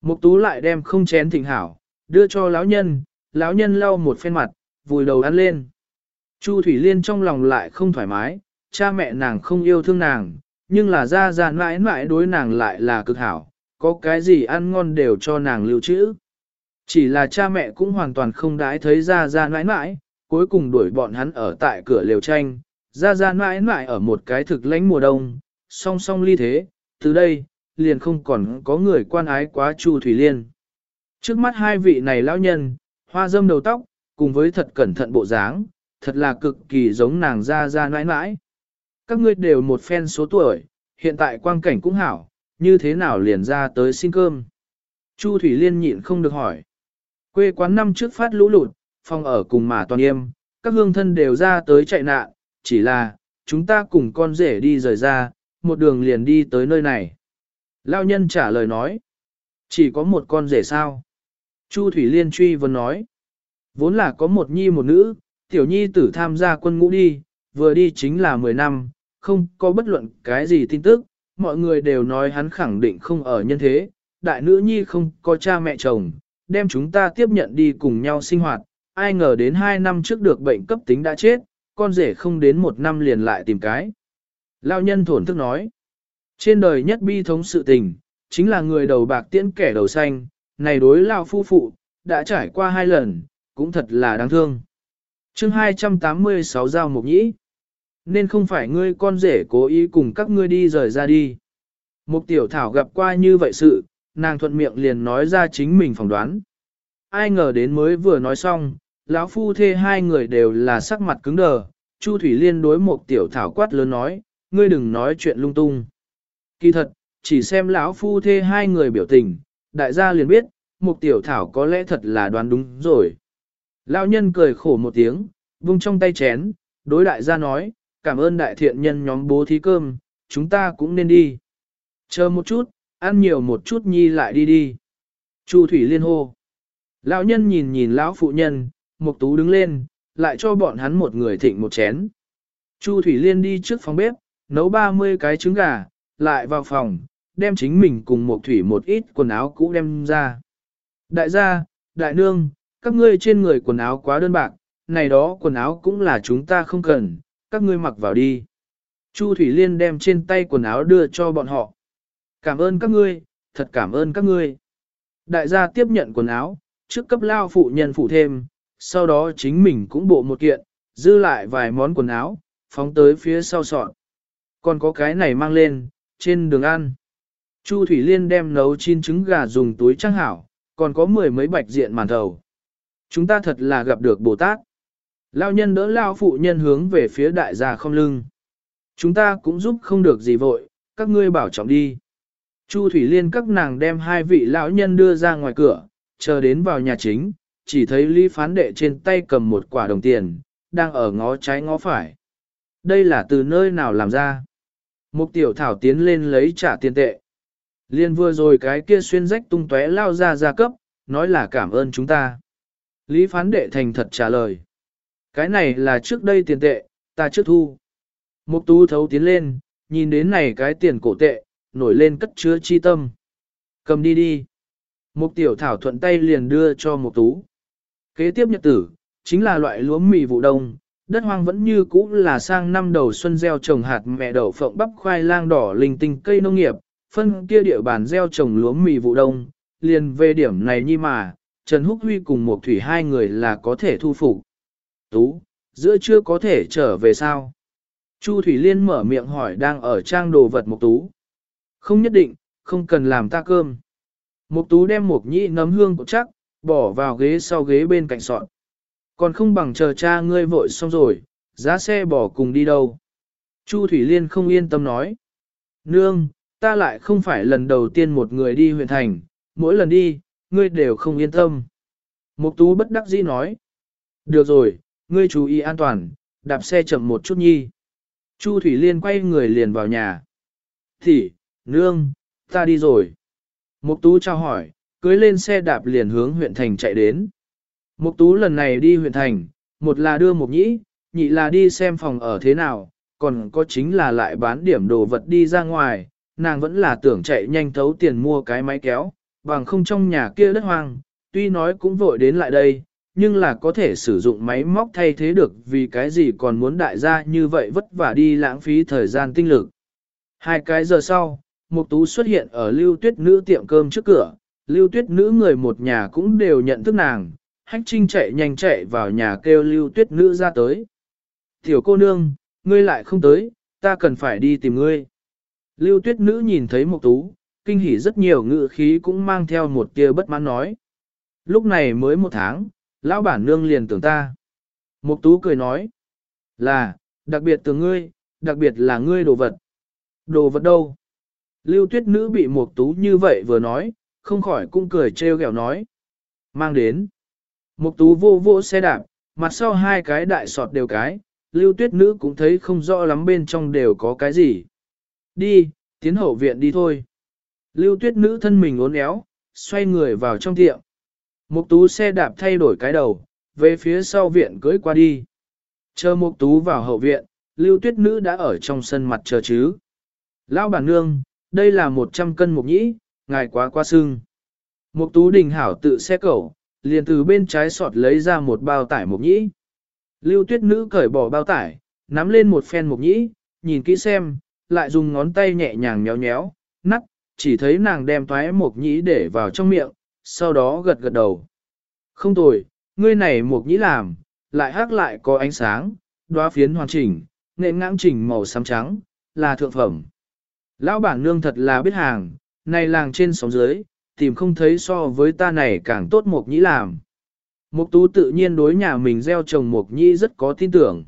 Mục tú lại đem không chén thịnh hảo, đưa cho lão nhân, lão nhân lau một phen mặt, vùi đầu ăn lên. Chu Thủy Liên trong lòng lại không thoải mái, cha mẹ nàng không yêu thương nàng, nhưng là ra ra mãi mãi đối nàng lại là cực hảo, có cái gì ăn ngon đều cho nàng lưu trữ. Chỉ là cha mẹ cũng hoàn toàn không đãi thấy ra ra mãi mãi, cuối cùng đuổi bọn hắn ở tại cửa liều tranh, ra ra mãi mãi ở một cái thực lãnh mùa đông, song song ly thế, từ đây, liền không còn có người quan ái quá Chu Thủy Liên. Trước mắt hai vị này lão nhân, hoa dâm đầu tóc, cùng với thật cẩn thận bộ dáng, thật là cực kỳ giống nàng ra ra nãi nãi. Các ngươi đều một phen số tuổi, hiện tại quang cảnh cũng hảo, như thế nào liền ra tới xin cơm. Chu Thủy Liên nhịn không được hỏi. Quê quán năm trước phát lũ lụt, phòng ở cùng mà toàn yêm, các hương thân đều ra tới chạy nạn, chỉ là, chúng ta cùng con rể đi rời ra, một đường liền đi tới nơi này. Lao nhân trả lời nói, chỉ có một con rể sao. Chu Thủy Liên truy vấn nói, vốn là có một nhi một nữ, tiểu nhi tử tham gia quân ngũ đi, vừa đi chính là 10 năm, không có bất luận cái gì tin tức, mọi người đều nói hắn khẳng định không ở nhân thế, đại nữ nhi không có cha mẹ chồng, đem chúng ta tiếp nhận đi cùng nhau sinh hoạt, ai ngờ đến 2 năm trước được bệnh cấp tính đã chết, con rể không đến một năm liền lại tìm cái. Lao nhân thổn thức nói, trên đời nhất bi thống sự tình, chính là người đầu bạc tiễn kẻ đầu xanh, này đối Lao phu phụ, đã trải qua hai lần, cũng thật là đáng thương. chương 286 giao mục nhĩ, nên không phải ngươi con rể cố ý cùng các ngươi đi rời ra đi. Mục tiểu thảo gặp qua như vậy sự, nàng thuận miệng liền nói ra chính mình phỏng đoán. Ai ngờ đến mới vừa nói xong, lão phu thê hai người đều là sắc mặt cứng đờ, Chu Thủy Liên đối một tiểu thảo quát lớn nói, ngươi đừng nói chuyện lung tung. Kỳ thật, chỉ xem lão phu thê hai người biểu tình, đại gia liền biết, một tiểu thảo có lẽ thật là đoán đúng rồi. Lão nhân cười khổ một tiếng, vung trong tay chén, đối đại gia nói, cảm ơn đại thiện nhân nhóm bố thí cơm, chúng ta cũng nên đi. Chờ một chút, ăn nhiều một chút nhi lại đi đi. Chu Thủy Liên hô. Lão nhân nhìn nhìn lão phụ nhân, Mục Tú đứng lên, lại cho bọn hắn một người thịnh một chén. Chu Thủy Liên đi trước phòng bếp, nấu 30 cái trứng gà, lại vào phòng, đem chính mình cùng một Thủy một ít quần áo cũ đem ra. Đại gia, đại nương, các ngươi trên người quần áo quá đơn bạc, này đó quần áo cũng là chúng ta không cần, các ngươi mặc vào đi. Chu Thủy Liên đem trên tay quần áo đưa cho bọn họ. Cảm ơn các ngươi, thật cảm ơn các ngươi. Đại gia tiếp nhận quần áo, trước cấp lao phụ nhân phụ thêm, sau đó chính mình cũng bộ một kiện, dư lại vài món quần áo, phóng tới phía sau sọt. Còn có cái này mang lên, trên đường ăn. Chu Thủy Liên đem nấu chín trứng gà dùng túi trang hảo, còn có mười mấy bạch diện màn thầu. Chúng ta thật là gặp được Bồ Tát. Lao nhân đỡ lao phụ nhân hướng về phía đại gia không lưng. Chúng ta cũng giúp không được gì vội, các ngươi bảo trọng đi. Chu Thủy Liên các nàng đem hai vị lão nhân đưa ra ngoài cửa, chờ đến vào nhà chính, chỉ thấy Lý Phán Đệ trên tay cầm một quả đồng tiền, đang ở ngó trái ngó phải. Đây là từ nơi nào làm ra? Mục tiểu thảo tiến lên lấy trả tiền tệ, Liên vừa rồi cái kia xuyên rách tung tóe lao ra gia cấp, nói là cảm ơn chúng ta. Lý phán đệ thành thật trả lời. Cái này là trước đây tiền tệ, ta trước thu. Mục tú thấu tiến lên, nhìn đến này cái tiền cổ tệ, nổi lên cất chứa chi tâm. Cầm đi đi. Mục tiểu thảo thuận tay liền đưa cho mục tú. Kế tiếp nhật tử, chính là loại lúa mì vụ đông, đất hoang vẫn như cũ là sang năm đầu xuân gieo trồng hạt mẹ đậu phộng bắp khoai lang đỏ linh tinh cây nông nghiệp, phân kia địa bàn gieo trồng lúa mì vụ đông, liền về điểm này nhi mà, Trần Húc Huy cùng một thủy hai người là có thể thu phục. Tú, giữa chưa có thể trở về sao? Chu Thủy Liên mở miệng hỏi đang ở trang đồ vật Mục Tú. Không nhất định, không cần làm ta cơm. Mục Tú đem một nhĩ nấm hương của chắc, bỏ vào ghế sau ghế bên cạnh sọt. Còn không bằng chờ cha ngươi vội xong rồi, giá xe bỏ cùng đi đâu. Chu Thủy Liên không yên tâm nói. Nương, ta lại không phải lần đầu tiên một người đi huyện thành, mỗi lần đi, ngươi đều không yên tâm. Mục Tú bất đắc dĩ nói. Được rồi, ngươi chú ý an toàn, đạp xe chậm một chút nhi. Chu Thủy Liên quay người liền vào nhà. Thì, nương, ta đi rồi. Mục Tú chào hỏi, cưới lên xe đạp liền hướng huyện thành chạy đến. Mục Tú lần này đi huyện thành, một là đưa Mục Nhĩ, nhị là đi xem phòng ở thế nào, còn có chính là lại bán điểm đồ vật đi ra ngoài, nàng vẫn là tưởng chạy nhanh thấu tiền mua cái máy kéo, bằng không trong nhà kia đất hoang, tuy nói cũng vội đến lại đây, nhưng là có thể sử dụng máy móc thay thế được vì cái gì còn muốn đại gia như vậy vất vả đi lãng phí thời gian tinh lực. Hai cái giờ sau, Mục Tú xuất hiện ở lưu tuyết nữ tiệm cơm trước cửa, lưu tuyết nữ người một nhà cũng đều nhận thức nàng, hách trinh chạy nhanh chạy vào nhà kêu lưu tuyết nữ ra tới. Tiểu cô nương, ngươi lại không tới, ta cần phải đi tìm ngươi. Lưu tuyết nữ nhìn thấy Mục Tú, kinh hỉ rất nhiều ngữ khí cũng mang theo một tia bất mãn nói. Lúc này mới một tháng, lão bản nương liền tưởng ta. Mục tú cười nói, là, đặc biệt tưởng ngươi, đặc biệt là ngươi đồ vật. Đồ vật đâu? Lưu tuyết nữ bị mục tú như vậy vừa nói, không khỏi cũng cười trêu ghẹo nói. Mang đến. Mục tú vô vô xe đạp, mặt sau hai cái đại sọt đều cái, lưu tuyết nữ cũng thấy không rõ lắm bên trong đều có cái gì. Đi, tiến hậu viện đi thôi. Lưu tuyết nữ thân mình uốn éo, xoay người vào trong tiệm. Mục tú xe đạp thay đổi cái đầu, về phía sau viện cưới qua đi. Chờ mục tú vào hậu viện, lưu tuyết nữ đã ở trong sân mặt chờ chứ. Lão bản nương, đây là 100 cân mục nhĩ, ngài quá qua sưng. Mục tú đình hảo tự xe cẩu, liền từ bên trái sọt lấy ra một bao tải mộc nhĩ. Lưu tuyết nữ cởi bỏ bao tải, nắm lên một phen mộc nhĩ, nhìn kỹ xem, lại dùng ngón tay nhẹ nhàng nhéo nhéo, nắp, chỉ thấy nàng đem thoái mộc nhĩ để vào trong miệng, sau đó gật gật đầu. Không tồi, ngươi này mộc nhĩ làm, lại hát lại có ánh sáng, đoá phiến hoàn chỉnh, nện ngãng chỉnh màu xám trắng, là thượng phẩm. Lão bản nương thật là biết hàng, này làng trên sóng dưới, tìm không thấy so với ta này càng tốt mộc nhĩ làm. Mục tú tự nhiên đối nhà mình gieo trồng mộc nhĩ rất có tin tưởng.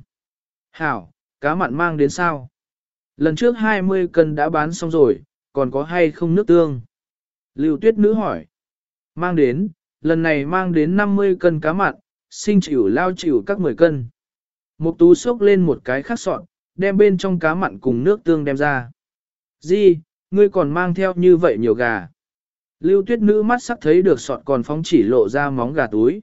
Hảo, cá mặn mang đến sao? Lần trước 20 cân đã bán xong rồi, còn có hay không nước tương? Lưu tuyết nữ hỏi. Mang đến, lần này mang đến 50 cân cá mặn, sinh chịu lao chịu các 10 cân. Mục tú xốc lên một cái khắc sọn, đem bên trong cá mặn cùng nước tương đem ra. Di, ngươi còn mang theo như vậy nhiều gà. Lưu tuyết nữ mắt sắc thấy được sọt còn phóng chỉ lộ ra móng gà túi.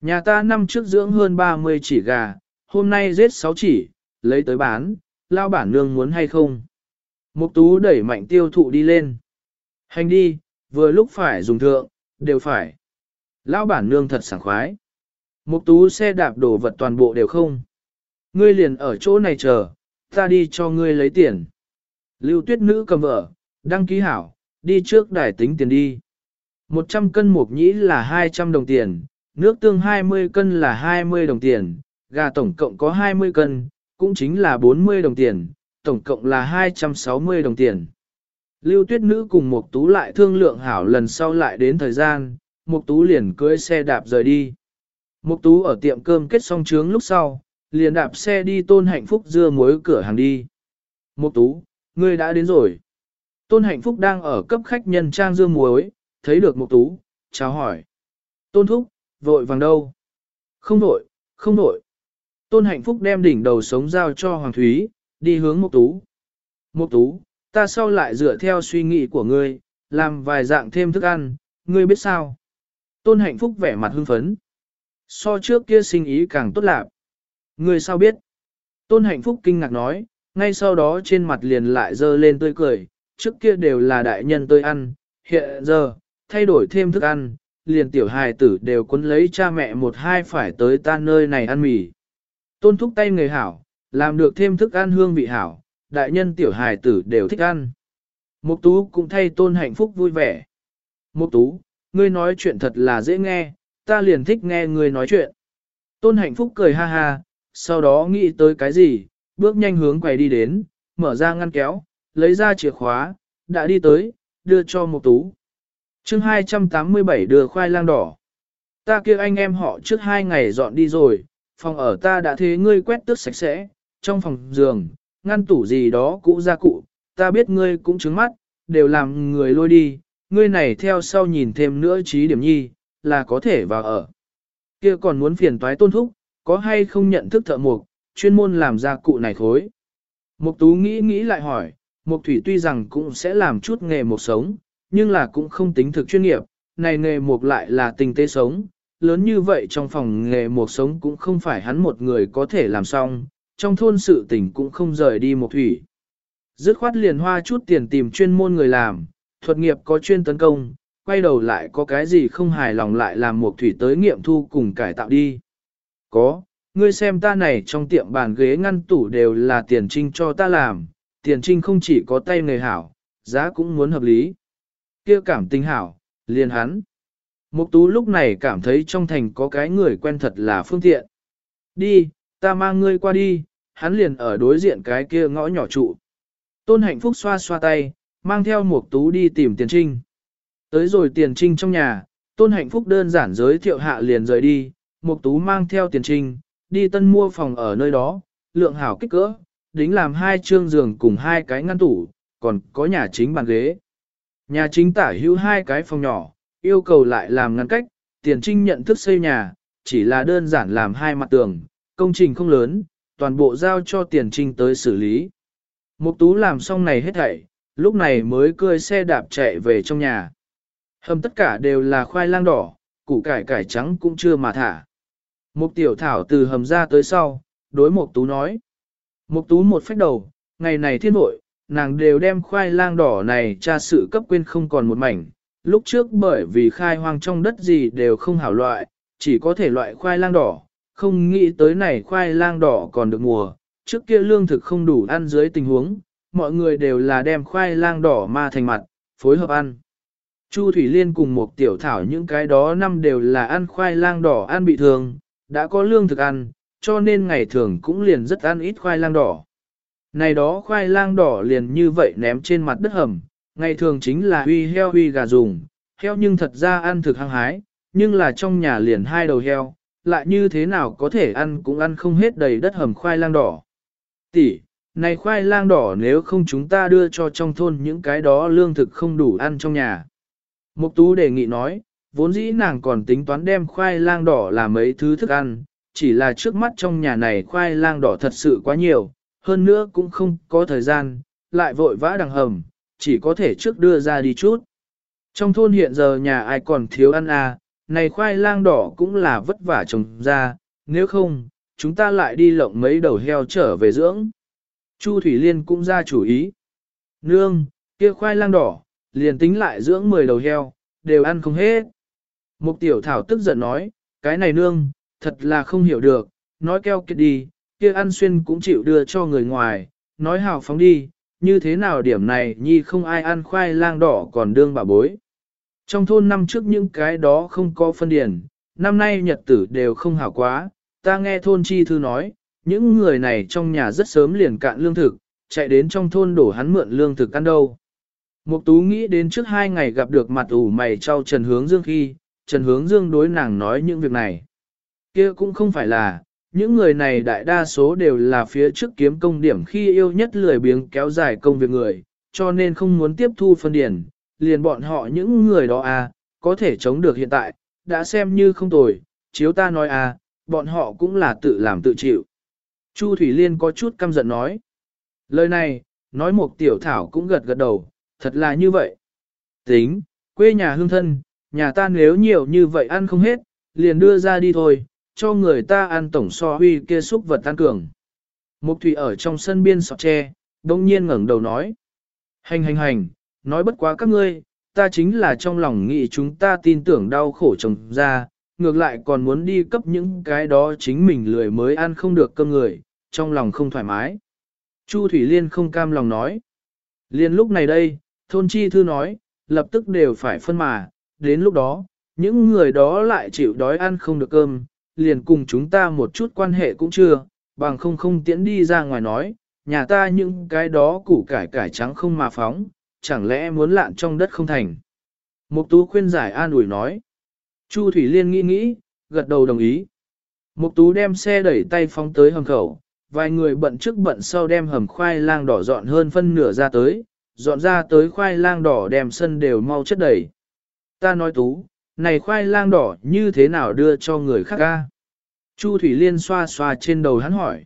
Nhà ta năm trước dưỡng hơn 30 chỉ gà, hôm nay giết 6 chỉ, lấy tới bán, lao bản nương muốn hay không. Mục tú đẩy mạnh tiêu thụ đi lên. Hành đi, vừa lúc phải dùng thượng, đều phải. Lão bản nương thật sảng khoái. Mục tú xe đạp đồ vật toàn bộ đều không. Ngươi liền ở chỗ này chờ, ta đi cho ngươi lấy tiền. Lưu tuyết nữ cầm vợ, đăng ký hảo, đi trước đài tính tiền đi. 100 cân mục nhĩ là 200 đồng tiền, nước tương 20 cân là 20 đồng tiền, gà tổng cộng có 20 cân, cũng chính là 40 đồng tiền, tổng cộng là 260 đồng tiền. Lưu tuyết nữ cùng Mục Tú lại thương lượng hảo lần sau lại đến thời gian, Mục Tú liền cưỡi xe đạp rời đi. Mục Tú ở tiệm cơm kết xong trướng lúc sau, liền đạp xe đi tôn hạnh phúc dưa muối cửa hàng đi. Mục Tú, ngươi đã đến rồi. Tôn hạnh phúc đang ở cấp khách nhân trang dưa muối, thấy được Mục Tú, chào hỏi. Tôn thúc, vội vàng đâu? Không vội, không vội. Tôn hạnh phúc đem đỉnh đầu sống giao cho Hoàng Thúy, đi hướng Mục Tú. Mục Tú, ta sau lại dựa theo suy nghĩ của ngươi, làm vài dạng thêm thức ăn, ngươi biết sao? Tôn hạnh phúc vẻ mặt hưng phấn. So trước kia sinh ý càng tốt lạc. Ngươi sao biết? Tôn hạnh phúc kinh ngạc nói, ngay sau đó trên mặt liền lại dơ lên tươi cười, trước kia đều là đại nhân tôi ăn, hiện giờ, thay đổi thêm thức ăn, liền tiểu hài tử đều quấn lấy cha mẹ một hai phải tới ta nơi này ăn mì. Tôn thúc tay người hảo, làm được thêm thức ăn hương vị hảo, đại nhân tiểu hài tử đều thích ăn. Mục tú cũng thay tôn hạnh phúc vui vẻ. Mục tú, ngươi nói chuyện thật là dễ nghe, ta liền thích nghe ngươi nói chuyện. Tôn hạnh phúc cười ha ha, sau đó nghĩ tới cái gì, bước nhanh hướng quầy đi đến, mở ra ngăn kéo, lấy ra chìa khóa, đã đi tới, đưa cho mục tú. Chương 287 đưa khoai lang đỏ. Ta kia anh em họ trước hai ngày dọn đi rồi, phòng ở ta đã thế ngươi quét tước sạch sẽ, trong phòng giường, ngăn tủ gì đó cũ ra cụ, ta biết ngươi cũng trứng mắt, đều làm người lôi đi, ngươi này theo sau nhìn thêm nữa trí điểm nhi, là có thể vào ở. Kia còn muốn phiền toái tôn thúc, có hay không nhận thức thợ mộc, chuyên môn làm ra cụ này khối. Mục tú nghĩ nghĩ lại hỏi, Mộc thủy tuy rằng cũng sẽ làm chút nghề mộc sống, nhưng là cũng không tính thực chuyên nghiệp, này nghề mộc lại là tình tế sống, lớn như vậy trong phòng nghề mộc sống cũng không phải hắn một người có thể làm xong, trong thôn sự tình cũng không rời đi Mộc thủy. Dứt khoát liền hoa chút tiền tìm chuyên môn người làm, thuật nghiệp có chuyên tấn công, quay đầu lại có cái gì không hài lòng lại làm Mộc thủy tới nghiệm thu cùng cải tạo đi. Có, ngươi xem ta này trong tiệm bàn ghế ngăn tủ đều là tiền trinh cho ta làm, tiền trinh không chỉ có tay người hảo, giá cũng muốn hợp lý. kia cảm tình hảo, liền hắn. Mục tú lúc này cảm thấy trong thành có cái người quen thật là phương tiện. Đi, ta mang ngươi qua đi, hắn liền ở đối diện cái kia ngõ nhỏ trụ. Tôn hạnh phúc xoa xoa tay, mang theo Mục tú đi tìm tiền trinh. Tới rồi tiền trinh trong nhà, tôn hạnh phúc đơn giản giới thiệu hạ liền rời đi, Mục tú mang theo tiền trinh, đi tân mua phòng ở nơi đó, lượng hảo kích cỡ, đính làm hai trương giường cùng hai cái ngăn tủ, còn có nhà chính bàn ghế. Nhà chính tả hữu hai cái phòng nhỏ, yêu cầu lại làm ngăn cách, tiền trinh nhận thức xây nhà, chỉ là đơn giản làm hai mặt tường, công trình không lớn, toàn bộ giao cho tiền trinh tới xử lý. Mục tú làm xong này hết thảy, lúc này mới cơi xe đạp chạy về trong nhà. Hầm tất cả đều là khoai lang đỏ, củ cải cải trắng cũng chưa mà thả. Mục tiểu thảo từ hầm ra tới sau, đối mục tú nói. Mục tú một phách đầu, ngày này thiên hội, nàng đều đem khoai lang đỏ này tra sự cấp quên không còn một mảnh. Lúc trước bởi vì khai hoang trong đất gì đều không hảo loại, chỉ có thể loại khoai lang đỏ, không nghĩ tới này khoai lang đỏ còn được mùa, trước kia lương thực không đủ ăn dưới tình huống, mọi người đều là đem khoai lang đỏ ma thành mặt, phối hợp ăn. Chu Thủy Liên cùng một tiểu thảo những cái đó năm đều là ăn khoai lang đỏ ăn bị thường, đã có lương thực ăn, cho nên ngày thường cũng liền rất ăn ít khoai lang đỏ. Này đó khoai lang đỏ liền như vậy ném trên mặt đất hầm, ngày thường chính là huy heo huy gà dùng, heo nhưng thật ra ăn thực hăng hái, nhưng là trong nhà liền hai đầu heo, lại như thế nào có thể ăn cũng ăn không hết đầy đất hầm khoai lang đỏ. Tỷ, này khoai lang đỏ nếu không chúng ta đưa cho trong thôn những cái đó lương thực không đủ ăn trong nhà. Mục tú đề nghị nói, vốn dĩ nàng còn tính toán đem khoai lang đỏ làm mấy thứ thức ăn, chỉ là trước mắt trong nhà này khoai lang đỏ thật sự quá nhiều, hơn nữa cũng không có thời gian, lại vội vã đằng hầm, chỉ có thể trước đưa ra đi chút. Trong thôn hiện giờ nhà ai còn thiếu ăn à, này khoai lang đỏ cũng là vất vả trồng ra, nếu không, chúng ta lại đi lộng mấy đầu heo trở về dưỡng. Chu Thủy Liên cũng ra chủ ý. Nương, kia khoai lang đỏ, liền tính lại dưỡng 10 đầu heo, đều ăn không hết. Mục tiểu thảo tức giận nói, cái này nương, thật là không hiểu được, nói keo kiệt đi, kia ăn xuyên cũng chịu đưa cho người ngoài, nói hào phóng đi, như thế nào điểm này nhi không ai ăn khoai lang đỏ còn đương bà bối. Trong thôn năm trước những cái đó không có phân điển, năm nay nhật tử đều không hảo quá, ta nghe thôn chi thư nói, những người này trong nhà rất sớm liền cạn lương thực, chạy đến trong thôn đổ hắn mượn lương thực ăn đâu. Mục tú nghĩ đến trước hai ngày gặp được mặt ủ mày trao Trần Hướng Dương khi, Trần Hướng Dương đối nàng nói những việc này kia cũng không phải là, những người này đại đa số đều là phía trước kiếm công điểm khi yêu nhất lười biếng kéo dài công việc người, cho nên không muốn tiếp thu phân điển, liền bọn họ những người đó à, có thể chống được hiện tại, đã xem như không tồi, chiếu ta nói à, bọn họ cũng là tự làm tự chịu. Chu Thủy Liên có chút căm giận nói. Lời này, nói một tiểu thảo cũng gật gật đầu, thật là như vậy. Tính, quê nhà hương thân, nhà ta nếu nhiều như vậy ăn không hết, liền đưa ra đi thôi, cho người ta ăn tổng so huy kia xúc vật tan cường. Mục thủy ở trong sân biên sọt tre, đông nhiên ngẩng đầu nói. Hành hành hành, nói bất quá các ngươi, ta chính là trong lòng nghĩ chúng ta tin tưởng đau khổ chồng ra, ngược lại còn muốn đi cấp những cái đó chính mình lười mới ăn không được cơm người, trong lòng không thoải mái. Chu Thủy Liên không cam lòng nói. Liên lúc này đây, thôn chi thư nói, lập tức đều phải phân mà, đến lúc đó, những người đó lại chịu đói ăn không được cơm, liền cùng chúng ta một chút quan hệ cũng chưa, bằng không không tiễn đi ra ngoài nói, nhà ta những cái đó củ cải cải trắng không mà phóng, chẳng lẽ muốn lạn trong đất không thành. Mục tú khuyên giải an ủi nói. Chu Thủy Liên nghĩ nghĩ, gật đầu đồng ý. Mục tú đem xe đẩy tay phóng tới hầm khẩu, vài người bận trước bận sau đem hầm khoai lang đỏ dọn hơn phân nửa ra tới, dọn ra tới khoai lang đỏ đem sân đều mau chất đầy. Ta nói tú, này khoai lang đỏ như thế nào đưa cho người khác ca? Chu Thủy Liên xoa xoa trên đầu hắn hỏi.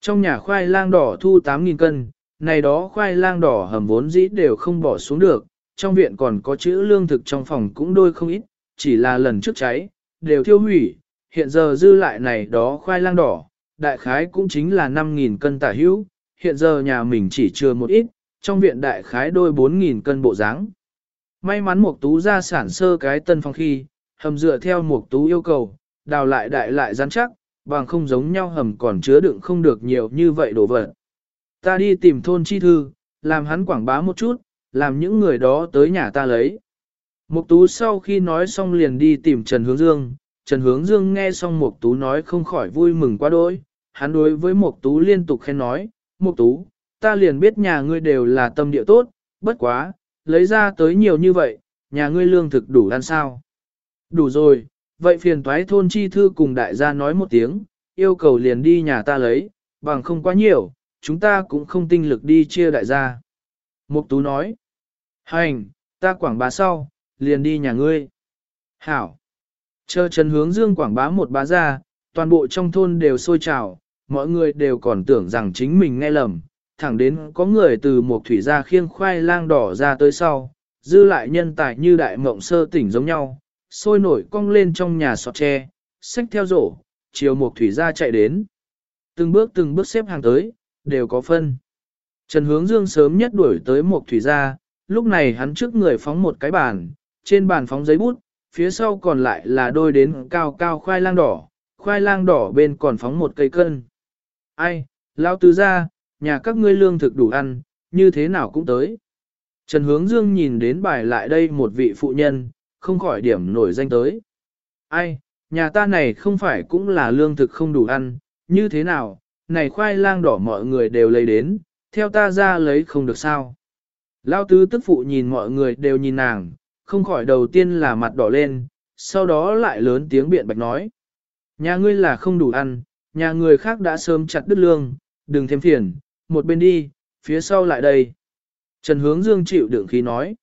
Trong nhà khoai lang đỏ thu 8.000 cân, này đó khoai lang đỏ hầm vốn dĩ đều không bỏ xuống được, trong viện còn có chữ lương thực trong phòng cũng đôi không ít, chỉ là lần trước cháy, đều thiêu hủy, hiện giờ dư lại này đó khoai lang đỏ, đại khái cũng chính là 5.000 cân tả hữu, hiện giờ nhà mình chỉ chưa một ít, trong viện đại khái đôi 4.000 cân bộ dáng. May mắn Mục tú ra sản sơ cái tân phòng khi, hầm dựa theo Mục tú yêu cầu, đào lại đại lại rắn chắc, bằng không giống nhau hầm còn chứa đựng không được nhiều như vậy đồ vật. Ta đi tìm thôn chi thư, làm hắn quảng bá một chút, làm những người đó tới nhà ta lấy. Mục tú sau khi nói xong liền đi tìm Trần Hướng Dương, Trần Hướng Dương nghe xong Mục tú nói không khỏi vui mừng quá đỗi, hắn đối với Mục tú liên tục khen nói, Mục tú, ta liền biết nhà ngươi đều là tâm địa tốt, bất quá, lấy ra tới nhiều như vậy, nhà ngươi lương thực đủ ăn sao? Đủ rồi, vậy phiền toái thôn chi thư cùng đại gia nói một tiếng, yêu cầu liền đi nhà ta lấy, bằng không quá nhiều, chúng ta cũng không tinh lực đi chia đại gia. Mục tú nói, hành, ta quảng bá sau, liền đi nhà ngươi. Hảo, chờ Trần Hướng Dương quảng bá một bá ra, toàn bộ trong thôn đều sôi trào, mọi người đều còn tưởng rằng chính mình nghe lầm, thẳng đến có người từ một thủy gia khiêng khoai lang đỏ ra tới sau, dư lại nhân tài như đại mộng sơ tỉnh giống nhau, sôi nổi cong lên trong nhà sọt tre, xách theo rổ, chiều một thủy gia chạy đến. Từng bước từng bước xếp hàng tới, đều có phân. Trần Hướng Dương sớm nhất đuổi tới một thủy gia, lúc này hắn trước người phóng một cái bàn, trên bàn phóng giấy bút, phía sau còn lại là đôi đến cao cao khoai lang đỏ, khoai lang đỏ bên còn phóng một cây cân. Ai, lão tứ gia, nhà các ngươi lương thực đủ ăn, như thế nào cũng tới. Trần Hướng Dương nhìn đến bài lại đây một vị phụ nhân, không khỏi điểm nổi danh tới. Ai, nhà ta này không phải cũng là lương thực không đủ ăn, như thế nào, này khoai lang đỏ mọi người đều lấy đến, theo ta ra lấy không được sao. Lao tứ tức phụ nhìn mọi người đều nhìn nàng, không khỏi đầu tiên là mặt đỏ lên, sau đó lại lớn tiếng biện bạch nói. Nhà ngươi là không đủ ăn, nhà người khác đã sớm chặt đứt lương, đừng thêm phiền, một bên đi, phía sau lại đây. Trần Hướng Dương chịu đựng khí nói.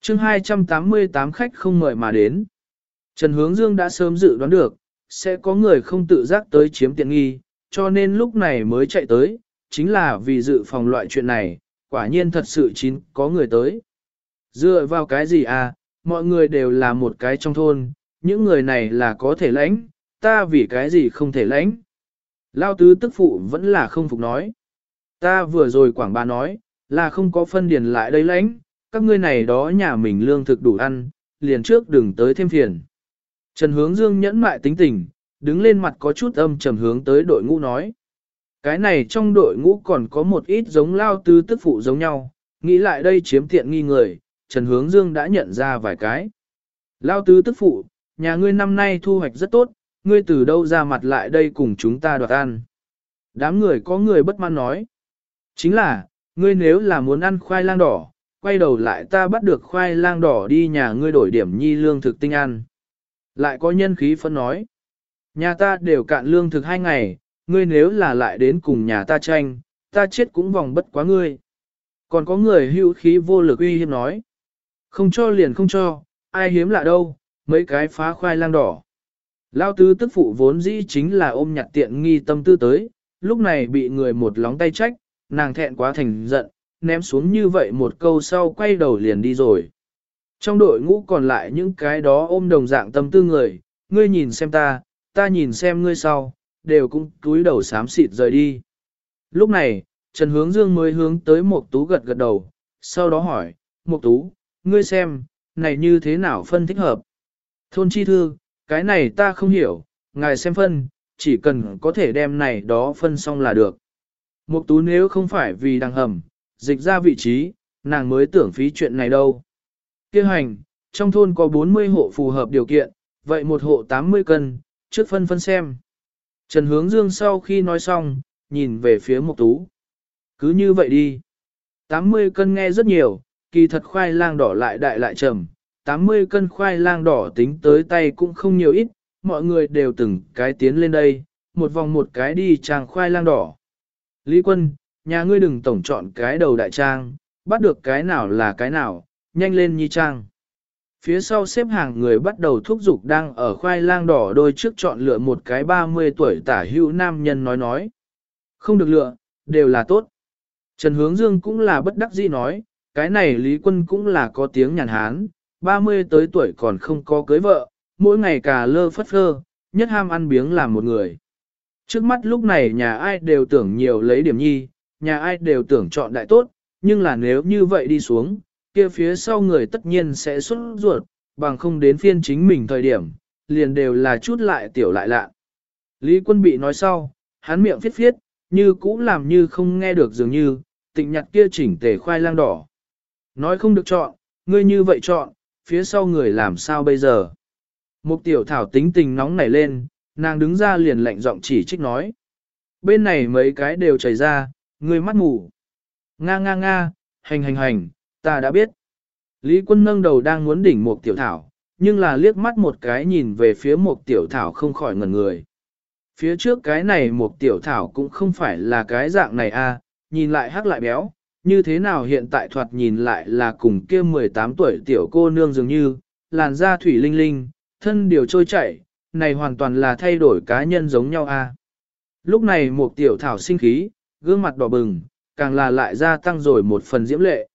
chương 288 khách không mời mà đến. Trần Hướng Dương đã sớm dự đoán được, sẽ có người không tự giác tới chiếm tiện nghi, cho nên lúc này mới chạy tới, chính là vì dự phòng loại chuyện này, quả nhiên thật sự chín có người tới. Dựa vào cái gì à, mọi người đều là một cái trong thôn, những người này là có thể lãnh, ta vì cái gì không thể lãnh. Lao tứ tức phụ vẫn là không phục nói. Ta vừa rồi quảng bà nói, là không có phân điền lại đây lãnh, các ngươi này đó nhà mình lương thực đủ ăn, liền trước đừng tới thêm phiền. Trần hướng dương nhẫn mại tính tình, đứng lên mặt có chút âm trầm hướng tới đội ngũ nói. Cái này trong đội ngũ còn có một ít giống lao tứ tức phụ giống nhau, nghĩ lại đây chiếm tiện nghi người, Trần Hướng Dương đã nhận ra vài cái. Lao tứ tức phụ, nhà ngươi năm nay thu hoạch rất tốt, ngươi từ đâu ra mặt lại đây cùng chúng ta đoạt ăn. Đám người có người bất mãn nói. Chính là, ngươi nếu là muốn ăn khoai lang đỏ, quay đầu lại ta bắt được khoai lang đỏ đi nhà ngươi đổi điểm nhi lương thực tinh ăn. Lại có nhân khí phân nói. Nhà ta đều cạn lương thực hai ngày, ngươi nếu là lại đến cùng nhà ta tranh, ta chết cũng vòng bất quá ngươi. Còn có người hữu khí vô lực uy hiếp nói. Không cho liền không cho, ai hiếm lạ đâu, mấy cái phá khoai lang đỏ. Lao tứ tức phụ vốn dĩ chính là ôm nhặt tiện nghi tâm tư tới, lúc này bị người một lóng tay trách, nàng thẹn quá thành giận, ném xuống như vậy một câu sau quay đầu liền đi rồi. Trong đội ngũ còn lại những cái đó ôm đồng dạng tâm tư người, ngươi nhìn xem ta, ta nhìn xem ngươi sau, đều cũng túi đầu xám xịt rời đi. Lúc này, Trần Hướng Dương mới hướng tới Mộc Tú gật gật đầu, sau đó hỏi, Mộc Tú, ngươi xem, này như thế nào phân thích hợp? Thôn chi thư, cái này ta không hiểu, ngài xem phân, chỉ cần có thể đem này đó phân xong là được. Mục tú nếu không phải vì đang hầm, dịch ra vị trí, nàng mới tưởng phí chuyện này đâu. Kêu hành, trong thôn có 40 hộ phù hợp điều kiện, vậy một hộ 80 cân, trước phân phân xem. Trần Hướng Dương sau khi nói xong, nhìn về phía Mục Tú. Cứ như vậy đi. 80 cân nghe rất nhiều, kỳ thật khoai lang đỏ lại đại lại trầm. 80 cân khoai lang đỏ tính tới tay cũng không nhiều ít, mọi người đều từng cái tiến lên đây, một vòng một cái đi trang khoai lang đỏ. Lý quân, nhà ngươi đừng tổng chọn cái đầu đại trang, bắt được cái nào là cái nào, nhanh lên nhi trang. Phía sau xếp hàng người bắt đầu thúc giục đang ở khoai lang đỏ đôi trước chọn lựa một cái 30 tuổi tả hữu nam nhân nói nói. Không được lựa, đều là tốt. Trần Hướng Dương cũng là bất đắc dĩ nói, cái này Lý Quân cũng là có tiếng nhàn hán, 30 tới tuổi còn không có cưới vợ, mỗi ngày cà lơ phất phơ, nhất ham ăn biếng làm một người. Trước mắt lúc này nhà ai đều tưởng nhiều lấy điểm nhi, nhà ai đều tưởng chọn đại tốt, nhưng là nếu như vậy đi xuống, kia phía sau người tất nhiên sẽ xuất ruột, bằng không đến phiên chính mình thời điểm, liền đều là chút lại tiểu lại lạ. Lý quân bị nói sau, hắn miệng phiết phiết, như cũ làm như không nghe được dường như, tịnh nhặt kia chỉnh tề khoai lang đỏ. Nói không được chọn, ngươi như vậy chọn, phía sau người làm sao bây giờ? Mục tiểu thảo tính tình nóng nảy lên, nàng đứng ra liền lạnh giọng chỉ trích nói. Bên này mấy cái đều chảy ra, ngươi mắt ngủ Nga nga nga, hành hành hành, ta đã biết. Lý quân nâng đầu đang muốn đỉnh một tiểu thảo, nhưng là liếc mắt một cái nhìn về phía một tiểu thảo không khỏi ngẩn người. Phía trước cái này một tiểu thảo cũng không phải là cái dạng này a, à, nhìn lại hắc lại béo, như thế nào hiện tại thoạt nhìn lại là cùng kia 18 tuổi tiểu cô nương dường như, làn da thủy linh linh, thân điều trôi chảy, này hoàn toàn là thay đổi cá nhân giống nhau a. Lúc này một tiểu thảo sinh khí, gương mặt đỏ bừng, càng là lại gia tăng rồi một phần diễm lệ.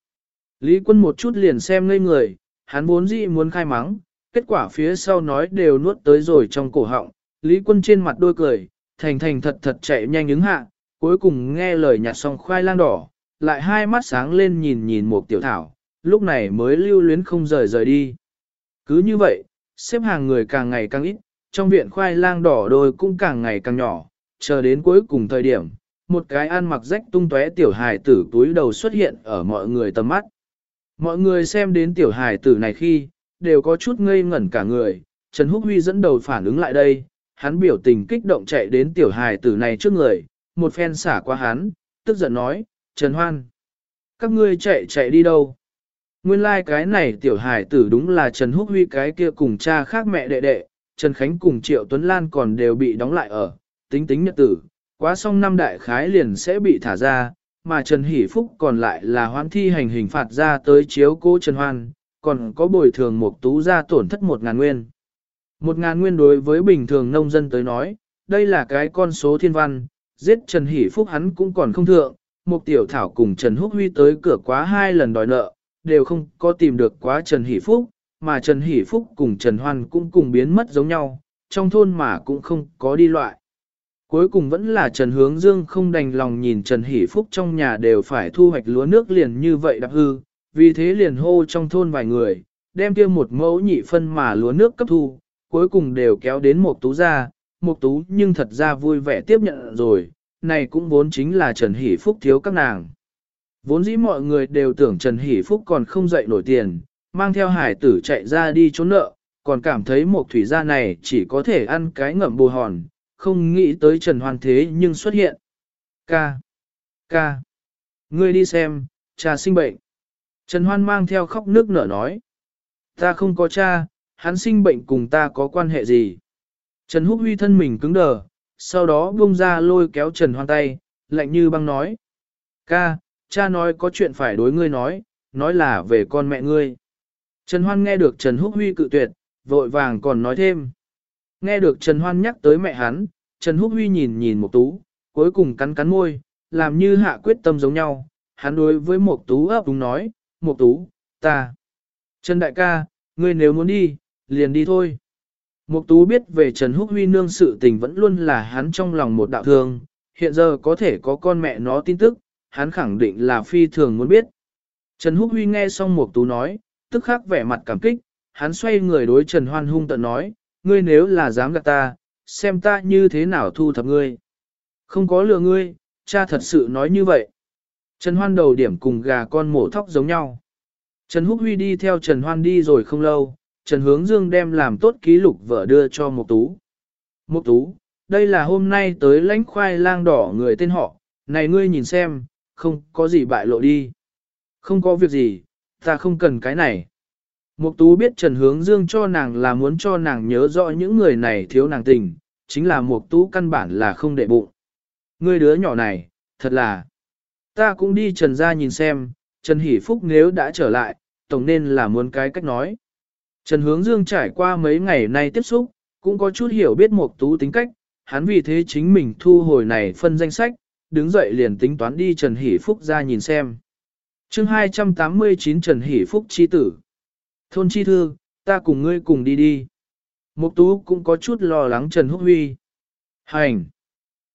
Lý quân một chút liền xem ngây người, hắn vốn dĩ muốn khai mắng, kết quả phía sau nói đều nuốt tới rồi trong cổ họng, Lý quân trên mặt đôi cười, thành thành thật thật chạy nhanh ứng hạ, cuối cùng nghe lời nhặt xong khoai lang đỏ, lại hai mắt sáng lên nhìn nhìn một tiểu thảo, lúc này mới lưu luyến không rời rời đi. Cứ như vậy, xếp hàng người càng ngày càng ít, trong viện khoai lang đỏ đôi cũng càng ngày càng nhỏ, chờ đến cuối cùng thời điểm, một cái ăn mặc rách tung tóe tiểu hài tử túi đầu xuất hiện ở mọi người tầm mắt. Mọi người xem đến tiểu hài tử này khi, đều có chút ngây ngẩn cả người, Trần Húc Huy dẫn đầu phản ứng lại đây, hắn biểu tình kích động chạy đến tiểu hài tử này trước người, một phen xả qua hắn, tức giận nói, Trần Hoan, các ngươi chạy chạy đi đâu? Nguyên lai like cái này tiểu hài tử đúng là Trần Húc Huy cái kia cùng cha khác mẹ đệ đệ, Trần Khánh cùng Triệu Tuấn Lan còn đều bị đóng lại ở, tính tính nhật tử, quá xong năm đại khái liền sẽ bị thả ra, mà Trần Hỷ Phúc còn lại là hoãn thi hành hình phạt ra tới chiếu cố Trần Hoan, còn có bồi thường một tú ra tổn thất một ngàn nguyên. Một ngàn nguyên đối với bình thường nông dân tới nói, đây là cái con số thiên văn, giết Trần Hỷ Phúc hắn cũng còn không thượng, một tiểu thảo cùng Trần Húc Huy tới cửa quá hai lần đòi nợ, đều không có tìm được quá Trần Hỷ Phúc, mà Trần Hỷ Phúc cùng Trần Hoan cũng cùng biến mất giống nhau, trong thôn mà cũng không có đi loại. Cuối cùng vẫn là Trần Hướng Dương không đành lòng nhìn Trần Hỷ Phúc trong nhà đều phải thu hoạch lúa nước liền như vậy đạp hư, vì thế liền hô trong thôn vài người, đem kia một mẫu nhị phân mà lúa nước cấp thu, cuối cùng đều kéo đến một tú ra, một tú nhưng thật ra vui vẻ tiếp nhận rồi, này cũng vốn chính là Trần Hỷ Phúc thiếu các nàng. Vốn dĩ mọi người đều tưởng Trần Hỷ Phúc còn không dậy nổi tiền, mang theo hải tử chạy ra đi trốn nợ, còn cảm thấy một thủy gia này chỉ có thể ăn cái ngậm bù hòn, không nghĩ tới Trần Hoan thế nhưng xuất hiện. Ca. Ca. Ngươi đi xem, cha sinh bệnh. Trần Hoan mang theo khóc nước nở nói. Ta không có cha, hắn sinh bệnh cùng ta có quan hệ gì. Trần Húc Huy thân mình cứng đờ, sau đó buông ra lôi kéo Trần Hoan tay, lạnh như băng nói. Ca, cha nói có chuyện phải đối ngươi nói, nói là về con mẹ ngươi. Trần Hoan nghe được Trần Húc Huy cự tuyệt, vội vàng còn nói thêm. Nghe được Trần Hoan nhắc tới mẹ hắn, Trần Húc Huy nhìn nhìn Mộc Tú, cuối cùng cắn cắn môi, làm như hạ quyết tâm giống nhau. Hắn đối với Mộc Tú ấp đúng nói, Mộc Tú, ta. Trần đại ca, ngươi nếu muốn đi, liền đi thôi. Mục tú biết về Trần Húc Huy nương sự tình vẫn luôn là hắn trong lòng một đạo thương, hiện giờ có thể có con mẹ nó tin tức, hắn khẳng định là phi thường muốn biết. Trần Húc Huy nghe xong Mục tú nói, tức khắc vẻ mặt cảm kích, hắn xoay người đối Trần Hoan hung tận nói, ngươi nếu là dám gạt ta, xem ta như thế nào thu thập ngươi. Không có lừa ngươi, cha thật sự nói như vậy. Trần Hoan đầu điểm cùng gà con mổ thóc giống nhau. Trần Húc Huy đi theo Trần Hoan đi rồi không lâu, Trần Hướng Dương đem làm tốt ký lục vợ đưa cho Mục Tú. Mục Tú, đây là hôm nay tới lãnh khoai lang đỏ người tên họ, này ngươi nhìn xem, không có gì bại lộ đi. Không có việc gì, ta không cần cái này. Mục Tú biết Trần Hướng Dương cho nàng là muốn cho nàng nhớ rõ những người này thiếu nàng tình, chính là Mục Tú căn bản là không để bụng. Ngươi đứa nhỏ này, thật là. Ta cũng đi Trần gia nhìn xem, Trần Hỷ Phúc nếu đã trở lại, tổng nên là muốn cái cách nói. Trần Hướng Dương trải qua mấy ngày nay tiếp xúc, cũng có chút hiểu biết Mục Tú tính cách, hắn vì thế chính mình thu hồi này phân danh sách, đứng dậy liền tính toán đi Trần Hỷ Phúc ra nhìn xem. Chương 289 Trần Hỷ Phúc chi tử. Thôn chi thư, ta cùng ngươi cùng đi đi. Mục Tú cũng có chút lo lắng Trần Húc Huy. Hành!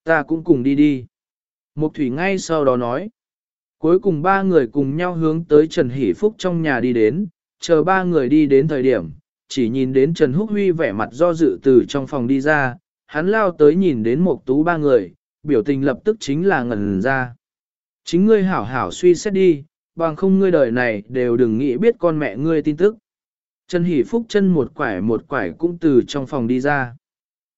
Ta cũng cùng đi đi. Mục Thủy ngay sau đó nói. Cuối cùng ba người cùng nhau hướng tới Trần Hỷ Phúc trong nhà đi đến, chờ ba người đi đến thời điểm, chỉ nhìn đến Trần Húc Huy vẻ mặt do dự từ trong phòng đi ra, hắn lao tới nhìn đến mục tú ba người, biểu tình lập tức chính là ngẩn ra. Chính ngươi hảo hảo suy xét đi, bằng không ngươi đời này đều đừng nghĩ biết con mẹ ngươi tin tức. Trần Hỷ Phúc chân một quải một quải cũng từ trong phòng đi ra.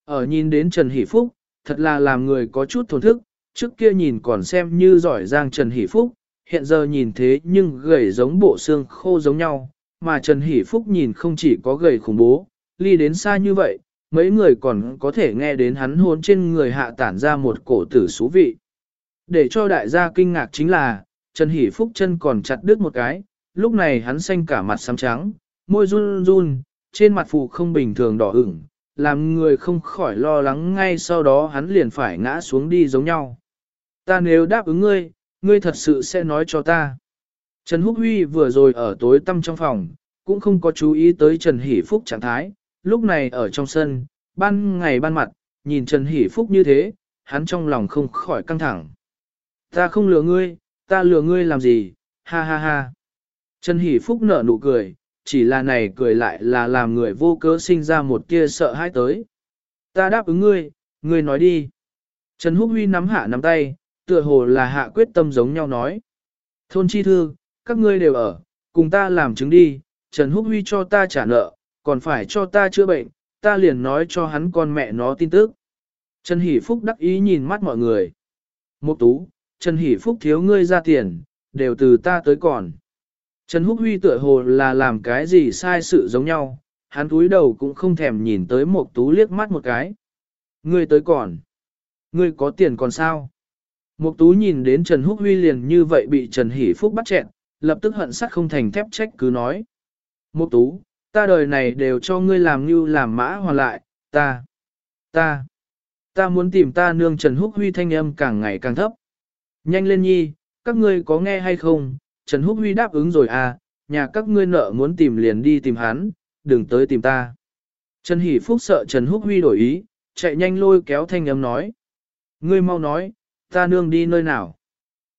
Ở nhìn đến Trần Hỷ Phúc, thật là làm người có chút thổn thức, trước kia nhìn còn xem như giỏi giang Trần Hỷ Phúc, hiện giờ nhìn thế nhưng gầy giống bộ xương khô giống nhau, mà Trần Hỷ Phúc nhìn không chỉ có gầy khủng bố, ly đến xa như vậy, mấy người còn có thể nghe đến hắn hôn trên người hạ tản ra một cổ tử xú vị. Để cho đại gia kinh ngạc chính là, Trần Hỷ Phúc chân còn chặt đứt một cái, lúc này hắn xanh cả mặt xám trắng, môi run run, trên mặt phụ không bình thường đỏ ửng, làm người không khỏi lo lắng ngay sau đó hắn liền phải ngã xuống đi giống nhau. Ta nếu đáp ứng ngươi, ngươi thật sự sẽ nói cho ta. Trần Húc Huy vừa rồi ở tối tăm trong phòng, cũng không có chú ý tới Trần Hỷ Phúc trạng thái, lúc này ở trong sân, ban ngày ban mặt, nhìn Trần Hỷ Phúc như thế, hắn trong lòng không khỏi căng thẳng. Ta không lừa ngươi, ta lừa ngươi làm gì, ha ha ha. Trần Hỷ Phúc nở nụ cười, chỉ là này cười lại là làm người vô cớ sinh ra một kia sợ hãi tới. Ta đáp ứng ngươi, ngươi nói đi. Trần Húc Huy nắm hạ nắm tay, tựa hồ là hạ quyết tâm giống nhau nói. Thôn chi thư, các ngươi đều ở, cùng ta làm chứng đi, Trần Húc Huy cho ta trả nợ, còn phải cho ta chữa bệnh, ta liền nói cho hắn con mẹ nó tin tức. Trần Hỷ Phúc đắc ý nhìn mắt mọi người. Mục tú, Trần Hỷ Phúc thiếu ngươi ra tiền, đều từ ta tới còn. Trần Húc Huy tựa hồ là làm cái gì sai sự giống nhau, hắn túi đầu cũng không thèm nhìn tới một tú liếc mắt một cái. Ngươi tới còn. Ngươi có tiền còn sao? Mục tú nhìn đến Trần Húc Huy liền như vậy bị Trần Hỷ Phúc bắt chẹn, lập tức hận sắt không thành thép trách cứ nói. Mục tú, ta đời này đều cho ngươi làm như làm mã hoàn lại, ta, ta, ta muốn tìm ta nương Trần Húc Huy thanh âm càng ngày càng thấp. Nhanh lên nhi, các ngươi có nghe hay không, Trần Húc Huy đáp ứng rồi à, nhà các ngươi nợ muốn tìm liền đi tìm hắn, đừng tới tìm ta. Trần Hỷ Phúc sợ Trần Húc Huy đổi ý, chạy nhanh lôi kéo thanh âm nói. Ngươi mau nói, ta nương đi nơi nào?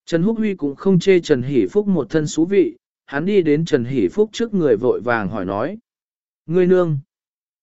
Trần Húc Huy cũng không chê Trần Hỷ Phúc một thân xú vị, hắn đi đến Trần Hỷ Phúc trước người vội vàng hỏi nói. Ngươi nương,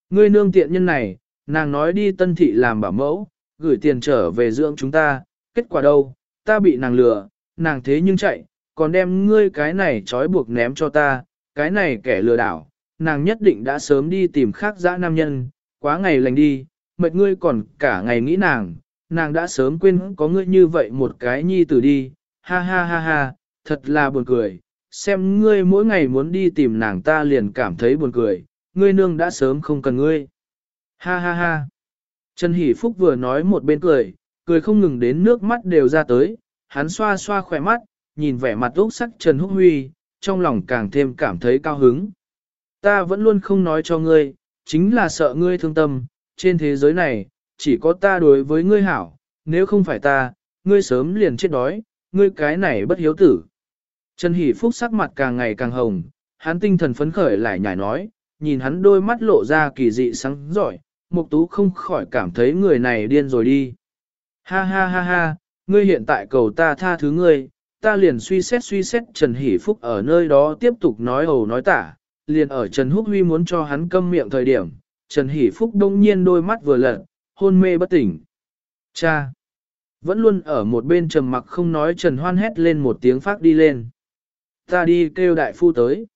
ngươi nương tiện nhân này, nàng nói đi tân thị làm bảo mẫu, gửi tiền trở về dưỡng chúng ta, kết quả đâu, ta bị nàng lừa, nàng thế nhưng chạy, còn đem ngươi cái này trói buộc ném cho ta, cái này kẻ lừa đảo, nàng nhất định đã sớm đi tìm khác dã nam nhân, quá ngày lành đi, mệt ngươi còn cả ngày nghĩ nàng, nàng đã sớm quên có ngươi như vậy một cái nhi tử đi, ha ha ha ha, thật là buồn cười, xem ngươi mỗi ngày muốn đi tìm nàng ta liền cảm thấy buồn cười, ngươi nương đã sớm không cần ngươi. Ha ha ha. Trần Hỷ Phúc vừa nói một bên cười, cười không ngừng đến nước mắt đều ra tới, hắn xoa xoa khỏe mắt, nhìn vẻ mặt úc sắc Trần Húc Huy, trong lòng càng thêm cảm thấy cao hứng. Ta vẫn luôn không nói cho ngươi, chính là sợ ngươi thương tâm, trên thế giới này, chỉ có ta đối với ngươi hảo, nếu không phải ta, ngươi sớm liền chết đói, ngươi cái này bất hiếu tử. Trần Hỷ Phúc sắc mặt càng ngày càng hồng, Hắn tinh thần phấn khởi lại nhảy nói, nhìn hắn đôi mắt lộ ra kỳ dị sáng giỏi, Mục Tú không khỏi cảm thấy người này điên rồi đi. Ha ha ha ha, ngươi hiện tại cầu ta tha thứ ngươi, ta liền suy xét suy xét Trần Hỷ Phúc ở nơi đó tiếp tục nói hầu nói tả, liền ở Trần Húc Huy muốn cho hắn câm miệng thời điểm, Trần Hỷ Phúc đông nhiên đôi mắt vừa lật, hôn mê bất tỉnh. Cha! Vẫn luôn ở một bên trầm mặc không nói Trần Hoan hét lên một tiếng phát đi lên. Ta đi kêu đại phu tới.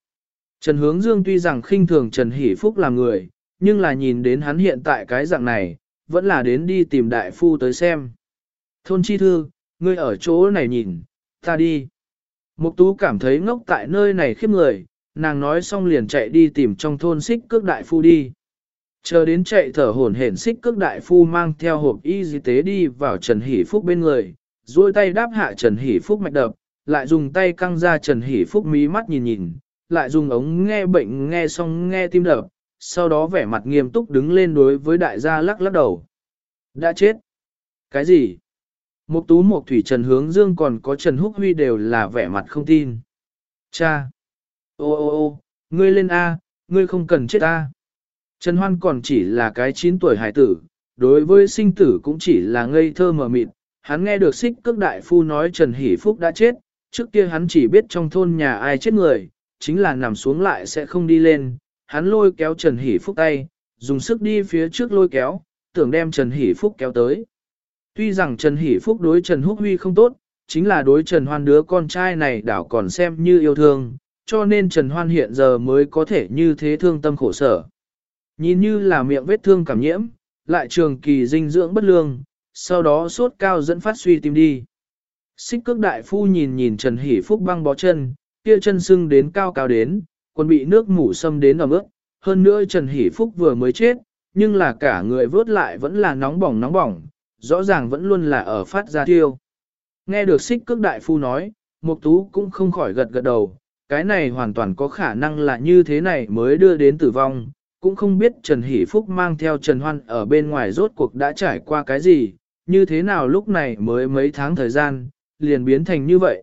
Trần Hướng Dương tuy rằng khinh thường Trần Hỷ Phúc là người, nhưng là nhìn đến hắn hiện tại cái dạng này, vẫn là đến đi tìm đại phu tới xem. Thôn chi thư, ngươi ở chỗ này nhìn, ta đi. Mục tú cảm thấy ngốc tại nơi này khiếp người, nàng nói xong liền chạy đi tìm trong thôn xích cước đại phu đi. Chờ đến chạy thở hổn hển xích cước đại phu mang theo hộp y tế đi vào Trần Hỷ Phúc bên người, duỗi tay đáp hạ Trần Hỷ Phúc mạch đập, lại dùng tay căng ra Trần Hỷ Phúc mí mắt nhìn nhìn, lại dùng ống nghe bệnh nghe xong nghe tim đập, sau đó vẻ mặt nghiêm túc đứng lên đối với đại gia lắc lắc đầu. Đã chết. Cái gì? Mục tú mục thủy Trần Hướng Dương còn có Trần Húc Huy đều là vẻ mặt không tin. Cha! Ô ô ô, ngươi lên A, ngươi không cần chết A. Trần Hoan còn chỉ là cái 9 tuổi hải tử, đối với sinh tử cũng chỉ là ngây thơ mờ mịt. Hắn nghe được xích cước đại phu nói Trần Hỷ Phúc đã chết, trước kia hắn chỉ biết trong thôn nhà ai chết người, chính là nằm xuống lại sẽ không đi lên. Hắn lôi kéo Trần Hỷ Phúc tay, dùng sức đi phía trước lôi kéo, tưởng đem Trần Hỷ Phúc kéo tới. Tuy rằng Trần Hỷ Phúc đối Trần Húc Huy không tốt, chính là đối Trần Hoan đứa con trai này đảo còn xem như yêu thương, cho nên Trần Hoan hiện giờ mới có thể như thế thương tâm khổ sở. Nhìn như là miệng vết thương cảm nhiễm, lại trường kỳ dinh dưỡng bất lương, sau đó sốt cao dẫn phát suy tim đi. Xích cước đại phu nhìn nhìn Trần Hỷ Phúc băng bó chân, kia chân sưng đến cao cao đến, còn bị nước mủ xâm đến ở mức. Hơn nữa Trần Hỷ Phúc vừa mới chết, nhưng là cả người vớt lại vẫn là nóng bỏng nóng bỏng, rõ ràng vẫn luôn là ở phát ra tiêu. Nghe được xích cước đại phu nói, Mục Tú cũng không khỏi gật gật đầu, cái này hoàn toàn có khả năng là như thế này mới đưa đến tử vong, cũng không biết Trần Hỷ Phúc mang theo Trần Hoan ở bên ngoài rốt cuộc đã trải qua cái gì, như thế nào lúc này mới mấy tháng thời gian, liền biến thành như vậy.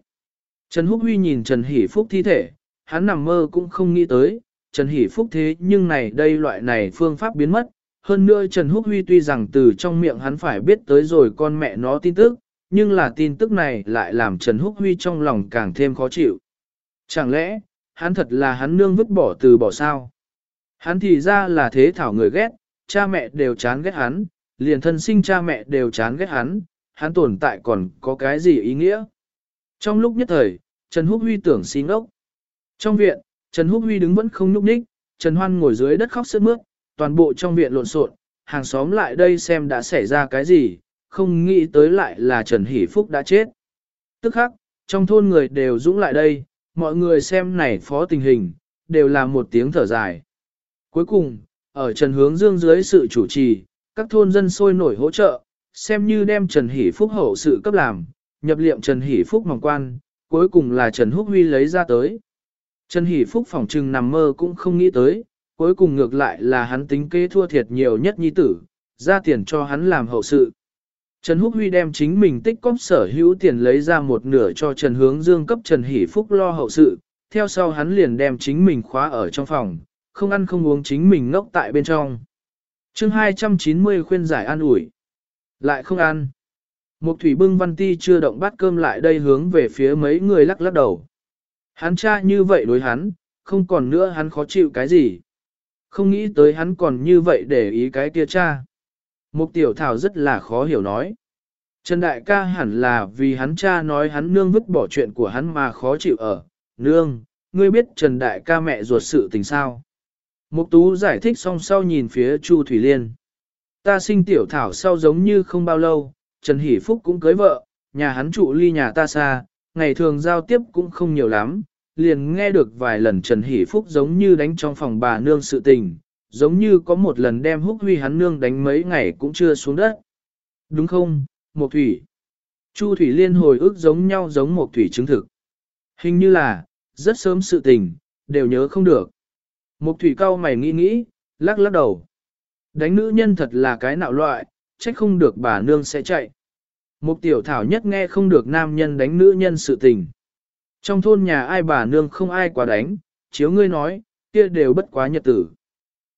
Trần Húc Huy nhìn Trần Hỷ Phúc thi thể, hắn nằm mơ cũng không nghĩ tới, Trần Hỷ Phúc thế nhưng này đây loại này phương pháp biến mất, hơn nữa Trần Húc Huy tuy rằng từ trong miệng hắn phải biết tới rồi con mẹ nó tin tức, nhưng là tin tức này lại làm Trần Húc Huy trong lòng càng thêm khó chịu. Chẳng lẽ, hắn thật là hắn nương vứt bỏ từ bỏ sao? Hắn thì ra là thế thảo người ghét, cha mẹ đều chán ghét hắn, liền thân sinh cha mẹ đều chán ghét hắn, hắn tồn tại còn có cái gì ý nghĩa? Trong lúc nhất thời, Trần Húc Huy tưởng xin ốc. Trong viện, Trần Húc Huy đứng vẫn không nhúc nhích, Trần Hoan ngồi dưới đất khóc sướt mướt, toàn bộ trong viện lộn xộn, hàng xóm lại đây xem đã xảy ra cái gì, không nghĩ tới lại là Trần Hỷ Phúc đã chết. Tức khắc, trong thôn người đều dũng lại đây, mọi người xem này phó tình hình, đều là một tiếng thở dài. Cuối cùng, ở Trần Hướng Dương dưới sự chủ trì, các thôn dân sôi nổi hỗ trợ, xem như đem Trần Hỷ Phúc hậu sự cấp làm, nhập liệm Trần Hỷ Phúc mỏng quan, cuối cùng là Trần Húc Huy lấy ra tới. Trần Hỷ Phúc phỏng trừng nằm mơ cũng không nghĩ tới, cuối cùng ngược lại là hắn tính kế thua thiệt nhiều nhất nhi tử, ra tiền cho hắn làm hậu sự. Trần Húc Huy đem chính mình tích cóp sở hữu tiền lấy ra một nửa cho Trần Hướng Dương cấp Trần Hỷ Phúc lo hậu sự, theo sau hắn liền đem chính mình khóa ở trong phòng, không ăn không uống chính mình ngốc tại bên trong. chương 290 khuyên giải an ủi. Lại không ăn. Một thủy bưng văn ti chưa động bát cơm lại đây hướng về phía mấy người lắc lắc đầu. Hắn cha như vậy đối hắn, không còn nữa hắn khó chịu cái gì. Không nghĩ tới hắn còn như vậy để ý cái kia cha. Mục tiểu thảo rất là khó hiểu nói. Trần đại ca hẳn là vì hắn cha nói hắn nương vứt bỏ chuyện của hắn mà khó chịu ở. Nương, ngươi biết Trần đại ca mẹ ruột sự tình sao? Mục tú giải thích xong sau nhìn phía Chu Thủy Liên. Ta sinh tiểu thảo sau giống như không bao lâu, Trần Hỷ Phúc cũng cưới vợ, nhà hắn trụ ly nhà ta xa, ngày thường giao tiếp cũng không nhiều lắm, liền nghe được vài lần Trần Hỷ Phúc giống như đánh trong phòng bà nương sự tình, giống như có một lần đem húc huy hắn nương đánh mấy ngày cũng chưa xuống đất. Đúng không, Mộc Thủy? Chu Thủy Liên hồi ức giống nhau giống Mộc Thủy chứng thực. Hình như là, rất sớm sự tình, đều nhớ không được. Mộc Thủy cao mày nghĩ nghĩ, lắc lắc đầu. Đánh nữ nhân thật là cái nạo loại, trách không được bà nương sẽ chạy. Mục tiểu thảo nhất nghe không được nam nhân đánh nữ nhân sự tình. Trong thôn nhà ai bà nương không ai quá đánh, chiếu ngươi nói, kia đều bất quá nhật tử.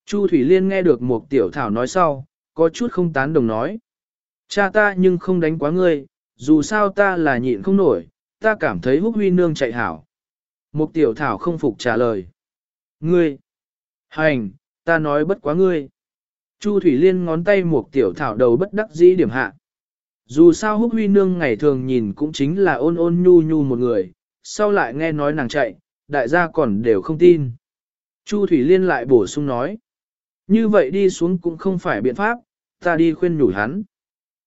Chu Thủy Liên nghe được một tiểu thảo nói sau, có chút không tán đồng nói. Cha ta nhưng không đánh quá ngươi, dù sao ta là nhịn không nổi, ta cảm thấy húc huy nương chạy hảo. Một tiểu thảo không phục trả lời. Ngươi! Hành, ta nói bất quá ngươi. Chu Thủy Liên ngón tay một tiểu thảo đầu bất đắc dĩ điểm hạ. Dù sao húc huy nương ngày thường nhìn cũng chính là ôn ôn nhu nhu một người, sau lại nghe nói nàng chạy, đại gia còn đều không tin. Chu Thủy Liên lại bổ sung nói. Như vậy đi xuống cũng không phải biện pháp, ta đi khuyên nhủ hắn.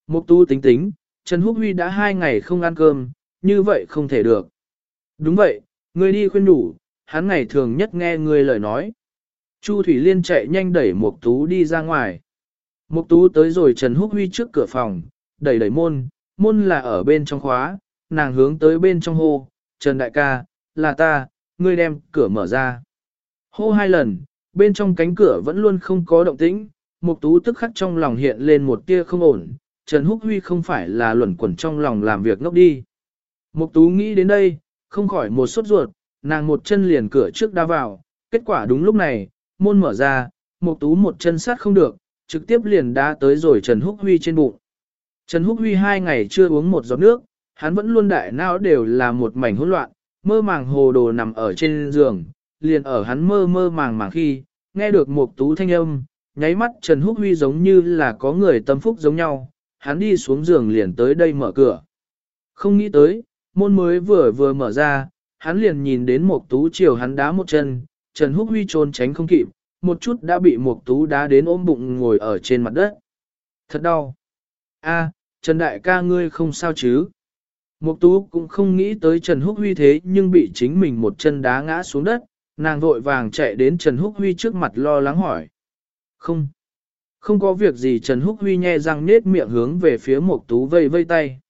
Mục tu tính tính, Trần Húc Huy đã hai ngày không ăn cơm, như vậy không thể được. Đúng vậy, ngươi đi khuyên nhủ, hắn ngày thường nhất nghe ngươi lời nói. Chu Thủy Liên chạy nhanh đẩy Mục Tú đi ra ngoài. Mục Tú tới rồi Trần Húc Huy trước cửa phòng, đẩy đẩy môn, môn là ở bên trong khóa, nàng hướng tới bên trong hô, Trần Đại ca, là ta, ngươi đem cửa mở ra. Hô hai lần, bên trong cánh cửa vẫn luôn không có động tĩnh, Mục Tú tức khắc trong lòng hiện lên một tia không ổn, Trần Húc Huy không phải là luẩn quẩn trong lòng làm việc ngốc đi. Mục Tú nghĩ đến đây, không khỏi một sốt ruột, nàng một chân liền cửa trước đá vào, kết quả đúng lúc này, môn mở ra, Mục Tú một chân sát không được, trực tiếp liền đá tới rồi Trần Húc Huy trên bụng. Trần Húc Huy hai ngày chưa uống một giọt nước, hắn vẫn luôn đại não đều là một mảnh hỗn loạn, mơ màng hồ đồ nằm ở trên giường, liền ở hắn mơ mơ màng màng khi, nghe được một Tú thanh âm, nháy mắt Trần Húc Huy giống như là có người tâm phúc giống nhau, hắn đi xuống giường liền tới đây mở cửa. Không nghĩ tới, môn mới vừa vừa mở ra, hắn liền nhìn đến một tú chiều hắn đá một chân, Trần Húc Huy trốn tránh không kịp, một chút đã bị một tú đá đến ôm bụng ngồi ở trên mặt đất. Thật đau. A, Trần Đại ca ngươi không sao chứ? Mục tú cũng không nghĩ tới Trần Húc Huy thế nhưng bị chính mình một chân đá ngã xuống đất, nàng vội vàng chạy đến Trần Húc Huy trước mặt lo lắng hỏi. Không. Không có việc gì Trần Húc Huy nhe răng nết miệng hướng về phía Mộc Tú vây vây tay.